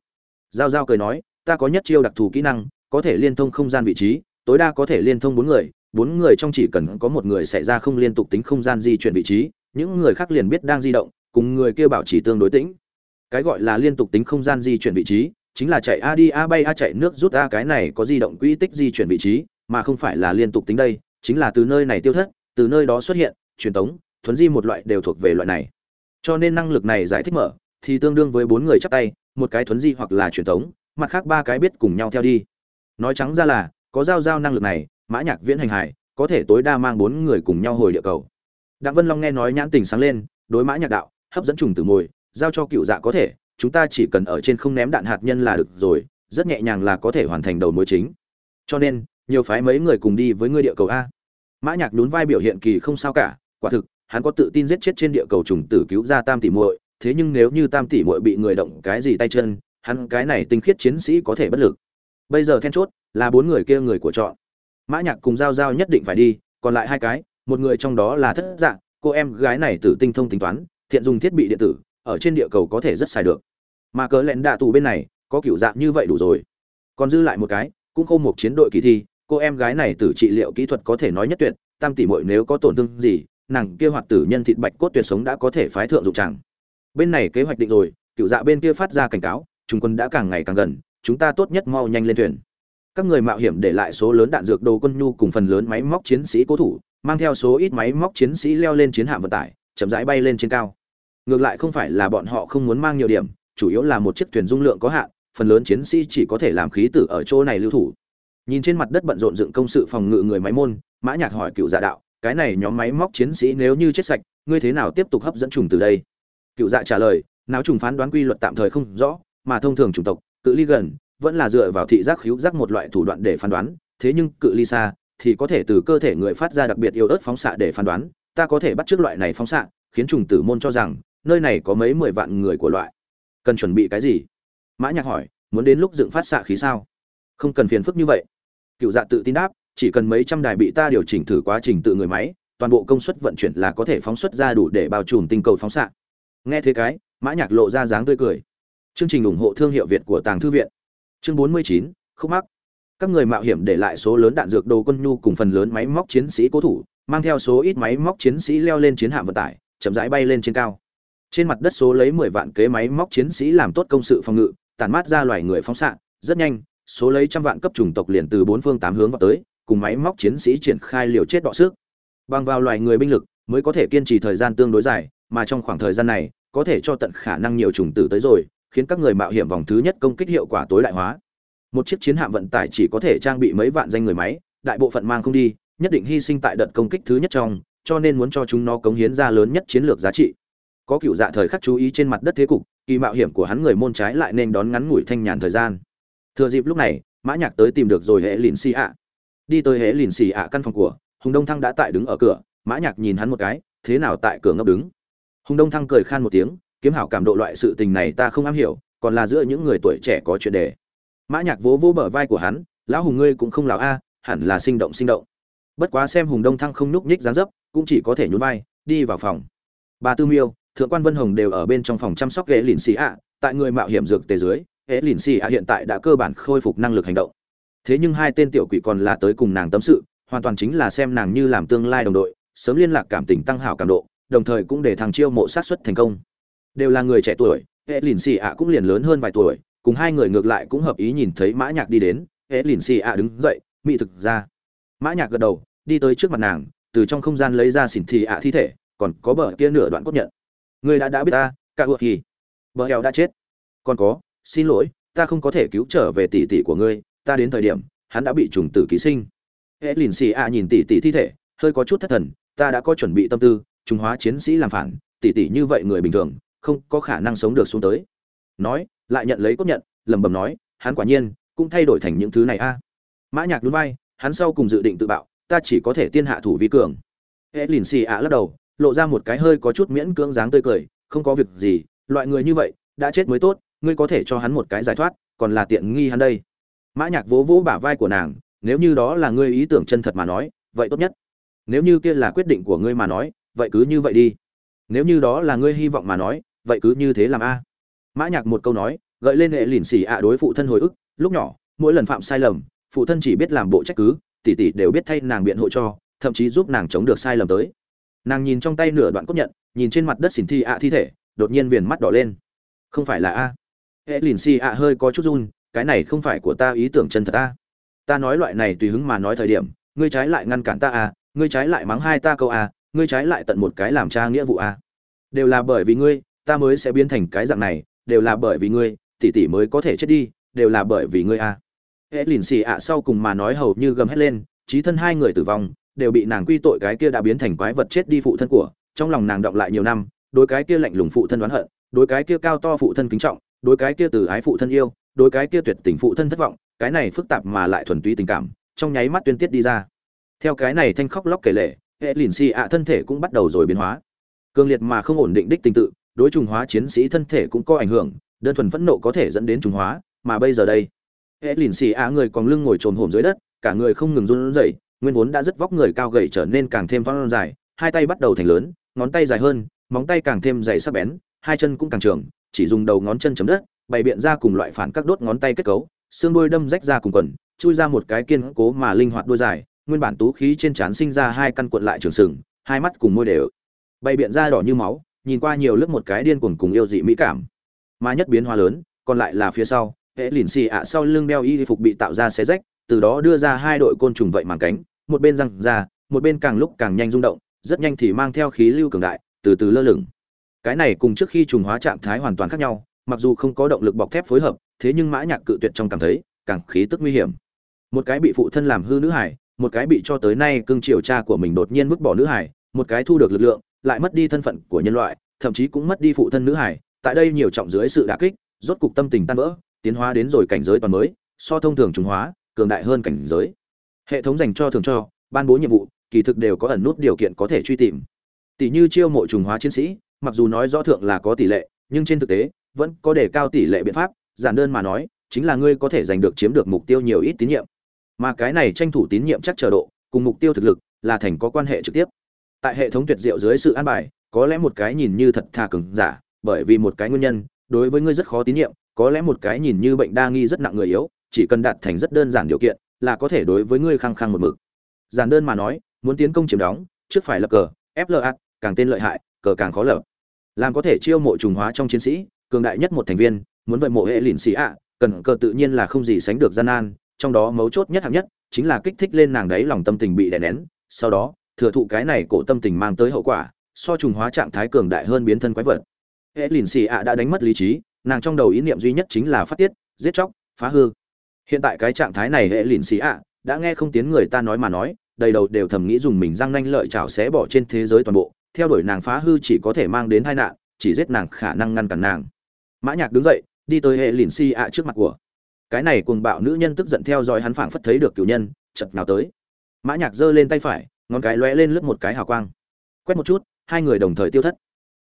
S1: Giao giao cười nói, ta có nhất chiêu đặc thù kỹ năng, có thể liên thông không gian vị trí, tối đa có thể liên thông bốn người bốn người trong chỉ cần có một người xảy ra không liên tục tính không gian di chuyển vị trí, những người khác liền biết đang di động, cùng người kia bảo trì tương đối tĩnh. Cái gọi là liên tục tính không gian di chuyển vị trí chính là chạy a đi a bay a chạy nước rút a, cái này có di động quỹ tích di chuyển vị trí, mà không phải là liên tục tính đây, chính là từ nơi này tiêu thất, từ nơi đó xuất hiện, truyền tống, thuấn di một loại đều thuộc về loại này. Cho nên năng lực này giải thích mở, thì tương đương với bốn người chắp tay, một cái thuấn di hoặc là truyền tống, mặt khác ba cái biết cùng nhau theo đi. Nói trắng ra là, có giao giao năng lực này, mã nhạc viễn hành hải, có thể tối đa mang bốn người cùng nhau hồi địa cầu. Đặng vân long nghe nói nhãn tình sáng lên, đối mã nhạc đạo, hấp dẫn trùng tử mồi, giao cho cựu dạ có thể chúng ta chỉ cần ở trên không ném đạn hạt nhân là được rồi, rất nhẹ nhàng là có thể hoàn thành đầu mối chính. Cho nên, nhiều phái mấy người cùng đi với ngươi địa cầu a. Mã nhạc nhún vai biểu hiện kỳ không sao cả, quả thực, hắn có tự tin giết chết trên địa cầu trùng tử cứu ra tam tỷ muội, thế nhưng nếu như tam tỷ muội bị người động cái gì tay chân, hắn cái này tinh khiết chiến sĩ có thể bất lực. Bây giờ then chốt là bốn người kia người của chọn. Mã nhạc cùng giao giao nhất định phải đi, còn lại hai cái, một người trong đó là thất dạng, cô em gái này tử tinh thông tính toán, thiện dùng thiết bị điện tử ở trên địa cầu có thể rất xài được. Mà cớ lẹn đạ tù bên này, có kiểu dạng như vậy đủ rồi. Còn dư lại một cái, cũng không một chiến đội kỳ thi, cô em gái này tử trị liệu kỹ thuật có thể nói nhất tuyệt, tam tỷ muội nếu có tổn thương gì, nàng kia hoạt tử nhân thịt bạch cốt tuyệt sống đã có thể phái thượng dụng chẳng. Bên này kế hoạch định rồi cựu dạ bên kia phát ra cảnh cáo trung quân đã càng ngày càng gần, chúng ta tốt nhất mau nhanh lên thuyền. Các người mạo hiểm để lại số lớn đạn dược đồ quân nhu cùng phần lớn máy móc chiến sĩ cố thủ, mang theo số ít máy móc chiến sĩ leo lên chiến hạm vận tải, chậm rãi bay lên trên cao ngược lại không phải là bọn họ không muốn mang nhiều điểm, chủ yếu là một chiếc thuyền dung lượng có hạn, phần lớn chiến sĩ chỉ có thể làm khí tử ở chỗ này lưu thủ. Nhìn trên mặt đất bận rộn dựng công sự phòng ngự người máy môn, mã nhạc hỏi cựu dạ đạo, cái này nhóm máy móc chiến sĩ nếu như chết sạch, ngươi thế nào tiếp tục hấp dẫn trùng từ đây? Cựu dạ trả lời não trùng phán đoán quy luật tạm thời không rõ, mà thông thường chủng tộc, cự ly gần, vẫn là dựa vào thị giác hữu giác một loại thủ đoạn để phán đoán, thế nhưng cự ly xa thì có thể từ cơ thể người phát ra đặc biệt yếu ớt phóng xạ để phán đoán, ta có thể bắt trước loại này phóng xạ, khiến trùng tử môn cho rằng nơi này có mấy mười vạn người của loại. Cần chuẩn bị cái gì? Mã nhạc hỏi muốn đến lúc dựng phát xạ khí sao? Không cần phiền phức như vậy. Cựu dạ tự tin đáp chỉ cần mấy trăm đài bị ta điều chỉnh thử quá trình tự người máy toàn bộ công suất vận chuyển là có thể phóng xuất ra đủ để bao trùm tinh cầu phóng xạ. Nghe thế cái mã nhạc lộ ra dáng tươi cười. Chương trình ủng hộ thương hiệu việt của tàng thư viện. Chương 49, khúc mắc. Các người mạo hiểm để lại số lớn đạn dược đồ quân nhu cùng phần lớn máy móc chiến sĩ cố thủ mang theo số ít máy móc chiến sĩ leo lên chiến hạm vận tải chậm rãi bay lên trên cao trên mặt đất số lấy 10 vạn kế máy móc chiến sĩ làm tốt công sự phòng ngự, tản mát ra loài người phóng xạ, rất nhanh, số lấy trăm vạn cấp chủng tộc liền từ bốn phương tám hướng vào tới, cùng máy móc chiến sĩ triển khai liều chết đọ sức. Bằng vào loài người binh lực, mới có thể kiên trì thời gian tương đối dài, mà trong khoảng thời gian này, có thể cho tận khả năng nhiều chủng tử tới rồi, khiến các người mạo hiểm vòng thứ nhất công kích hiệu quả tối đại hóa. Một chiếc chiến hạm vận tải chỉ có thể trang bị mấy vạn danh người máy, đại bộ phận mang không đi, nhất định hy sinh tại đợt công kích thứ nhất trong, cho nên muốn cho chúng nó cống hiến ra lớn nhất chiến lược giá trị có cựu dạ thời khắc chú ý trên mặt đất thế cục, kỳ mạo hiểm của hắn người môn trái lại nên đón ngắn ngủi thanh nhàn thời gian. Thừa dịp lúc này, mã nhạc tới tìm được rồi hệ lìn xì ạ. Đi tới hệ lìn xì ạ căn phòng của, hùng đông thăng đã tại đứng ở cửa, mã nhạc nhìn hắn một cái, thế nào tại cửa ngấp đứng? Hùng đông thăng cười khan một tiếng, kiếm hảo cảm độ loại sự tình này ta không am hiểu, còn là giữa những người tuổi trẻ có chuyện đề mã nhạc vỗ vỗ bờ vai của hắn, lão hùng ngươi cũng không lão a, hẳn là sinh động sinh động. Bất quá xem hùng đông thăng không núc nhích dáng dấp, cũng chỉ có thể nhún vai, đi vào phòng. Bà tư miêu thượng quan vân hồng đều ở bên trong phòng chăm sóc ghế lìn xì ạ, tại người mạo hiểm dược tề dưới ghế lìn xì ạ hiện tại đã cơ bản khôi phục năng lực hành động. Thế nhưng hai tên tiểu quỷ còn là tới cùng nàng tâm sự, hoàn toàn chính là xem nàng như làm tương lai đồng đội, sớm liên lạc cảm tình tăng hảo cảm độ, đồng thời cũng để thằng chiêu mộ sát xuất thành công. Đều là người trẻ tuổi, hệ lìn xì ạ cũng liền lớn hơn vài tuổi, cùng hai người ngược lại cũng hợp ý nhìn thấy mã nhạc đi đến, hệ lìn xì ạ đứng dậy, mỹ thực ra. Mã nhạc gật đầu, đi tới trước mặt nàng, từ trong không gian lấy ra xỉn thị ạ thi thể, còn có bờ kia nửa đoạn cốt nhận người đã đã biết ta, cả ước gì bờ hẹo đã chết. Còn có, xin lỗi, ta không có thể cứu trở về tỷ tỷ của ngươi, ta đến thời điểm, hắn đã bị trùng tử ký sinh. Hễ lìn xì ạ nhìn tỷ tỷ thi thể, hơi có chút thất thần, ta đã có chuẩn bị tâm tư trung hóa chiến sĩ làm phản, tỷ tỷ như vậy người bình thường, không có khả năng sống được xuống tới. Nói, lại nhận lấy cốt nhận, lẩm bẩm nói, hắn quả nhiên, cũng thay đổi thành những thứ này a. Mã nhạc núi vai, hắn sau cùng dự định tự bạo, ta chỉ có thể tiên hạ thủ vi cường. Hễ lìn xì ạ lắc đầu lộ ra một cái hơi có chút miễn cưỡng dáng tươi cười, không có việc gì, loại người như vậy, đã chết mới tốt, ngươi có thể cho hắn một cái giải thoát, còn là tiện nghi hắn đây. Mã nhạc vỗ vỗ bả vai của nàng, nếu như đó là ngươi ý tưởng chân thật mà nói, vậy tốt nhất. Nếu như kia là quyết định của ngươi mà nói, vậy cứ như vậy đi. Nếu như đó là ngươi hy vọng mà nói, vậy cứ như thế làm a. Mã nhạc một câu nói, gợi lên hệ lỉn xỉ ạ đối phụ thân hồi ức, lúc nhỏ, mỗi lần phạm sai lầm, phụ thân chỉ biết làm bộ trách cứ, tỷ tỷ đều biết thay nàng biện hộ cho, thậm chí giúp nàng chống được sai lầm tới nàng nhìn trong tay nửa đoạn cốt nhận, nhìn trên mặt đất xỉn thi ạ thi thể, đột nhiên viền mắt đỏ lên. Không phải là a. Hệ lìn xì ạ hơi có chút run, cái này không phải của ta ý tưởng chân thật a. Ta nói loại này tùy hứng mà nói thời điểm, ngươi trái lại ngăn cản ta a, ngươi trái lại mắng hai ta câu a, ngươi trái lại tận một cái làm cha nghĩa vụ a. Đều là bởi vì ngươi, ta mới sẽ biến thành cái dạng này, đều là bởi vì ngươi, tỷ tỷ mới có thể chết đi, đều là bởi vì ngươi a. Hệ lìn xì ạ sau cùng mà nói hầu như gầm hét lên trí thân hai người tử vong đều bị nàng quy tội cái kia đã biến thành quái vật chết đi phụ thân của, trong lòng nàng động lại nhiều năm, đối cái kia lạnh lùng phụ thân đoán hận, đối cái kia cao to phụ thân kính trọng, đối cái kia từ ái phụ thân yêu, đối cái kia tuyệt tình phụ thân thất vọng, cái này phức tạp mà lại thuần túy tình cảm, trong nháy mắt tuyên tiết đi ra. Theo cái này thanh khóc lóc kể lệ, hệ lìn xì ạ thân thể cũng bắt đầu rồi biến hóa. Cường liệt mà không ổn định đích tình tự, đối trùng hóa chiến sĩ thân thể cũng có ảnh hưởng, đơn thuần phẫn nộ có thể dẫn đến trùng hóa, mà bây giờ đây, hệ lìn xì ạ người còn lưng ngồi trồn hổm dưới đất, cả người không ngừng run rẩy nguyên vốn đã rất vóc người cao gầy trở nên càng thêm phong dài, hai tay bắt đầu thành lớn, ngón tay dài hơn, móng tay càng thêm dày sắc bén, hai chân cũng càng trường, chỉ dùng đầu ngón chân chấm đất, bày biện ra cùng loại phản các đốt ngón tay kết cấu, xương đuôi đâm rách ra cùng quần, chui ra một cái kiên cố mà linh hoạt đuôi dài, nguyên bản tú khí trên trán sinh ra hai căn cuộn lại trường sừng, hai mắt cùng môi đều bày biện ra đỏ như máu, nhìn qua nhiều lớp một cái điên cuồng cùng yêu dị mỹ cảm. Mà nhất biến hóa lớn, còn lại là phía sau, hệ lìn xì ạ sau lưng đeo y phục bị tạo ra xé rách, từ đó đưa ra hai đội côn trùng vậy màng cánh một bên răng ra, một bên càng lúc càng nhanh rung động, rất nhanh thì mang theo khí lưu cường đại, từ từ lơ lửng. Cái này cùng trước khi trùng hóa trạng thái hoàn toàn khác nhau, mặc dù không có động lực bọc thép phối hợp, thế nhưng mã nhạc cự tuyệt trong cảm thấy, càng khí tức nguy hiểm. Một cái bị phụ thân làm hư nữ hải, một cái bị cho tới nay cương triều cha của mình đột nhiên vứt bỏ nữ hải, một cái thu được lực lượng, lại mất đi thân phận của nhân loại, thậm chí cũng mất đi phụ thân nữ hải. Tại đây nhiều trọng dưới sự đả kích, rốt cục tâm tình tan vỡ, tiến hóa đến rồi cảnh giới toàn mới, so thông thường trùng hóa, cường đại hơn cảnh giới hệ thống dành cho thường cho, ban bố nhiệm vụ, kỳ thực đều có ẩn nút điều kiện có thể truy tìm. Tỷ như chiêu mộ trùng hóa chiến sĩ, mặc dù nói rõ thượng là có tỷ lệ, nhưng trên thực tế, vẫn có đề cao tỷ lệ biện pháp, giản đơn mà nói, chính là ngươi có thể giành được chiếm được mục tiêu nhiều ít tín nhiệm. Mà cái này tranh thủ tín nhiệm chắc chờ độ, cùng mục tiêu thực lực, là thành có quan hệ trực tiếp. Tại hệ thống tuyệt diệu dưới sự an bài, có lẽ một cái nhìn như thật thà cứng giả, bởi vì một cái nguyên nhân, đối với ngươi rất khó tín nhiệm, có lẽ một cái nhìn như bệnh đa nghi rất nặng người yếu, chỉ cần đạt thành rất đơn giản điều kiện là có thể đối với ngươi khăng khăng một mực. Giản đơn mà nói, muốn tiến công chiếm đóng, trước phải lập cờ fla càng tên lợi hại, cờ càng khó lập. Làm có thể chiêu mộ trùng hóa trong chiến sĩ, cường đại nhất một thành viên, muốn vậy mộ hệ lìn xì ạ, cần cờ tự nhiên là không gì sánh được gian nan, trong đó mấu chốt nhất hạng nhất, chính là kích thích lên nàng đấy lòng tâm tình bị đè nén, sau đó, thừa thụ cái này cổ tâm tình mang tới hậu quả, so trùng hóa trạng thái cường đại hơn biến thân quái vật. Hệ lìn xì ạ đã đánh mất lý trí, nàng trong đầu ý niệm duy nhất chính là phát tiết, giết chóc, phá hư hiện tại cái trạng thái này hệ lìn xì ạ, đã nghe không tiếng người ta nói mà nói, đầy đầu đều thầm nghĩ dùng mình răng nanh lợi chảo xé bỏ trên thế giới toàn bộ, theo đuổi nàng phá hư chỉ có thể mang đến tai nạn, chỉ giết nàng khả năng ngăn cản nàng. Mã nhạc đứng dậy, đi tới hệ lìn xì ạ trước mặt của. Cái này cuồng bạo nữ nhân tức giận theo dõi hắn phảng phất thấy được cửu nhân chật nào tới. Mã nhạc giơ lên tay phải, ngón cái lóe lên lướt một cái hào quang. Quét một chút, hai người đồng thời tiêu thất.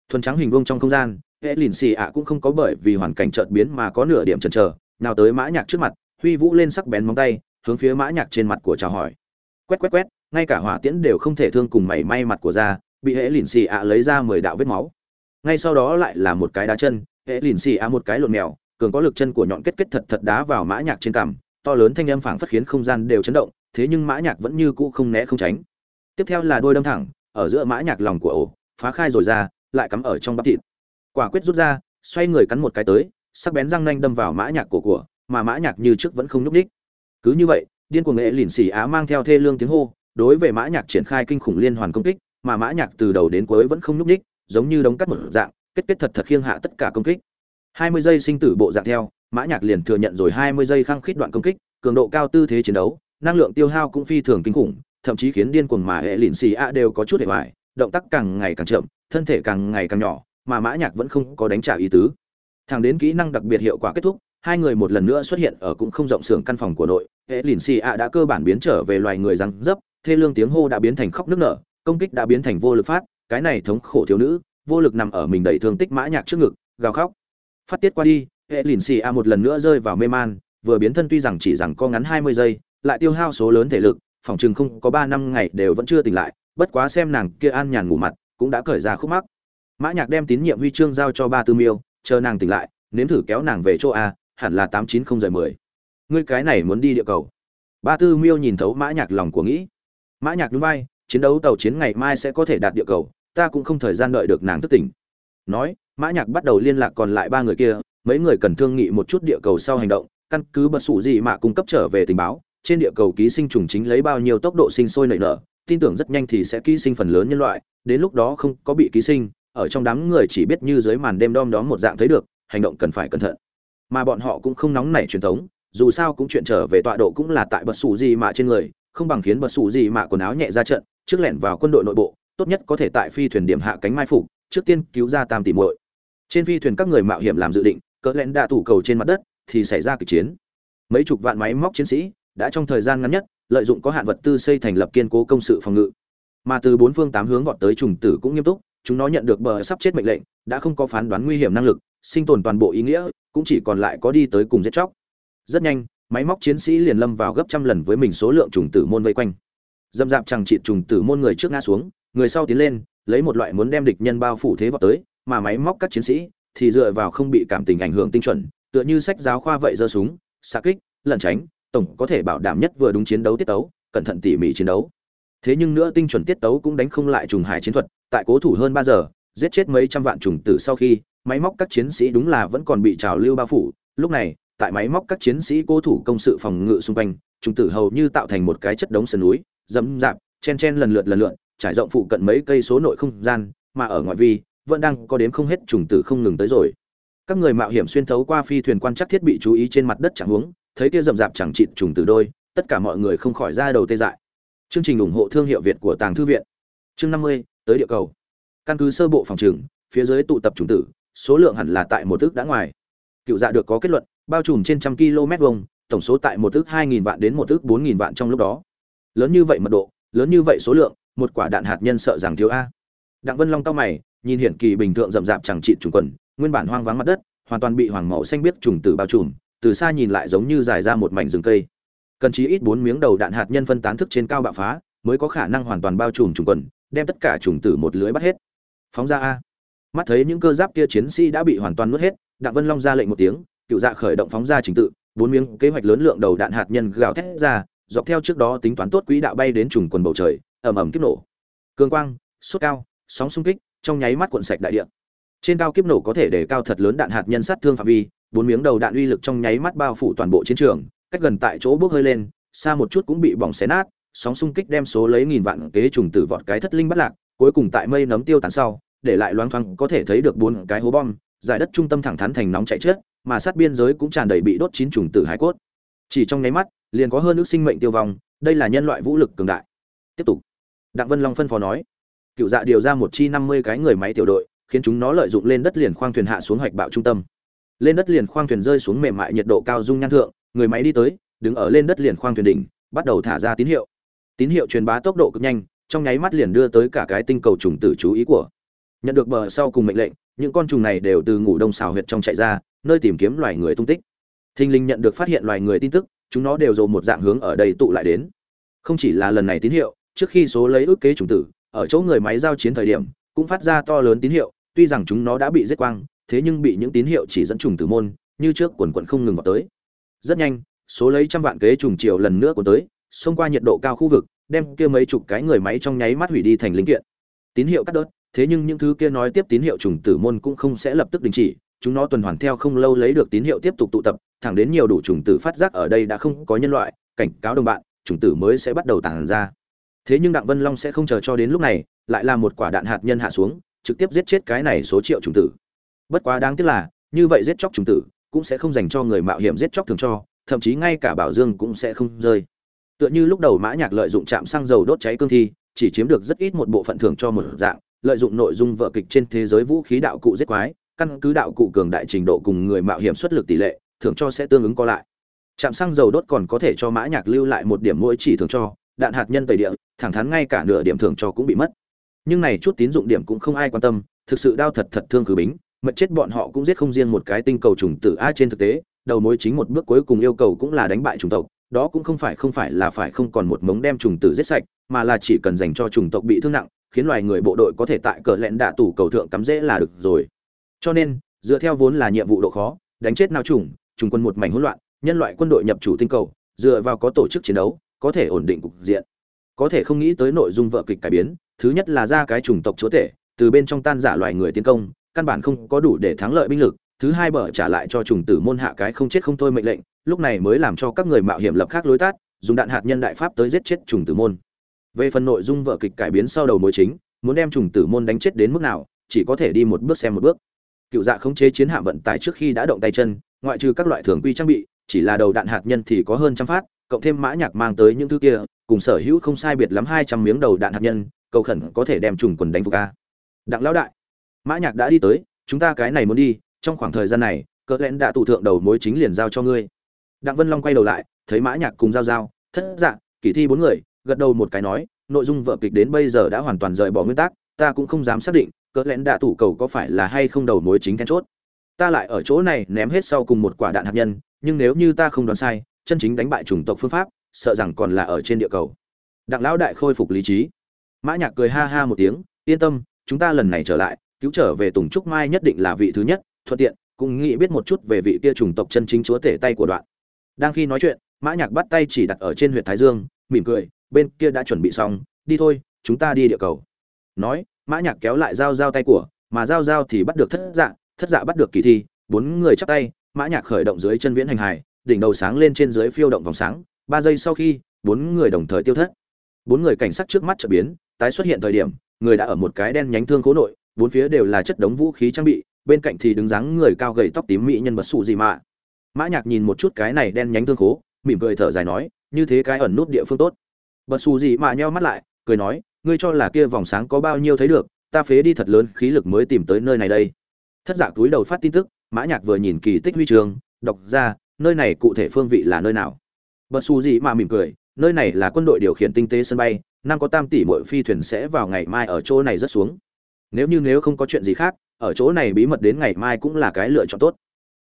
S1: Thuần trắng hình vuông trong không gian, hệ lìn xì ạ cũng không có bởi vì hoàn cảnh chợt biến mà có nửa điểm chần chờ nào tới mã nhạc trước mặt huy vũ lên sắc bén móng tay, hướng phía mã nhạc trên mặt của chào hỏi. Quét quét quét, ngay cả hỏa tiễn đều không thể thương cùng mảy may mặt của ra bị hệ lìn xì ạ lấy ra mười đạo vết máu. Ngay sau đó lại là một cái đá chân, hệ lìn xì ạ một cái lộn mèo, cường có lực chân của nhọn kết kết thật thật đá vào mã nhạc trên cằm, to lớn thanh âm phảng phất khiến không gian đều chấn động, thế nhưng mã nhạc vẫn như cũ không né không tránh. Tiếp theo là đôi đâm thẳng, ở giữa mã nhạc lòng của ổ, phá khai rồi ra, lại cắm ở trong bắp thịt. Quả quyết rút ra, xoay người cắn một cái tới, sắc bén răng nanh đâm vào mã nhạc cổ của mà mã nhạc như trước vẫn không nhúc đích cứ như vậy, điên cuồng nghệ lìn xì á mang theo thê lương tiếng hô, đối với mã nhạc triển khai kinh khủng liên hoàn công kích, mà mã nhạc từ đầu đến cuối vẫn không nhúc đích giống như đống cắt một dạng, kết kết thật thật khiêng hạ tất cả công kích. 20 giây sinh tử bộ dạng theo, mã nhạc liền thừa nhận rồi 20 giây khăng khít đoạn công kích, cường độ cao tư thế chiến đấu, năng lượng tiêu hao cũng phi thường kinh khủng, thậm chí khiến điên cuồng mà hệ lìn xì a đều có chút hệ hoại động tác càng ngày càng chậm, thân thể càng ngày càng nhỏ, mà mã nhạc vẫn không có đánh trả ý tứ. Thẳng đến kỹ năng đặc biệt hiệu quả kết thúc hai người một lần nữa xuất hiện ở cũng không rộng sưởng căn phòng của nội hệ lìn xì a đã cơ bản biến trở về loài người răng dấp, thê lương tiếng hô đã biến thành khóc nức nở, công kích đã biến thành vô lực phát, cái này thống khổ thiếu nữ, vô lực nằm ở mình đầy thương tích mã nhạc trước ngực, gào khóc. Phát tiết qua đi, hệ lìn xì a một lần nữa rơi vào mê man, vừa biến thân tuy rằng chỉ rằng co ngắn hai mươi giây, lại tiêu hao số lớn thể lực, phòng chừng không có ba năm ngày đều vẫn chưa tỉnh lại, bất quá xem nàng kia an nhàn ngủ mặt, cũng đã cởi ra khúc mắc. Mã nhạc đem tín nhiệm huy chương giao cho ba tư miêu, chờ nàng tỉnh lại, nếm thử kéo nàng về chỗ a hẳn là tám chín không giờ mười. Ngươi cái này muốn đi địa cầu. Ba tư miêu nhìn thấu mã nhạc lòng của nghĩ. Mã nhạc nhún vai, chiến đấu tàu chiến ngày mai sẽ có thể đạt địa cầu, ta cũng không thời gian đợi được nàng thức tỉnh. Nói, mã nhạc bắt đầu liên lạc còn lại ba người kia, mấy người cần thương nghị một chút địa cầu sau hành động, căn cứ bật sủ gì mà cung cấp trở về tình báo, trên địa cầu ký sinh trùng chính lấy bao nhiêu tốc độ sinh sôi nảy nở, tin tưởng rất nhanh thì sẽ ký sinh phần lớn nhân loại, đến lúc đó không có bị ký sinh, ở trong đám người chỉ biết như dưới màn đêm đom đóm một dạng thấy được, hành động cần phải cẩn thận mà bọn họ cũng không nóng nảy truyền thống, dù sao cũng chuyện trở về tọa độ cũng là tại bật sủ gì mà trên người, không bằng khiến bật sủ gì mà quần áo nhẹ ra trận, trước lẻn vào quân đội nội bộ, tốt nhất có thể tại phi thuyền điểm hạ cánh mai phục, trước tiên cứu ra tam tỷ muội. Trên phi thuyền các người mạo hiểm làm dự định, cỡ lẽn đã tủ cầu trên mặt đất, thì xảy ra kịch chiến. Mấy chục vạn máy móc chiến sĩ đã trong thời gian ngắn nhất lợi dụng có hạn vật tư xây thành lập kiên cố công sự phòng ngự. Mà từ bốn phương tám hướng vọt tới trùng tử cũng nghiêm túc, chúng nó nhận được bờ sắp chết mệnh lệnh, đã không có phán đoán nguy hiểm năng lực sinh tồn toàn bộ ý nghĩa, cũng chỉ còn lại có đi tới cùng giết chóc. Rất nhanh, máy móc chiến sĩ liền lâm vào gấp trăm lần với mình số lượng trùng tử môn vây quanh. Dâm dạp chẳng trị trùng tử môn người trước ngã xuống, người sau tiến lên, lấy một loại muốn đem địch nhân bao phủ thế vào tới, mà máy móc các chiến sĩ thì dựa vào không bị cảm tình ảnh hưởng tinh chuẩn, tựa như sách giáo khoa vậy giơ súng, xạ kích, lẩn tránh, tổng có thể bảo đảm nhất vừa đúng chiến đấu tiết tấu, cẩn thận tỉ mỉ chiến đấu. Thế nhưng nữa tinh chuẩn tiết tấu cũng đánh không lại trùng hải chiến thuật, tại cố thủ hơn ba giờ, giết chết mấy trăm vạn trùng tử sau khi máy móc các chiến sĩ đúng là vẫn còn bị trào lưu bao phủ. Lúc này, tại máy móc các chiến sĩ cố thủ công sự phòng ngự xung quanh trùng tử hầu như tạo thành một cái chất đống sườn núi dẫm dạp chen chen lần lượt lần lượt, trải rộng phụ cận mấy cây số nội không gian, mà ở ngoại vi, vẫn đang có đến không hết trùng tử không ngừng tới rồi. Các người mạo hiểm xuyên thấu qua phi thuyền quan chắc thiết bị chú ý trên mặt đất chẳng huống thấy kia rậm rạp chẳng chịt trùng tử đôi, tất cả mọi người không khỏi ra đầu tê dại. Chương trình ủng hộ thương hiệu việt của tàng thư viện. Chương năm mươi, tới địa cầu. Căn cứ sơ bộ phòng trừng phía dưới tụ tập trùng tử số lượng hẳn là tại một ước đã ngoài. Cựu dạ được có kết luận, bao trùm trên trăm km vuông, tổng số tại một ước hai nghìn vạn đến một ước bốn nghìn vạn trong lúc đó. Lớn như vậy mật độ, lớn như vậy số lượng, một quả đạn hạt nhân sợ rằng thiếu a. Đặng vân long cau mày, nhìn hiển kỳ bình thường rậm rạp chẳng trị trùng quần, nguyên bản hoang vắng mặt đất, hoàn toàn bị hoàng màu xanh biết trùng tử bao trùm, từ xa nhìn lại giống như dài ra một mảnh rừng cây. Cần chí ít bốn miếng đầu đạn hạt nhân phân tán thức trên cao bạo phá, mới có khả năng hoàn toàn bao trùm trùng quần, đem tất cả trùng tử một lưới bắt hết. Phóng ra a mắt thấy những cơ giáp kia chiến sĩ đã bị hoàn toàn nuốt hết, đặng vân long ra lệnh một tiếng, cựu dạ khởi động phóng ra trình tự, bốn miếng kế hoạch lớn lượng đầu đạn hạt nhân gào thét ra, dọc theo trước đó tính toán tốt quỹ đạo bay đến trùng quần bầu trời, ầm ầm kiếp nổ. Cường quang, sốt cao, sóng xung kích, trong nháy mắt cuộn sạch đại địa. Trên cao kiếp nổ có thể để cao thật lớn đạn hạt nhân sát thương phạm vi, bốn miếng đầu đạn uy lực trong nháy mắt bao phủ toàn bộ chiến trường, cách gần tại chỗ bốc hơi lên, xa một chút cũng bị bỏng xé nát, sóng xung kích đem số lấy nghìn vạn kế trùng tử vọt cái thất linh bắt lạc, cuối cùng tại mây nấm tiêu tán sau để lại loang thoáng có thể thấy được bốn cái hố bom, giải đất trung tâm thẳng thắn thành nóng chạy chết, mà sát biên giới cũng tràn đầy bị đốt chín trùng tử hải cốt. Chỉ trong nháy mắt, liền có hơn nước sinh mệnh tiêu vong, đây là nhân loại vũ lực cường đại. Tiếp tục. Đặng vân long phân phó nói, cựu dạ điều ra một chi năm mươi cái người máy tiểu đội, khiến chúng nó lợi dụng lên đất liền khoang thuyền hạ xuống hoạch bạo trung tâm. Lên đất liền khoang thuyền rơi xuống mềm mại nhiệt độ cao dung nhan thượng, người máy đi tới, đứng ở lên đất liền khoang thuyền đỉnh, bắt đầu thả ra tín hiệu. Tín hiệu truyền bá tốc độ cực nhanh, trong nháy mắt liền đưa tới cả cái tinh cầu trùng tử chú ý của nhận được bờ sau cùng mệnh lệnh, những con trùng này đều từ ngủ đông xào huyệt trong chạy ra, nơi tìm kiếm loài người tung tích. Thinh linh nhận được phát hiện loài người tin tức, chúng nó đều dồn một dạng hướng ở đây tụ lại đến. Không chỉ là lần này tín hiệu, trước khi số lấy ước kế trùng tử, ở chỗ người máy giao chiến thời điểm, cũng phát ra to lớn tín hiệu, tuy rằng chúng nó đã bị giết quang, thế nhưng bị những tín hiệu chỉ dẫn trùng tử môn, như trước quần quận không ngừng vào tới. Rất nhanh, số lấy trăm vạn kế trùng chiều lần nữa của tới, xông qua nhiệt độ cao khu vực, đem kia mấy chục cái người máy trong nháy mắt hủy đi thành linh kiện. Tín hiệu cắt đứt thế nhưng những thứ kia nói tiếp tín hiệu trùng tử môn cũng không sẽ lập tức đình chỉ, chúng nó tuần hoàn theo không lâu lấy được tín hiệu tiếp tục tụ tập, thẳng đến nhiều đủ trùng tử phát giác ở đây đã không có nhân loại, cảnh cáo đồng bạn trùng tử mới sẽ bắt đầu tàn ra. Thế nhưng đặng vân long sẽ không chờ cho đến lúc này, lại là một quả đạn hạt nhân hạ xuống, trực tiếp giết chết cái này số triệu trùng tử. Bất quá đáng tiếc là, như vậy giết chóc trùng tử, cũng sẽ không dành cho người mạo hiểm giết chóc thường cho, thậm chí ngay cả bảo dương cũng sẽ không rơi. Tựa như lúc đầu mã nhạc lợi dụng chạm xăng dầu đốt cháy cương thi, chỉ chiếm được rất ít một bộ phận thưởng cho một dạng lợi dụng nội dung vở kịch trên thế giới vũ khí đạo cụ giết quái, căn cứ đạo cụ cường đại trình độ cùng người mạo hiểm xuất lực tỷ lệ, thưởng cho sẽ tương ứng có lại. Chạm xăng dầu đốt còn có thể cho mã nhạc lưu lại một điểm mỗi chỉ thưởng cho, đạn hạt nhân tẩy địa, thẳng thắn ngay cả nửa điểm thưởng cho cũng bị mất. Nhưng này chút tín dụng điểm cũng không ai quan tâm, thực sự đau thật thật thương khử bính mật chết bọn họ cũng giết không riêng một cái tinh cầu trùng tử a trên thực tế, đầu mối chính một bước cuối cùng yêu cầu cũng là đánh bại chủng tộc, đó cũng không phải không phải là phải không còn một mống đem trùng tử giết sạch, mà là chỉ cần dành cho chủng tộc bị thương nặng khiến loài người bộ đội có thể tại cờ lẹn đạ tủ cầu thượng cắm dễ là được rồi. Cho nên, dựa theo vốn là nhiệm vụ độ khó, đánh chết nào trùng trùng quân một mảnh hỗn loạn, nhân loại quân đội nhập chủ tinh cầu, dựa vào có tổ chức chiến đấu, có thể ổn định cục diện. Có thể không nghĩ tới nội dung vợ kịch cải biến, thứ nhất là ra cái chủng tộc chúa tể, từ bên trong tan giả loài người tiến công, căn bản không có đủ để thắng lợi binh lực, thứ hai bở trả lại cho trùng tử môn hạ cái không chết không thôi mệnh lệnh, lúc này mới làm cho các người mạo hiểm lập khác lối tát dùng đạn hạt nhân đại pháp tới giết chết trùng tử môn về phần nội dung vở kịch cải biến sau đầu mối chính, muốn đem trùng tử môn đánh chết đến mức nào, chỉ có thể đi một bước xem một bước. Cựu dạ khống chế chiến hạm vận tải trước khi đã động tay chân, ngoại trừ các loại thường quy trang bị, chỉ là đầu đạn hạt nhân thì có hơn trăm phát, cộng thêm mã nhạc mang tới những thứ kia, cùng sở hữu không sai biệt lắm hai trăm miếng đầu đạn hạt nhân, cầu khẩn có thể đem trùng quần đánh phục a. Đặng lão đại, mã nhạc đã đi tới, chúng ta cái này muốn đi, trong khoảng thời gian này, cỡ lẽn đã tụ thượng đầu mối chính liền giao cho ngươi. Đặng vân long quay đầu lại, thấy mã nhạc cùng giao giao, thất dạng kỳ thi bốn người gật đầu một cái nói, nội dung vở kịch đến bây giờ đã hoàn toàn rời bỏ nguyên tắc, ta cũng không dám xác định, cỡ lẽn đạ thủ cầu có phải là hay không đầu mối chính then chốt. Ta lại ở chỗ này ném hết sau cùng một quả đạn hạt nhân, nhưng nếu như ta không đoán sai, chân chính đánh bại chủng tộc phương pháp, sợ rằng còn là ở trên địa cầu. Đặng lão đại khôi phục lý trí. Mã nhạc cười ha ha một tiếng, yên tâm, chúng ta lần này trở lại, cứu trở về tùng trúc mai nhất định là vị thứ nhất, thuận tiện, cũng nghĩ biết một chút về vị kia chủng tộc chân chính chúa tể tay của đoạn. Đang khi nói chuyện, mã nhạc bắt tay chỉ đặt ở trên huyệt thái dương, mỉm cười bên kia đã chuẩn bị xong đi thôi chúng ta đi địa cầu. Nói mã nhạc kéo lại dao dao tay của mà dao dao thì bắt được thất dạ thất dạ bắt được kỳ thi bốn người chắp tay mã nhạc khởi động dưới chân viễn hành hải đỉnh đầu sáng lên trên dưới phiêu động vòng sáng ba giây sau khi bốn người đồng thời tiêu thất. Bốn người cảnh sát trước mắt chợt biến tái xuất hiện thời điểm người đã ở một cái đen nhánh thương cố nội bốn phía đều là chất đống vũ khí trang bị bên cạnh thì đứng dáng người cao gầy tóc tím mỹ nhân vật sụ gì mà. Mã nhạc nhìn một chút cái này đen nhánh thương cố, mỉm cười thở dài nói như thế cái ẩn nút địa phương tốt bật xù gì mà nheo mắt lại, cười nói, ngươi cho là kia vòng sáng có bao nhiêu thấy được, ta phế đi thật lớn khí lực mới tìm tới nơi này đây. Thất giả túi đầu phát tin tức, mã nhạc vừa nhìn kỳ tích huy trường đọc ra, nơi này cụ thể phương vị là nơi nào. Bật xù gì mà mỉm cười, nơi này là quân đội điều khiển tinh tế sân bay, năm có tam tỷ mỗi phi thuyền sẽ vào ngày mai ở chỗ này rất xuống. Nếu như nếu không có chuyện gì khác, ở chỗ này bí mật đến ngày mai cũng là cái lựa chọn tốt.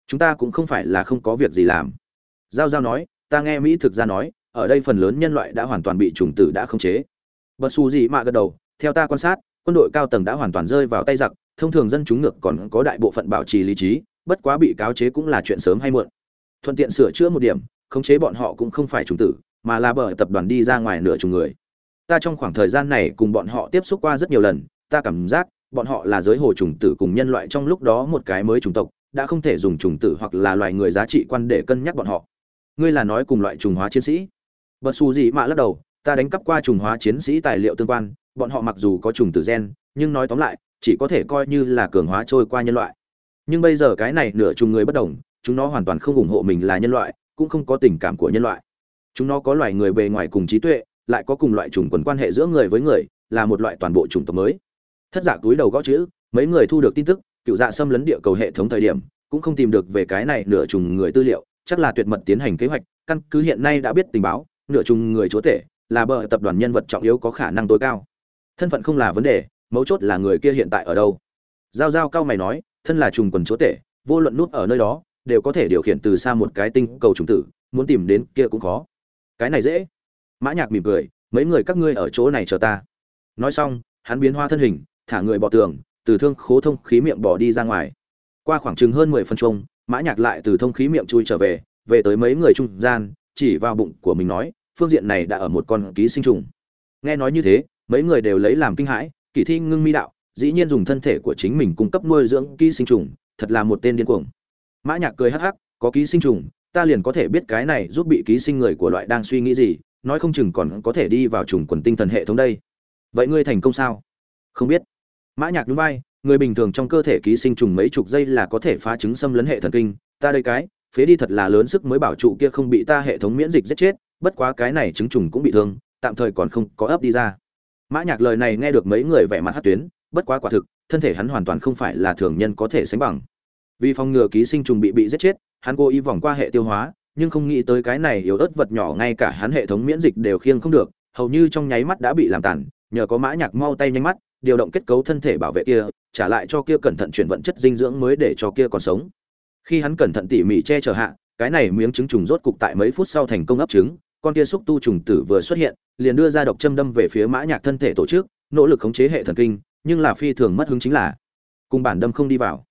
S1: Chúng ta cũng không phải là không có việc gì làm. Giao giao nói, ta nghe mỹ thực ra nói ở đây phần lớn nhân loại đã hoàn toàn bị trùng tử đã khống chế. Bật xù gì mà gật đầu, theo ta quan sát, quân đội cao tầng đã hoàn toàn rơi vào tay giặc, thông thường dân chúng ngược còn có đại bộ phận bảo trì lý trí, bất quá bị cáo chế cũng là chuyện sớm hay muộn. Thuận tiện sửa chữa một điểm, khống chế bọn họ cũng không phải trùng tử, mà là bởi tập đoàn đi ra ngoài nửa chục người. Ta trong khoảng thời gian này cùng bọn họ tiếp xúc qua rất nhiều lần, ta cảm giác bọn họ là giới hồ trùng tử cùng nhân loại trong lúc đó một cái mới chủng tộc, đã không thể dùng trùng tử hoặc là loài người giá trị quan để cân nhắc bọn họ. Ngươi là nói cùng loại trùng hóa chiến sĩ bật xù gì mà lắc đầu, ta đánh cắp qua trùng hóa chiến sĩ tài liệu tương quan, bọn họ mặc dù có trùng tử gen, nhưng nói tóm lại, chỉ có thể coi như là cường hóa trôi qua nhân loại. Nhưng bây giờ cái này nửa trùng người bất đồng, chúng nó hoàn toàn không ủng hộ mình là nhân loại, cũng không có tình cảm của nhân loại. Chúng nó có loài người bề ngoài cùng trí tuệ, lại có cùng loại trùng quần quan hệ giữa người với người, là một loại toàn bộ chủng tộc mới. Thất giả túi đầu gõ chữ, mấy người thu được tin tức, cựu dạ xâm lấn địa cầu hệ thống thời điểm, cũng không tìm được về cái này nửa trùng người tư liệu, chắc là tuyệt mật tiến hành kế hoạch, căn cứ hiện nay đã biết tình báo nửa chung người chúa tể, là bờ tập đoàn nhân vật trọng yếu có khả năng tối cao. Thân phận không là vấn đề, mấu chốt là người kia hiện tại ở đâu. Giao giao cao mày nói, thân là trùng quần chúa tể, vô luận nút ở nơi đó, đều có thể điều khiển từ xa một cái tinh cầu trùng tử, muốn tìm đến kia cũng khó. Cái này dễ. Mã nhạc mỉm cười, mấy người các ngươi ở chỗ này chờ ta. Nói xong, hắn biến hoa thân hình, thả người bỏ tường, từ thương khố thông khí miệng bỏ đi ra ngoài. Qua khoảng chừng hơn mười phân chung mã nhạc lại từ thông khí miệng chui trở về về tới mấy người trung gian, chỉ vào bụng của mình nói phương diện này đã ở một con ký sinh trùng. Nghe nói như thế, mấy người đều lấy làm kinh hãi, kỳ thi ngưng mi đạo, dĩ nhiên dùng thân thể của chính mình cung cấp nuôi dưỡng ký sinh trùng, thật là một tên điên cuồng. Mã nhạc cười hắc hắc, có ký sinh trùng, ta liền có thể biết cái này giúp bị ký sinh người của loại đang suy nghĩ gì, nói không chừng còn có thể đi vào trùng quần tinh thần hệ thống đây. Vậy ngươi thành công sao? Không biết. Mã nhạc nhún vai, người bình thường trong cơ thể ký sinh trùng mấy chục giây là có thể phá chứng xâm lấn hệ thần kinh, ta đây cái, phế đi thật là lớn sức mới bảo trụ kia không bị ta hệ thống miễn dịch giết chết bất quá cái này chứng trùng cũng bị thương, tạm thời còn không có ấp đi ra. Mã nhạc lời này nghe được mấy người vẻ mặt hất tuyến, bất quá quả thực, thân thể hắn hoàn toàn không phải là thường nhân có thể sánh bằng. Vì phòng ngừa ký sinh trùng bị bị giết chết, hắn cố ý vòng qua hệ tiêu hóa, nhưng không nghĩ tới cái này yếu ớt vật nhỏ ngay cả hắn hệ thống miễn dịch đều khiêng không được, hầu như trong nháy mắt đã bị làm tàn, nhờ có mã nhạc mau tay nhanh mắt, điều động kết cấu thân thể bảo vệ kia, trả lại cho kia cẩn thận chuyển vận chất dinh dưỡng mới để cho kia còn sống. Khi hắn cẩn thận tỉ mỉ che chở hạ, cái này miếng trứng trùng rốt cục tại mấy phút sau thành công ấp trứng con kia xúc tu trùng tử vừa xuất hiện, liền đưa ra độc châm đâm về phía mã nhạc thân thể tổ chức, nỗ lực khống chế hệ thần kinh, nhưng là phi thường mất hứng chính là, cùng bản đâm không đi vào.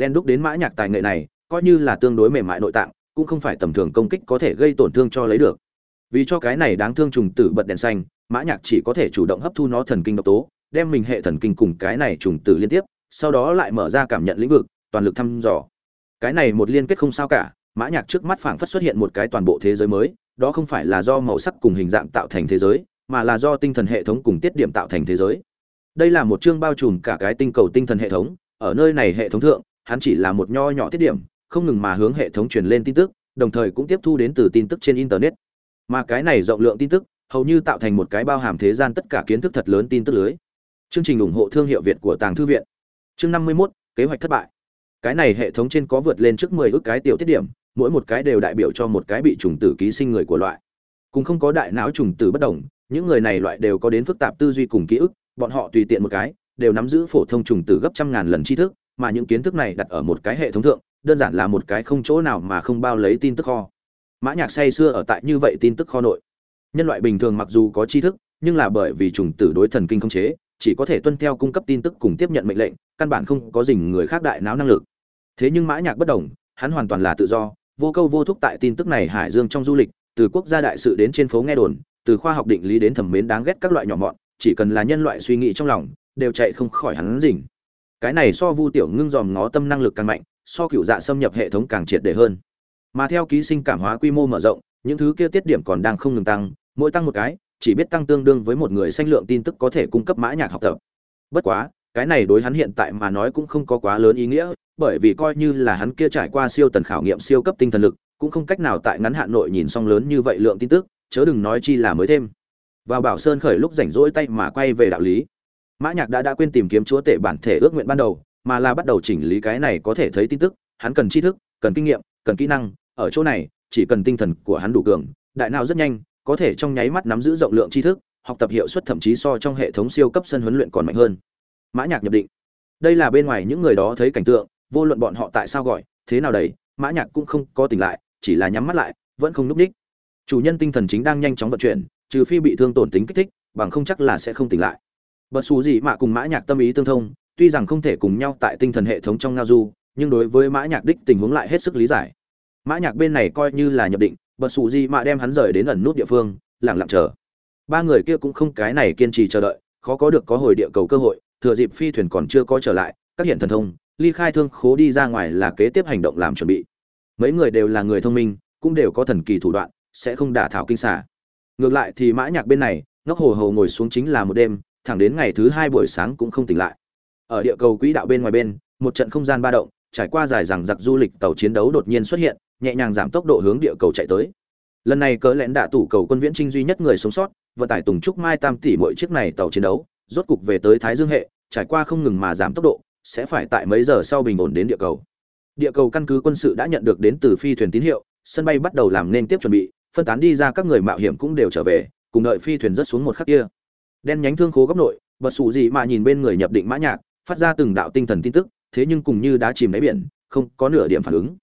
S1: Gen đúc đến mã nhạc tài nghệ này, coi như là tương đối mềm mại nội tạng, cũng không phải tầm thường công kích có thể gây tổn thương cho lấy được. Vì cho cái này đáng thương trùng tử bật đèn xanh, mã nhạc chỉ có thể chủ động hấp thu nó thần kinh độc tố, đem mình hệ thần kinh cùng cái này trùng tử liên tiếp, sau đó lại mở ra cảm nhận lĩnh vực, toàn lực thăm dò. Cái này một liên kết không sao cả, mã nhạc trước mắt phảng phất xuất hiện một cái toàn bộ thế giới mới đó không phải là do màu sắc cùng hình dạng tạo thành thế giới mà là do tinh thần hệ thống cùng tiết điểm tạo thành thế giới. Đây là một chương bao trùm cả cái tinh cầu tinh thần hệ thống ở nơi này hệ thống thượng hắn chỉ là một nho nhỏ tiết điểm không ngừng mà hướng hệ thống truyền lên tin tức đồng thời cũng tiếp thu đến từ tin tức trên internet. Mà cái này rộng lượng tin tức hầu như tạo thành một cái bao hàm thế gian tất cả kiến thức thật lớn tin tức lưới. Chương trình ủng hộ thương hiệu việt của tàng thư viện. Chương năm mươi 51, kế hoạch thất bại. Cái này hệ thống trên có vượt lên trước mười ước cái tiểu tiết điểm mỗi một cái đều đại biểu cho một cái bị trùng tử ký sinh người của loại. Cũng không có đại não trùng tử bất đồng, những người này loại đều có đến phức tạp tư duy cùng ký ức, bọn họ tùy tiện một cái, đều nắm giữ phổ thông trùng tử gấp trăm ngàn lần tri thức, mà những kiến thức này đặt ở một cái hệ thống thượng, đơn giản là một cái không chỗ nào mà không bao lấy tin tức kho. Mã nhạc say xưa ở tại như vậy tin tức kho nội. Nhân loại bình thường mặc dù có tri thức, nhưng là bởi vì trùng tử đối thần kinh không chế, chỉ có thể tuân theo cung cấp tin tức cùng tiếp nhận mệnh lệnh, căn bản không có dình người khác đại não năng lực. Thế nhưng mã nhạc bất động hắn hoàn toàn là tự do vô câu vô thúc tại tin tức này hải dương trong du lịch, từ quốc gia đại sự đến trên phố nghe đồn, từ khoa học định lý đến thẩm mến đáng ghét các loại nhỏ mọn, chỉ cần là nhân loại suy nghĩ trong lòng, đều chạy không khỏi hắn rình. Cái này so vu tiểu ngưng dòm ngó tâm năng lực càng mạnh, so cựu dạ xâm nhập hệ thống càng triệt để hơn. Mà theo ký sinh cảm hóa quy mô mở rộng, những thứ kia tiết điểm còn đang không ngừng tăng, mỗi tăng một cái, chỉ biết tăng tương đương với một người sanh lượng tin tức có thể cung cấp mã nhạc học tập. Bất quá cái này đối hắn hiện tại mà nói cũng không có quá lớn ý nghĩa, bởi vì coi như là hắn kia trải qua siêu tần khảo nghiệm, siêu cấp tinh thần lực, cũng không cách nào tại ngắn hạn nội nhìn xong lớn như vậy lượng tin tức, chớ đừng nói chi là mới thêm. Vào bảo sơn khởi lúc rảnh rỗi tay mà quay về đạo lý. Mã nhạc đã đã quên tìm kiếm chúa tể bản thể ước nguyện ban đầu, mà là bắt đầu chỉnh lý cái này có thể thấy tin tức, hắn cần tri thức, cần kinh nghiệm, cần kỹ năng, ở chỗ này, chỉ cần tinh thần của hắn đủ cường, đại não rất nhanh, có thể trong nháy mắt nắm giữ rộng lượng tri thức, học tập hiệu suất thậm chí so trong hệ thống siêu cấp sân huấn luyện còn mạnh hơn mã nhạc nhập định. Đây là bên ngoài những người đó thấy cảnh tượng, vô luận bọn họ tại sao gọi, thế nào đấy mã nhạc cũng không có tỉnh lại, chỉ là nhắm mắt lại, vẫn không núp đích chủ nhân tinh thần chính đang nhanh chóng vận chuyển, trừ phi bị thương tổn tính kích thích, bằng không chắc là sẽ không tỉnh lại. Bật xù gì mà cùng mã nhạc tâm ý tương thông, tuy rằng không thể cùng nhau tại tinh thần hệ thống trong ngao du, nhưng đối với mã nhạc đích tình huống lại hết sức lý giải. Mã nhạc bên này coi như là nhập định bật xù gì mà đem hắn rời đến ẩn nút địa phương, lặng lặng chờ. Ba người kia cũng không cái này kiên trì chờ đợi, khó có được có hồi địa cầu cơ hội thừa dịp phi thuyền còn chưa có trở lại, các hiện thần thông, ly khai thương khố đi ra ngoài là kế tiếp hành động làm chuẩn bị. Mấy người đều là người thông minh, cũng đều có thần kỳ thủ đoạn, sẽ không đả thảo kinh xả ngược lại thì mã nhạc bên này, ngốc hồ hồ ngồi xuống chính là một đêm, thẳng đến ngày thứ hai buổi sáng cũng không tỉnh lại. Ở địa cầu quỹ đạo bên ngoài bên, một trận không gian ba động, trải qua dài rằng giặc du lịch tàu chiến đấu đột nhiên xuất hiện, nhẹ nhàng giảm tốc độ hướng địa cầu chạy tới. Lần này cỡ lẽn đạ tủ cầu quân viễn trinh duy nhất người sống sót, vận tải tùng trúc mai tam tỷ mỗi chiếc này tàu chiến đấu rốt cục về tới thái dương hệ, trải qua không ngừng mà giảm tốc độ, sẽ phải tại mấy giờ sau bình ổn đến địa cầu. Địa cầu căn cứ quân sự đã nhận được đến từ phi thuyền tín hiệu, sân bay bắt đầu làm nên tiếp chuẩn bị, phân tán đi ra các người mạo hiểm cũng đều trở về, cùng đợi phi thuyền rớt xuống một khắc kia. Đen nhánh thương khố góc nội, bật sụ gì mà nhìn bên người nhập định mã nhạc, phát ra từng đạo tinh thần tin tức, thế nhưng cùng như đá chìm đáy biển, không có nửa điểm phản ứng.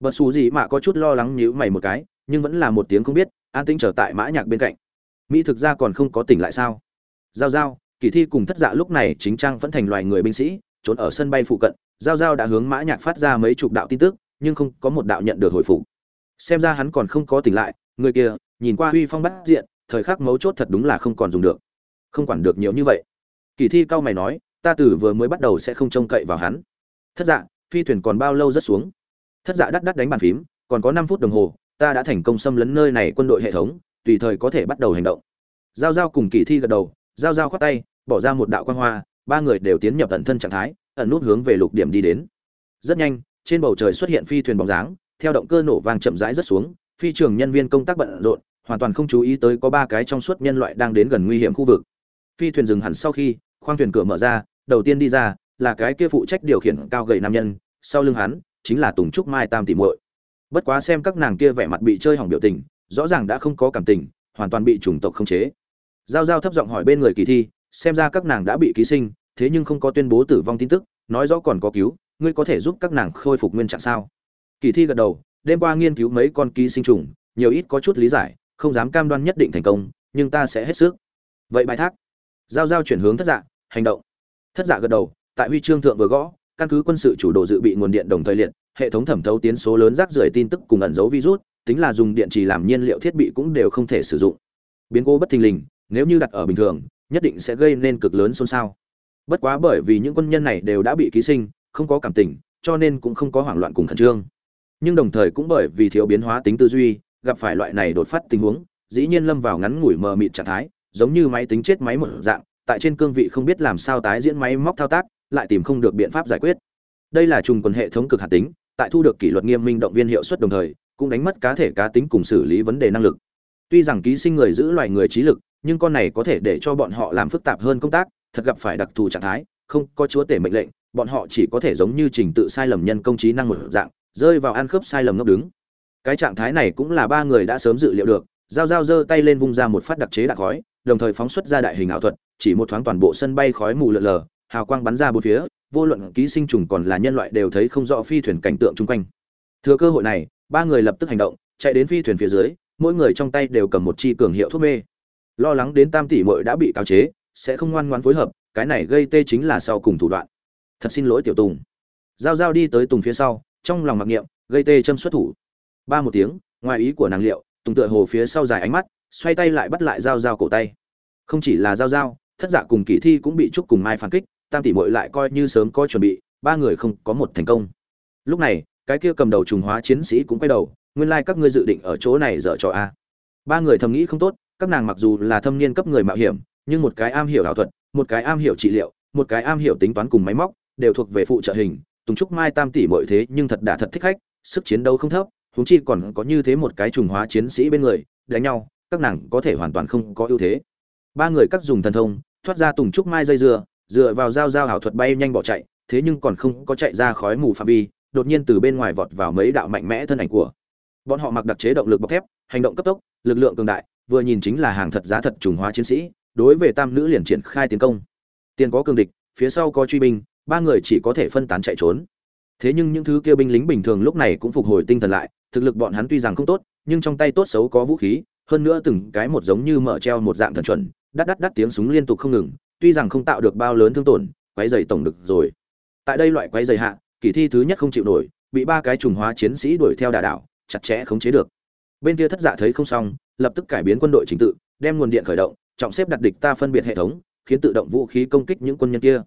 S1: Bật sụ gì mà có chút lo lắng nhíu mày một cái, nhưng vẫn là một tiếng không biết, an tĩnh trở tại mã nhạc bên cạnh. Mỹ thực ra còn không có tỉnh lại sao? Giao giao kỳ thi cùng thất dạ lúc này chính trang vẫn thành loài người binh sĩ, trốn ở sân bay phụ cận, giao giao đã hướng mã nhạc phát ra mấy chục đạo tin tức, nhưng không có một đạo nhận được hồi phục. Xem ra hắn còn không có tỉnh lại, người kia, nhìn qua huy phong bắt diện, thời khắc mấu chốt thật đúng là không còn dùng được. Không quản được nhiều như vậy. Kỳ thi cao mày nói, ta tử vừa mới bắt đầu sẽ không trông cậy vào hắn. Thất dạ phi thuyền còn bao lâu rất xuống? Thất dạ đắt đắt đánh bàn phím, còn có năm phút đồng hồ, ta đã thành công xâm lấn nơi này quân đội hệ thống, tùy thời có thể bắt đầu hành động. Giao giao cùng kỳ thi gật đầu giao giao khoát tay, bỏ ra một đạo quan hoa, ba người đều tiến nhập ẩn thân trạng thái, ẩn nút hướng về lục điểm đi đến. Rất nhanh, trên bầu trời xuất hiện phi thuyền bóng dáng, theo động cơ nổ vang chậm rãi rất xuống, phi trường nhân viên công tác bận rộn, hoàn toàn không chú ý tới có ba cái trong suốt nhân loại đang đến gần nguy hiểm khu vực. Phi thuyền dừng hẳn sau khi, khoang thuyền cửa mở ra, đầu tiên đi ra là cái kia phụ trách điều khiển cao gầy nam nhân, sau lưng hắn chính là tùng trúc mai tam tỷ muội. Bất quá xem các nàng kia vẻ mặt bị chơi hỏng biểu tình, rõ ràng đã không có cảm tình, hoàn toàn bị chủng tộc khống chế giao giao thấp giọng hỏi bên người kỳ thi, xem ra các nàng đã bị ký sinh, thế nhưng không có tuyên bố tử vong tin tức, nói rõ còn có cứu, ngươi có thể giúp các nàng khôi phục nguyên trạng sao? Kỳ thi gật đầu, đêm qua nghiên cứu mấy con ký sinh trùng, nhiều ít có chút lý giải, không dám cam đoan nhất định thành công, nhưng ta sẽ hết sức. Vậy bài thác. Giao giao chuyển hướng thất dạ hành động. Thất dạ gật đầu, tại huy chương thượng vừa gõ, căn cứ quân sự chủ đồ dự bị nguồn điện đồng thời liệt, hệ thống thẩm thấu tiến số lớn rác rưởi tin tức cùng ẩn dấu virus, tính là dùng điện trì làm nhiên liệu thiết bị cũng đều không thể sử dụng. Biến cố bất thình lình nếu như đặt ở bình thường, nhất định sẽ gây nên cực lớn xôn xao. Bất quá bởi vì những quân nhân này đều đã bị ký sinh, không có cảm tình, cho nên cũng không có hoảng loạn cùng khẩn trương. Nhưng đồng thời cũng bởi vì thiếu biến hóa tính tư duy, gặp phải loại này đột phát tình huống, dĩ nhiên lâm vào ngắn ngủi mờ mịt trạng thái, giống như máy tính chết máy một dạng, tại trên cương vị không biết làm sao tái diễn máy móc thao tác, lại tìm không được biện pháp giải quyết. Đây là trùng quần hệ thống cực hạt tính, tại thu được kỷ luật nghiêm minh động viên hiệu suất đồng thời, cũng đánh mất cá thể cá tính cùng xử lý vấn đề năng lực. Tuy rằng ký sinh người giữ loài người trí lực nhưng con này có thể để cho bọn họ làm phức tạp hơn công tác, thật gặp phải đặc thù trạng thái, không có chúa tể mệnh lệnh, bọn họ chỉ có thể giống như trình tự sai lầm nhân công trí năng một dạng, rơi vào ăn khớp sai lầm ngốc đứng. Cái trạng thái này cũng là ba người đã sớm dự liệu được, giao giao giơ tay lên vung ra một phát đặc chế đặc khói, đồng thời phóng xuất ra đại hình ảo thuật, chỉ một thoáng toàn bộ sân bay khói mù lợn lờ, hào quang bắn ra bốn phía, vô luận ký sinh trùng còn là nhân loại đều thấy không rõ phi thuyền cảnh tượng chung quanh. Thừa cơ hội này, ba người lập tức hành động, chạy đến phi thuyền phía dưới, mỗi người trong tay đều cầm một chi cường hiệu thuốc mê lo lắng đến tam tỷ muội đã bị cáo chế, sẽ không ngoan ngoãn phối hợp, cái này gây tê chính là sau cùng thủ đoạn. Thật xin lỗi tiểu tùng. Giao giao đi tới tùng phía sau, trong lòng mặc niệm, gây tê châm xuất thủ. Ba một tiếng, ngoài ý của nàng liệu, tùng tựa hồ phía sau dài ánh mắt, xoay tay lại bắt lại giao giao cổ tay. Không chỉ là giao giao, thất giả cùng kỳ thi cũng bị trúc cùng mai phản kích, tam tỷ muội lại coi như sớm có chuẩn bị, ba người không có một thành công. Lúc này, cái kia cầm đầu trùng hóa chiến sĩ cũng quay đầu, nguyên lai like các ngươi dự định ở chỗ này dở trò a ba người thầm nghĩ không tốt các nàng mặc dù là thâm niên cấp người mạo hiểm, nhưng một cái am hiểu ảo thuật, một cái am hiểu trị liệu, một cái am hiểu tính toán cùng máy móc, đều thuộc về phụ trợ hình, tùng trúc mai tam tỷ mọi thế nhưng thật đã thật thích khách, sức chiến đấu không thấp, huống chi còn có như thế một cái trùng hóa chiến sĩ bên người, đánh nhau, các nàng có thể hoàn toàn không có ưu thế. Ba người cắt dùng thần thông, thoát ra tùng trúc mai dây dưa, dựa vào dao dao ảo thuật bay nhanh bỏ chạy, thế nhưng còn không có chạy ra khói mù phạm vi, đột nhiên từ bên ngoài vọt vào mấy đạo mạnh mẽ thân ảnh của. Bọn họ mặc đặc chế động lực bọc thép, hành động cấp tốc, lực lượng cường đại vừa nhìn chính là hàng thật giá thật trùng hóa chiến sĩ, đối về tam nữ liền triển khai tiến công. Tiền có cường địch, phía sau có truy binh, ba người chỉ có thể phân tán chạy trốn. Thế nhưng những thứ kia binh lính bình thường lúc này cũng phục hồi tinh thần lại, thực lực bọn hắn tuy rằng không tốt, nhưng trong tay tốt xấu có vũ khí, hơn nữa từng cái một giống như mở treo một dạng thần chuẩn, đắt đắt đắt tiếng súng liên tục không ngừng, tuy rằng không tạo được bao lớn thương tổn, quấy dày tổng được rồi. Tại đây loại quấy dày hạ, kỳ thi thứ nhất không chịu nổi, bị ba cái trùng hóa chiến sĩ đuổi theo đà đảo, chặt chẽ khống chế được. Bên kia thất dạ thấy không xong lập tức cải biến quân đội chính tự, đem nguồn điện khởi động, trọng xếp đặt địch ta phân biệt hệ thống, khiến tự động vũ khí công kích những quân nhân kia.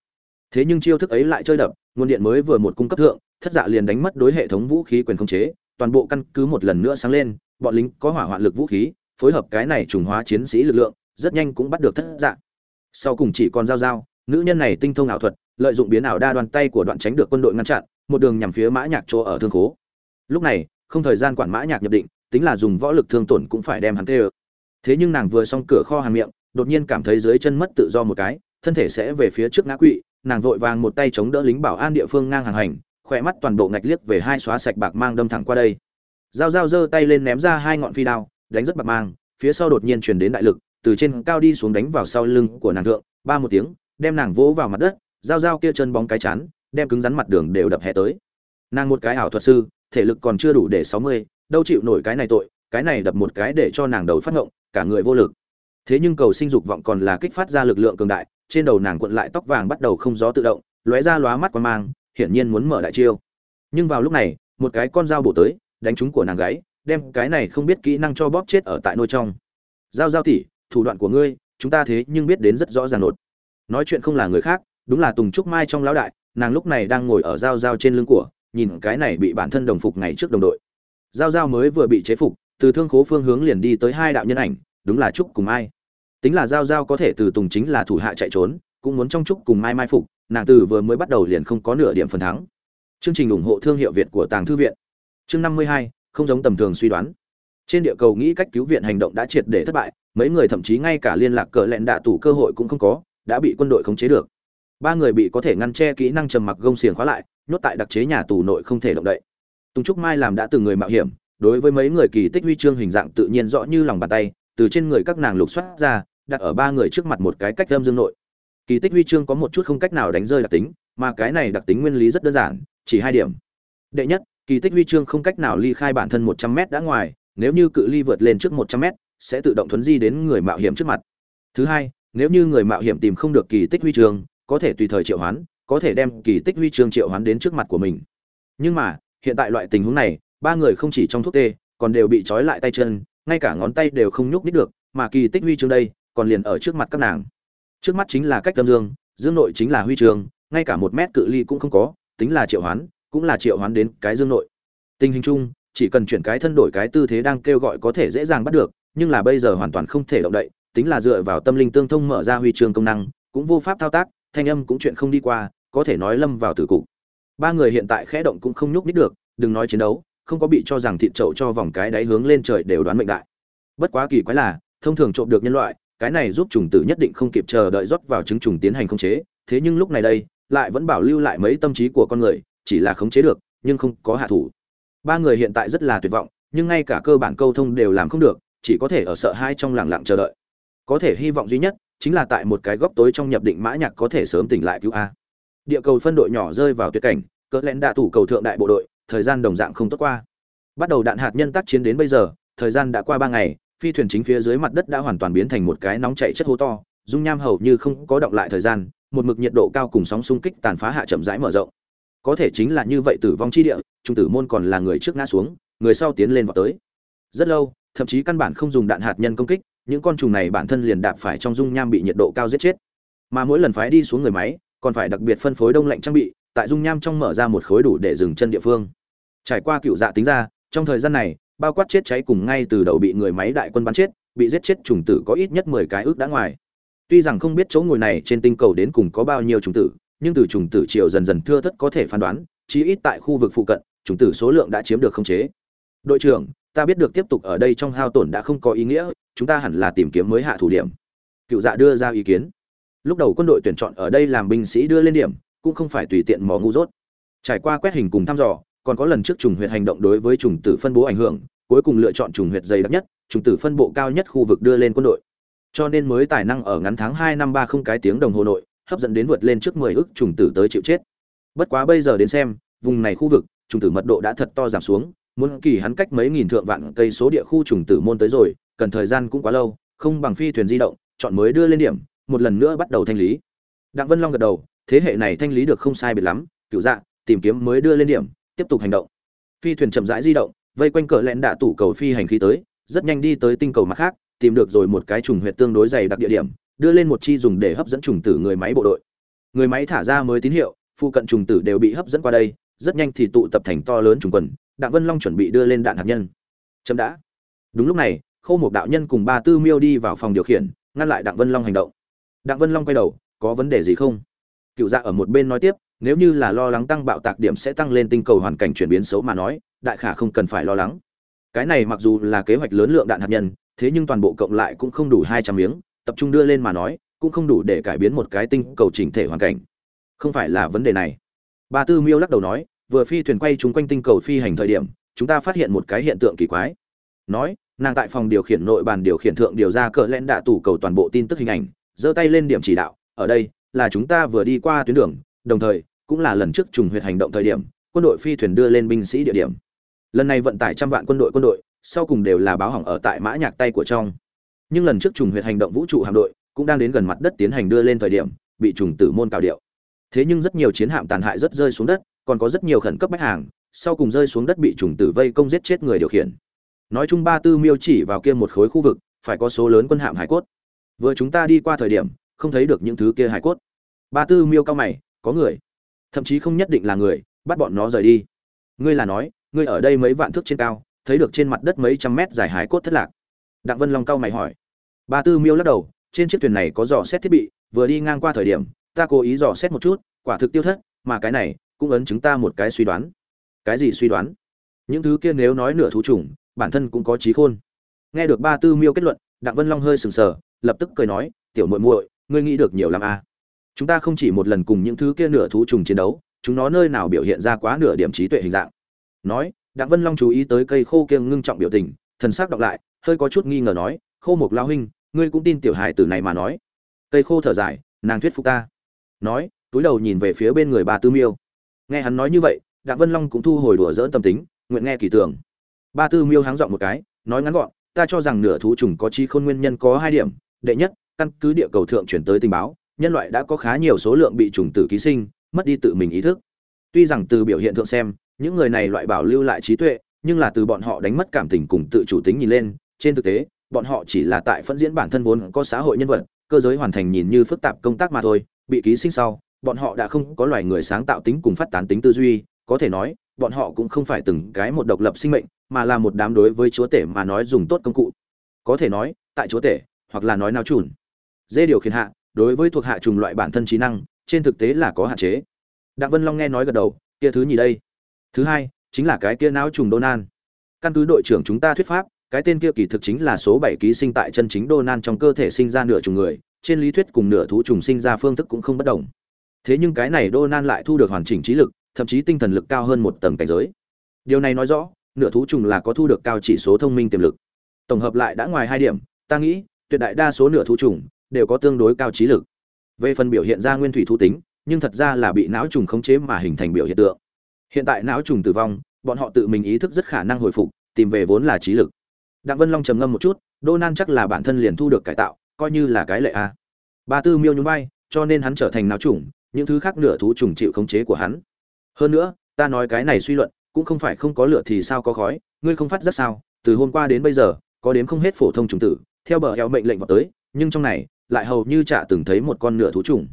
S1: Thế nhưng chiêu thức ấy lại chơi đập, nguồn điện mới vừa một cung cấp thượng, thất dạ liền đánh mất đối hệ thống vũ khí quyền khống chế, toàn bộ căn cứ một lần nữa sáng lên, bọn lính có hỏa hoạn lực vũ khí, phối hợp cái này trùng hóa chiến sĩ lực lượng, rất nhanh cũng bắt được thất dạ. Sau cùng chỉ còn giao giao, nữ nhân này tinh thông ảo thuật, lợi dụng biến ảo đa đoàn tay của đoạn tránh được quân đội ngăn chặn, một đường nhằm phía mã nhạc chỗ ở thương khố. Lúc này, không thời gian quản mã nhạc nhập định tính là dùng võ lực thương tổn cũng phải đem hắn tê thế nhưng nàng vừa xong cửa kho hàng miệng, đột nhiên cảm thấy dưới chân mất tự do một cái, thân thể sẽ về phía trước ngã quỵ, nàng vội vàng một tay chống đỡ lính bảo an địa phương ngang hàng hành, khỏe mắt toàn bộ ngạch liếc về hai xóa sạch bạc mang đâm thẳng qua đây. Dao dao giơ tay lên ném ra hai ngọn phi đao, đánh rất bạc mang, phía sau đột nhiên truyền đến đại lực, từ trên cao đi xuống đánh vào sau lưng của nàng thượng, ba một tiếng, đem nàng vỗ vào mặt đất dao dao kia chân bóng cái chán, đem cứng rắn mặt đường đều đập hè tới. Nàng một cái ảo thuật sư, thể lực còn chưa đủ để sáu mươi đâu chịu nổi cái này tội, cái này đập một cái để cho nàng đầu phát ngộng, cả người vô lực. Thế nhưng cầu sinh dục vọng còn là kích phát ra lực lượng cường đại, trên đầu nàng cuộn lại tóc vàng bắt đầu không gió tự động, lóe ra lóa mắt qua mang, hiển nhiên muốn mở đại chiêu. Nhưng vào lúc này, một cái con dao bổ tới, đánh trúng của nàng gáy đem cái này không biết kỹ năng cho bóp chết ở tại nôi trong. Giao giao tỉ thủ đoạn của ngươi, chúng ta thế nhưng biết đến rất rõ ràng nột. Nói chuyện không là người khác, đúng là tùng trúc mai trong lão đại, nàng lúc này đang ngồi ở giao giao trên lưng của, nhìn cái này bị bản thân đồng phục ngày trước đồng đội giao giao mới vừa bị chế phục, từ thương khố phương hướng liền đi tới hai đạo nhân ảnh, đúng là trúc cùng Mai. tính là giao giao có thể từ tùng chính là thủ hạ chạy trốn, cũng muốn trong trúc cùng mai mai phục, nàng từ vừa mới bắt đầu liền không có nửa điểm phần thắng. Chương trình ủng hộ thương hiệu việt của tàng thư viện. Chương năm mươi hai, không giống tầm thường suy đoán. Trên địa cầu nghĩ cách cứu viện hành động đã triệt để thất bại, mấy người thậm chí ngay cả liên lạc cờ lẹn đạ tủ cơ hội cũng không có, đã bị quân đội khống chế được. Ba người bị có thể ngăn che kỹ năng trầm mặc gông xiềng khóa lại, nhốt tại đặc chế nhà tù nội không thể động đậy tùng trúc mai làm đã từng người mạo hiểm, đối với mấy người kỳ tích huy chương hình dạng tự nhiên rõ như lòng bàn tay, từ trên người các nàng lục soát ra, đặt ở ba người trước mặt một cái cách âm dương nội. Kỳ tích huy chương có một chút không cách nào đánh rơi đặc tính, mà cái này đặc tính nguyên lý rất đơn giản, chỉ hai điểm. Đệ nhất, kỳ tích huy chương không cách nào ly khai bản thân một trăm m đã ngoài, nếu như cự ly vượt lên trước một trăm m sẽ tự động thuấn di đến người mạo hiểm trước mặt. Thứ hai, nếu như người mạo hiểm tìm không được kỳ tích huy chương, có thể tùy thời triệu hoán, có thể đem kỳ tích huy chương triệu hoán đến trước mặt của mình. Nhưng mà hiện tại loại tình huống này, ba người không chỉ trong thuốc tê, còn đều bị trói lại tay chân, ngay cả ngón tay đều không nhúc nít được, mà kỳ tích huy chương đây, còn liền ở trước mặt các nàng. Trước mắt chính là cách tâm dương dương nội chính là huy chương, ngay cả một mét cự ly cũng không có, tính là triệu hoán, cũng là triệu hoán đến cái dương nội. Tình hình chung, chỉ cần chuyển cái thân đổi cái tư thế đang kêu gọi có thể dễ dàng bắt được, nhưng là bây giờ hoàn toàn không thể động đậy, tính là dựa vào tâm linh tương thông mở ra huy chương công năng, cũng vô pháp thao tác, thanh âm cũng chuyện không đi qua, có thể nói lâm vào tử cục ba người hiện tại khẽ động cũng không nhúc nhích được, đừng nói chiến đấu, không có bị cho rằng thịt trậu cho vòng cái đáy hướng lên trời đều đoán mệnh đại. Bất quá kỳ quái là, thông thường trộm được nhân loại, cái này giúp trùng tử nhất định không kịp chờ đợi rót vào trứng trùng tiến hành khống chế, thế nhưng lúc này đây, lại vẫn bảo lưu lại mấy tâm trí của con người, chỉ là khống chế được, nhưng không có hạ thủ. Ba người hiện tại rất là tuyệt vọng, nhưng ngay cả cơ bản câu thông đều làm không được, chỉ có thể ở sợ hai trong lặng lặng chờ đợi. Có thể hy vọng duy nhất, chính là tại một cái góc tối trong nhập định mã nhạc có thể sớm tỉnh lại cứu a địa cầu phân đội nhỏ rơi vào tuyệt cảnh, cỡ lẽn đạ thủ cầu thượng đại bộ đội, thời gian đồng dạng không tốt qua. Bắt đầu đạn hạt nhân tác chiến đến bây giờ, thời gian đã qua ba ngày, phi thuyền chính phía dưới mặt đất đã hoàn toàn biến thành một cái nóng chảy chất hố to, dung nham hầu như không có động lại thời gian, một mực nhiệt độ cao cùng sóng xung kích tàn phá hạ chậm rãi mở rộng. Có thể chính là như vậy tử vong chi địa, trung tử môn còn là người trước ngã xuống, người sau tiến lên vào tới. Rất lâu, thậm chí căn bản không dùng đạn hạt nhân công kích, những con trùng này bản thân liền đạp phải trong dung nham bị nhiệt độ cao giết chết. Mà mỗi lần phái đi xuống người máy còn phải đặc biệt phân phối đông lạnh trang bị, tại dung nham trong mở ra một khối đủ để dừng chân địa phương. Trải qua cựu dạ tính ra, trong thời gian này, bao quát chết cháy cùng ngay từ đầu bị người máy đại quân bắn chết, bị giết chết trùng tử có ít nhất mười cái ước đã ngoài. Tuy rằng không biết chỗ ngồi này trên tinh cầu đến cùng có bao nhiêu trùng tử, nhưng từ trùng tử chiều dần dần thưa thất có thể phán đoán, chí ít tại khu vực phụ cận trùng tử số lượng đã chiếm được khống chế. Đội trưởng, ta biết được tiếp tục ở đây trong hao tổn đã không có ý nghĩa, chúng ta hẳn là tìm kiếm mới hạ thủ điểm. Cựu dạ đưa ra ý kiến lúc đầu quân đội tuyển chọn ở đây làm binh sĩ đưa lên điểm, cũng không phải tùy tiện mò ngu dốt. Trải qua quét hình cùng thăm dò, còn có lần trước trùng huyệt hành động đối với trùng tử phân bố ảnh hưởng, cuối cùng lựa chọn trùng huyệt dày đặc nhất, trùng tử phân bộ cao nhất khu vực đưa lên quân đội. Cho nên mới tài năng ở ngắn tháng hai năm ba không cái tiếng đồng hồ nội, hấp dẫn đến vượt lên trước mười ước trùng tử tới chịu chết. Bất quá bây giờ đến xem, vùng này khu vực, trùng tử mật độ đã thật to giảm xuống, muốn kỳ hắn cách mấy nghìn thượng vạn cây số địa khu trùng tử môn tới rồi, cần thời gian cũng quá lâu, không bằng phi thuyền di động, chọn mới đưa lên điểm một lần nữa bắt đầu thanh lý. Đặng vân long gật đầu, thế hệ này thanh lý được không sai biệt lắm cựu dạ tìm kiếm mới đưa lên điểm, tiếp tục hành động. Phi thuyền chậm rãi di động, vây quanh cờ lẹn đạ tủ cầu phi hành khí tới, rất nhanh đi tới tinh cầu mặt khác, tìm được rồi một cái trùng huyệt tương đối dày đặc địa điểm, đưa lên một chi dùng để hấp dẫn trùng tử người máy bộ đội. Người máy thả ra mới tín hiệu, phụ cận trùng tử đều bị hấp dẫn qua đây, rất nhanh thì tụ tập thành to lớn trùng quần, đặng vân long chuẩn bị đưa lên đạn hạt nhân. Chậm đã. Đúng lúc này, khâu một đạo nhân cùng ba tư miêu đi vào phòng điều khiển, ngăn lại đặng vân long hành động đặng vân long quay đầu, có vấn đề gì không? Cựu dạ ở một bên nói tiếp, nếu như là lo lắng tăng bạo tạc điểm sẽ tăng lên tinh cầu hoàn cảnh chuyển biến xấu mà nói, đại khả không cần phải lo lắng. Cái này mặc dù là kế hoạch lớn lượng đạn hạt nhân, thế nhưng toàn bộ cộng lại cũng không đủ hai trăm miếng, tập trung đưa lên mà nói, cũng không đủ để cải biến một cái tinh cầu chỉnh thể hoàn cảnh. Không phải là vấn đề này. Bà tư miêu lắc đầu nói, vừa phi thuyền quay chúng quanh tinh cầu phi hành thời điểm, chúng ta phát hiện một cái hiện tượng kỳ quái. Nói, nàng tại phòng điều khiển nội bàn điều khiển thượng điều ra cỡ lẽn đạ tủ cầu toàn bộ tin tức hình ảnh giơ tay lên điểm chỉ đạo, ở đây là chúng ta vừa đi qua tuyến đường, đồng thời cũng là lần trước trùng huyệt hành động thời điểm, quân đội phi thuyền đưa lên binh sĩ địa điểm. Lần này vận tải trăm vạn quân đội quân đội, sau cùng đều là báo hỏng ở tại mã nhạc tay của trong. Nhưng lần trước trùng huyệt hành động vũ trụ hạm đội cũng đang đến gần mặt đất tiến hành đưa lên thời điểm, bị trùng tử môn cào điệu. Thế nhưng rất nhiều chiến hạm tàn hại rất rơi xuống đất, còn có rất nhiều khẩn cấp bách hàng, sau cùng rơi xuống đất bị trùng tử vây công giết chết người điều khiển. Nói chung ba tư miêu chỉ vào kia một khối khu vực, phải có số lớn quân hạm hải cốt vừa chúng ta đi qua thời điểm, không thấy được những thứ kia hải cốt. Ba tư miêu cao mày, có người. Thậm chí không nhất định là người, bắt bọn nó rời đi. Ngươi là nói, ngươi ở đây mấy vạn thước trên cao, thấy được trên mặt đất mấy trăm mét dài hải cốt thất lạc. Đặng vân long cao mày hỏi. Ba tư miêu lắc đầu, trên chiếc thuyền này có dò xét thiết bị, vừa đi ngang qua thời điểm, ta cố ý dò xét một chút, quả thực tiêu thất, mà cái này cũng ấn chứng ta một cái suy đoán. Cái gì suy đoán? Những thứ kia nếu nói nửa thú chủng, bản thân cũng có trí khôn. Nghe được ba tư miêu kết luận, đặng vân long hơi sừng sờ lập tức cười nói, tiểu muội muội, ngươi nghĩ được nhiều lắm à. chúng ta không chỉ một lần cùng những thứ kia nửa thú trùng chiến đấu, chúng nó nơi nào biểu hiện ra quá nửa điểm trí tuệ hình dạng? Nói, đặng vân long chú ý tới cây khô kia ngưng trọng biểu tình, thần sắc đọc lại, hơi có chút nghi ngờ nói, khô mục lao huynh, ngươi cũng tin tiểu hài tử này mà nói? Cây khô thở dài, nàng thuyết phục ta. Nói, túi đầu nhìn về phía bên người bà tư miêu. Nghe hắn nói như vậy, đặng vân long cũng thu hồi đùa dỡn tâm tính, nguyện nghe kỳ tưởng. Ba tư miêu háng dọn một cái, nói ngắn gọn, ta cho rằng nửa thú trùng có chi khôn nguyên nhân có hai điểm đệ nhất, căn cứ địa cầu thượng chuyển tới tình báo, nhân loại đã có khá nhiều số lượng bị trùng tử ký sinh, mất đi tự mình ý thức. Tuy rằng từ biểu hiện thượng xem, những người này loại bảo lưu lại trí tuệ, nhưng là từ bọn họ đánh mất cảm tình cùng tự chủ tính nhìn lên, trên thực tế, bọn họ chỉ là tại phân diễn bản thân vốn có xã hội nhân vật, cơ giới hoàn thành nhìn như phức tạp công tác mà thôi, bị ký sinh sau, bọn họ đã không có loài người sáng tạo tính cùng phát tán tính tư duy, có thể nói, bọn họ cũng không phải từng cái một độc lập sinh mệnh, mà là một đám đối với chúa tể mà nói dùng tốt công cụ. Có thể nói, tại chúa tể hoặc là nói nao chùn dê điều khiển hạ đối với thuộc hạ trùng loại bản thân trí năng trên thực tế là có hạn chế đặng vân long nghe nói gật đầu kia thứ nhì đây thứ hai chính là cái kia não trùng Donan căn cứ đội trưởng chúng ta thuyết pháp cái tên kia kỳ thực chính là số bảy ký sinh tại chân chính Donan trong cơ thể sinh ra nửa trùng người, trên lý thuyết cùng nửa thú trùng sinh ra phương thức cũng không bất đồng. Thế nhưng cái này Donan lại thu được hoàn chỉnh trí lực, thậm chí tinh thần lực cao hơn một tầng cảnh giới. Điều này nói rõ, nửa thú trùng là có thu được cao chỉ số thông minh tiềm lực. Tổng hợp lại đã ngoài hai điểm, ta nghĩ, tuyệt đại đa số nửa thú trùng đều có tương đối cao trí lực. Về phần biểu hiện ra nguyên thủy thú tính, nhưng thật ra là bị não trùng khống chế mà hình thành biểu hiện tượng. Hiện tại não trùng tử vong, bọn họ tự mình ý thức rất khả năng hồi phục, tìm về vốn là trí lực. Đặng Vân Long trầm ngâm một chút, đô nan chắc là bản thân liền thu được cải tạo, coi như là cái lệ a. Ba Tư Miêu nhún vai, cho nên hắn trở thành não trùng, những thứ khác nửa thú trùng chịu khống chế của hắn. Hơn nữa, ta nói cái này suy luận, cũng không phải không có lửa thì sao có khói, ngươi không phát rất sao? Từ hôm qua đến bây giờ, có đến không hết phổ thông trùng tử, theo bờ eo mệnh lệnh vào tới, nhưng trong này lại hầu như chả từng thấy một con nửa thú trùng.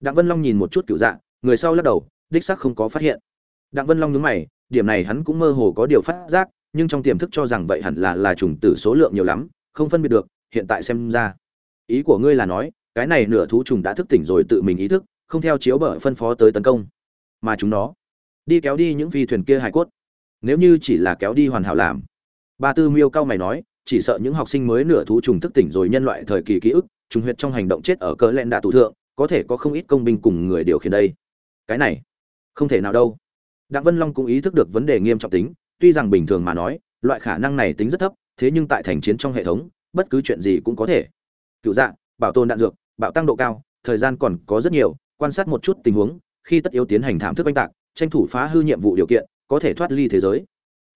S1: Đặng Vân Long nhìn một chút cựu dạng, người sau lắc đầu, đích xác không có phát hiện. Đặng Vân Long nhướng mày, điểm này hắn cũng mơ hồ có điều phát giác, nhưng trong tiềm thức cho rằng vậy hẳn là là trùng tử số lượng nhiều lắm, không phân biệt được, hiện tại xem ra. Ý của ngươi là nói, cái này nửa thú trùng đã thức tỉnh rồi tự mình ý thức, không theo chiếu bờ phân phó tới tấn công, mà chúng nó đi kéo đi những phi thuyền kia hải cốt. Nếu như chỉ là kéo đi hoàn hảo làm. Ba Tư Miêu cao mày nói, chỉ sợ những học sinh mới nửa thú trùng thức tỉnh rồi nhân loại thời kỳ ký ức, trùng huyệt trong hành động chết ở cỡ lẹn đạ tù thượng, có thể có không ít công binh cùng người điều khiển đây. Cái này, không thể nào đâu. Đặng Vân Long cũng ý thức được vấn đề nghiêm trọng tính, tuy rằng bình thường mà nói, loại khả năng này tính rất thấp, thế nhưng tại thành chiến trong hệ thống, bất cứ chuyện gì cũng có thể. Cựu dạng, bảo tồn đạn dược, bạo tăng độ cao, thời gian còn có rất nhiều, quan sát một chút tình huống, khi tất yếu tiến hành thảm thức oanh tạc, tranh thủ phá hư nhiệm vụ điều kiện, có thể thoát ly thế giới.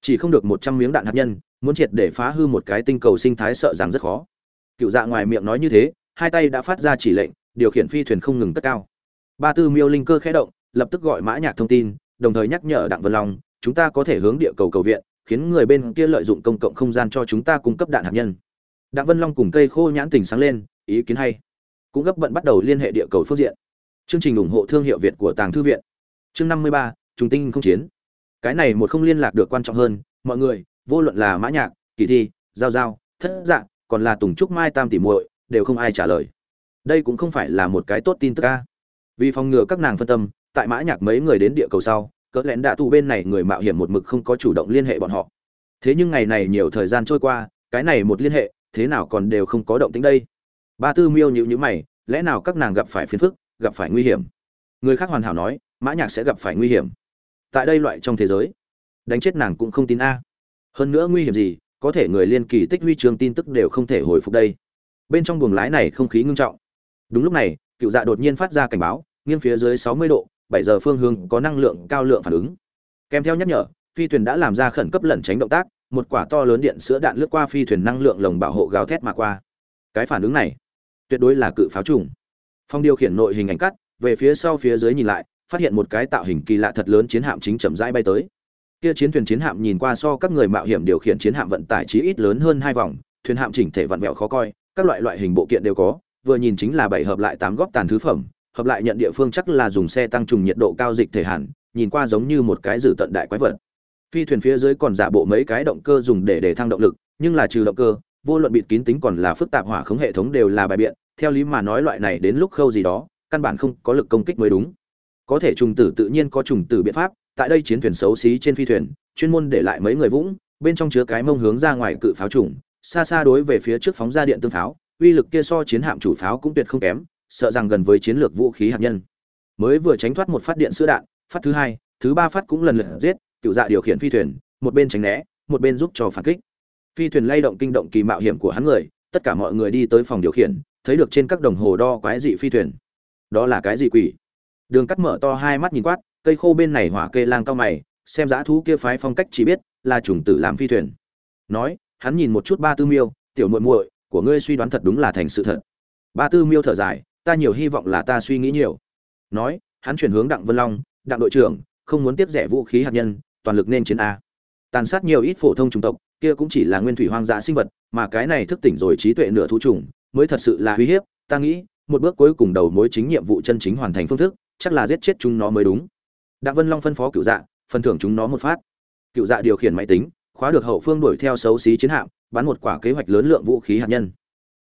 S1: Chỉ không được một trăm miếng đạn hạt nhân, muốn triệt để phá hư một cái tinh cầu sinh thái sợ rằng rất khó. Cựu Dạ ngoài miệng nói như thế, hai tay đã phát ra chỉ lệnh, điều khiển phi thuyền không ngừng cất cao. Ba Tư Miêu linh cơ khẽ động, lập tức gọi Mã Nhạc thông tin, đồng thời nhắc nhở Đặng Vân Long, chúng ta có thể hướng địa cầu cầu viện, khiến người bên kia lợi dụng công cộng không gian cho chúng ta cung cấp đạn hạt nhân. Đặng Vân Long cùng cây khô nhãn tỉnh sáng lên, ý kiến hay. Cũng gấp bận bắt đầu liên hệ địa cầu phương diện. Chương trình ủng hộ thương hiệu Việt của Tàng thư viện. Chương năm mươi ba, trùng tinh không chiến. Cái này một không liên lạc được quan trọng hơn, mọi người, vô luận là Mã Nhạc, Kỳ Thi, Giao Giao, Thất Dạng, còn là Tùng Trúc Mai Tam tỷ muội, đều không ai trả lời. Đây cũng không phải là một cái tốt tin tức a. Vì phòng ngừa các nàng phân tâm, tại Mã Nhạc mấy người đến địa cầu sau, cỡ lén đã tù bên này người mạo hiểm một mực không có chủ động liên hệ bọn họ thế nhưng ngày này nhiều thời gian trôi qua cái này một liên hệ thế nào còn đều không có động tĩnh đây ba tư miêu nhịu nhữ mày lẽ nào các nàng gặp phải phiền phức gặp phải nguy hiểm người khác hoàn hảo nói mã nhạc sẽ gặp phải nguy hiểm tại đây loại trong thế giới, đánh chết nàng cũng không tin a. Hơn nữa nguy hiểm gì, có thể người liên kỳ tích huy chương tin tức đều không thể hồi phục đây. Bên trong buồng lái này không khí ngưng trọng. Đúng lúc này, cựu dạ đột nhiên phát ra cảnh báo, nghiêng phía dưới 60 độ, bảy giờ phương hướng có năng lượng cao lượng phản ứng. Kèm theo nhắc nhở, phi thuyền đã làm ra khẩn cấp lẩn tránh động tác, một quả to lớn điện sữa đạn lướt qua phi thuyền năng lượng lồng bảo hộ gào thét mà qua. Cái phản ứng này, tuyệt đối là cự pháo trùng. Phong điều khiển nội hình ảnh cắt, về phía sau phía dưới nhìn lại phát hiện một cái tạo hình kỳ lạ thật lớn chiến hạm chính chậm rãi bay tới. Kia chiến thuyền chiến hạm nhìn qua so các người mạo hiểm điều khiển chiến hạm vận tải chí ít lớn hơn hai vòng, thuyền hạm chỉnh thể vặn vẹo khó coi, các loại loại hình bộ kiện đều có, vừa nhìn chính là bảy hợp lại tám góp tàn thứ phẩm, hợp lại nhận địa phương chắc là dùng xe tăng trùng nhiệt độ cao dịch thể hẳn, nhìn qua giống như một cái dự tận đại quái vật. Phi thuyền phía dưới còn giả bộ mấy cái động cơ dùng để để thăng động lực, nhưng là trừ động cơ, vô luận bịt kín tính còn là phức tạp hỏa khống hệ thống đều là bài biện, theo lý mà nói loại này đến lúc khâu gì đó, căn bản không có lực công kích mới đúng có thể trùng tử tự nhiên có trùng tử biện pháp, tại đây chiến thuyền xấu xí trên phi thuyền, chuyên môn để lại mấy người vũng, bên trong chứa cái mông hướng ra ngoài cự pháo trùng, xa xa đối về phía trước phóng ra điện tương pháo, uy lực kia so chiến hạm chủ pháo cũng tuyệt không kém, sợ rằng gần với chiến lược vũ khí hạt nhân. Mới vừa tránh thoát một phát điện sữa đạn, phát thứ hai, thứ ba phát cũng lần lượt giết, cựu dạ điều khiển phi thuyền, một bên tránh né, một bên giúp cho phản kích. Phi thuyền lay động kinh động kỳ mạo hiểm của hắn người, tất cả mọi người đi tới phòng điều khiển, thấy được trên các đồng hồ đo quái dị phi thuyền. Đó là cái gì quỷ? Đường cắt mở to hai mắt nhìn quát, cây khô bên này hỏa kê lang cao mày, xem dã thú kia phái phong cách chỉ biết là chủng tử làm phi thuyền. Nói, hắn nhìn một chút ba tư miêu, tiểu muội muội, của ngươi suy đoán thật đúng là thành sự thật. Ba tư miêu thở dài, ta nhiều hy vọng là ta suy nghĩ nhiều. Nói, hắn chuyển hướng đặng vân long, đặng đội trưởng, không muốn tiếp rẻ vũ khí hạt nhân, toàn lực nên chiến a. Tàn sát nhiều ít phổ thông chủng tộc, kia cũng chỉ là nguyên thủy hoang dã sinh vật, mà cái này thức tỉnh rồi trí tuệ nửa thú trùng mới thật sự là uy hiếp. Ta nghĩ, một bước cuối cùng đầu mối chính nhiệm vụ chân chính hoàn thành phương thức chắc là giết chết chúng nó mới đúng. Đặng vân long phân phó cựu dạ phân thưởng chúng nó một phát. Cựu dạ điều khiển máy tính, khóa được hậu phương đuổi theo xấu xí chiến hạm, bắn một quả kế hoạch lớn lượng vũ khí hạt nhân.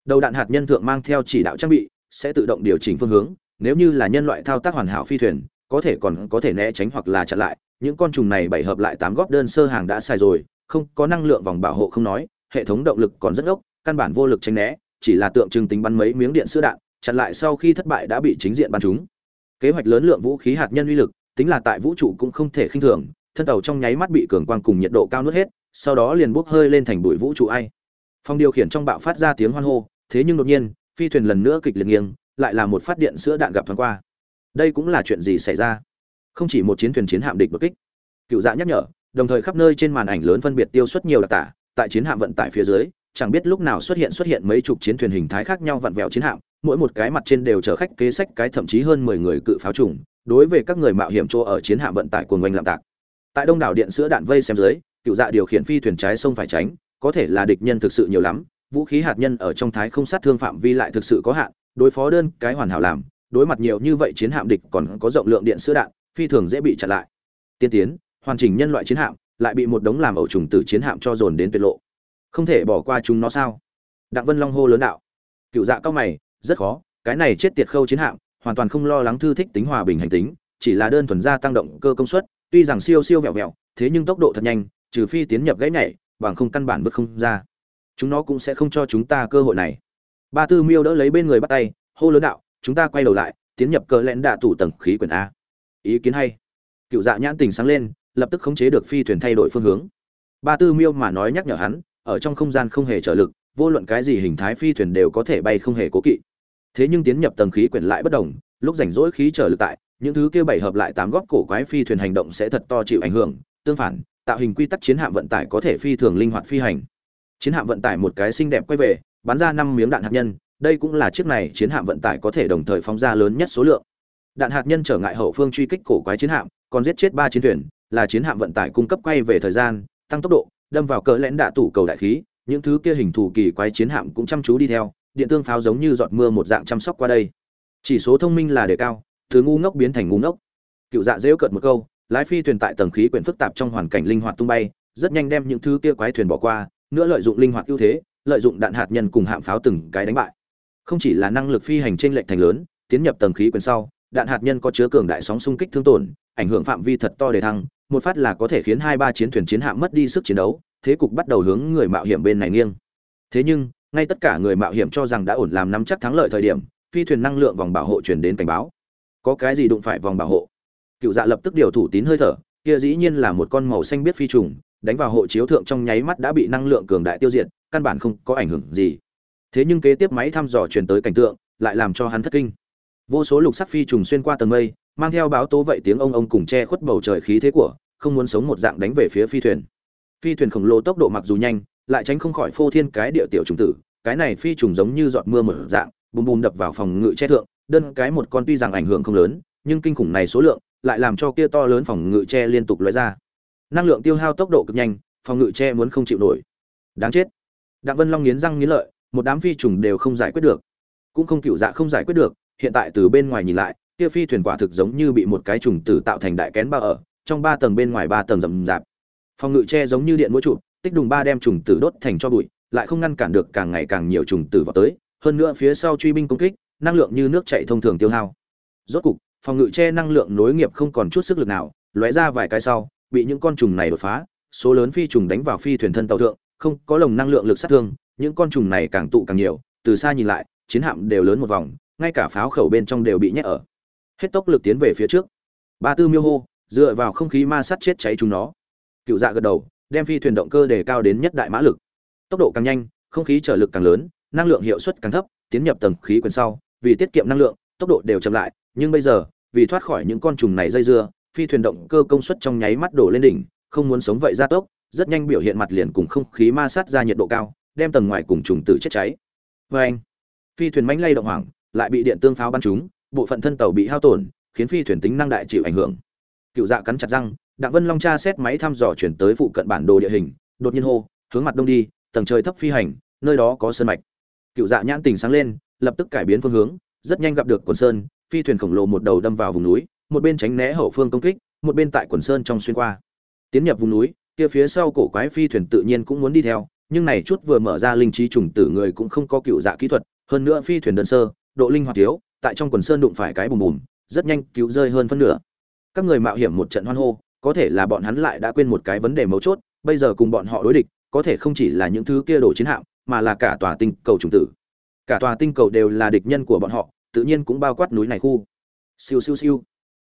S1: Đầu đạn hạt nhân thượng mang theo chỉ đạo trang bị, sẽ tự động điều chỉnh phương hướng, nếu như là nhân loại thao tác hoàn hảo phi thuyền, có thể còn có thể né tránh hoặc là chặn lại, những con trùng này bảy hợp lại tám góp đơn sơ hàng đã sai rồi, không có năng lượng vòng bảo hộ không nói, hệ thống động lực còn rất ốc, căn bản vô lực tránh né, chỉ là tượng trưng tính bắn mấy miếng điện sữa đạn, chặn lại sau khi thất bại đã bị chính diện bắn trúng kế hoạch lớn lượng vũ khí hạt nhân uy lực, tính là tại vũ trụ cũng không thể khinh thường, thân tàu trong nháy mắt bị cường quang cùng nhiệt độ cao nuốt hết, sau đó liền bốc hơi lên thành bụi vũ trụ ai. Phong điều khiển trong bạo phát ra tiếng hoan hô, thế nhưng đột nhiên, phi thuyền lần nữa kịch liệt nghiêng, lại là một phát điện sữa đạn gặp thoáng qua. Đây cũng là chuyện gì xảy ra? Không chỉ một chiến thuyền chiến hạm địch đột kích. Cựu dạ nhắc nhở, đồng thời khắp nơi trên màn ảnh lớn phân biệt tiêu xuất nhiều đặc tả, tại chiến hạm vận tải phía dưới, chẳng biết lúc nào xuất hiện xuất hiện mấy chục chiến thuyền hình thái khác nhau vặn vẹo chiến hạm mỗi một cái mặt trên đều chở khách kế sách cái thậm chí hơn mười người cự pháo trùng, đối với các người mạo hiểm chỗ ở chiến hạm vận tải cuồng oanh lạm tạc. Tại đông đảo điện sữa đạn vây xem dưới, cựu dạ điều khiển phi thuyền trái sông phải tránh, có thể là địch nhân thực sự nhiều lắm, vũ khí hạt nhân ở trong thái không sát thương phạm vi lại thực sự có hạn, đối phó đơn cái hoàn hảo làm, đối mặt nhiều như vậy chiến hạm địch còn có rộng lượng điện sữa đạn, phi thường dễ bị chặn lại. Tiên tiến, hoàn chỉnh nhân loại chiến hạm, lại bị một đống làm ẩu trùng từ chiến hạm cho dồn đến tuyệt lộ. Không thể bỏ qua chúng nó sao? Đặng vân long hô lớn đạo. Cựu dạ cao mày rất khó, cái này chết tiệt khâu chiến hạm, hoàn toàn không lo lắng thư thích tính hòa bình hành tính, chỉ là đơn thuần gia tăng động cơ công suất, tuy rằng siêu siêu vẹo vẹo, thế nhưng tốc độ thật nhanh, trừ phi tiến nhập gãy nhảy, bằng không căn bản vứt không ra. Chúng nó cũng sẽ không cho chúng ta cơ hội này. Ba tư miêu đỡ lấy bên người bắt tay, hô lớn đạo, chúng ta quay đầu lại, tiến nhập cờ lẽn đạ tủ tầng khí quyển a. Ý kiến hay. Cựu dạ nhãn tình sáng lên, lập tức khống chế được phi thuyền thay đổi phương hướng. Ba tư miêu mà nói nhắc nhở hắn, ở trong không gian không hề trở lực, vô luận cái gì hình thái phi thuyền đều có thể bay không hề cố kỵ thế nhưng tiến nhập tầng khí quyển lại bất đồng, lúc rảnh rỗi khí trở lực tại, những thứ kia bảy hợp lại tám góc cổ quái phi thuyền hành động sẽ thật to chịu ảnh hưởng, tương phản, tạo hình quy tắc chiến hạm vận tải có thể phi thường linh hoạt phi hành. Chiến hạm vận tải một cái xinh đẹp quay về, bắn ra năm miếng đạn hạt nhân, đây cũng là chiếc này chiến hạm vận tải có thể đồng thời phóng ra lớn nhất số lượng. Đạn hạt nhân trở ngại hậu phương truy kích cổ quái chiến hạm, còn giết chết ba chiến thuyền, là chiến hạm vận tải cung cấp quay về thời gian, tăng tốc độ, đâm vào cỡ lẽn đạ tủ cầu đại khí, những thứ kia hình thù kỳ quái chiến hạm cũng chăm chú đi theo điện tương pháo giống như giọt mưa một dạng chăm sóc qua đây. Chỉ số thông minh là đề cao, thứ ngu ngốc biến thành ngu ngốc. Cựu dạ dễu cợt một câu, lái phi thuyền tại tầng khí quyển phức tạp trong hoàn cảnh linh hoạt tung bay, rất nhanh đem những thứ kia quái thuyền bỏ qua, nữa lợi dụng linh hoạt ưu thế, lợi dụng đạn hạt nhân cùng hạm pháo từng cái đánh bại. Không chỉ là năng lực phi hành trên lệnh thành lớn, tiến nhập tầng khí quyển sau, đạn hạt nhân có chứa cường đại sóng xung kích thương tổn, ảnh hưởng phạm vi thật to để thăng, một phát là có thể khiến hai ba chiến thuyền chiến hạm mất đi sức chiến đấu, thế cục bắt đầu hướng người mạo hiểm bên này nghiêng. Thế nhưng ngay tất cả người mạo hiểm cho rằng đã ổn làm nắm chắc thắng lợi thời điểm, phi thuyền năng lượng vòng bảo hộ truyền đến cảnh báo. Có cái gì đụng phải vòng bảo hộ? Cựu dạ lập tức điều thủ tín hơi thở, kia dĩ nhiên là một con màu xanh biết phi trùng, đánh vào hộ chiếu thượng trong nháy mắt đã bị năng lượng cường đại tiêu diệt, căn bản không có ảnh hưởng gì. Thế nhưng kế tiếp máy thăm dò truyền tới cảnh tượng, lại làm cho hắn thất kinh. Vô số lục sắc phi trùng xuyên qua tầng mây, mang theo báo tố vậy tiếng ông ông cùng che khuất bầu trời khí thế của, không muốn sống một dạng đánh về phía phi thuyền. Phi thuyền khổng lồ tốc độ mặc dù nhanh lại tránh không khỏi phô thiên cái địa tiểu trùng tử, cái này phi trùng giống như giọt mưa mở dạng, bùm bùm đập vào phòng ngự che thượng, đơn cái một con tuy rằng ảnh hưởng không lớn, nhưng kinh khủng này số lượng lại làm cho kia to lớn phòng ngự che liên tục lóe ra. Năng lượng tiêu hao tốc độ cực nhanh, phòng ngự che muốn không chịu nổi. Đáng chết. Đặng vân long nghiến răng nghiến lợi, một đám phi trùng đều không giải quyết được. Cũng không cựu dạ không giải quyết được, hiện tại từ bên ngoài nhìn lại, kia phi thuyền quả thực giống như bị một cái trùng tử tạo thành đại kén bao ở, trong ba tầng bên ngoài ba tầng rậm rạp. Phòng ngự che giống như điện mũi trụ tích đùng ba đem trùng tử đốt thành cho bụi, lại không ngăn cản được càng ngày càng nhiều trùng tử vào tới, hơn nữa phía sau truy binh công kích, năng lượng như nước chảy thông thường tiêu hao. Rốt cục, phòng ngự che năng lượng nối nghiệp không còn chút sức lực nào, lóe ra vài cái sau, bị những con trùng này đột phá, số lớn phi trùng đánh vào phi thuyền thân tàu thượng, không có lồng năng lượng lực sát thương, những con trùng này càng tụ càng nhiều, từ xa nhìn lại, chiến hạm đều lớn một vòng, ngay cả pháo khẩu bên trong đều bị nhét ở. Hết tốc lực tiến về phía trước. Ba tư miêu hô, dựa vào không khí ma sát chết cháy chúng nó. Cựu dạ gật đầu đem phi thuyền động cơ đề cao đến nhất đại mã lực. Tốc độ càng nhanh, không khí trở lực càng lớn, năng lượng hiệu suất càng thấp, tiến nhập tầng khí quyển sau, vì tiết kiệm năng lượng, tốc độ đều chậm lại. Nhưng bây giờ, vì thoát khỏi những con trùng này dây dưa, phi thuyền động cơ công suất trong nháy mắt đổ lên đỉnh, không muốn sống vậy gia tốc, rất nhanh biểu hiện mặt liền cùng không khí ma sát ra nhiệt độ cao, đem tầng ngoài cùng trùng tử chết cháy. Vê anh, phi thuyền mánh lay động hoảng, lại bị điện tương pháo bắn trúng, bộ phận thân tàu bị hao tổn, khiến phi thuyền tính năng đại chịu ảnh hưởng. Cựu dạ cắn chặt răng đặng vân long tra xét máy thăm dò chuyển tới phụ cận bản đồ địa hình, đột nhiên hô, hướng mặt đông đi, tầng trời thấp phi hành, nơi đó có sơn mạch. Cựu dạ nhãn tình sáng lên, lập tức cải biến phương hướng, rất nhanh gặp được quần sơn, phi thuyền khổng lồ một đầu đâm vào vùng núi, một bên tránh né hậu phương công kích, một bên tại quần sơn trong xuyên qua. Tiến nhập vùng núi, kia phía sau cổ quái phi thuyền tự nhiên cũng muốn đi theo, nhưng này chút vừa mở ra linh trí trùng tử người cũng không có cựu dạ kỹ thuật, hơn nữa phi thuyền đơn sơ, độ linh hoạt thiếu, tại trong quần sơn đụng phải cái bùm bùm, rất nhanh cứu rơi hơn phân nửa. Các người mạo hiểm một trận hoan hô có thể là bọn hắn lại đã quên một cái vấn đề mấu chốt, bây giờ cùng bọn họ đối địch, có thể không chỉ là những thứ kia đổ chiến hạm, mà là cả tòa tinh cầu trùng tử. Cả tòa tinh cầu đều là địch nhân của bọn họ, tự nhiên cũng bao quát núi này khu. Siêu siêu siêu.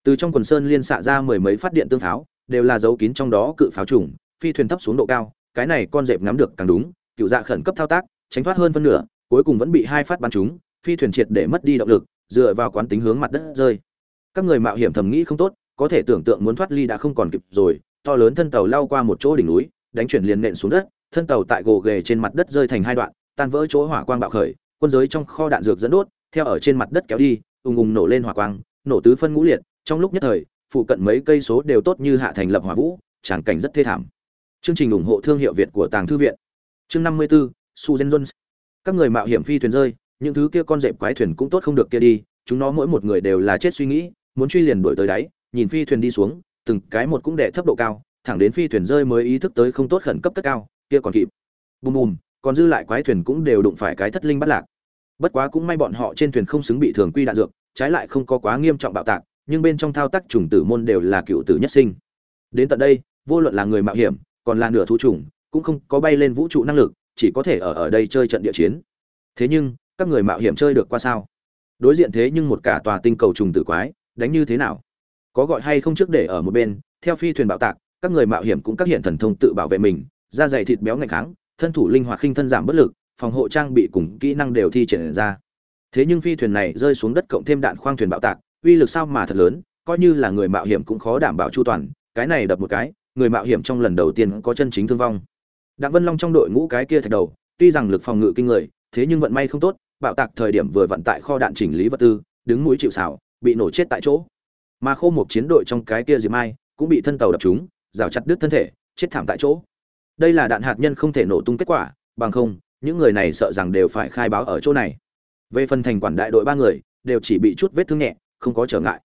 S1: Từ trong quần sơn liên xạ ra mười mấy phát điện tương pháo, đều là dấu kín trong đó cự pháo trùng, phi thuyền thấp xuống độ cao, cái này con dẹp ngắm được càng đúng cựu dạ khẩn cấp thao tác, tránh thoát hơn phân nửa, cuối cùng vẫn bị hai phát bắn trúng, phi thuyền triệt để mất đi động lực, dựa vào quán tính hướng mặt đất rơi. Các người mạo hiểm thầm nghĩ không tốt có thể tưởng tượng muốn thoát ly đã không còn kịp rồi to lớn thân tàu lao qua một chỗ đỉnh núi đánh chuyển liền nện xuống đất thân tàu tại gồ ghề trên mặt đất rơi thành hai đoạn tan vỡ chỗ hỏa quang bạo khởi quân giới trong kho đạn dược dẫn đốt theo ở trên mặt đất kéo đi ùng ùng nổ lên hỏa quang nổ tứ phân ngũ liệt trong lúc nhất thời phụ cận mấy cây số đều tốt như hạ thành lập hỏa vũ tràng cảnh rất thê thảm chương trình ủng hộ thương hiệu việt của tàng thư viện chương năm mươi 54, Susan Jones. các người mạo hiểm phi thuyền rơi những thứ kia con dẹp quái thuyền cũng tốt không được kia đi chúng nó mỗi một người đều là chết suy nghĩ muốn truy liền đuổi tới đáy nhìn phi thuyền đi xuống, từng cái một cũng đệ thấp độ cao, thẳng đến phi thuyền rơi mới ý thức tới không tốt khẩn cấp cất cao, kia còn kịp. Bùm bùm, còn dư lại quái thuyền cũng đều đụng phải cái thất linh bắt lạc. Bất quá cũng may bọn họ trên thuyền không xứng bị thường quy đạn dược, trái lại không có quá nghiêm trọng bạo tạc, nhưng bên trong thao tác trùng tử môn đều là cựu tử nhất sinh. Đến tận đây, vô luận là người mạo hiểm, còn là nửa thú trùng, cũng không có bay lên vũ trụ năng lực, chỉ có thể ở ở đây chơi trận địa chiến. Thế nhưng, các người mạo hiểm chơi được qua sao? Đối diện thế nhưng một cả tòa tinh cầu trùng tử quái, đánh như thế nào? Có gọi hay không trước để ở một bên, theo phi thuyền bạo tạc, các người mạo hiểm cũng các hiện thần thông tự bảo vệ mình, da dày thịt béo ngày kháng, thân thủ linh hoạt khinh thân giảm bất lực, phòng hộ trang bị cùng kỹ năng đều thi triển ra. Thế nhưng phi thuyền này rơi xuống đất cộng thêm đạn khoang thuyền bạo tạc, uy lực sao mà thật lớn, coi như là người mạo hiểm cũng khó đảm bảo chu toàn, cái này đập một cái, người mạo hiểm trong lần đầu tiên có chân chính thương vong. Đặng vân long trong đội ngũ cái kia thạch đầu, tuy rằng lực phòng ngự kinh người, thế nhưng vận may không tốt, bạo tạc thời điểm vừa vận tại kho đạn chỉnh lý vật tư, đứng mũi chịu xảo bị nổ chết tại chỗ mà khô một chiến đội trong cái kia diệp mai cũng bị thân tàu đập trúng, rào chặt đứt thân thể, chết thảm tại chỗ. Đây là đạn hạt nhân không thể nổ tung kết quả, bằng không, những người này sợ rằng đều phải khai báo ở chỗ này. Về phần thành quản đại đội ba người, đều chỉ bị chút vết thương nhẹ, không có trở ngại.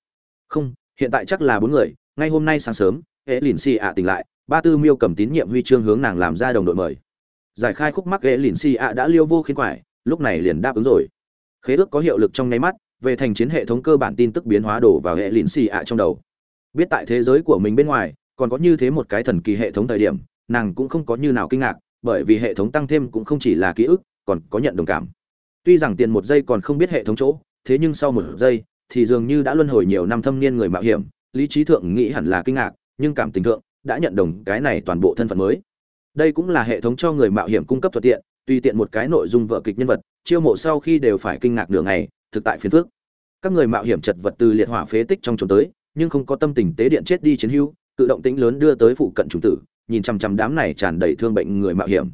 S1: Không, hiện tại chắc là bốn người, ngay hôm nay sáng sớm hễ lìn xì ạ tỉnh lại, ba tư miêu cầm tín nhiệm huy chương hướng nàng làm ra đồng đội mời. Giải khai khúc mắc hễ lìn xì ạ đã liêu vô khiến quải, lúc này liền đáp ứng rồi. Khế ước có hiệu lực trong nháy mắt về thành chiến hệ thống cơ bản tin tức biến hóa đổ vào hệ lìn xì ạ trong đầu. Biết tại thế giới của mình bên ngoài, còn có như thế một cái thần kỳ hệ thống thời điểm, nàng cũng không có như nào kinh ngạc, bởi vì hệ thống tăng thêm cũng không chỉ là ký ức, còn có nhận đồng cảm. Tuy rằng tiền một giây còn không biết hệ thống chỗ, thế nhưng sau một giây, thì dường như đã luân hồi nhiều năm thâm niên người mạo hiểm, lý trí thượng nghĩ hẳn là kinh ngạc, nhưng cảm tình thượng, đã nhận đồng cái này toàn bộ thân phận mới. Đây cũng là hệ thống cho người mạo hiểm cung cấp thuận tiện, tùy tiện một cái nội dung vợ kịch nhân vật, chiêu mộ sau khi đều phải kinh ngạc nửa ngày thực tại phiền phước các người mạo hiểm chật vật từ liệt hỏa phế tích trong trốn tới, nhưng không có tâm tình tế điện chết đi chiến hưu tự động tĩnh lớn đưa tới phụ cận trùng tử, nhìn chằm chằm đám này tràn đầy thương bệnh người mạo hiểm.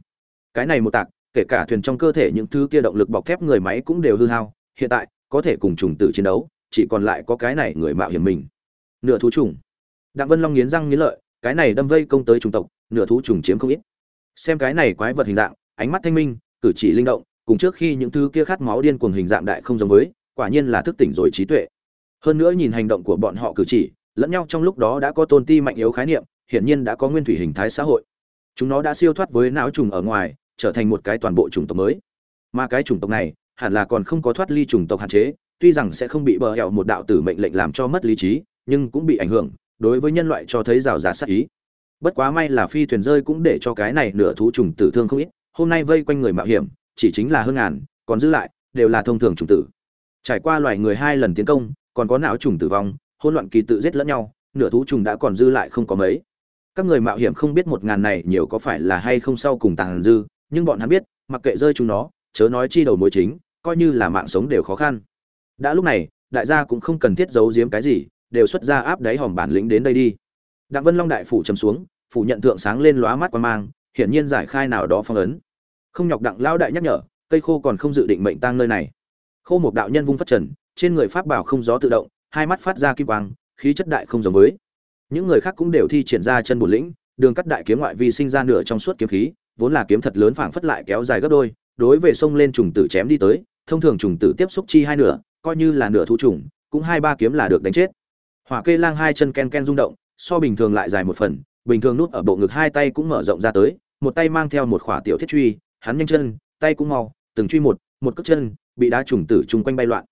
S1: Cái này một tạc, kể cả thuyền trong cơ thể những thứ kia động lực bọc thép người máy cũng đều hư hao, hiện tại, có thể cùng trùng tử chiến đấu, chỉ còn lại có cái này người mạo hiểm mình. Nửa thú trùng. Đặng vân long nghiến răng nghiến lợi, cái này đâm vây công tới chủng tộc, nửa thú trùng chiếm không ít. Xem cái này quái vật hình dạng, ánh mắt thanh minh, cử chỉ linh động cùng trước khi những thứ kia khát máu điên cuồng hình dạng đại không giống với, quả nhiên là thức tỉnh rồi trí tuệ. Hơn nữa nhìn hành động của bọn họ cử chỉ, lẫn nhau trong lúc đó đã có tôn ti mạnh yếu khái niệm, hiển nhiên đã có nguyên thủy hình thái xã hội. Chúng nó đã siêu thoát với não trùng ở ngoài, trở thành một cái toàn bộ chủng tộc mới. Mà cái chủng tộc này, hẳn là còn không có thoát ly chủng tộc hạn chế, tuy rằng sẽ không bị bờ hẹo một đạo tử mệnh lệnh làm cho mất lý trí, nhưng cũng bị ảnh hưởng, đối với nhân loại cho thấy rào rạt sát ý. Bất quá may là phi thuyền rơi cũng để cho cái này nửa thú trùng tử thương không ít, hôm nay vây quanh người mạo hiểm chỉ chính là hơn ngàn, còn giữ lại, đều là thông thường trùng tử. Trải qua loài người hai lần tiến công, còn có não trùng tử vong, hỗn loạn kỳ tự giết lẫn nhau, nửa thú trùng đã còn dư lại không có mấy. Các người mạo hiểm không biết một ngàn này nhiều có phải là hay không sau cùng tàn dư, nhưng bọn hắn biết, mặc kệ rơi chúng nó, chớ nói chi đầu mối chính, coi như là mạng sống đều khó khăn. Đã lúc này, đại gia cũng không cần thiết giấu giếm cái gì, đều xuất ra áp đáy hòm bản lĩnh đến đây đi. Đặng vân long đại phủ trầm xuống, phủ nhận thượng sáng lên lóa mắt qua mang, hiển nhiên giải khai nào đó phong ấn không nhọc đặng lao đại nhắc nhở, cây khô còn không dự định mệnh tang nơi này. Khô một đạo nhân vung phát trần, trên người pháp bảo không gió tự động, hai mắt phát ra kim quang, khí chất đại không giống với. Những người khác cũng đều thi triển ra chân bổn lĩnh, đường cắt đại kiếm ngoại vi sinh ra nửa trong suốt kiếm khí, vốn là kiếm thật lớn phảng phất lại kéo dài gấp đôi, đối về sông lên trùng tử chém đi tới, thông thường trùng tử tiếp xúc chi hai nửa, coi như là nửa thu trùng, cũng hai ba kiếm là được đánh chết. Hỏa kê lang hai chân ken ken rung động, so bình thường lại dài một phần, bình thường nút ở bộ ngực hai tay cũng mở rộng ra tới, một tay mang theo một khỏa tiểu thiết truy hắn nhanh chân, tay cũng mau, từng truy một một cước chân, bị đá trùng tử chung quanh bay loạn.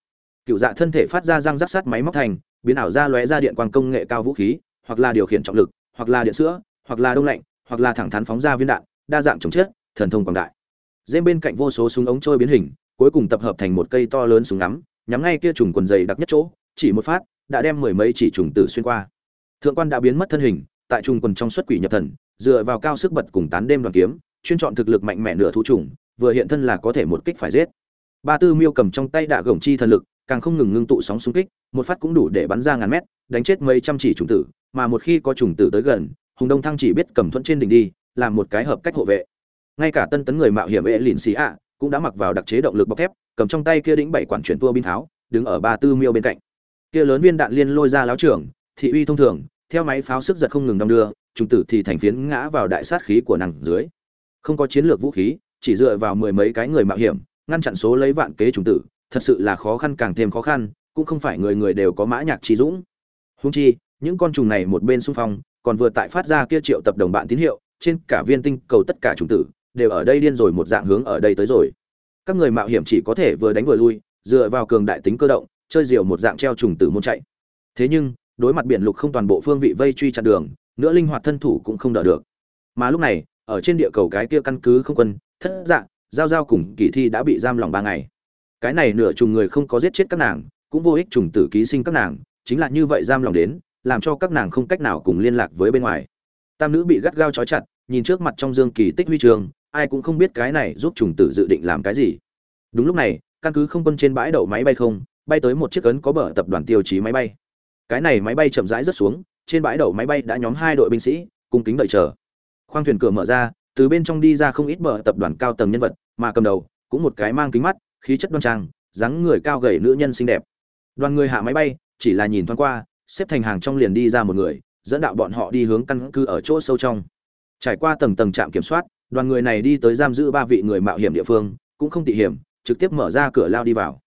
S1: Cựu dạ thân thể phát ra răng rắc sát máy móc thành, biến ảo ra lóe ra điện quang công nghệ cao vũ khí, hoặc là điều khiển trọng lực, hoặc là điện sữa, hoặc là đông lạnh, hoặc là thẳng thắn phóng ra viên đạn, đa dạng chống chết thần thông quảng đại. Dêm bên cạnh vô số súng ống trôi biến hình, cuối cùng tập hợp thành một cây to lớn súng ngắm, nhắm ngay kia trùng quần dày đặc nhất chỗ, chỉ một phát, đã đem mười mấy chỉ trùng tử xuyên qua. Thượng quan đã biến mất thân hình, tại trùng quần trong xuất quỷ nhập thần, dựa vào cao sức bật cùng tán đêm đoàn kiếm chuyên chọn thực lực mạnh mẽ nửa thú trùng, vừa hiện thân là có thể một kích phải giết. Ba tư miêu cầm trong tay đạ gồng chi thần lực, càng không ngừng ngưng tụ sóng xung kích, một phát cũng đủ để bắn ra ngàn mét, đánh chết mấy trăm chỉ trùng tử, mà một khi có trùng tử tới gần, hùng đông thăng chỉ biết cầm thuẫn trên đỉnh đi, làm một cái hợp cách hộ vệ. Ngay cả tân tấn người mạo hiểm ệ lìn xì ạ cũng đã mặc vào đặc chế động lực bọc thép, cầm trong tay kia đỉnh bảy quản chuyển tua binh tháo, đứng ở ba tư miêu bên cạnh. Kia lớn viên đạn liên lôi ra láo trưởng, thị uy thông thường, theo máy pháo sức giật không ngừng đong đưa, trùng tử thì thành phiến ngã vào đại sát khí của nàng dưới không có chiến lược vũ khí, chỉ dựa vào mười mấy cái người mạo hiểm, ngăn chặn số lấy vạn kế trùng tử, thật sự là khó khăn càng thêm khó khăn, cũng không phải người người đều có mã nhạc trí dũng. Húng chi, những con trùng này một bên xung phong, còn vừa tại phát ra kia triệu tập đồng bạn tín hiệu, trên cả viên tinh cầu tất cả trùng tử, đều ở đây điên rồi một dạng hướng ở đây tới rồi. Các người mạo hiểm chỉ có thể vừa đánh vừa lui, dựa vào cường đại tính cơ động, chơi diều một dạng treo trùng tử môn chạy. Thế nhưng, đối mặt biển lục không toàn bộ phương vị vây truy chặn đường, nữa linh hoạt thân thủ cũng không đỡ được. Mà lúc này ở trên địa cầu cái kia căn cứ không quân, thất dạng giao giao cùng kỳ thi đã bị giam lòng ba ngày. Cái này nửa trùng người không có giết chết các nàng, cũng vô ích trùng tử ký sinh các nàng, chính là như vậy giam lòng đến, làm cho các nàng không cách nào cùng liên lạc với bên ngoài. Tam nữ bị gắt gao trói chặt, nhìn trước mặt trong dương kỳ tích huy trường, ai cũng không biết cái này giúp trùng tử dự định làm cái gì. Đúng lúc này, căn cứ không quân trên bãi đậu máy bay không, bay tới một chiếc ấn có bờ tập đoàn tiêu chí máy bay. Cái này máy bay chậm rãi rất xuống, trên bãi đậu máy bay đã nhóm hai đội binh sĩ cung kính đợi chờ khoang thuyền cửa mở ra, từ bên trong đi ra không ít bờ tập đoàn cao tầng nhân vật, mà cầm đầu cũng một cái mang kính mắt, khí chất đoan trang, dáng người cao gầy nữ nhân xinh đẹp. Đoàn người hạ máy bay, chỉ là nhìn thoáng qua, xếp thành hàng trong liền đi ra một người, dẫn đạo bọn họ đi hướng căn cứ ở chỗ sâu trong. Trải qua tầng tầng trạm kiểm soát, đoàn người này đi tới giam giữ ba vị người mạo hiểm địa phương, cũng không tị hiểm, trực tiếp mở ra cửa lao đi vào.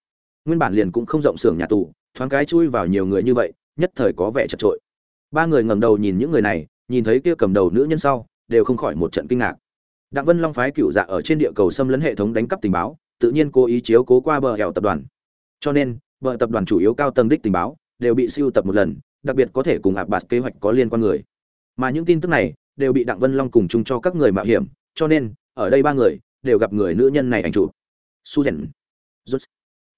S1: Nguyên bản liền cũng không rộng xưởng nhà tù, thoáng cái chui vào nhiều người như vậy, nhất thời có vẻ chật trội. Ba người ngẩng đầu nhìn những người này, nhìn thấy kia cầm đầu nữ nhân sau đều không khỏi một trận kinh ngạc. Đặng vân long phái cựu dạ ở trên địa cầu xâm lấn hệ thống đánh cắp tình báo, tự nhiên cố ý chiếu cố qua bờ hẻo tập đoàn. Cho nên, bờ tập đoàn chủ yếu cao tầng đích tình báo đều bị siêu tập một lần, đặc biệt có thể cùng ạp bạt kế hoạch có liên quan người. Mà những tin tức này đều bị đặng vân long cùng chung cho các người mạo hiểm, cho nên, ở đây ba người đều gặp người nữ nhân này ảnh chụp. Susan.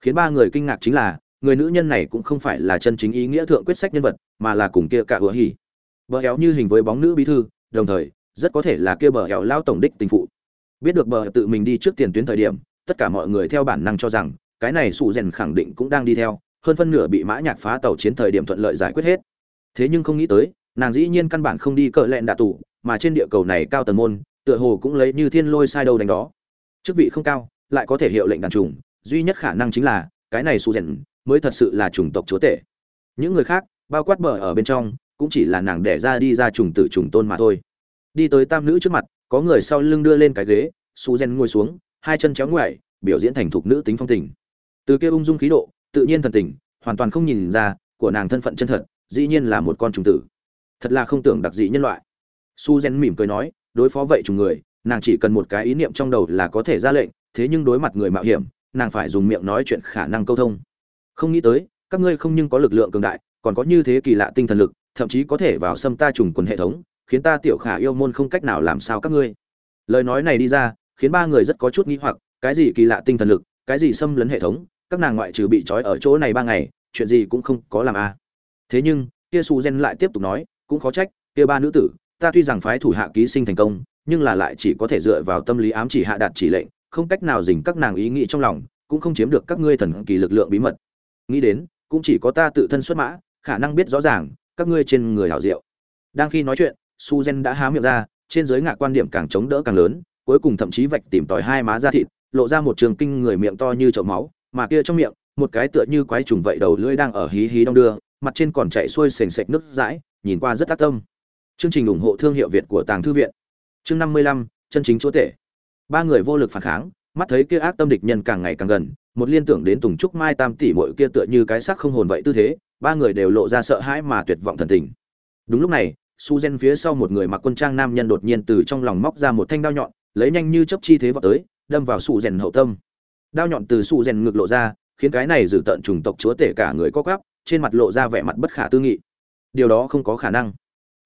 S1: Khiến ba người kinh ngạc chính là, người nữ nhân này cũng không phải là chân chính ý nghĩa thượng quyết sách nhân vật, mà là cùng kia cả hứa hỉ. Bờ éo như hình với bóng nữ bí thư, đồng thời rất có thể là kia bờ hẻo lao tổng đích tình phụ. Biết được bờ tự mình đi trước tiền tuyến thời điểm, tất cả mọi người theo bản năng cho rằng, cái này sụ rèn khẳng định cũng đang đi theo, hơn phân nửa bị mã nhạc phá tàu chiến thời điểm thuận lợi giải quyết hết. Thế nhưng không nghĩ tới, nàng dĩ nhiên căn bản không đi cỡ lẹn đạ tù, mà trên địa cầu này cao tầng môn, tựa hồ cũng lấy như thiên lôi sai đâu đánh đó. Chức vị không cao, lại có thể hiệu lệnh đàn trùng, duy nhất khả năng chính là, cái này sụ rèn mới thật sự là chủng tộc chúa tể. Những người khác, bao quát bờ ở bên trong, cũng chỉ là nàng đẻ ra đi ra trùng tử trùng tôn mà thôi đi tới tam nữ trước mặt, có người sau lưng đưa lên cái ghế, su gen ngồi xuống, hai chân chéo ngoại biểu diễn thành thục nữ tính phong tình. Từ kia ung dung khí độ, tự nhiên thần tình, hoàn toàn không nhìn ra, của nàng thân phận chân thật, dĩ nhiên là một con trùng tử. Thật là không tưởng đặc dị nhân loại. Su gen mỉm cười nói, đối phó vậy trùng người, nàng chỉ cần một cái ý niệm trong đầu là có thể ra lệnh, thế nhưng đối mặt người mạo hiểm, nàng phải dùng miệng nói chuyện khả năng câu thông. Không nghĩ tới, các ngươi không nhưng có lực lượng cường đại, còn có như thế kỳ lạ tinh thần lực, thậm chí có thể vào xâm ta trùng quần hệ thống khiến ta tiểu khả yêu môn không cách nào làm sao các ngươi. Lời nói này đi ra, khiến ba người rất có chút nghi hoặc, cái gì kỳ lạ tinh thần lực, cái gì xâm lấn hệ thống, các nàng ngoại trừ bị trói ở chỗ này ba ngày, chuyện gì cũng không có làm a à. thế nhưng, kia su gen lại tiếp tục nói, cũng khó trách, kia ba nữ tử, ta tuy rằng phái thủ hạ ký sinh thành công, nhưng là lại chỉ có thể dựa vào tâm lý ám chỉ hạ đạt chỉ lệnh, không cách nào dình các nàng ý nghĩ trong lòng, cũng không chiếm được các ngươi thần kỳ lực lượng bí mật. Nghĩ đến, cũng chỉ có ta tự thân xuất mã, khả năng biết rõ ràng, các ngươi trên người hảo diệu. Đang khi nói chuyện su gen đã há miệng ra, trên giới ngạc quan điểm càng chống đỡ càng lớn, cuối cùng thậm chí vạch tìm tòi hai má ra thịt, lộ ra một trường kinh người miệng to như chậu máu, mà kia trong miệng, một cái tựa như quái trùng vậy đầu lưỡi đang ở hí hí đong đưa, mặt trên còn chạy xuôi sềnh sệch nước dãi nhìn qua rất tác tâm. Chương trình ủng hộ thương hiệu việt của tàng thư viện. Chương năm mươi lăm, chân chính chúa tể. Ba người vô lực phản kháng, mắt thấy kia ác tâm địch nhân càng ngày càng gần, một liên tưởng đến tùng trúc mai tam tỷ muội kia tựa như cái xác không hồn vậy tư thế, ba người đều lộ ra sợ hãi mà tuyệt vọng thần tình. Đúng lúc này su gen phía sau một người mặc quân trang nam nhân đột nhiên từ trong lòng móc ra một thanh đao nhọn, lấy nhanh như chấp chi thế vào tới, đâm vào su rèn hậu tâm. Đao nhọn từ su rèn ngực lộ ra, khiến cái này giữ tận trùng tộc chúa tể cả người co quắp, trên mặt lộ ra vẻ mặt bất khả tư nghị. Điều đó không có khả năng.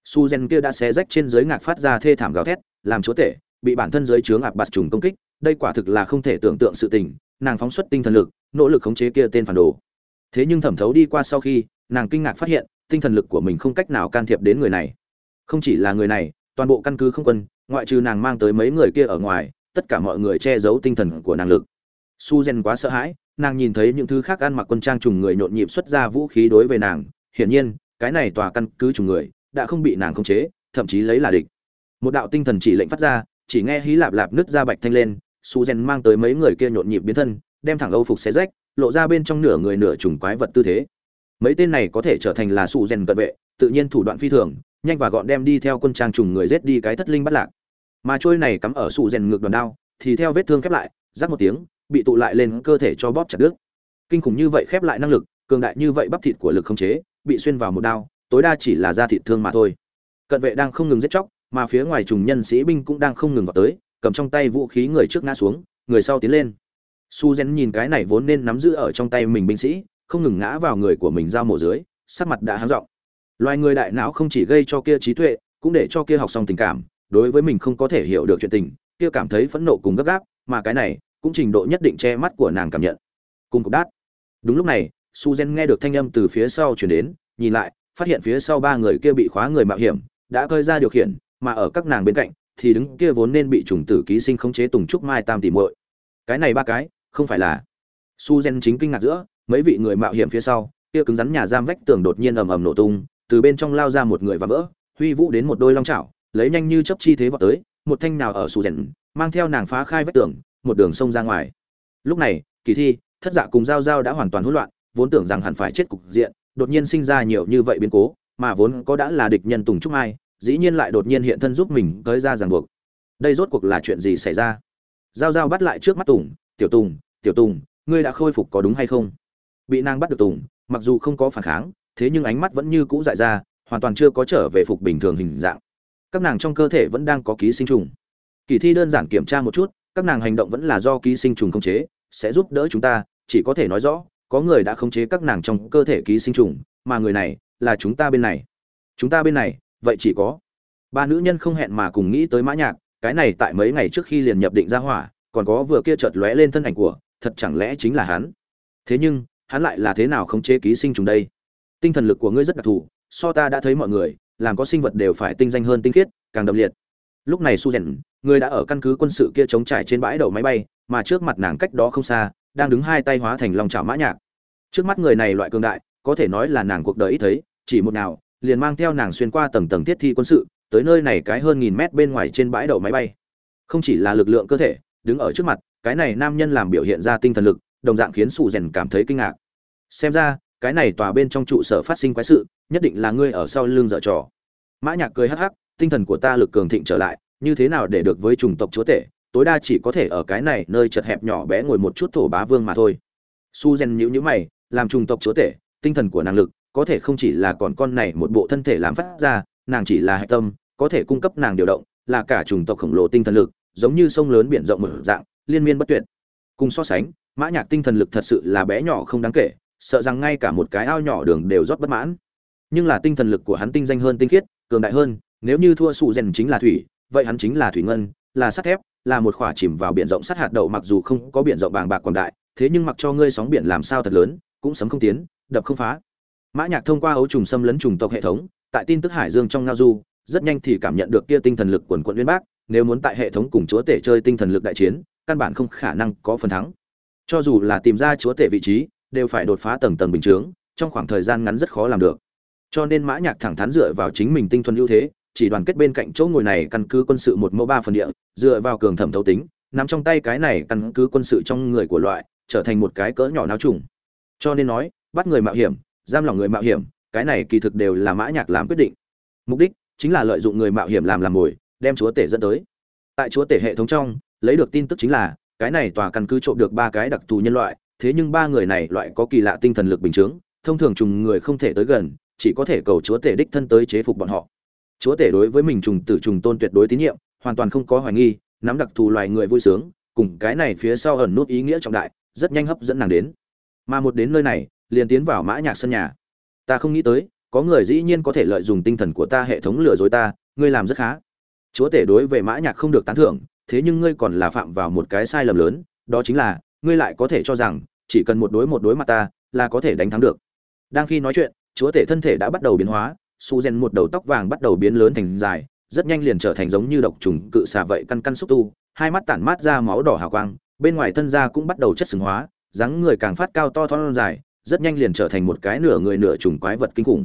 S1: Su gen kia đã xé rách trên dưới ngạc phát ra thê thảm gào thét, làm chúa tể, bị bản thân dưới chướng ạp bạt trùng công kích, đây quả thực là không thể tưởng tượng sự tình, nàng phóng xuất tinh thần lực, nỗ lực khống chế kia tên phản đồ. Thế nhưng thẩm thấu đi qua sau khi, nàng kinh ngạc phát hiện, tinh thần lực của mình không cách nào can thiệp đến người này không chỉ là người này, toàn bộ căn cứ không quân, ngoại trừ nàng mang tới mấy người kia ở ngoài, tất cả mọi người che giấu tinh thần của nàng lực. Su gen quá sợ hãi, nàng nhìn thấy những thứ khác ăn mặc quân trang trùng người nhộn nhịp xuất ra vũ khí đối với nàng, hiển nhiên, cái này tòa căn cứ trùng người, đã không bị nàng khống chế, thậm chí lấy là địch. Một đạo tinh thần chỉ lệnh phát ra, chỉ nghe hí lạp lạp nứt ra bạch thanh lên, su gen mang tới mấy người kia nhộn nhịp biến thân, đem thẳng âu phục xé rách, lộ ra bên trong nửa người nửa trùng quái vật tư thế. Mấy tên này có thể trở thành là su gen cận vệ, tự nhiên thủ đoạn phi thường nhanh và gọn đem đi theo quân trang trùng người giết đi cái thất linh bắt lạc. Mà trôi này cắm ở sụ rèn ngược đòn đao, thì theo vết thương khép lại, rắc một tiếng, bị tụ lại lên cơ thể cho bóp chặt đứt. Kinh khủng như vậy khép lại năng lực, cường đại như vậy bắp thịt của lực không chế, bị xuyên vào một đao, tối đa chỉ là da thịt thương mà thôi. Cận vệ đang không ngừng giết chóc, mà phía ngoài trùng nhân sĩ binh cũng đang không ngừng vào tới, cầm trong tay vũ khí người trước ngã xuống, người sau tiến lên. Su Zen nhìn cái này vốn nên nắm giữ ở trong tay mình binh sĩ, không ngừng ngã vào người của mình ra mổ dưới, sắc mặt đã háng rộng loài người đại não không chỉ gây cho kia trí tuệ, cũng để cho kia học xong tình cảm. Đối với mình không có thể hiểu được chuyện tình, kia cảm thấy phẫn nộ cùng gấp gáp, mà cái này cũng trình độ nhất định che mắt của nàng cảm nhận. Cùng cục đát. Đúng lúc này su gen nghe được thanh âm từ phía sau chuyển đến, nhìn lại, phát hiện phía sau ba người kia bị khóa người mạo hiểm, đã cơi ra điều khiển, mà ở các nàng bên cạnh thì đứng kia vốn nên bị trùng tử ký sinh khống chế tùng trúc mai tam tỷ muội. Cái này ba cái, không phải là su gen chính kinh ngạc giữa, mấy vị người mạo hiểm phía sau, kia cứng rắn nhà giam vách tường đột nhiên ầm ầm nổ tung từ bên trong lao ra một người và vỡ, huy vũ đến một đôi long chảo, lấy nhanh như chấp chi thế vào tới, một thanh nào ở sù rèn, mang theo nàng phá khai vách tường, một đường sông ra ngoài. Lúc này, kỳ thi, thất dạ cùng giao giao đã hoàn toàn hỗn loạn, vốn tưởng rằng hẳn phải chết cục diện, đột nhiên sinh ra nhiều như vậy biến cố, mà vốn có đã là địch nhân tùng trúc mai, dĩ nhiên lại đột nhiên hiện thân giúp mình tới ra ràng buộc. Đây rốt cuộc là chuyện gì xảy ra? Giao giao bắt lại trước mắt tùng, tiểu tùng tiểu tùng, ngươi đã khôi phục có đúng hay không? Bị nàng bắt được tùng, mặc dù không có phản kháng thế nhưng ánh mắt vẫn như cũ dại ra, hoàn toàn chưa có trở về phục bình thường hình dạng. Các nàng trong cơ thể vẫn đang có ký sinh trùng. Kỳ thi đơn giản kiểm tra một chút, các nàng hành động vẫn là do ký sinh trùng khống chế, sẽ giúp đỡ chúng ta, chỉ có thể nói rõ, có người đã khống chế các nàng trong cơ thể ký sinh trùng, mà người này là chúng ta bên này. Chúng ta bên này, vậy chỉ có ba nữ nhân không hẹn mà cùng nghĩ tới mã nhạc, cái này tại mấy ngày trước khi liền nhập định ra hỏa, còn có vừa kia chợt lóe lên thân ảnh của, thật chẳng lẽ chính là hắn? Thế nhưng, hắn lại là thế nào khống chế ký sinh trùng đây? Tinh thần lực của ngươi rất đặc thù, so ta đã thấy mọi người, làm có sinh vật đều phải tinh danh hơn tinh khiết, càng đậm liệt. Lúc này su rèn người đã ở căn cứ quân sự kia chống trải trên bãi đậu máy bay, mà trước mặt nàng cách đó không xa, đang đứng hai tay hóa thành lòng chảo mã nhạc. Trước mắt người này loại cường đại, có thể nói là nàng cuộc đời ít thấy, chỉ một nào, liền mang theo nàng xuyên qua tầng tầng thiết thi quân sự, tới nơi này cái hơn nghìn mét bên ngoài trên bãi đậu máy bay. Không chỉ là lực lượng cơ thể, đứng ở trước mặt, cái này nam nhân làm biểu hiện ra tinh thần lực, đồng dạng khiến sụ rèn cảm thấy kinh ngạc. Xem ra cái này tòa bên trong trụ sở phát sinh quái sự, nhất định là ngươi ở sau lưng dở trò. Mã nhạc cười hắc hắc, tinh thần của ta lực cường thịnh trở lại, như thế nào để được với chủng tộc chúa tể, tối đa chỉ có thể ở cái này nơi chật hẹp nhỏ bé ngồi một chút thổ bá vương mà thôi. Su gen nhíu nhíu mày, làm chủng tộc chúa tể, tinh thần của nàng lực, có thể không chỉ là còn con này một bộ thân thể làm phát ra, nàng chỉ là hệ tâm, có thể cung cấp nàng điều động, là cả chủng tộc khổng lồ tinh thần lực, giống như sông lớn biển rộng mở dạng, liên miên bất tuyệt. Cùng so sánh, mã nhạc tinh thần lực thật sự là bé nhỏ không đáng kể sợ rằng ngay cả một cái ao nhỏ đường đều rót bất mãn. Nhưng là tinh thần lực của hắn tinh danh hơn tinh khiết, cường đại hơn, nếu như thua sụ rèn chính là thủy, vậy hắn chính là thủy ngân, là sắt thép, là một khỏa chìm vào biển rộng sắt hạt đậu mặc dù không có biển rộng bàng bạc quảng đại, thế nhưng mặc cho ngươi sóng biển làm sao thật lớn, cũng sấm không tiến, đập không phá. Mã nhạc thông qua ấu trùng xâm lấn trùng tộc hệ thống, tại tin tức hải dương trong ngao du, rất nhanh thì cảm nhận được kia tinh thần lực quần quận uyên bác, nếu muốn tại hệ thống cùng chúa tể chơi tinh thần lực đại chiến, căn bản không khả năng có phần thắng. Cho dù là tìm ra chúa tể vị trí đều phải đột phá tầng tầng bình chướng, trong khoảng thời gian ngắn rất khó làm được. Cho nên mã nhạc thẳng thắn dựa vào chính mình tinh thuần ưu thế, chỉ đoàn kết bên cạnh chỗ ngồi này căn cứ quân sự một mẫu ba phần địa, dựa vào cường thẩm thấu tính, nắm trong tay cái này căn cứ quân sự trong người của loại, trở thành một cái cỡ nhỏ náo trùng. Cho nên nói, bắt người mạo hiểm, giam lòng người mạo hiểm, cái này kỳ thực đều là mã nhạc làm quyết định. Mục đích chính là lợi dụng người mạo hiểm làm làm mồi, đem chúa tể dẫn tới. Tại chúa tể hệ thống trong, lấy được tin tức chính là, cái này tòa căn cứ trộm được ba cái đặc thù nhân loại thế nhưng ba người này loại có kỳ lạ tinh thần lực bình chướng, thông thường trùng người không thể tới gần, chỉ có thể cầu chúa tể đích thân tới chế phục bọn họ. Chúa tể đối với mình trùng tử trùng tôn tuyệt đối tín nhiệm, hoàn toàn không có hoài nghi, nắm đặc thù loài người vui sướng, cùng cái này phía sau ẩn nút ý nghĩa trọng đại, rất nhanh hấp dẫn nàng đến. Mà một đến nơi này, liền tiến vào mã nhạc sân nhà. Ta không nghĩ tới, có người dĩ nhiên có thể lợi dụng tinh thần của ta hệ thống lừa dối ta, ngươi làm rất khá. Chúa tể đối với mã nhạc không được tán thưởng, thế nhưng ngươi còn là phạm vào một cái sai lầm lớn, đó chính là, ngươi lại có thể cho rằng chỉ cần một đối một đối mặt ta, là có thể đánh thắng được. Đang khi nói chuyện, chúa tể thân thể đã bắt đầu biến hóa, su gen một đầu tóc vàng bắt đầu biến lớn thành dài, rất nhanh liền trở thành giống như độc trùng cự xà vậy căn căn xúc tu, hai mắt tản mát ra máu đỏ hào quang, bên ngoài thân da cũng bắt đầu chất sừng hóa, dáng người càng phát cao to thon dài, rất nhanh liền trở thành một cái nửa người nửa trùng quái vật kinh khủng.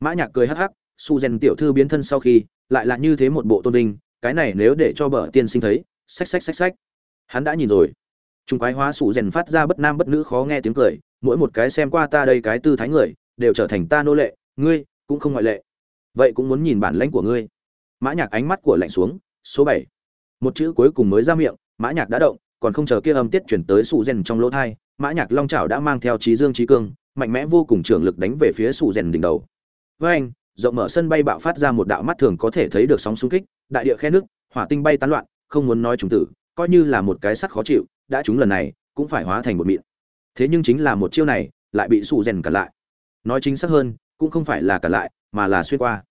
S1: Mã nhạc cười hắc hắc, su gen tiểu thư biến thân sau khi, lại là như thế một bộ tôn vinh, cái này nếu để cho bờ tiên sinh thấy, xách xách xách xách. Hắn đã nhìn rồi. Trung quái hóa su rèn phát ra bất nam bất nữ khó nghe tiếng cười mỗi một cái xem qua ta đây cái tư thái người đều trở thành ta nô lệ ngươi cũng không ngoại lệ. Vậy cũng muốn nhìn bản lãnh của ngươi. Mã nhạc ánh mắt của lạnh xuống số bảy. Một chữ cuối cùng mới ra miệng mã nhạc đã động còn không chờ kia âm tiết chuyển tới sụ rèn trong lỗ tai, mã nhạc long chảo đã mang theo trí dương trí cương mạnh mẽ vô cùng trưởng lực đánh về phía sụ rèn đỉnh đầu. Với anh rộng mở sân bay bạo phát ra một đạo mắt thường có thể thấy được sóng xung kích đại địa khe nước hỏa tinh bay tán loạn không muốn nói chúng tử coi như là một cái sắt khó chịu đã trúng lần này, cũng phải hóa thành một mịn. Thế nhưng chính là một chiêu này, lại bị sụ rèn cản lại. Nói chính xác hơn, cũng không phải là cản lại, mà là xuyên qua.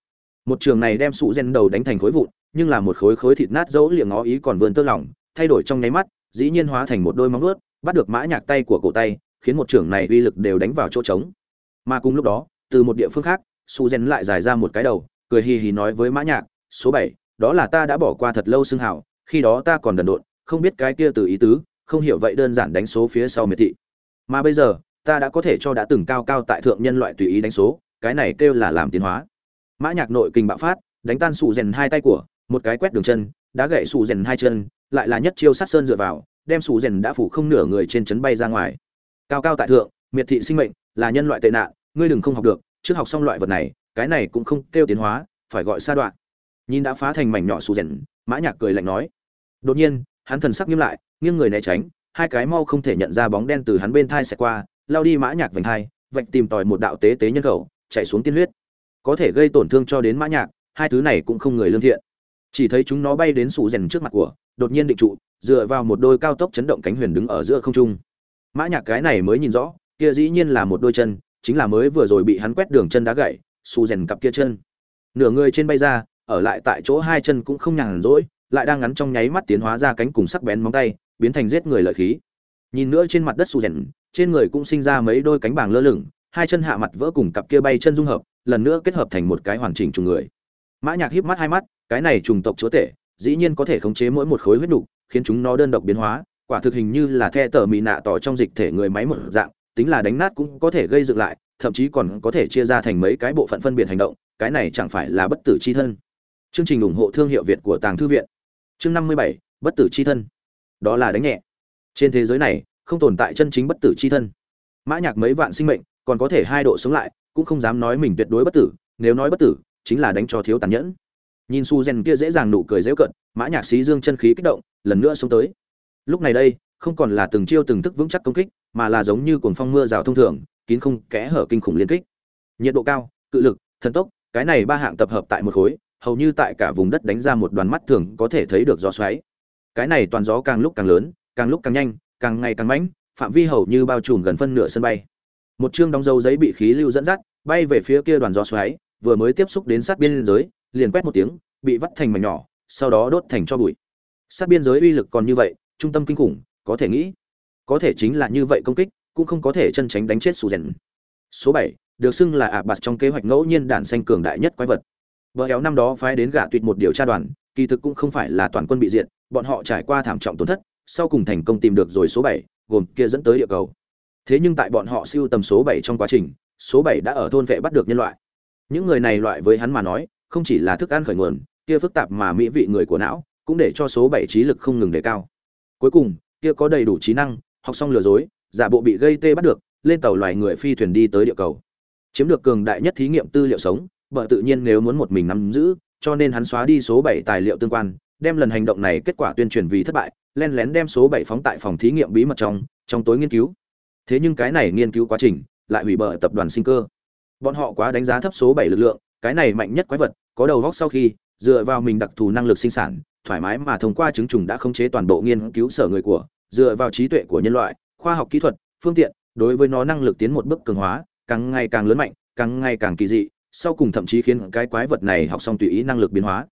S1: Một trường này đem sụ rèn đầu đánh thành khối vụn, nhưng là một khối khối thịt nát dẫu liệng ngó ý còn vươn tơ lỏng, thay đổi trong nháy mắt, dĩ nhiên hóa thành một đôi móng vuốt, bắt được mã nhạc tay của cổ tay, khiến một trường này uy lực đều đánh vào chỗ trống. Mà cùng lúc đó, từ một địa phương khác su gen lại dài ra một cái đầu, cười hì hì nói với mã nhạc, số bảy, đó là ta đã bỏ qua thật lâu xương hảo khi đó ta còn đần độn, không biết cái kia từ ý tứ không hiểu vậy đơn giản đánh số phía sau miệt thị. Mà bây giờ, ta đã có thể cho đã từng cao cao tại thượng nhân loại tùy ý đánh số, cái này kêu là làm tiến hóa. Mã nhạc nội kinh bạo phát, đánh tan sụ rèn hai tay của, một cái quét đường chân đã gãy sụ rèn hai chân, lại là nhất chiêu sát sơn dựa vào, đem sụ rèn đã phủ không nửa người trên chấn bay ra ngoài. Cao cao tại thượng, miệt thị sinh mệnh, là nhân loại tệ nạn, ngươi đừng không học được, trước học xong loại vật này, cái này cũng không kêu tiến hóa, phải gọi sa đoạn. Nhìn đã phá thành mảnh nhỏ sụ rèn, mã nhạc cười lạnh nói. Đột nhiên hắn thần sắc nghiêm lại, nghiêng người né tránh, hai cái mau không thể nhận ra bóng đen từ hắn bên thai sẽ qua, lao đi mã nhạc vành thai vạch tìm tòi một đạo tế tế nhân khẩu, chạy xuống tiên huyết. Có thể gây tổn thương cho đến mã nhạc, hai thứ này cũng không người lương thiện. Chỉ thấy chúng nó bay đến sủ rèn trước mặt của, đột nhiên định trụ, dựa vào một đôi cao tốc chấn động cánh huyền đứng ở giữa không trung. Mã nhạc cái này mới nhìn rõ, kia dĩ nhiên là một đôi chân, chính là mới vừa rồi bị hắn quét đường chân đá gãy sủ rèn cặp kia chân. Nửa người trên bay ra, ở lại tại chỗ hai chân cũng không nhàn rỗi lại đang ngắn trong nháy mắt tiến hóa ra cánh cùng sắc bén móng tay, biến thành giết người lợi khí. Nhìn nữa trên mặt đất sù rèn, trên người cũng sinh ra mấy đôi cánh bàng lơ lửng, hai chân hạ mặt vỡ cùng cặp kia bay chân dung hợp, lần nữa kết hợp thành một cái hoàn chỉnh trùng người. Mã nhạc híp mắt hai mắt, cái này trùng tộc chúa tể, dĩ nhiên có thể khống chế mỗi một khối huyết nục, khiến chúng nó đơn độc biến hóa, quả thực hình như là the tờ mì nạ tỏ trong dịch thể người máy một dạng, tính là đánh nát cũng có thể gây dựng lại, thậm chí còn có thể chia ra thành mấy cái bộ phận phân biệt hành động, cái này chẳng phải là bất tử chi thân. Chương trình ủng hộ thương hiệu việt của tàng thư viện chương năm mươi bảy, bất tử chi thân. Đó là đánh nhẹ. Trên thế giới này, không tồn tại chân chính bất tử chi thân. Mã nhạc mấy vạn sinh mệnh, còn có thể hai độ sống lại, cũng không dám nói mình tuyệt đối bất tử, nếu nói bất tử, chính là đánh cho thiếu tàn nhẫn. Nhìn su gen kia dễ dàng nụ cười dễ cận, mã nhạc sĩ dương chân khí kích động, lần nữa xuống tới. Lúc này đây, không còn là từng chiêu từng thức vững chắc công kích, mà là giống như cuồng phong mưa rào thông thường, kín không kẽ hở kinh khủng liên kích. Nhiệt độ cao, cự lực, thần tốc, cái này ba hạng tập hợp tại một khối hầu như tại cả vùng đất đánh ra một đoàn mắt thường có thể thấy được gió xoáy. Cái này toàn gió càng lúc càng lớn càng lúc càng nhanh càng ngày càng mạnh, phạm vi hầu như bao trùm gần phân nửa sân bay. Một chương đóng dấu giấy bị khí lưu dẫn dắt bay về phía kia đoàn gió xoáy vừa mới tiếp xúc đến sát biên giới liền quét một tiếng bị vắt thành mảnh nhỏ sau đó đốt thành cho bụi. Sát biên giới uy lực còn như vậy trung tâm kinh khủng có thể nghĩ có thể chính là như vậy công kích cũng không có thể chân tránh đánh chết sù rèn số bảy được xưng là ạ bạt trong kế hoạch ngẫu nhiên đản xanh cường đại nhất quái vật bờ éo năm đó phái đến gạ tuyệt một điều tra đoàn, kỳ thực cũng không phải là toàn quân bị diệt, bọn họ trải qua thảm trọng tổn thất, sau cùng thành công tìm được rồi số bảy, gồm kia dẫn tới địa cầu. Thế nhưng tại bọn họ siêu tầm số bảy trong quá trình, số bảy đã ở thôn vệ bắt được nhân loại. Những người này loại với hắn mà nói, không chỉ là thức ăn khởi nguồn, kia phức tạp mà mỹ vị người của não, cũng để cho số bảy trí lực không ngừng đề cao. Cuối cùng, kia có đầy đủ trí năng, học xong lừa dối, giả bộ bị gây tê bắt được, lên tàu loài người phi thuyền đi tới địa cầu. Chiếm được cường đại nhất thí nghiệm tư liệu sống bởi tự nhiên nếu muốn một mình nắm giữ, cho nên hắn xóa đi số bảy tài liệu tương quan, đem lần hành động này kết quả tuyên truyền vì thất bại lén lén đem số bảy phóng tại phòng thí nghiệm bí mật trong trong tối nghiên cứu. Thế nhưng cái này nghiên cứu quá trình lại hủy bởi tập đoàn sinh cơ. Bọn họ quá đánh giá thấp số bảy lực lượng, cái này mạnh nhất quái vật, có đầu góc sau khi, dựa vào mình đặc thù năng lực sinh sản, thoải mái mà thông qua chứng trùng đã khống chế toàn bộ nghiên cứu sở người của, dựa vào trí tuệ của nhân loại, khoa học kỹ thuật, phương tiện, đối với nó năng lực tiến một bước cường hóa, càng ngày càng lớn mạnh, càng ngày càng kỳ dị sau cùng thậm chí khiến cái quái vật này học xong tùy ý năng lực biến hóa.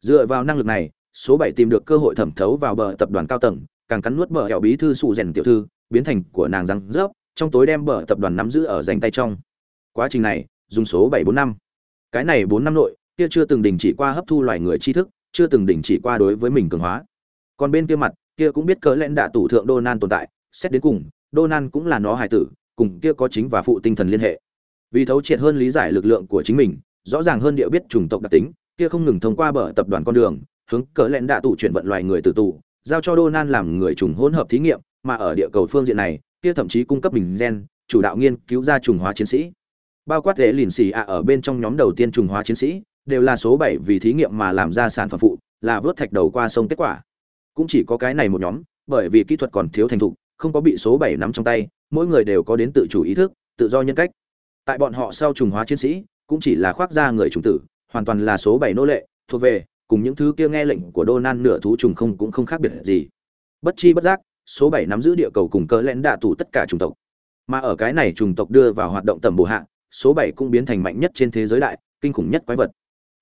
S1: Dựa vào năng lực này, số bảy tìm được cơ hội thẩm thấu vào bờ tập đoàn cao tầng, càng cắn nuốt bờ hẻo bí thư sụ rèn tiểu thư, biến thành của nàng răng rớp, trong tối đem bờ tập đoàn nắm giữ ở dành tay trong. Quá trình này, dùng số bảy bốn năm. Cái này bốn năm nội, kia chưa từng đình chỉ qua hấp thu loài người tri thức, chưa từng đình chỉ qua đối với mình cường hóa. Còn bên kia mặt, kia cũng biết cớ lẽn đạ tủ thượng Donan tồn tại, xét đến cùng Donan cũng là nó hài tử, cùng kia có chính và phụ tinh thần liên hệ vì thấu triệt hơn lý giải lực lượng của chính mình, rõ ràng hơn địa biết chủng tộc đặc tính, kia không ngừng thông qua bờ tập đoàn con đường, hướng cỡ lẽn đạ tụ chuyển vận loài người từ tù, giao cho Donan làm người trùng hỗn hợp thí nghiệm, mà ở địa cầu phương diện này, kia thậm chí cung cấp bình gen, chủ đạo nghiên cứu ra trùng hóa chiến sĩ. Bao quát lễ lìn xì ạ ở bên trong nhóm đầu tiên trùng hóa chiến sĩ, đều là số bảy vì thí nghiệm mà làm ra sản phẩm phụ, là vớt thạch đầu qua sông kết quả. Cũng chỉ có cái này một nhóm, bởi vì kỹ thuật còn thiếu thành thục, không có bị số bảy nắm trong tay, mỗi người đều có đến tự chủ ý thức, tự do nhân cách tại bọn họ sau trùng hóa chiến sĩ, cũng chỉ là khoác ra người trùng tử, hoàn toàn là số bảy nô lệ, thuộc về, cùng những thứ kia nghe lệnh của Donan nửa thú trùng không cũng không khác biệt gì. Bất chi bất giác, số bảy nắm giữ địa cầu cùng cỡ lén đạ tù tất cả chủng tộc. Mà ở cái này chủng tộc đưa vào hoạt động tầm bổ hạ, số bảy cũng biến thành mạnh nhất trên thế giới đại, kinh khủng nhất quái vật.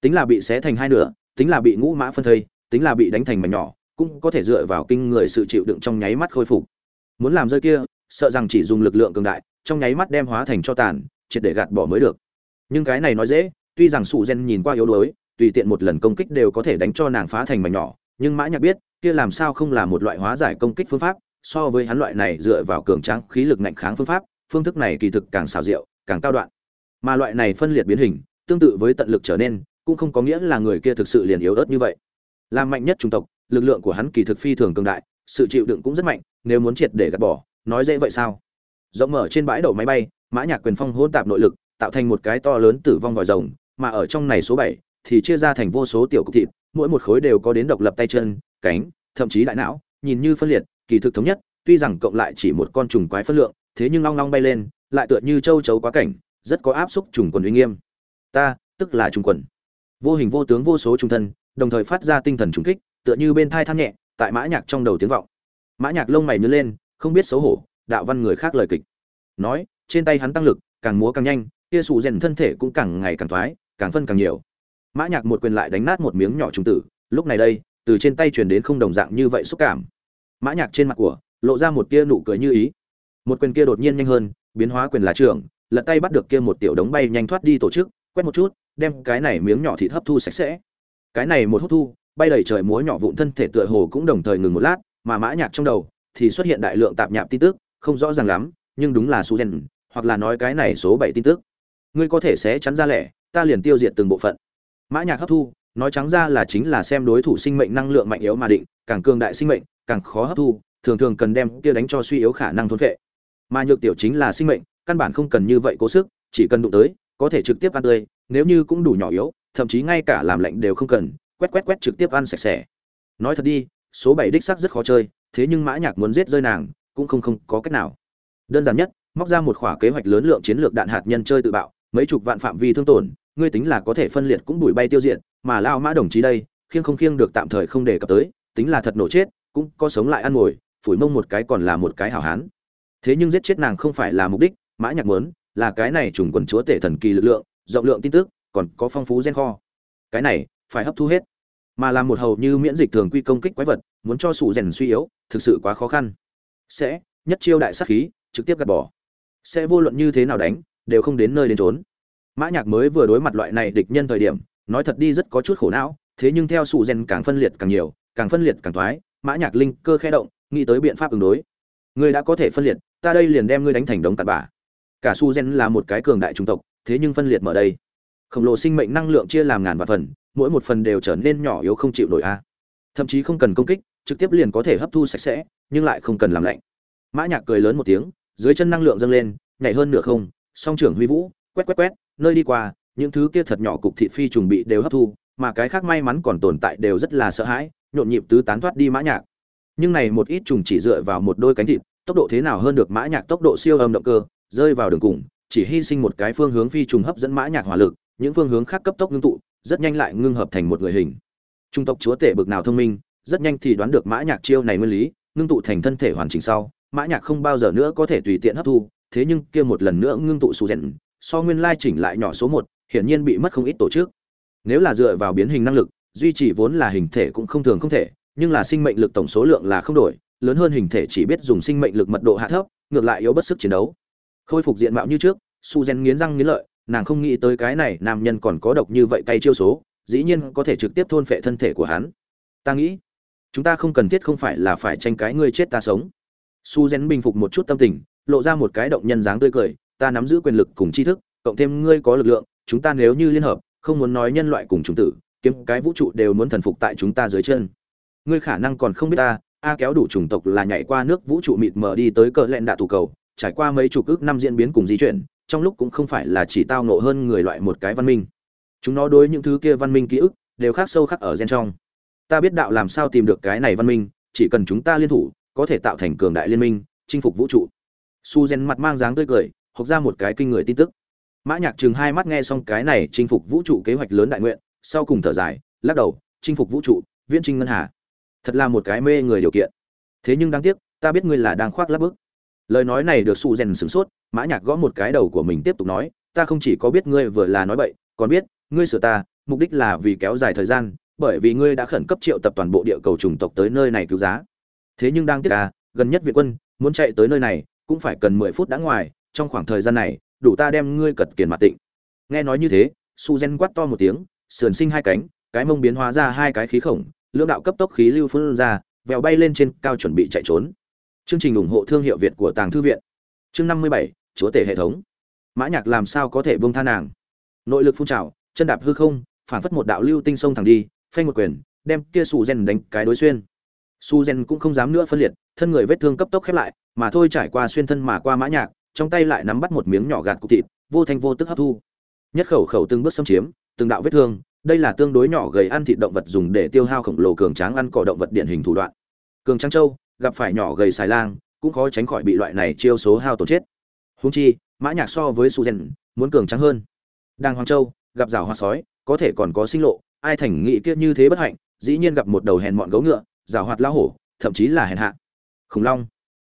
S1: Tính là bị xé thành hai nửa, tính là bị ngũ mã phân thây, tính là bị đánh thành mảnh nhỏ, cũng có thể dựa vào kinh người sự chịu đựng trong nháy mắt khôi phục. Muốn làm rơi kia, sợ rằng chỉ dùng lực lượng cường đại, trong nháy mắt đem hóa thành cho tàn triệt để gạt bỏ mới được. Nhưng cái này nói dễ, tuy rằng sụ gen nhìn qua yếu đuối, tùy tiện một lần công kích đều có thể đánh cho nàng phá thành mảnh nhỏ, nhưng mã nhạc biết, kia làm sao không là một loại hóa giải công kích phương pháp, so với hắn loại này dựa vào cường tráng khí lực ngạnh kháng phương pháp, phương thức này kỳ thực càng xảo diệu, càng cao đoạn. Mà loại này phân liệt biến hình, tương tự với tận lực trở nên, cũng không có nghĩa là người kia thực sự liền yếu ớt như vậy. Làm mạnh nhất chủng tộc, lực lượng của hắn kỳ thực phi thường cường đại, sự chịu đựng cũng rất mạnh, nếu muốn triệt để gạt bỏ, nói dễ vậy sao? Rộng mở trên bãi đậu máy bay mã nhạc quyền phong hỗn tạp nội lực, tạo thành một cái to lớn tử vong vòi rồng, mà ở trong này số bảy thì chia ra thành vô số tiểu cục thịt, mỗi một khối đều có đến độc lập tay chân, cánh, thậm chí đại não, nhìn như phân liệt, kỳ thực thống nhất, tuy rằng cộng lại chỉ một con trùng quái phân lượng, thế nhưng long long bay lên, lại tựa như châu chấu quá cảnh, rất có áp xúc trùng quần uy nghiêm. Ta, tức là trùng quần. Vô hình vô tướng vô số trung thân, đồng thời phát ra tinh thần trùng kích, tựa như bên thai than nhẹ, tại mã nhạc trong đầu tiếng vọng. Mã nhạc lông mày nhướng lên, không biết xấu hổ, đạo văn người khác lời kịch. Nói trên tay hắn tăng lực, càng múa càng nhanh, kia sụ rèn thân thể cũng càng ngày càng thoái, càng phân càng nhiều. Mã nhạc một quyền lại đánh nát một miếng nhỏ trùng tử, lúc này đây, từ trên tay truyền đến không đồng dạng như vậy xúc cảm. Mã nhạc trên mặt của, lộ ra một tia nụ cười như ý. Một quyền kia đột nhiên nhanh hơn, biến hóa quyền là trưởng, lật tay bắt được kia một tiểu đống bay nhanh thoát đi tổ chức, quét một chút, đem cái này miếng nhỏ thịt hấp thu sạch sẽ. Cái này một hút thu, bay đầy trời múa nhỏ vụn thân thể tựa hồ cũng đồng thời ngừng một lát, mà mã nhạc trong đầu thì xuất hiện đại lượng tạp nhạp tin tức, không rõ ràng lắm, nhưng đúng là su gen hoặc là nói cái này số bảy tin tức. Ngươi có thể sẽ chắn ra lẻ, ta liền tiêu diệt từng bộ phận. Mã nhạc hấp thu, nói trắng ra là chính là xem đối thủ sinh mệnh năng lượng mạnh yếu mà định, càng cường đại sinh mệnh, càng khó hấp thu, thường thường cần đem kia đánh cho suy yếu khả năng thôn phệ. Mà nhược tiểu chính là sinh mệnh, căn bản không cần như vậy cố sức, chỉ cần đụng tới, có thể trực tiếp ăn tươi, nếu như cũng đủ nhỏ yếu, thậm chí ngay cả làm lạnh đều không cần, quét quét quét trực tiếp ăn sạch sẽ. Nói thật đi, số bảy đích xác rất khó chơi, thế nhưng mã nhạc muốn giết rơi nàng, cũng không không có cách nào. Đơn giản nhất móc ra một khỏa kế hoạch lớn lượng chiến lược đạn hạt nhân chơi tự bạo, mấy chục vạn phạm vi thương tổn, ngươi tính là có thể phân liệt cũng bụi bay tiêu diệt, mà lao mã đồng chí đây, khiêng không khiêng được tạm thời không đề cập tới, tính là thật nổ chết, cũng có sống lại ăn ngồi phủi mông một cái còn là một cái hảo hán. Thế nhưng giết chết nàng không phải là mục đích, mã nhạc muốn, là cái này trùng quần chúa tể thần kỳ lực lượng, rộng lượng tin tức, còn có phong phú gen kho. Cái này, phải hấp thu hết. Mà làm một hầu như miễn dịch thường quy công kích quái vật, muốn cho sụ rèn suy yếu, thực sự quá khó khăn. Sẽ, nhất chiêu đại sát khí, trực tiếp gạt bỏ sẽ vô luận như thế nào đánh, đều không đến nơi đến trốn mã nhạc mới vừa đối mặt loại này địch nhân thời điểm, nói thật đi rất có chút khổ não, thế nhưng theo sụ rèn càng phân liệt càng nhiều, càng phân liệt càng thoái, mã nhạc linh cơ khẽ động, nghĩ tới biện pháp ứng đối. Ngươi đã có thể phân liệt, ta đây liền đem ngươi đánh thành đống tạt bã. Cả su gen là một cái cường đại trung tộc, thế nhưng phân liệt mở đây. Khổng lồ sinh mệnh năng lượng chia làm ngàn vạn phần, mỗi một phần đều trở nên nhỏ yếu không chịu nổi a. Thậm chí không cần công kích, trực tiếp liền có thể hấp thu sạch sẽ, nhưng lại không cần làm lạnh. Mã nhạc cười lớn một tiếng dưới chân năng lượng dâng lên, nhảy hơn nửa không, song trưởng huy vũ, quét quét quét, nơi đi qua, những thứ kia thật nhỏ cục thị phi trùng bị đều hấp thu, mà cái khác may mắn còn tồn tại đều rất là sợ hãi, nhộn nhịp tứ tán thoát đi mã nhạc. Nhưng này một ít trùng chỉ dựa vào một đôi cánh thịt, tốc độ thế nào hơn được mã nhạc tốc độ siêu âm động cơ, rơi vào đường cùng, chỉ hy sinh một cái phương hướng phi trùng hấp dẫn mã nhạc hỏa lực, những phương hướng khác cấp tốc ngưng tụ, rất nhanh lại ngưng hợp thành một người hình. Trung tộc chúa tể bực nào thông minh, rất nhanh thì đoán được mã nhạc chiêu này nguyên lý, ngưng tụ thành thân thể hoàn chỉnh sau mã nhạc không bao giờ nữa có thể tùy tiện hấp thu, thế nhưng kia một lần nữa ngưng tụ sù rèn, so nguyên lai chỉnh lại nhỏ số một, hiển nhiên bị mất không ít tổ chức. Nếu là dựa vào biến hình năng lực, duy trì vốn là hình thể cũng không thường không thể, nhưng là sinh mệnh lực tổng số lượng là không đổi, lớn hơn hình thể chỉ biết dùng sinh mệnh lực mật độ hạ thấp, ngược lại yếu bất sức chiến đấu. Khôi phục diện mạo như trước, su gen nghiến răng nghiến lợi, nàng không nghĩ tới cái này nam nhân còn có độc như vậy cay chiêu số, dĩ nhiên có thể trực tiếp thôn phệ thân thể của hắn. Ta nghĩ, chúng ta không cần thiết không phải là phải tranh cái ngươi chết ta sống su gen bình phục một chút tâm tình, lộ ra một cái động nhân dáng tươi cười, ta nắm giữ quyền lực cùng tri thức, cộng thêm ngươi có lực lượng, chúng ta nếu như liên hợp, không muốn nói nhân loại cùng chúng tử, kiếm cái vũ trụ đều muốn thần phục tại chúng ta dưới chân. Ngươi khả năng còn không biết ta, a kéo đủ chủng tộc là nhảy qua nước vũ trụ mịt mờ đi tới cờ lẹn đạ tù cầu, trải qua mấy chục ước năm diễn biến cùng di chuyển, trong lúc cũng không phải là chỉ tao nộ hơn người loại một cái văn minh. Chúng nó đối những thứ kia văn minh ký ức, đều khác sâu khắc ở gen trong. Ta biết đạo làm sao tìm được cái này văn minh, chỉ cần chúng ta liên thủ có thể tạo thành cường đại liên minh, chinh phục vũ trụ. Su gen mặt mang dáng tươi cười, học ra một cái kinh người tin tức. Mã nhạc chừng hai mắt nghe xong cái này chinh phục vũ trụ kế hoạch lớn đại nguyện, sau cùng thở dài, lắc đầu, chinh phục vũ trụ, viễn trinh ngân hà. Thật là một cái mê người điều kiện. Thế nhưng đáng tiếc, ta biết ngươi là đang khoác lác bức. Lời nói này được su Zen sửng sốt, mã nhạc gõ một cái đầu của mình tiếp tục nói, ta không chỉ có biết ngươi vừa là nói bậy, còn biết, ngươi sửa ta, mục đích là vì kéo dài thời gian, bởi vì ngươi đã khẩn cấp triệu tập toàn bộ địa cầu chủng tộc tới nơi này cứu giá thế nhưng đang tiếc à gần nhất việt quân muốn chạy tới nơi này, cũng phải cần mười phút đã ngoài, trong khoảng thời gian này, đủ ta đem ngươi cật kiền mặt tịnh. Nghe nói như thế, su gen quát to một tiếng, sườn sinh hai cánh, cái mông biến hóa ra hai cái khí khổng, lưỡng đạo cấp tốc khí lưu phun ra, vèo bay lên trên cao chuẩn bị chạy trốn. Chương trình ủng hộ thương hiệu việt của tàng thư viện. Chương năm mươi bảy, chúa tể hệ thống. Mã nhạc làm sao có thể buông tha nàng? Nội lực phun trào, chân đạp hư không phản phất một đạo lưu tinh sông thẳng đi, phanh một quyền, đem kia su gen đánh cái đối xuyên su gen cũng không dám nữa phân liệt, thân người vết thương cấp tốc khép lại, mà thôi trải qua xuyên thân mà qua mã nhạc, trong tay lại nắm bắt một miếng nhỏ gạt cục thịt, vô thanh vô tức hấp thu. Nhất khẩu khẩu từng bước xâm chiếm, từng đạo vết thương, đây là tương đối nhỏ gầy ăn thịt động vật dùng để tiêu hao khổng lồ cường tráng ăn cỏ động vật điển hình thủ đoạn. Cường tráng châu, gặp phải nhỏ gầy xài lang, cũng khó tránh khỏi bị loại này chiêu số hao tổn chết. Huống chi, mã nhạc so với su gen, muốn cường tráng hơn. Đang hoàng châu, gặp rào hoa sói, có thể còn có sinh lộ, ai thành nghị kia như thế bất hạnh, dĩ nhiên gặp một đầu hèn mọn gấu ngựa giảo hoạt lao hổ, thậm chí là hèn hạ. Khủng long,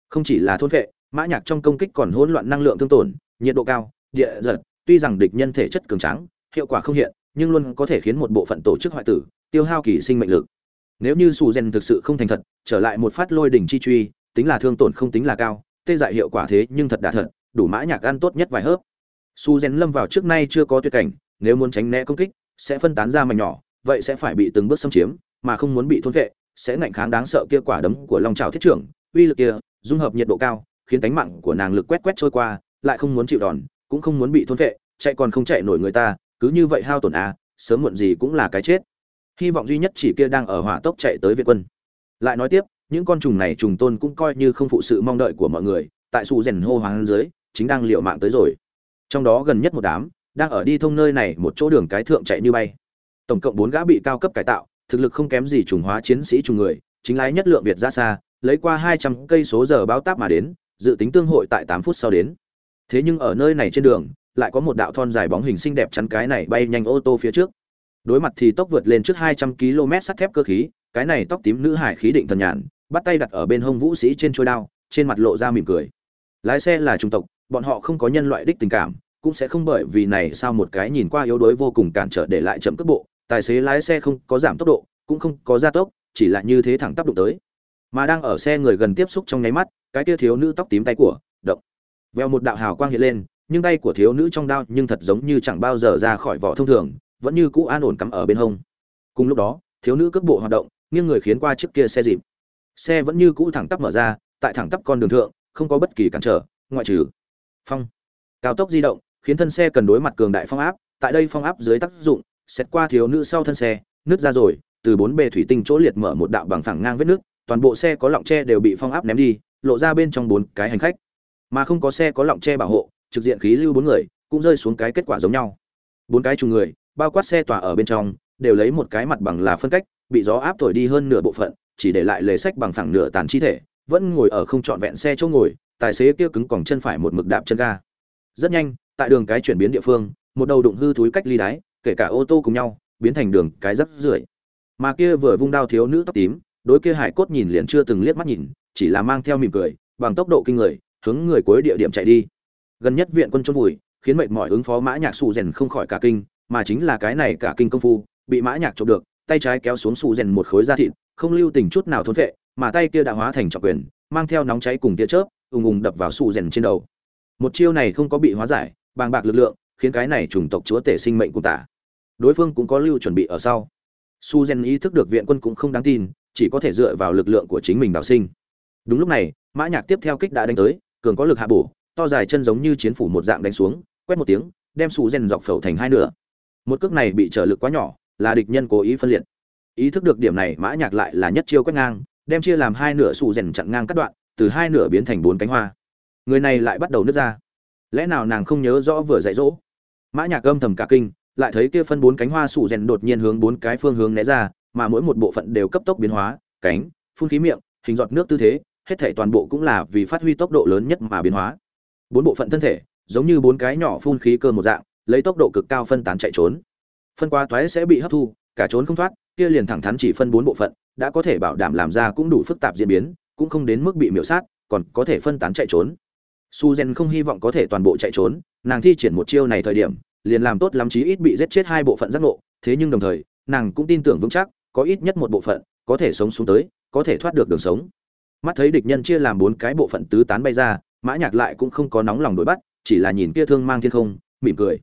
S1: không chỉ là thôn vệ, mã nhạc trong công kích còn hỗn loạn năng lượng thương tổn, nhiệt độ cao, địa giật. Tuy rằng địch nhân thể chất cường tráng, hiệu quả không hiện, nhưng luôn có thể khiến một bộ phận tổ chức hoại tử tiêu hao kỳ sinh mệnh lực. Nếu như sù gen thực sự không thành thật, trở lại một phát lôi đỉnh chi truy, tính là thương tổn không tính là cao, tê dại hiệu quả thế nhưng thật đã thật, đủ mã nhạc ăn tốt nhất vài hớp. Su gen lâm vào trước nay chưa có tuyệt cảnh, nếu muốn tránh né công kích, sẽ phân tán ra mảnh nhỏ, vậy sẽ phải bị từng bước xâm chiếm, mà không muốn bị thôn vệ sẽ ngạnh kháng đáng sợ kia quả đấm của long trào thiết trưởng, uy lực kia, dung hợp nhiệt độ cao, khiến cánh mạng của nàng lực quét quét trôi qua, lại không muốn chịu đòn, cũng không muốn bị thôn vệ chạy còn không chạy nổi người ta, cứ như vậy hao tổn à sớm muộn gì cũng là cái chết. Hy vọng duy nhất chỉ kia đang ở hỏa tốc chạy tới việt quân. Lại nói tiếp, những con trùng này trùng tôn cũng coi như không phụ sự mong đợi của mọi người, tại sụ rèn hô hoáng dưới, chính đang liệu mạng tới rồi. Trong đó gần nhất một đám, đang ở đi thông nơi này một chỗ đường cái thượng chạy như bay. Tổng cộng bốn gã bị cao cấp cải tạo thực lực không kém gì trùng hóa chiến sĩ trùng người, chính lái nhất lượng việt ra xa, lấy qua hai trăm cây số giờ báo táp mà đến, dự tính tương hội tại tám phút sau đến. Thế nhưng ở nơi này trên đường, lại có một đạo thon dài bóng hình xinh đẹp chắn cái này bay nhanh ô tô phía trước. Đối mặt thì tốc vượt lên trước hai trăm km sắt thép cơ khí, cái này tóc tím nữ hải khí định thần nhàn, bắt tay đặt ở bên hông vũ sĩ trên chuôi đao, trên mặt lộ ra mỉm cười. Lái xe là trung tộc, bọn họ không có nhân loại đích tình cảm, cũng sẽ không bởi vì này sao một cái nhìn qua yếu đuối vô cùng cản trở để lại chậm cước bộ tài xế lái xe không có giảm tốc độ, cũng không có gia tốc, chỉ là như thế thẳng tắp đụng tới. Mà đang ở xe người gần tiếp xúc trong nháy mắt, cái kia thiếu nữ tóc tím tay của, động. Veo một đạo hào quang hiện lên, nhưng tay của thiếu nữ trong đao nhưng thật giống như chẳng bao giờ ra khỏi vỏ thông thường, vẫn như cũ an ổn cắm ở bên hông. Cùng lúc đó, thiếu nữ cước bộ hoạt động, nghiêng người khiến qua chiếc kia xe dịp. Xe vẫn như cũ thẳng tắp mở ra, tại thẳng tắp con đường thượng, không có bất kỳ cản trở, ngoại trừ phong. Cao tốc di động, khiến thân xe cần đối mặt cường đại phong áp, tại đây phong áp dưới tác dụng xét qua thiếu nữ sau thân xe nước ra rồi, từ bốn bề thủy tinh chỗ liệt mở một đạo bằng phẳng ngang vết nước, toàn bộ xe có lọng tre đều bị phong áp ném đi, lộ ra bên trong bốn cái hành khách. Mà không có xe có lọng tre bảo hộ, trực diện khí lưu bốn người cũng rơi xuống cái kết quả giống nhau. Bốn cái trùng người, bao quát xe tỏa ở bên trong, đều lấy một cái mặt bằng là phân cách, bị gió áp thổi đi hơn nửa bộ phận, chỉ để lại lề sách bằng phẳng nửa tàn chi thể, vẫn ngồi ở không trọn vẹn xe chỗ ngồi, tài xế kia cứng còng chân phải một mực đạp chân ga. Rất nhanh, tại đường cái chuyển biến địa phương, một đầu đụng hư thúi cách ly đáy kể cả ô tô cùng nhau, biến thành đường cái rất rưởi. Mà kia vừa vung đao thiếu nữ tóc tím, đối kia hải cốt nhìn liền chưa từng liếc mắt nhìn, chỉ là mang theo mỉm cười, bằng tốc độ kinh người, hướng người cuối địa điểm chạy đi. Gần nhất viện quân chôn vùi, khiến mệt mỏi ứng phó mã nhạc sụ rèn không khỏi cả kinh, mà chính là cái này cả kinh công phu, bị mã nhạc chụp được, tay trái kéo xuống sụ rèn một khối da thịt, không lưu tình chút nào thốn vệ mà tay kia đã hóa thành trọng quyền, mang theo nóng cháy cùng tia chớp, ùng ùng đập vào sụ rèn trên đầu. Một chiêu này không có bị hóa giải, bàng bạc lực lượng, khiến cái này chủng tộc chúa tể sinh mệnh của tả đối phương cũng có lưu chuẩn bị ở sau. Su gen ý thức được viện quân cũng không đáng tin, chỉ có thể dựa vào lực lượng của chính mình đào sinh. Đúng lúc này, mã nhạc tiếp theo kích đã đánh tới, cường có lực hạ bổ, to dài chân giống như chiến phủ một dạng đánh xuống, quét một tiếng, đem su gen dọc phẩu thành hai nửa. Một cước này bị trở lực quá nhỏ, là địch nhân cố ý phân liệt. Ý thức được điểm này, mã nhạc lại là nhất chiêu quét ngang, đem chia làm hai nửa su gen chặn ngang cắt đoạn, từ hai nửa biến thành bốn cánh hoa. Người này lại bắt đầu nứt ra. Lẽ nào nàng không nhớ rõ vừa dạy dỗ? Mã nhạc âm thầm cả kinh lại thấy kia phân bốn cánh hoa sủ rèn đột nhiên hướng bốn cái phương hướng né ra, mà mỗi một bộ phận đều cấp tốc biến hóa, cánh, phun khí miệng, hình giọt nước tư thế, hết thảy toàn bộ cũng là vì phát huy tốc độ lớn nhất mà biến hóa. Bốn bộ phận thân thể, giống như bốn cái nhỏ phun khí cơ một dạng, lấy tốc độ cực cao phân tán chạy trốn. Phân qua toé sẽ bị hấp thu, cả trốn không thoát, kia liền thẳng thắn chỉ phân bốn bộ phận, đã có thể bảo đảm làm ra cũng đủ phức tạp diễn biến, cũng không đến mức bị miểu sát, còn có thể phân tán chạy trốn. Suzen không hy vọng có thể toàn bộ chạy trốn, nàng thi triển một chiêu này thời điểm liền làm tốt lắm chí ít bị giết chết hai bộ phận giác ngộ. Thế nhưng đồng thời, nàng cũng tin tưởng vững chắc, có ít nhất một bộ phận có thể sống xuống tới, có thể thoát được đường sống. Mắt thấy địch nhân chia làm bốn cái bộ phận tứ tán bay ra, mã nhạc lại cũng không có nóng lòng đuổi bắt, chỉ là nhìn kia thương mang thiên không, mỉm cười.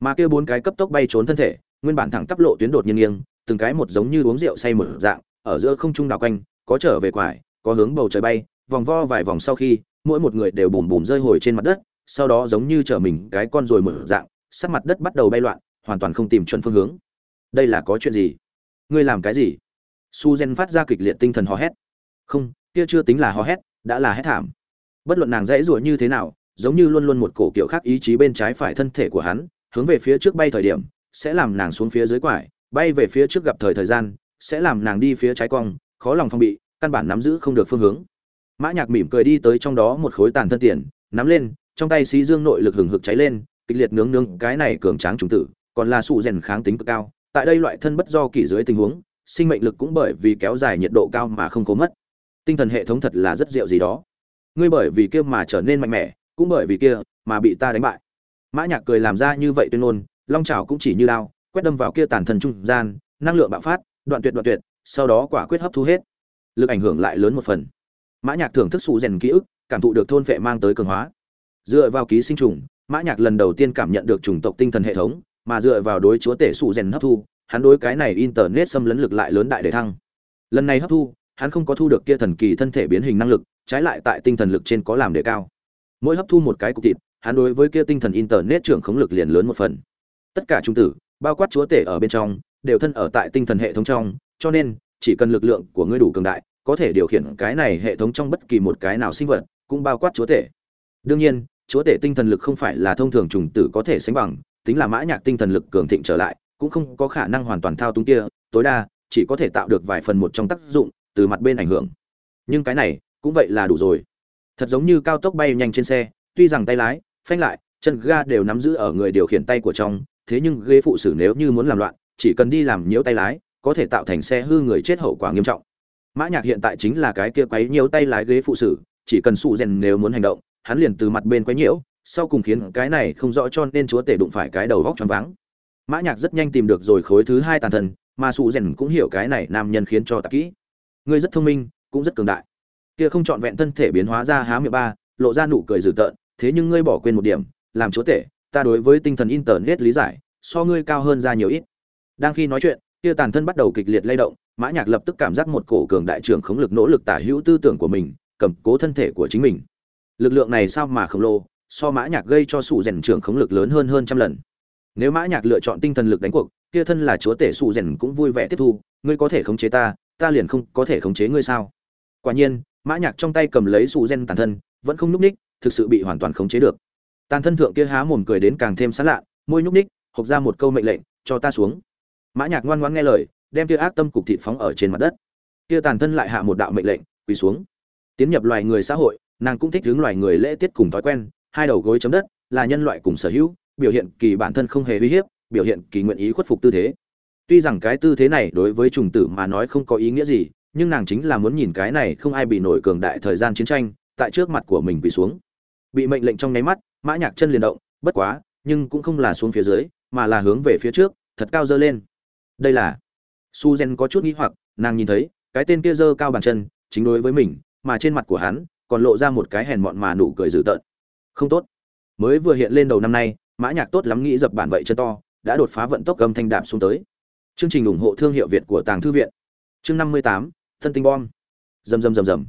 S1: Mà kia bốn cái cấp tốc bay trốn thân thể, nguyên bản thẳng tắp lộ tuyến đột nhiên nghiêng, từng cái một giống như uống rượu say mở dạng, ở giữa không trung đảo quanh, có trở về quải, có hướng bầu trời bay, vòng vo vài vòng sau khi, mỗi một người đều bùm bùm rơi hồi trên mặt đất, sau đó giống như trở mình cái con rồi mở dạng sắc mặt đất bắt đầu bay loạn, hoàn toàn không tìm chuẩn phương hướng. Đây là có chuyện gì? Ngươi làm cái gì? Su gen phát ra kịch liệt tinh thần hò hét. Không, kia chưa tính là hò hét, đã là hét thảm. Bất luận nàng dãy rủa như thế nào, giống như luôn luôn một cổ kiểu khác ý chí bên trái phải thân thể của hắn, hướng về phía trước bay thời điểm, sẽ làm nàng xuống phía dưới quải, bay về phía trước gặp thời thời gian, sẽ làm nàng đi phía trái cong, khó lòng phong bị, căn bản nắm giữ không được phương hướng. Mã nhạc mỉm cười đi tới trong đó một khối tàn thân tiền, nắm lên, trong tay xí dương nội lực hừng hực cháy lên kịch liệt nướng nướng, cái này cường tráng trùng tử, còn là sụ rèn kháng tính cực cao, tại đây loại thân bất do kỳ dưới tình huống, sinh mệnh lực cũng bởi vì kéo dài nhiệt độ cao mà không có mất. Tinh thần hệ thống thật là rất diệu gì đó. Ngươi bởi vì kia mà trở nên mạnh mẽ, cũng bởi vì kia mà bị ta đánh bại. Mã nhạc cười làm ra như vậy tuyên ngôn, long chảo cũng chỉ như đao, quét đâm vào kia tàn thần trung gian, năng lượng bạo phát, đoạn tuyệt đoạn tuyệt, sau đó quả quyết hấp thu hết. Lực ảnh hưởng lại lớn một phần. Mã nhạc thưởng thức sụ rèn ký ức, cảm thụ được thôn vệ mang tới cường hóa. Dựa vào ký sinh trùng mã nhạc lần đầu tiên cảm nhận được chủng tộc tinh thần hệ thống, mà dựa vào đối chúa tể sụ rèn hấp thu, hắn đối cái này internet xâm lấn lực lại lớn đại để thăng. Lần này hấp thu, hắn không có thu được kia thần kỳ thân thể biến hình năng lực, trái lại tại tinh thần lực trên có làm đề cao. Mỗi hấp thu một cái cục thịt, hắn đối với kia tinh thần internet trưởng khống lực liền lớn một phần. Tất cả trung tử, bao quát chúa tể ở bên trong, đều thân ở tại tinh thần hệ thống trong, cho nên, chỉ cần lực lượng của ngươi đủ cường đại, có thể điều khiển cái này hệ thống trong bất kỳ một cái nào sinh vật, cũng bao quát chúa tể. Đương nhiên chúa tể tinh thần lực không phải là thông thường trùng tử có thể sánh bằng, tính là mã nhạc tinh thần lực cường thịnh trở lại, cũng không có khả năng hoàn toàn thao túng kia, tối đa, chỉ có thể tạo được vài phần một trong tác dụng, từ mặt bên ảnh hưởng. Nhưng cái này, cũng vậy là đủ rồi. Thật giống như cao tốc bay nhanh trên xe, tuy rằng tay lái, phanh lại, chân ga đều nắm giữ ở người điều khiển tay của trong, thế nhưng ghế phụ xử nếu như muốn làm loạn, chỉ cần đi làm nhiễu tay lái, có thể tạo thành xe hư người chết hậu quả nghiêm trọng. Mã nhạc hiện tại chính là cái kia quấy nhiễu tay lái ghế phụ xử, chỉ cần sụ rèn nếu muốn hành động hắn liền từ mặt bên quấy nhiễu, sau cùng khiến cái này không rõ cho nên chúa tể đụng phải cái đầu vóc choáng váng. Mã nhạc rất nhanh tìm được rồi khối thứ hai tàn thần, mà sụ rèn cũng hiểu cái này nam nhân khiến cho tạc kỹ. Ngươi rất thông minh, cũng rất cường đại. Kia không chọn vẹn thân thể biến hóa ra há miệng ba, lộ ra nụ cười dữ tợn, thế nhưng ngươi bỏ quên một điểm, làm chúa tể, ta đối với tinh thần internet lý giải, so ngươi cao hơn ra nhiều ít. Đang khi nói chuyện, kia tàn thân bắt đầu kịch liệt lay động, mã nhạc lập tức cảm giác một cổ cường đại trưởng khống lực nỗ lực tả hữu tư tưởng của mình, cầm cố thân thể của chính mình lực lượng này sao mà khổng lồ, so mã nhạc gây cho sủ rèn trưởng khống lực lớn hơn hơn trăm lần. Nếu mã nhạc lựa chọn tinh thần lực đánh cuộc, kia thân là chúa tể sủ rèn cũng vui vẻ tiếp thu, ngươi có thể khống chế ta ta liền không có thể khống chế ngươi sao? Quả nhiên, mã nhạc trong tay cầm lấy sủ rèn tàn thân, vẫn không núc ních, thực sự bị hoàn toàn khống chế được. Tàn thân thượng kia há mồm cười đến càng thêm sán lạ, môi nhúc ních hộc ra một câu mệnh lệnh, cho ta xuống. Mã nhạc ngoan ngoãn nghe lời, đem kia ác tâm cục thịt phóng ở trên mặt đất. Kia tàn thân lại hạ một đạo mệnh lệnh, quỳ xuống. Tiến nhập loài người xã hội nàng cũng thích hướng loài người lễ tiết cùng thói quen hai đầu gối chấm đất là nhân loại cùng sở hữu biểu hiện kỳ bản thân không hề uy hiếp biểu hiện kỳ nguyện ý khuất phục tư thế. Tuy rằng cái tư thế này đối với trùng tử mà nói không có ý nghĩa gì nhưng nàng chính là muốn nhìn cái này không ai bị nổi cường đại thời gian chiến tranh tại trước mặt của mình quỳ xuống. Bị mệnh lệnh trong nháy mắt mã nhạc chân liền động bất quá nhưng cũng không là xuống phía dưới mà là hướng về phía trước thật cao dơ lên. Đây là Suzen có chút nghi hoặc, nàng nhìn thấy, cái tên kia dơ cao bàn chân, chính đối với mình, mà trên mặt của hắn còn lộ ra một cái hèn mọn mà nụ cười dữ tợn. Không tốt. Mới vừa hiện lên đầu năm nay, Mã Nhạc tốt lắm nghĩ dập bản vậy chân to, đã đột phá vận tốc gầm thanh đạp xuống tới. Chương trình ủng hộ thương hiệu Việt của Tàng thư viện. Chương 58, Thân tinh bom. Rầm rầm rầm rầm.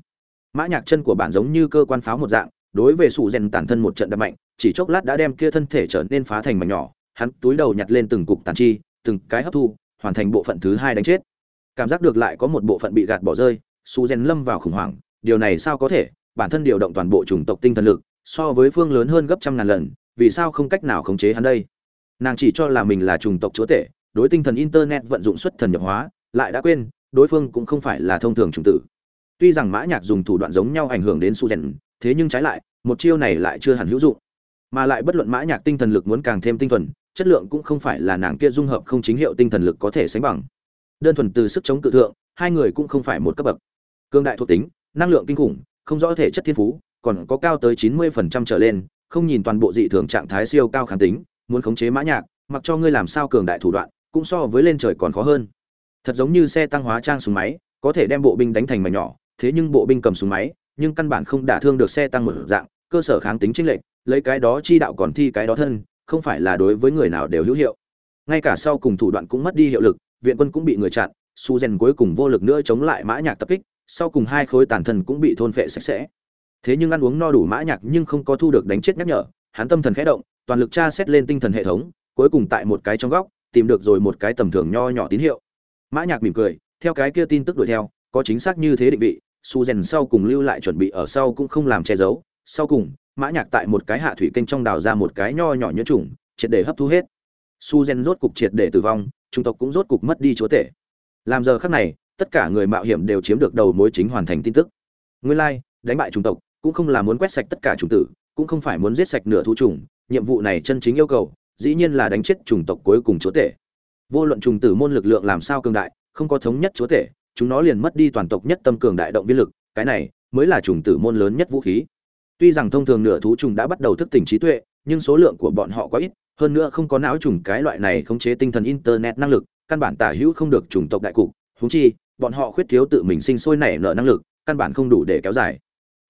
S1: Mã Nhạc chân của bản giống như cơ quan pháo một dạng, đối về sủ rèn tản thân một trận đập mạnh, chỉ chốc lát đã đem kia thân thể trở nên phá thành mảnh nhỏ, hắn túi đầu nhặt lên từng cục tàn chi, từng cái hấp thu, hoàn thành bộ phận thứ hai đánh chết cảm giác được lại có một bộ phận bị gạt bỏ rơi su gen lâm vào khủng hoảng điều này sao có thể bản thân điều động toàn bộ chủng tộc tinh thần lực, so với phương lớn hơn gấp trăm ngàn lần, vì sao không cách nào khống chế hắn đây? Nàng chỉ cho là mình là chủng tộc chúa tể, đối tinh thần internet vận dụng xuất thần nhập hóa, lại đã quên, đối phương cũng không phải là thông thường chủng tử. Tuy rằng mã nhạc dùng thủ đoạn giống nhau ảnh hưởng đến su thế nhưng trái lại, một chiêu này lại chưa hẳn hữu dụng. Mà lại bất luận mã nhạc tinh thần lực muốn càng thêm tinh thuần, chất lượng cũng không phải là nàng kia dung hợp không chính hiệu tinh thần lực có thể sánh bằng. Đơn thuần từ sức chống cự thượng, hai người cũng không phải một cấp bậc. Cương đại thuộc tính, năng lượng kinh khủng không rõ thể chất thiên phú, còn có cao tới chín mươi phần trăm trở lên, không nhìn toàn bộ dị thường trạng thái siêu cao kháng tính, muốn khống chế mã nhạc, mặc cho ngươi làm sao cường đại thủ đoạn, cũng so với lên trời còn khó hơn. Thật giống như xe tăng hóa trang súng máy, có thể đem bộ binh đánh thành mảnh nhỏ, thế nhưng bộ binh cầm súng máy, nhưng căn bản không đả thương được xe tăng một dạng, cơ sở kháng tính chính lệnh lấy cái đó chi đạo còn thi cái đó thân, không phải là đối với người nào đều hữu hiệu. Ngay cả sau cùng thủ đoạn cũng mất đi hiệu lực, viện quân cũng bị người chặn, su gen cuối cùng vô lực nữa chống lại mã nhạc tập kích sau cùng hai khối tàn thần cũng bị thôn phệ sạch sẽ. Thế nhưng ăn uống no đủ mã nhạc nhưng không có thu được đánh chết nhắc nhở, hắn tâm thần khẽ động, toàn lực tra xét lên tinh thần hệ thống, cuối cùng tại một cái trong góc, tìm được rồi một cái tầm thường nho nhỏ tín hiệu. Mã nhạc mỉm cười, theo cái kia tin tức đuổi theo, có chính xác như thế định vị, su gen sau cùng lưu lại chuẩn bị ở sau cũng không làm che giấu. Sau cùng, mã nhạc tại một cái hạ thủy kênh trong đào ra một cái nho nhỏ nhuyễn trùng, triệt để hấp thu hết. Su gen rốt cục triệt để tử vong trung tộc cũng rốt cục mất đi chúa tể. Làm giờ khắc này tất cả người mạo hiểm đều chiếm được đầu mối chính hoàn thành tin tức. Nguyên lai like, đánh bại chủng tộc cũng không là muốn quét sạch tất cả chủng tử cũng không phải muốn giết sạch nửa thú trùng nhiệm vụ này chân chính yêu cầu dĩ nhiên là đánh chết chủng tộc cuối cùng chúa tể. Vô luận chủng tử môn lực lượng làm sao cường đại không có thống nhất chúa tể chúng nó liền mất đi toàn tộc nhất tâm cường đại động viên lực cái này mới là chủng tử môn lớn nhất vũ khí. Tuy rằng thông thường nửa thú trùng đã bắt đầu thức tỉnh trí tuệ nhưng số lượng của bọn họ quá ít hơn nữa không có não trùng cái loại này khống chế tinh thần internet năng lực căn bản tả hữu không được chủng tộc đại cục huống chi bọn họ khuyết thiếu tự mình sinh sôi nảy nở năng lực, căn bản không đủ để kéo dài.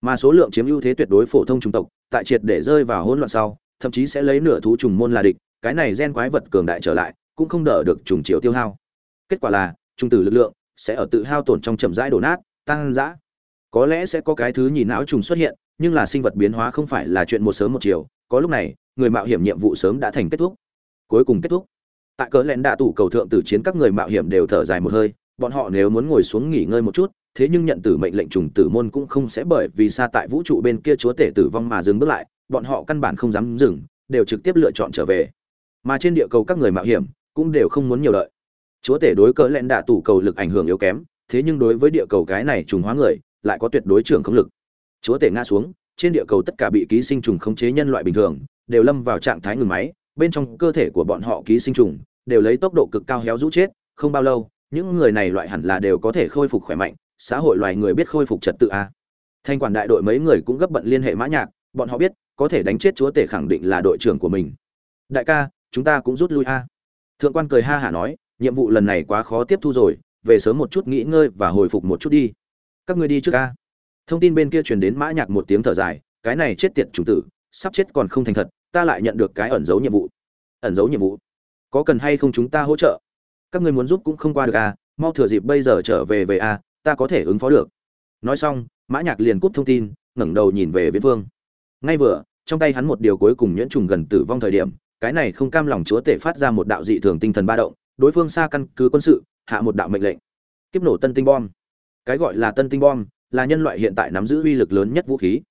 S1: Mà số lượng chiếm ưu thế tuyệt đối phổ thông chủng tộc, tại triệt để rơi vào hỗn loạn sau, thậm chí sẽ lấy nửa thú trùng môn là địch, cái này gen quái vật cường đại trở lại, cũng không đỡ được trùng chiều tiêu hao. Kết quả là trung tử lực lượng sẽ ở tự hao tổn trong chậm rãi đổ nát tăng dã có lẽ sẽ có cái thứ nhìn não trùng xuất hiện, nhưng là sinh vật biến hóa không phải là chuyện một sớm một chiều, có lúc này, người mạo hiểm nhiệm vụ sớm đã thành kết thúc. Cuối cùng kết thúc. Tại cỡ lén đạ tủ cầu thượng tử chiến các người mạo hiểm đều thở dài một hơi bọn họ nếu muốn ngồi xuống nghỉ ngơi một chút, thế nhưng nhận tử mệnh lệnh trùng tử môn cũng không sẽ bởi vì xa tại vũ trụ bên kia chúa tể tử vong mà dừng bước lại, bọn họ căn bản không dám dừng, đều trực tiếp lựa chọn trở về mà trên địa cầu các người mạo hiểm cũng đều không muốn nhiều lợi. chúa tể đối cỡ lẽn đạ tủ cầu lực ảnh hưởng yếu kém, thế nhưng đối với địa cầu cái này trùng hóa người, lại có tuyệt đối trưởng không lực chúa tể ngã xuống, trên địa cầu tất cả bị ký sinh trùng khống chế nhân loại bình thường, đều lâm vào trạng thái ngừng máy, bên trong cơ thể của bọn họ ký sinh trùng, đều lấy tốc độ cực cao héo rũ chết, không bao lâu những người này loại hẳn là đều có thể khôi phục khỏe mạnh, xã hội loài người biết khôi phục trật tự a. Thanh quản đại đội mấy người cũng gấp bận liên hệ mã nhạc, bọn họ biết, có thể đánh chết chúa tể khẳng định là đội trưởng của mình. Đại ca, chúng ta cũng rút lui a. Thượng quan cười ha hả nói, nhiệm vụ lần này quá khó tiếp thu rồi, về sớm một chút nghỉ ngơi và hồi phục một chút đi. Các ngươi đi trước a. Thông tin bên kia truyền đến mã nhạc một tiếng thở dài, cái này chết tiệt chủ tử, sắp chết còn không thành thật, ta lại nhận được cái ẩn giấu nhiệm vụ. Ẩn giấu nhiệm vụ? Có cần hay không chúng ta hỗ trợ? Các ngươi muốn giúp cũng không qua được à mau thừa dịp bây giờ trở về về à ta có thể ứng phó được. Nói xong, mã nhạc liền cúp thông tin, ngẩng đầu nhìn về viễn vương ngay vừa, trong tay hắn một điều cuối cùng nhuyễn trùng gần tử vong thời điểm, cái này không cam lòng chúa tể phát ra một đạo dị thường tinh thần ba động, đối phương xa căn cứ quân sự, hạ một đạo mệnh lệnh. Kiếp nổ tân tinh bom. Cái gọi là tân tinh bom, là nhân loại hiện tại nắm giữ uy lực lớn nhất vũ khí.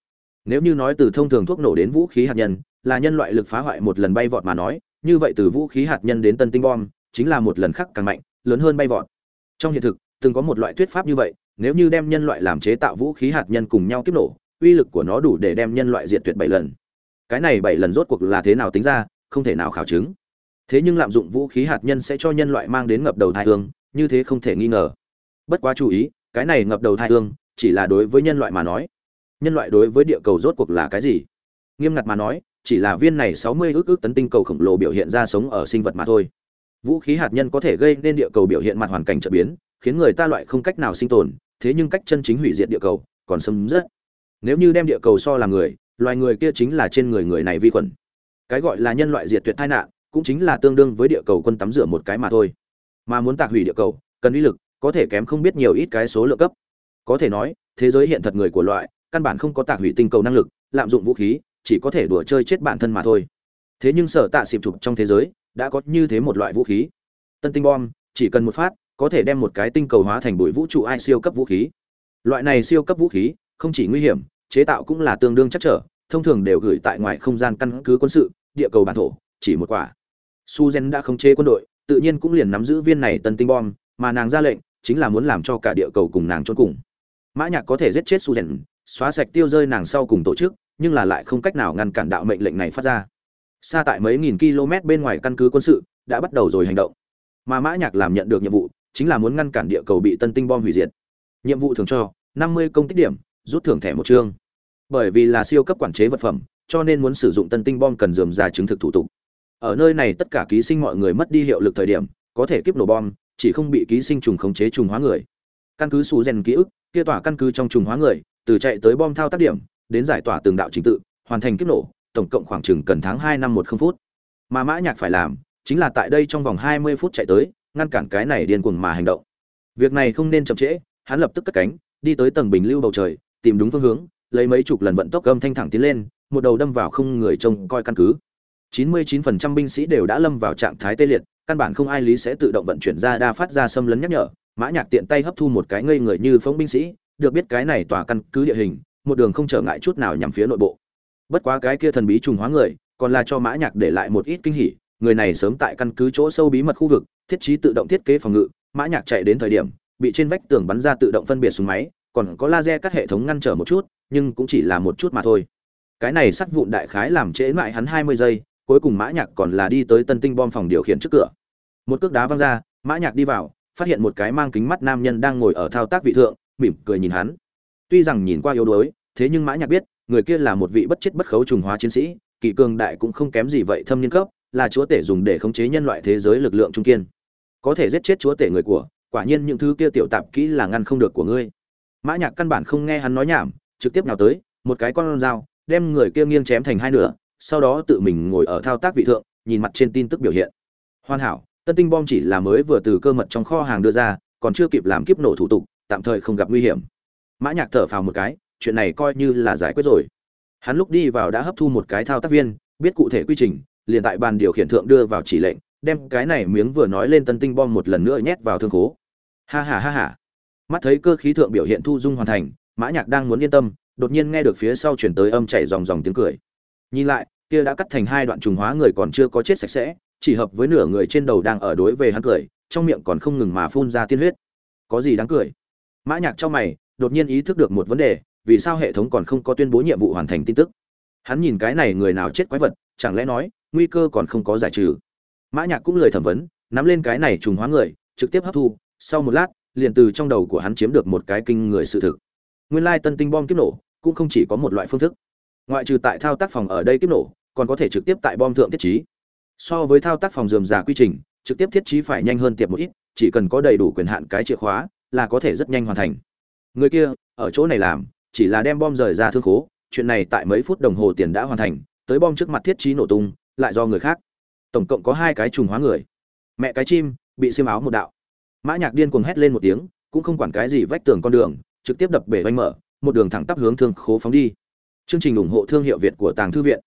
S1: Nếu như nói từ thông thường thuốc nổ đến vũ khí hạt nhân, là nhân loại lực phá hoại một lần bay vọt mà nói, như vậy từ vũ khí hạt nhân đến tân tinh bom chính là một lần khác càng mạnh, lớn hơn bay vọt. Trong hiện thực, từng có một loại thuyết pháp như vậy, nếu như đem nhân loại làm chế tạo vũ khí hạt nhân cùng nhau kiếp nổ, uy lực của nó đủ để đem nhân loại diệt tuyệt bảy lần. Cái này bảy lần rốt cuộc là thế nào tính ra, không thể nào khảo chứng. Thế nhưng lạm dụng vũ khí hạt nhân sẽ cho nhân loại mang đến ngập đầu thai hương, như thế không thể nghi ngờ. Bất quá chú ý, cái này ngập đầu thai hương, chỉ là đối với nhân loại mà nói. Nhân loại đối với địa cầu rốt cuộc là cái gì? Nghiêm ngặt mà nói, chỉ là viên này sáu mươi ước ước tấn tinh cầu khổng lồ biểu hiện ra sống ở sinh vật mà thôi vũ khí hạt nhân có thể gây nên địa cầu biểu hiện mặt hoàn cảnh trở biến, khiến người ta loại không cách nào sinh tồn, thế nhưng cách chân chính hủy diệt địa cầu còn sớm rất. Nếu như đem địa cầu so là người, loài người kia chính là trên người người này vi khuẩn. Cái gọi là nhân loại diệt tuyệt tai nạn, cũng chính là tương đương với địa cầu quân tắm rửa một cái mà thôi. Mà muốn tạc hủy địa cầu, cần uy lực, có thể kém không biết nhiều ít cái số lượng cấp. Có thể nói, thế giới hiện thật người của loại, căn bản không có tạc hủy tinh cầu năng lực, lạm dụng vũ khí, chỉ có thể đùa chơi chết bản thân mà thôi thế nhưng sở tạ xịp chụp trong thế giới, đã có như thế một loại vũ khí. Tân tinh bom, chỉ cần một phát, có thể đem một cái tinh cầu hóa thành bụi vũ trụ ai siêu cấp vũ khí. Loại này siêu cấp vũ khí, không chỉ nguy hiểm, chế tạo cũng là tương đương chắc trở, thông thường đều gửi tại ngoài không gian căn cứ quân sự, địa cầu bản thổ, chỉ một quả. Su gen đã khống chế quân đội, tự nhiên cũng liền nắm giữ viên này tân tinh bom, mà nàng ra lệnh, chính là muốn làm cho cả địa cầu cùng nàng trốn cùng. Mã nhạc có thể giết chết su gen, xóa sạch tiêu rơi nàng sau cùng tổ chức, nhưng là lại không cách nào ngăn cản đạo mệnh lệnh này phát ra xa tại mấy nghìn km bên ngoài căn cứ quân sự, đã bắt đầu rồi hành động. Mà mã nhạc làm nhận được nhiệm vụ, chính là muốn ngăn cản địa cầu bị tân tinh bom hủy diệt. Nhiệm vụ thường cho 50 công tích điểm, rút thưởng thẻ một chương. Bởi vì là siêu cấp quản chế vật phẩm, cho nên muốn sử dụng tân tinh bom cần dườm ra chứng thực thủ tục. Ở nơi này tất cả ký sinh mọi người mất đi hiệu lực thời điểm, có thể kiếp nổ bom, chỉ không bị ký sinh trùng khống chế trùng hóa người. Căn cứ xù rèn ký ức, kia tỏa căn cứ trong trùng hóa người, từ chạy tới bom thao tác điểm, đến giải tỏa từng đạo trình tự, hoàn thành kiếp nổ tổng cộng khoảng chừng cần tháng hai năm một không phút. Mà mã nhạc phải làm, chính là tại đây trong vòng hai mươi phút chạy tới, ngăn cản cái này điên cuồng mà hành động. Việc này không nên chậm trễ, hắn lập tức cất cánh, đi tới tầng bình lưu bầu trời, tìm đúng phương hướng, lấy mấy chục lần vận tốc âm thanh thẳng tiến lên, một đầu đâm vào không người trông coi căn cứ. 99% binh sĩ đều đã lâm vào trạng thái tê liệt, căn bản không ai lý sẽ tự động vận chuyển ra đa phát ra xâm lấn nhắc nhở. Mã nhạc tiện tay hấp thu một cái ngây người như phóng binh sĩ, được biết cái này tòa căn cứ địa hình, một đường không trở ngại chút nào nhằm phía nội bộ bất quá cái kia thần bí trùng hóa người, còn là cho mã nhạc để lại một ít kinh hỉ, người này sớm tại căn cứ chỗ sâu bí mật khu vực, thiết trí tự động thiết kế phòng ngự, mã nhạc chạy đến thời điểm, bị trên vách tường bắn ra tự động phân biệt súng máy, còn có laser cắt hệ thống ngăn trở một chút, nhưng cũng chỉ là một chút mà thôi. Cái này sắt vụn đại khái làm trễ mãi hắn hai mươi giây, cuối cùng mã nhạc còn là đi tới tân tinh bom phòng điều khiển trước cửa. Một cước đá văng ra, mã nhạc đi vào, phát hiện một cái mang kính mắt nam nhân đang ngồi ở thao tác vị thượng, mỉm cười nhìn hắn. Tuy rằng nhìn qua yếu đuối, thế nhưng mã nhạc biết người kia là một vị bất chết bất khấu trùng hóa chiến sĩ, kỳ cường đại cũng không kém gì vậy thâm niên cấp, là chúa tể dùng để khống chế nhân loại thế giới lực lượng trung kiên. Có thể giết chết chúa tể người của, quả nhiên những thứ kia tiểu tạp kỹ là ngăn không được của ngươi. Mã nhạc căn bản không nghe hắn nói nhảm, trực tiếp nhào tới, một cái con dao, đem người kia nghiêng chém thành hai nửa, sau đó tự mình ngồi ở thao tác vị thượng, nhìn mặt trên tin tức biểu hiện. Hoàn hảo, tân tinh bom chỉ là mới vừa từ cơ mật trong kho hàng đưa ra, còn chưa kịp làm kiếp nổ thủ tục, tạm thời không gặp nguy hiểm. Mã nhạc thở phào một cái chuyện này coi như là giải quyết rồi. Hắn lúc đi vào đã hấp thu một cái thao tác viên, biết cụ thể quy trình, liền tại bàn điều khiển thượng đưa vào chỉ lệnh, đem cái này miếng vừa nói lên tân tinh bom một lần nữa nhét vào thương khố. Ha ha ha ha. Mắt thấy cơ khí thượng biểu hiện thu dung hoàn thành, mã nhạc đang muốn yên tâm, đột nhiên nghe được phía sau truyền tới âm chảy ròng ròng tiếng cười. Nhìn lại, kia đã cắt thành hai đoạn trùng hóa người còn chưa có chết sạch sẽ, chỉ hợp với nửa người trên đầu đang ở đối về hắn cười, trong miệng còn không ngừng mà phun ra tiên huyết. Có gì đáng cười? Mã nhạc trong mày, đột nhiên ý thức được một vấn đề vì sao hệ thống còn không có tuyên bố nhiệm vụ hoàn thành tin tức? Hắn nhìn cái này người nào chết quái vật, chẳng lẽ nói, nguy cơ còn không có giải trừ? Mã nhạc cũng lời thẩm vấn, nắm lên cái này trùng hóa người, trực tiếp hấp thu, sau một lát, liền từ trong đầu của hắn chiếm được một cái kinh người sự thực. Nguyên lai tân tinh bom kiếp nổ, cũng không chỉ có một loại phương thức. Ngoại trừ tại thao tác phòng ở đây kiếp nổ, còn có thể trực tiếp tại bom thượng thiết trí. So với thao tác phòng dườm giả quy trình, trực tiếp thiết trí phải nhanh hơn tiệp một ít, chỉ cần có đầy đủ quyền hạn cái chìa khóa, là có thể rất nhanh hoàn thành. Người kia, ở chỗ này làm chỉ là đem bom rời ra thương khố, chuyện này tại mấy phút đồng hồ tiền đã hoàn thành, tới bom trước mặt thiết trí nổ tung, lại do người khác. Tổng cộng có hai cái trùng hóa người. Mẹ cái chim, bị xiêm áo một đạo. Mã nhạc điên cuồng hét lên một tiếng, cũng không quản cái gì vách tường con đường, trực tiếp đập bể vanh mở, một đường thẳng tắp hướng thương khố phóng đi. Chương trình ủng hộ thương hiệu việt của tàng thư viện.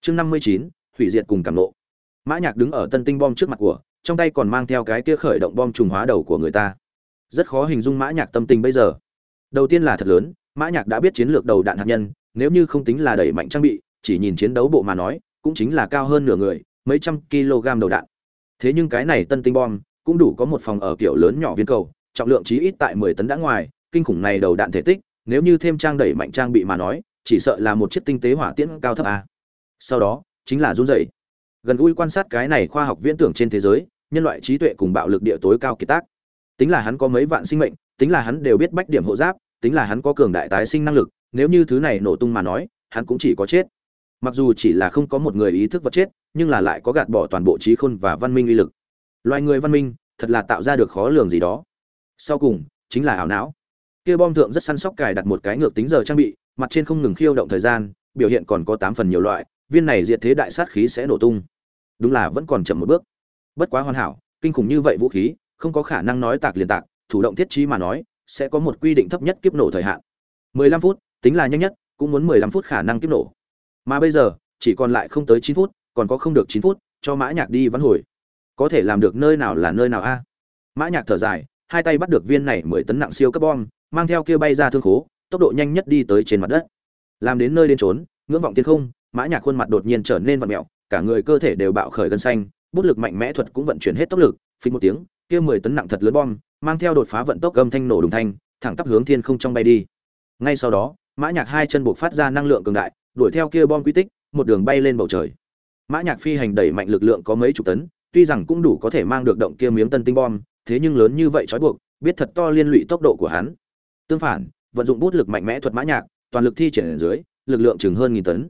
S1: Chương năm mươi chín, hủy diệt cùng cảm nộ. Mã nhạc đứng ở tân tinh bom trước mặt của, trong tay còn mang theo cái kia khởi động bom trùng hóa đầu của người ta. Rất khó hình dung mã nhạc tâm tình bây giờ. Đầu tiên là thật lớn mã nhạc đã biết chiến lược đầu đạn hạt nhân, nếu như không tính là đẩy mạnh trang bị, chỉ nhìn chiến đấu bộ mà nói, cũng chính là cao hơn nửa người, mấy trăm kg đầu đạn. Thế nhưng cái này tân tinh bom, cũng đủ có một phòng ở kiểu lớn nhỏ viên cầu, trọng lượng chí ít tại 10 tấn đã ngoài, kinh khủng này đầu đạn thể tích, nếu như thêm trang đẩy mạnh trang bị mà nói, chỉ sợ là một chiếc tinh tế hỏa tiễn cao thấp a. Sau đó, chính là run rẩy. Gần gũi quan sát cái này khoa học viễn tưởng trên thế giới, nhân loại trí tuệ cùng bạo lực địa tối cao kiệt tác. Tính là hắn có mấy vạn sinh mệnh, tính là hắn đều biết bách điểm hộ giáp tính là hắn có cường đại tái sinh năng lực, nếu như thứ này nổ tung mà nói, hắn cũng chỉ có chết. Mặc dù chỉ là không có một người ý thức vật chết, nhưng là lại có gạt bỏ toàn bộ trí khôn và văn minh uy lực. Loài người văn minh, thật là tạo ra được khó lường gì đó. Sau cùng, chính là ảo não. Kia bom thượng rất săn sóc cài đặt một cái ngược tính giờ trang bị, mặt trên không ngừng khiêu động thời gian, biểu hiện còn có tám phần nhiều loại, viên này diệt thế đại sát khí sẽ nổ tung. Đúng là vẫn còn chậm một bước. Bất quá hoàn hảo, kinh khủng như vậy vũ khí, không có khả năng nói tạc liền tạc, thủ động thiết trí mà nói sẽ có một quy định thấp nhất kiếp nổ thời hạn. 15 phút, tính là nhanh nhất, cũng muốn 15 phút khả năng kiếp nổ. Mà bây giờ, chỉ còn lại không tới 9 phút, còn có không được 9 phút, cho mã nhạc đi vãn hồi. Có thể làm được nơi nào là nơi nào a? Mã nhạc thở dài, hai tay bắt được viên này 10 tấn nặng siêu cấp bom, mang theo kia bay ra thương khố, tốc độ nhanh nhất đi tới trên mặt đất. Làm đến nơi đến trốn ngưỡng vọng thiên không, mã nhạc khuôn mặt đột nhiên trở nên vặn mèo cả người cơ thể đều bạo khởi gân xanh, bút lực mạnh mẽ thuật cũng vận chuyển hết tốc lực, phình một tiếng, kia 10 tấn nặng thật lớn bom mang theo đột phá vận tốc gầm thanh nổ đùng thanh, thẳng tắp hướng thiên không trong bay đi. Ngay sau đó, mã nhạc hai chân buộc phát ra năng lượng cường đại, đuổi theo kia bom quy tích, một đường bay lên bầu trời. Mã nhạc phi hành đẩy mạnh lực lượng có mấy chục tấn, tuy rằng cũng đủ có thể mang được động kia miếng tân tinh bom, thế nhưng lớn như vậy trói buộc, biết thật to liên lụy tốc độ của hắn. Tương phản, vận dụng bút lực mạnh mẽ thuật mã nhạc, toàn lực thi triển ở dưới, lực lượng chừng hơn nghìn tấn.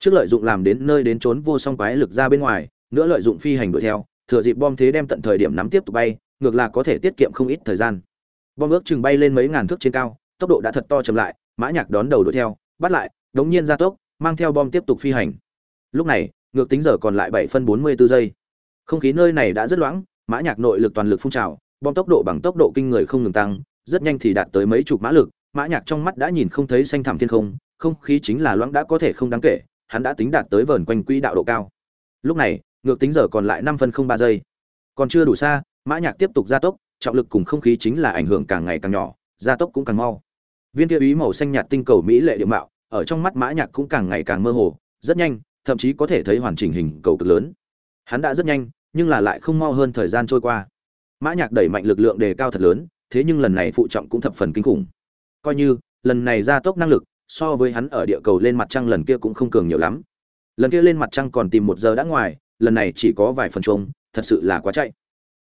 S1: Trước lợi dụng làm đến nơi đến trốn vô song quái lực ra bên ngoài, nữa lợi dụng phi hành đuổi theo, thừa dịp bom thế đem tận thời điểm nắm tiếp tục bay ngược là có thể tiết kiệm không ít thời gian. Bom ước chừng bay lên mấy ngàn thước trên cao, tốc độ đã thật to chậm lại, mã nhạc đón đầu đuổi theo, bắt lại, đống nhiên gia tốc, mang theo bom tiếp tục phi hành. Lúc này, ngược tính giờ còn lại bảy phân bốn mươi 44 giây. Không khí nơi này đã rất loãng, mã nhạc nội lực toàn lực phun trào, bom tốc độ bằng tốc độ kinh người không ngừng tăng, rất nhanh thì đạt tới mấy chục mã lực, mã nhạc trong mắt đã nhìn không thấy xanh thẳm thiên không không khí chính là loãng đã có thể không đáng kể, hắn đã tính đạt tới vờn quanh quỹ đạo độ cao. Lúc này, ngược tính giờ còn lại năm phân không ba giây. Còn chưa đủ xa mã nhạc tiếp tục gia tốc trọng lực cùng không khí chính là ảnh hưởng càng ngày càng nhỏ gia tốc cũng càng mau. Viên kia ý màu xanh nhạt tinh cầu mỹ lệ địa mạo ở trong mắt mã nhạc cũng càng ngày càng mơ hồ rất nhanh thậm chí có thể thấy hoàn chỉnh hình cầu cực lớn. Hắn đã rất nhanh nhưng là lại không mau hơn thời gian trôi qua. Mã nhạc đẩy mạnh lực lượng đề cao thật lớn thế nhưng lần này phụ trọng cũng thập phần kinh khủng. Coi như lần này gia tốc năng lực so với hắn ở địa cầu lên mặt trăng lần kia cũng không cường nhiều lắm. Lần kia lên mặt trăng còn tìm một giờ đã ngoài lần này chỉ có vài phần trung, thật sự là quá chạy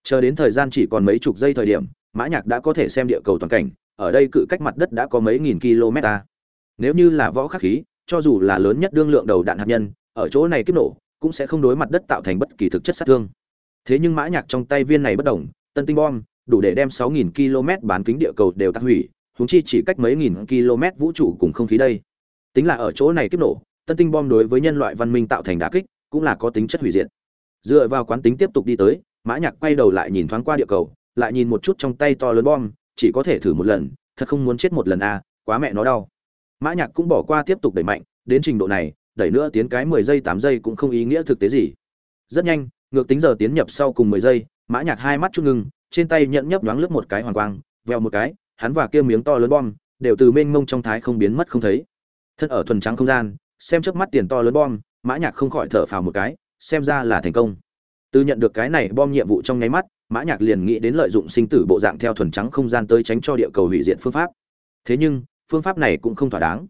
S1: chờ đến thời gian chỉ còn mấy chục giây thời điểm, mã nhạc đã có thể xem địa cầu toàn cảnh, ở đây cự cách mặt đất đã có mấy nghìn km. Ta nếu như là võ khắc khí, cho dù là lớn nhất đương lượng đầu đạn hạt nhân, ở chỗ này kích nổ, cũng sẽ không đối mặt đất tạo thành bất kỳ thực chất sát thương. Thế nhưng mã nhạc trong tay viên này bất động, tân tinh bom, đủ để đem 6.000 km bán kính địa cầu đều tan hủy chúng chi chỉ cách mấy nghìn km vũ trụ cùng không khí đây. Tính là ở chỗ này kích nổ, tân tinh bom đối với nhân loại văn minh tạo thành đả kích, cũng là có tính chất hủy diệt. Dựa vào quán tính tiếp tục đi tới mã nhạc quay đầu lại nhìn thoáng qua địa cầu, lại nhìn một chút trong tay to lớn bom, chỉ có thể thử một lần, thật không muốn chết một lần à quá mẹ nó đau. Mã nhạc cũng bỏ qua tiếp tục đẩy mạnh, đến trình độ này, đẩy nữa tiến cái 10 giây 8 giây cũng không ý nghĩa thực tế gì. Rất nhanh, ngược tính giờ tiến nhập sau cùng 10 giây, mã nhạc hai mắt chút ngưng, trên tay nhận nhấp nhoáng lướt một cái hoàng quang, vèo một cái, hắn và kia miếng to lớn bom, đều từ mênh mông trong thái không biến mất không thấy. Thân ở thuần trắng không gian, xem trước mắt tiền to lớn bom, mã nhạc không khỏi thở phào một cái, xem ra là thành công từ nhận được cái này bom nhiệm vụ trong nháy mắt, mã nhạc liền nghĩ đến lợi dụng sinh tử bộ dạng theo thuần trắng không gian tới tránh cho địa cầu hủy diệt phương pháp. Thế nhưng, phương pháp này cũng không thỏa đáng.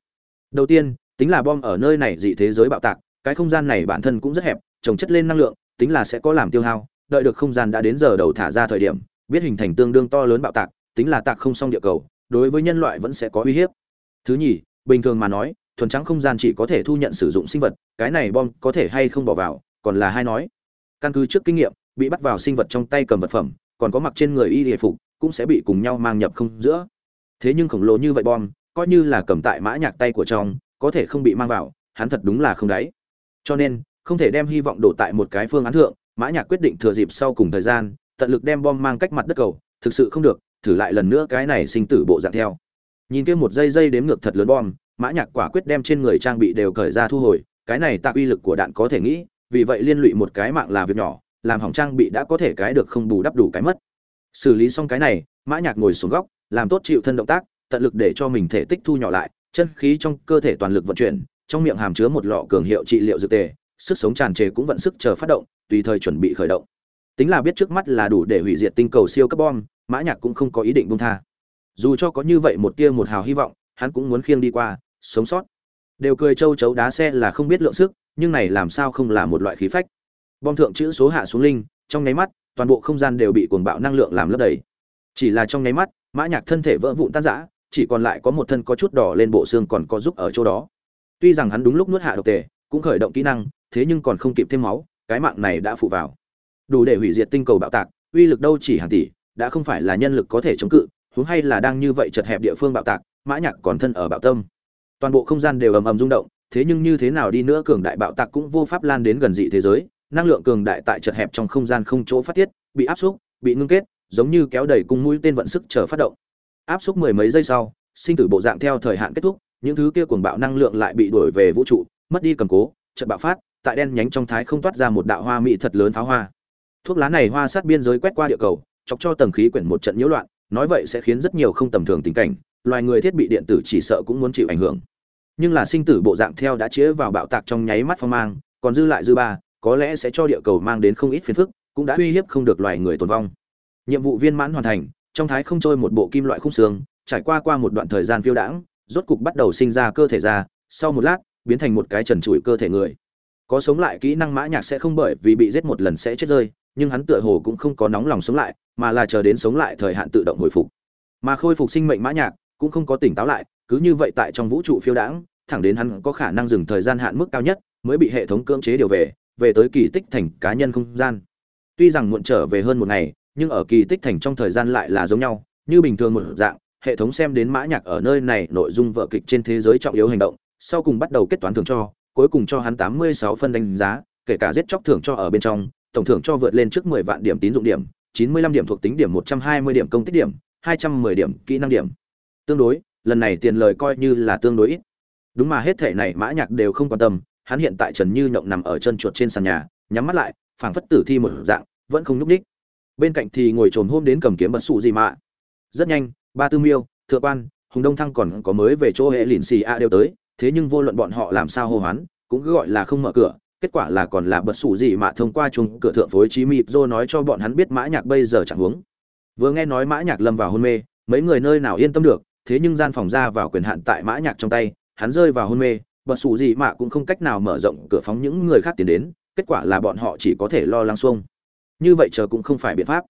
S1: Đầu tiên, tính là bom ở nơi này dị thế giới bạo tạc, cái không gian này bản thân cũng rất hẹp, trồng chất lên năng lượng, tính là sẽ có làm tiêu hao, đợi được không gian đã đến giờ đầu thả ra thời điểm, biết hình thành tương đương to lớn bạo tạc, tính là tạc không xong địa cầu, đối với nhân loại vẫn sẽ có uy hiếp. Thứ nhì, bình thường mà nói, thuần trắng không gian chỉ có thể thu nhận sử dụng sinh vật, cái này bom có thể hay không bỏ vào, còn là hai nói căn cứ trước kinh nghiệm, bị bắt vào sinh vật trong tay cầm vật phẩm, còn có mặc trên người y hệ phục, cũng sẽ bị cùng nhau mang nhập không giữa. Thế nhưng khổng lồ như vậy bom, coi như là cầm tại mã nhạc tay của trong có thể không bị mang vào, hắn thật đúng là không đáy. Cho nên, không thể đem hy vọng đổ tại một cái phương án thượng, mã nhạc quyết định thừa dịp sau cùng thời gian, tận lực đem bom mang cách mặt đất cầu, thực sự không được, thử lại lần nữa cái này sinh tử bộ dạng theo. Nhìn kia một dây dây đếm ngược thật lớn bom, mã nhạc quả quyết đem trên người trang bị đều cởi ra thu hồi, cái này tạo uy lực của đạn có thể nghĩ vì vậy liên lụy một cái mạng là việc nhỏ, làm hỏng trang bị đã có thể cái được không bù đắp đủ cái mất. Xử lý xong cái này, mã nhạc ngồi xuống góc, làm tốt chịu thân động tác, tận lực để cho mình thể tích thu nhỏ lại, chân khí trong cơ thể toàn lực vận chuyển, trong miệng hàm chứa một lọ cường hiệu trị liệu dược tề, sức sống tràn trề cũng vận sức chờ phát động, tùy thời chuẩn bị khởi động. Tính là biết trước mắt là đủ để hủy diệt tinh cầu siêu cấp bom, mã nhạc cũng không có ý định buông tha. Dù cho có như vậy một tia một hào hy vọng, hắn cũng muốn khiêng đi qua, sống sót. Đều cười châu chấu đá xe là không biết lượng sức nhưng này làm sao không là một loại khí phách? Bom thượng chữ số hạ xuống linh, trong nháy mắt, toàn bộ không gian đều bị cuồng bạo năng lượng làm lấp đầy. Chỉ là trong nháy mắt, mã nhạc thân thể vỡ vụn tan rã, chỉ còn lại có một thân có chút đỏ lên bộ xương còn có giúp ở chỗ đó. Tuy rằng hắn đúng lúc nuốt hạ độc tề, cũng khởi động kỹ năng, thế nhưng còn không kịp thêm máu, cái mạng này đã phụ vào. Đủ để hủy diệt tinh cầu bạo tạc, uy lực đâu chỉ hàng tỷ, đã không phải là nhân lực có thể chống cự, huống hay là đang như vậy chật hẹp địa phương bạo tạc, mã nhạc còn thân ở bạo tâm. Toàn bộ không gian đều ầm ầm rung động thế nhưng như thế nào đi nữa cường đại bạo tạc cũng vô pháp lan đến gần dị thế giới, năng lượng cường đại tại chật hẹp trong không gian không chỗ phát tiết, bị áp xúc, bị ngưng kết, giống như kéo đẩy cung mũi tên vận sức chờ phát động. Áp xúc mười mấy giây sau, sinh tử bộ dạng theo thời hạn kết thúc, những thứ kia cuồng bạo năng lượng lại bị đuổi về vũ trụ, mất đi cầm cố, chợt bạo phát, tại đen nhánh trong thái không toát ra một đạo hoa mỹ thật lớn pháo hoa. Thuốc lá này hoa sát biên giới quét qua địa cầu, chọc cho tầng khí quyển một trận nhiễu loạn, nói vậy sẽ khiến rất nhiều không tầm thường tình cảnh, loài người thiết bị điện tử chỉ sợ cũng muốn chịu ảnh hưởng nhưng là sinh tử bộ dạng theo đã chĩa vào bạo tạc trong nháy mắt phong mang, còn dư lại dư ba, có lẽ sẽ cho địa cầu mang đến không ít phiền phức, cũng đã uy hiếp không được loài người tồn vong. Nhiệm vụ viên mãn hoàn thành, trong thái không trôi một bộ kim loại khung xương, trải qua qua một đoạn thời gian phiêu đãng, rốt cục bắt đầu sinh ra cơ thể ra, sau một lát, biến thành một cái trần trụi cơ thể người. Có sống lại kỹ năng mã nhạc sẽ không bởi vì bị giết một lần sẽ chết rơi, nhưng hắn tựa hồ cũng không có nóng lòng sống lại, mà là chờ đến sống lại thời hạn tự động hồi phục. Mà khôi phục sinh mệnh mã nhạc cũng không có tỉnh táo lại, cứ như vậy tại trong vũ trụ phiêu đãng thẳng đến hắn có khả năng dừng thời gian hạn mức cao nhất mới bị hệ thống cưỡng chế điều về về tới kỳ tích thành cá nhân không gian. Tuy rằng muộn trở về hơn một ngày, nhưng ở kỳ tích thành trong thời gian lại là giống nhau, như bình thường một dạng, hệ thống xem đến mã nhạc ở nơi này nội dung vở kịch trên thế giới trọng yếu hành động, sau cùng bắt đầu kết toán thưởng cho, cuối cùng cho hắn tám mươi sáu phân đánh giá, kể cả giết chóc thưởng cho ở bên trong, tổng thưởng cho vượt lên trước mười vạn điểm tín dụng điểm, chín mươi lăm điểm thuộc tính điểm, một trăm hai mươi điểm công tích điểm, hai trăm mười điểm kỹ năng điểm. Tương đối, lần này tiền lời coi như là tương đối ít đúng mà, hết thể này mã nhạc đều không quan tâm, hắn hiện tại trần như nhộng nằm ở chân chuột trên sàn nhà, nhắm mắt lại, phảng phất tử thi một dạng, vẫn không nhúc ních bên cạnh thì ngồi trồn hôm đến cầm kiếm bật sụ gì mà. Rất nhanh, ba tư miêu, thượng quan, hùng đông thăng còn có mới về chỗ hệ lìn xì a đều tới, thế nhưng vô luận bọn họ làm sao hô hoán, cũng cứ gọi là không mở cửa, kết quả là còn là bật sủ gì mà thông qua chung cửa thượng phối trí mịp dô nói cho bọn hắn biết mã nhạc bây giờ chẳng huống. Vừa nghe nói mã nhạc lâm vào hôn mê, mấy người nơi nào yên tâm được, thế nhưng gian phòng ra vào quyền hạn tại mã nhạc trong tay hắn rơi vào hôn mê bật xù gì mạ cũng không cách nào mở rộng cửa phóng những người khác tiến đến, kết quả là bọn họ chỉ có thể lo lắng xuông. Như vậy chờ cũng không phải biện pháp.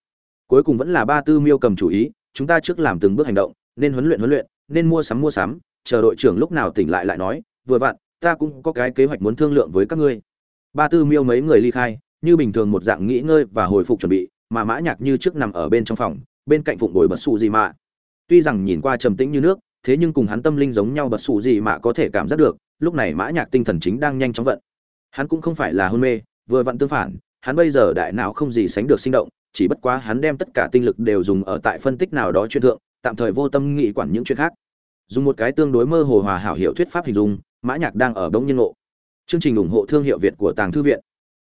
S1: Cuối cùng vẫn là ba tư miêu cầm chủ ý, chúng ta trước làm từng bước hành động, nên huấn luyện huấn luyện, nên mua sắm mua sắm, chờ đội trưởng lúc nào tỉnh lại lại nói, vừa vặn, ta cũng có cái kế hoạch muốn thương lượng với các ngươi. Ba tư miêu mấy người ly khai, như bình thường một dạng nghỉ ngơi và hồi phục chuẩn bị, mà mã nhạc như trước nằm ở bên trong phòng, bên cạnh phụng bồi bật xù gì mạ. tuy rằng nhìn qua trầm tĩnh như nước thế nhưng cùng hắn tâm linh giống nhau bật sụ gì mà có thể cảm giác được, lúc này mã nhạc tinh thần chính đang nhanh chóng vận. Hắn cũng không phải là hôn mê, vừa vận tương phản, hắn bây giờ đại não không gì sánh được sinh động, chỉ bất quá hắn đem tất cả tinh lực đều dùng ở tại phân tích nào đó chuyên thượng, tạm thời vô tâm nghĩ quản những chuyện khác. Dùng một cái tương đối mơ hồ hòa hảo hiệu thuyết pháp hình dung, mã nhạc đang ở bỗng nhiên ngộ. Chương trình ủng hộ thương hiệu việt của tàng thư viện.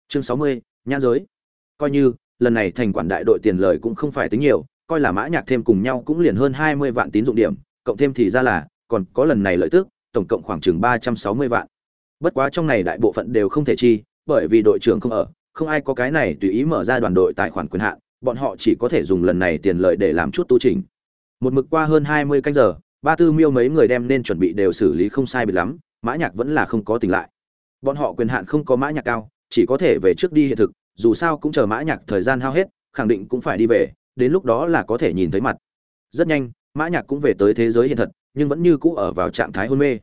S1: Chương sáu mươi, nhãn giới. Coi như, lần này thành quản đại đội tiền lời cũng không phải tính nhiều, coi là mã nhạc thêm cùng nhau cũng liền hơn hai mươi vạn tín dụng điểm cộng thêm thì ra là, còn có lần này lợi tức, tổng cộng khoảng chừng ba trăm sáu mươi vạn. Bất quá trong này đại bộ phận đều không thể chi, bởi vì đội trưởng không ở, không ai có cái này tùy ý mở ra đoàn đội tài khoản quyền hạn, bọn họ chỉ có thể dùng lần này tiền lợi để làm chút tu trình một mực qua hơn hai mươi canh giờ, ba tư miêu mấy người đem nên chuẩn bị đều xử lý không sai biệt lắm, mã nhạc vẫn là không có tỉnh lại. Bọn họ quyền hạn không có mã nhạc cao, chỉ có thể về trước đi hiện thực, dù sao cũng chờ mã nhạc thời gian hao hết, khẳng định cũng phải đi về, đến lúc đó là có thể nhìn thấy mặt. Rất nhanh mã nhạc cũng về tới thế giới hiện thật, nhưng vẫn như cũ ở vào trạng thái hôn mê.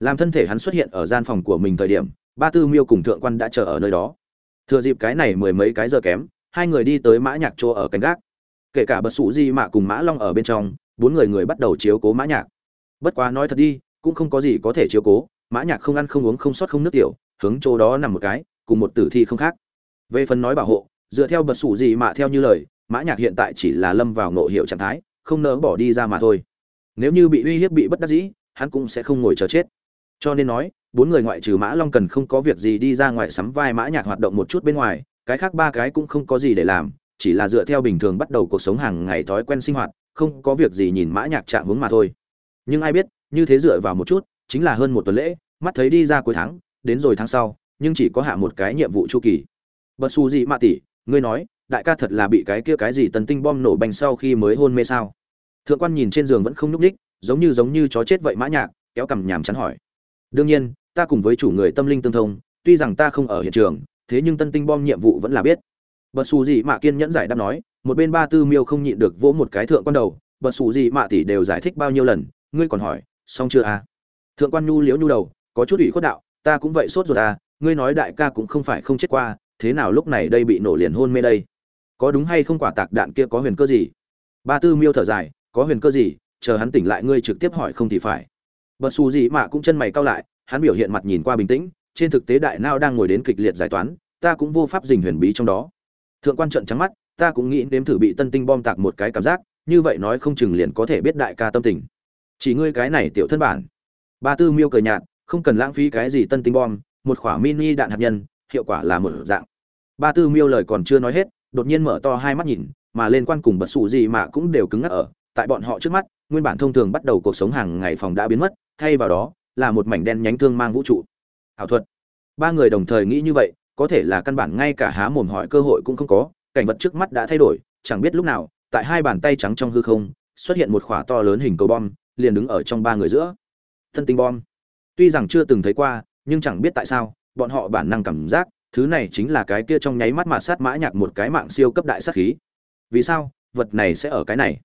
S1: Làm thân thể hắn xuất hiện ở gian phòng của mình thời điểm, ba tư miêu cùng thượng quan đã chờ ở nơi đó. Thừa dịp cái này mười mấy cái giờ kém, hai người đi tới mã nhạc chỗ ở cánh gác. Kể cả bật sụ di mạ cùng mã long ở bên trong, bốn người người bắt đầu chiếu cố mã nhạc. Bất quá nói thật đi, cũng không có gì có thể chiếu cố, mã nhạc không ăn không uống không sót không nước tiểu, hướng chỗ đó nằm một cái, cùng một tử thi không khác. Về phần nói bảo hộ, dựa theo bật sủ Di Mạ theo như lời, mã nhạc hiện tại chỉ là lâm vào ngộ hiệu trạng thái không nỡ bỏ đi ra mà thôi. Nếu như bị uy hiếp bị bất đắc dĩ, hắn cũng sẽ không ngồi chờ chết. Cho nên nói, bốn người ngoại trừ mã long cần không có việc gì đi ra ngoài sắm vai mã nhạc hoạt động một chút bên ngoài, cái khác ba cái cũng không có gì để làm, chỉ là dựa theo bình thường bắt đầu cuộc sống hàng ngày thói quen sinh hoạt, không có việc gì nhìn mã nhạc chạm hướng mà thôi. Nhưng ai biết, như thế dựa vào một chút, chính là hơn một tuần lễ, mắt thấy đi ra cuối tháng, đến rồi tháng sau, nhưng chỉ có hạ một cái nhiệm vụ chu kỳ. Bật xù gì mạ tỷ, ngươi nói đại ca thật là bị cái kia cái gì tần tinh bom nổ bành sau khi mới hôn mê sao? Thượng quan nhìn trên giường vẫn không nhúc ních giống như giống như chó chết vậy mã nhạc, kéo cằm nhàm chán hỏi. Đương nhiên, ta cùng với chủ người tâm linh tương thông, tuy rằng ta không ở hiện trường, thế nhưng tân tinh bom nhiệm vụ vẫn là biết. Bật xù gì mạ kiên nhẫn giải đáp nói, một bên ba tư miêu không nhịn được vỗ một cái thượng quan đầu, bật xù gì mạ tỷ đều giải thích bao nhiêu lần, ngươi còn hỏi, xong chưa à? Thượng quan nhu liễu nhu đầu, có chút ủy khuất đạo, ta cũng vậy sốt rồi à ngươi nói đại ca cũng không phải không chết qua, thế nào lúc này đây bị nổ liền hôn mê đây? Có đúng hay không quả tạc đạn kia có huyền cơ gì? Ba tư miêu thở dài, có huyền cơ gì? Chờ hắn tỉnh lại ngươi trực tiếp hỏi không thì phải. Bật xù gì mà cũng chân mày cau lại, hắn biểu hiện mặt nhìn qua bình tĩnh, trên thực tế đại nao đang ngồi đến kịch liệt giải toán, ta cũng vô pháp dình huyền bí trong đó. Thượng quan trận trắng mắt, ta cũng nghĩ nếm thử bị tân tinh bom tạc một cái cảm giác, như vậy nói không chừng liền có thể biết đại ca tâm tình. Chỉ ngươi cái này tiểu thân bản. Ba tư miêu cười nhạt, không cần lãng phí cái gì tân tinh bom, một quả mini đạn hạt nhân, hiệu quả là một dạng. Ba tư miêu lời còn chưa nói hết đột nhiên mở to hai mắt nhìn, mà lên quan cùng bật sụ gì mà cũng đều cứng ngắc ở, tại bọn họ trước mắt, nguyên bản thông thường bắt đầu cuộc sống hàng ngày phòng đã biến mất, thay vào đó, là một mảnh đen nhánh thương mang vũ trụ. Ảo thuật. Ba người đồng thời nghĩ như vậy, có thể là căn bản ngay cả há mồm hỏi cơ hội cũng không có, cảnh vật trước mắt đã thay đổi, chẳng biết lúc nào, tại hai bàn tay trắng trong hư không, xuất hiện một khỏa to lớn hình cầu bom, liền đứng ở trong ba người giữa. Thân tinh bom. Tuy rằng chưa từng thấy qua, nhưng chẳng biết tại sao, bọn họ bản năng cảm giác thứ này chính là cái kia trong nháy mắt mà sát mã nhạc một cái mạng siêu cấp đại sát khí. Vì sao? Vật này sẽ ở cái này.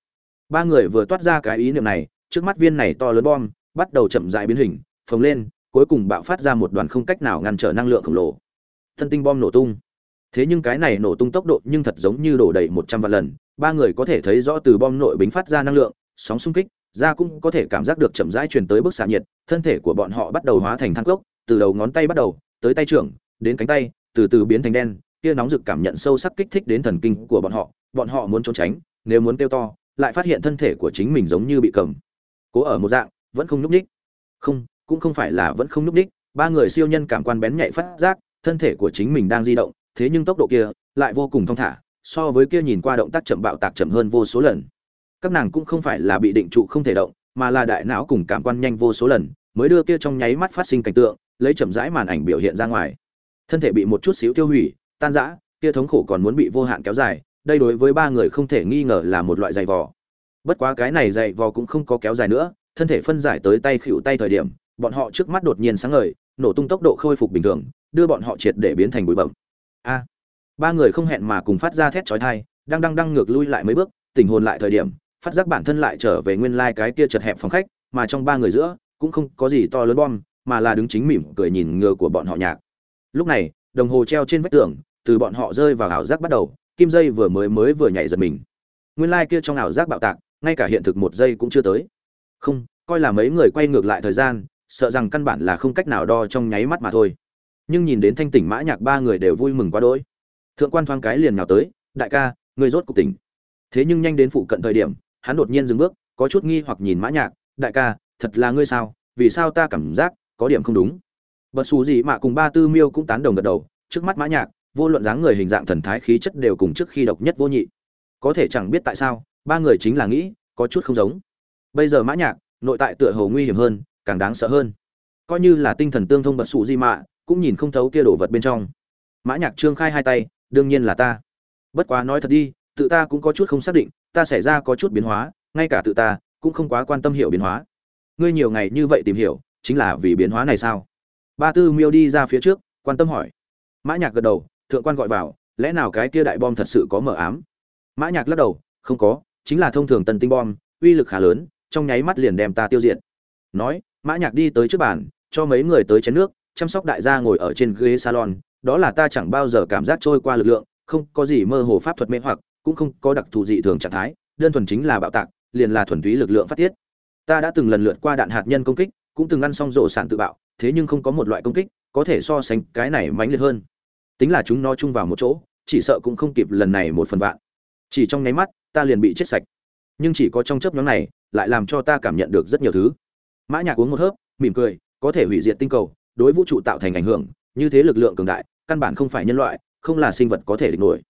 S1: Ba người vừa toát ra cái ý niệm này, trước mắt viên này to lớn bom, bắt đầu chậm rãi biến hình, phồng lên, cuối cùng bạo phát ra một đoàn không cách nào ngăn trở năng lượng khổng lồ. Thân tinh bom nổ tung. Thế nhưng cái này nổ tung tốc độ nhưng thật giống như đổ đầy một trăm vạn lần. Ba người có thể thấy rõ từ bom nội bính phát ra năng lượng, sóng xung kích ra cũng có thể cảm giác được chậm rãi truyền tới bức xạ nhiệt, thân thể của bọn họ bắt đầu hóa thành than cốc, từ đầu ngón tay bắt đầu, tới tay trưởng đến cánh tay, từ từ biến thành đen, kia nóng rực cảm nhận sâu sắc kích thích đến thần kinh của bọn họ bọn họ muốn trốn tránh, nếu muốn kêu to, lại phát hiện thân thể của chính mình giống như bị cầm. Cố ở một dạng, vẫn không nhúc ních không, cũng không phải là vẫn không nhúc ních ba người siêu nhân cảm quan bén nhạy phát giác, thân thể của chính mình đang di động, thế nhưng tốc độ kia lại vô cùng thong thả, so với kia nhìn qua động tác chậm bạo tạc chậm hơn vô số lần. Các nàng cũng không phải là bị định trụ không thể động, mà là đại não cùng cảm quan nhanh vô số lần, mới đưa kia trong nháy mắt phát sinh cảnh tượng, lấy chậm rãi màn ảnh biểu hiện ra ngoài thân thể bị một chút xíu tiêu hủy, tan rã kia thống khổ còn muốn bị vô hạn kéo dài, đây đối với ba người không thể nghi ngờ là một loại dày vò. Bất quá cái này dày vò cũng không có kéo dài nữa, thân thể phân giải tới tay khựu tay thời điểm, bọn họ trước mắt đột nhiên sáng ngời, nổ tung tốc độ khôi phục bình thường, đưa bọn họ triệt để biến thành bụi bẩm a! Ba người không hẹn mà cùng phát ra thét chói tai, đang đang đang ngược lui lại mấy bước, tình hồn lại thời điểm, phát giác bản thân lại trở về nguyên lai cái kia chật hẹp phòng khách, mà trong ba người giữa, cũng không có gì to lớn bom, mà là đứng chính mỉm cười nhìn ngựa của bọn họ nhạc lúc này, đồng hồ treo trên vách tường, từ bọn họ rơi vào ảo giác bắt đầu, kim dây vừa mới mới vừa nhảy giật mình. Nguyên lai kia trong ảo giác bạo tạc, ngay cả hiện thực một giây cũng chưa tới. Không, coi là mấy người quay ngược lại thời gian, sợ rằng căn bản là không cách nào đo trong nháy mắt mà thôi. Nhưng nhìn đến thanh tỉnh mã nhạc ba người đều vui mừng quá đỗi. Thượng quan thoáng cái liền nhào tới, đại ca người rốt cục tỉnh. Thế nhưng nhanh đến phụ cận thời điểm, hắn đột nhiên dừng bước, có chút nghi hoặc nhìn mã nhạc, đại ca, thật là ngươi sao? Vì sao ta cảm giác có điểm không đúng? Bất xù gì mà cùng ba tư miêu cũng tán đồng gật đầu, trước mắt mã nhạc, vô luận dáng người hình dạng thần thái khí chất đều cùng trước khi độc nhất vô nhị. Có thể chẳng biết tại sao, ba người chính là nghĩ, có chút không giống. Bây giờ mã nhạc, nội tại tựa hồ nguy hiểm hơn, càng đáng sợ hơn. Coi như là tinh thần tương thông bật xù gì mà, cũng nhìn không thấu kia đồ vật bên trong. Mã nhạc trương khai hai tay, đương nhiên là ta. Bất quá nói thật đi, tự ta cũng có chút không xác định, ta xảy ra có chút biến hóa, ngay cả tự ta, cũng không quá quan tâm hiểu biến hóa. Ngươi nhiều ngày như vậy tìm hiểu, chính là vì biến hóa này sao? Ba tư miêu đi ra phía trước, quan tâm hỏi. Mã nhạc gật đầu, thượng quan gọi vào, lẽ nào cái kia đại bom thật sự có mở ám? Mã nhạc lắc đầu, không có, chính là thông thường tần tinh bom, uy lực khá lớn, trong nháy mắt liền đem ta tiêu diệt. Nói, mã nhạc đi tới trước bàn, cho mấy người tới chén nước, chăm sóc đại gia ngồi ở trên ghế salon, đó là ta chẳng bao giờ cảm giác trôi qua lực lượng, không có gì mơ hồ pháp thuật mê hoặc, cũng không có đặc thù dị thường trạng thái, đơn thuần chính là bạo tạc, liền là thuần túy lực lượng phát tiết. Ta đã từng lần lượt qua đạn hạt nhân công kích, cũng từng ăn xong rổ sản tự bạo thế nhưng không có một loại công kích có thể so sánh cái này mãnh liệt hơn. Tính là chúng nó chung vào một chỗ, chỉ sợ cũng không kịp lần này một phần vạn. Chỉ trong nháy mắt, ta liền bị chết sạch. Nhưng chỉ có trong chớp nhóm này, lại làm cho ta cảm nhận được rất nhiều thứ. Mã nhạc uống một hớp, mỉm cười, có thể hủy diệt tinh cầu, đối vũ trụ tạo thành ảnh hưởng, như thế lực lượng cường đại, căn bản không phải nhân loại, không là sinh vật có thể địch nổi.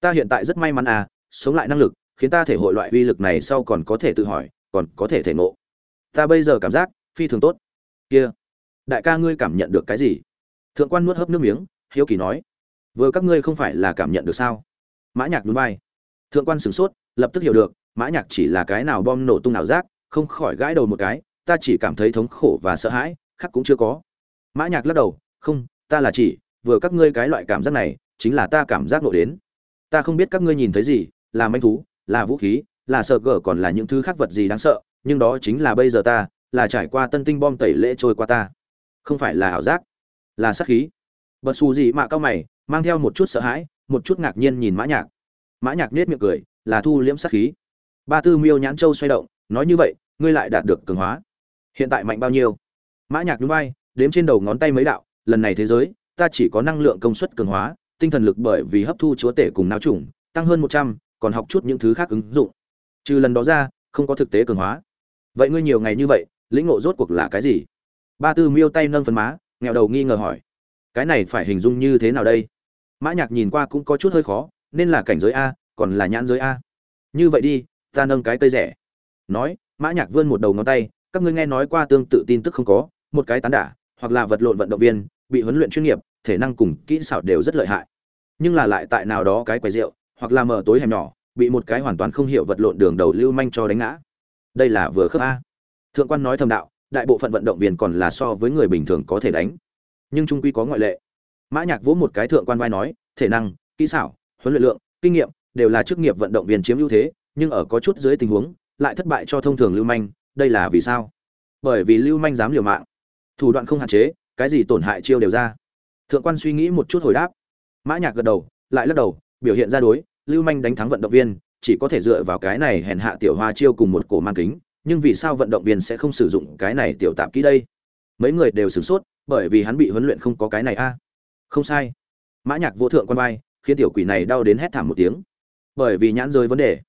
S1: Ta hiện tại rất may mắn à sống lại năng lực, khiến ta thể hội loại uy lực này sau còn có thể tự hỏi, còn có thể thể ngộ. Ta bây giờ cảm giác phi thường tốt. Kia đại ca ngươi cảm nhận được cái gì? Thượng quan nuốt hớp nước miếng, hiếu kỳ nói. Vừa các ngươi không phải là cảm nhận được sao? Mã nhạc nhún vai. Thượng quan sửng sốt, lập tức hiểu được, mã nhạc chỉ là cái nào bom nổ tung nào rác, không khỏi gãi đầu một cái, ta chỉ cảm thấy thống khổ và sợ hãi, khác cũng chưa có. Mã nhạc lắc đầu, không, ta là chỉ, vừa các ngươi cái loại cảm giác này, chính là ta cảm giác nội đến. Ta không biết các ngươi nhìn thấy gì, là manh thú, là vũ khí, là sợ gở còn là những thứ khác vật gì đáng sợ, nhưng đó chính là bây giờ ta, là trải qua tân tinh bom tẩy lễ trôi qua ta không phải là ảo giác, là sát khí. Bật xù gì mà cao mày, mang theo một chút sợ hãi, một chút ngạc nhiên nhìn mã nhạc. Mã nhạc nết miệng cười, là thu liễm sát khí. Ba tư miêu nhãn châu xoay động, nói như vậy, ngươi lại đạt được cường hóa. Hiện tại mạnh bao nhiêu? Mã nhạc nhún vai, đếm trên đầu ngón tay mấy đạo, lần này thế giới, ta chỉ có năng lượng công suất cường hóa, tinh thần lực bởi vì hấp thu chúa tể cùng não trùng, tăng hơn một trăm, còn học chút những thứ khác ứng dụng. Trừ lần đó ra, không có thực tế cường hóa. Vậy ngươi nhiều ngày như vậy, lĩnh ngộ rốt cuộc là cái gì? Ba tư miêu tay nâng phần má nghèo đầu nghi ngờ hỏi, cái này phải hình dung như thế nào đây? Mã nhạc nhìn qua cũng có chút hơi khó, nên là cảnh giới a, còn là nhãn giới a. Như vậy đi, ta nâng cái cây rẻ. Nói, mã nhạc vươn một đầu ngón tay, các ngươi nghe nói qua tương tự tin tức không có, một cái tán đả, hoặc là vật lộn vận động viên, bị huấn luyện chuyên nghiệp, thể năng cùng kỹ xảo đều rất lợi hại. Nhưng là lại tại nào đó cái quầy rượu, hoặc là mở tối hẻm nhỏ, bị một cái hoàn toàn không hiểu vật lộn đường đầu lưu manh cho đánh ngã. Đây là vừa khớp a. Thượng quan nói thầm đạo đại bộ phận vận động viên còn là so với người bình thường có thể đánh. Nhưng trung quy có ngoại lệ. Mã nhạc vỗ một cái thượng quan vai nói, thể năng, kỹ xảo, huấn luyện lượng, kinh nghiệm đều là chức nghiệp vận động viên chiếm ưu thế, nhưng ở có chút dưới tình huống, lại thất bại cho thông thường lưu manh, đây là vì sao? Bởi vì lưu manh dám liều mạng. Thủ đoạn không hạn chế, cái gì tổn hại chiêu đều ra. Thượng quan suy nghĩ một chút hồi đáp. Mã nhạc gật đầu, lại lắc đầu, biểu hiện ra đối, lưu manh đánh thắng vận động viên, chỉ có thể dựa vào cái này hèn hạ tiểu hoa chiêu cùng một cổ mang kính nhưng vì sao vận động viên sẽ không sử dụng cái này tiểu tạp kỹ đây? Mấy người đều sửng sốt, bởi vì hắn bị huấn luyện không có cái này a. Không sai. Mã nhạc vô thượng quan vai, khiến tiểu quỷ này đau đến hét thảm một tiếng. Bởi vì nhãn rơi vấn đề.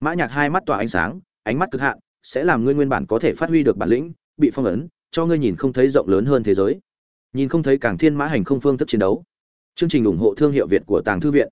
S1: Mã nhạc hai mắt tỏa ánh sáng, ánh mắt cực hạn, sẽ làm ngươi nguyên bản có thể phát huy được bản lĩnh, bị phong ấn, cho ngươi nhìn không thấy rộng lớn hơn thế giới. Nhìn không thấy càng thiên mã hành không phương thức chiến đấu. Chương trình ủng hộ thương hiệu việt của tàng thư viện.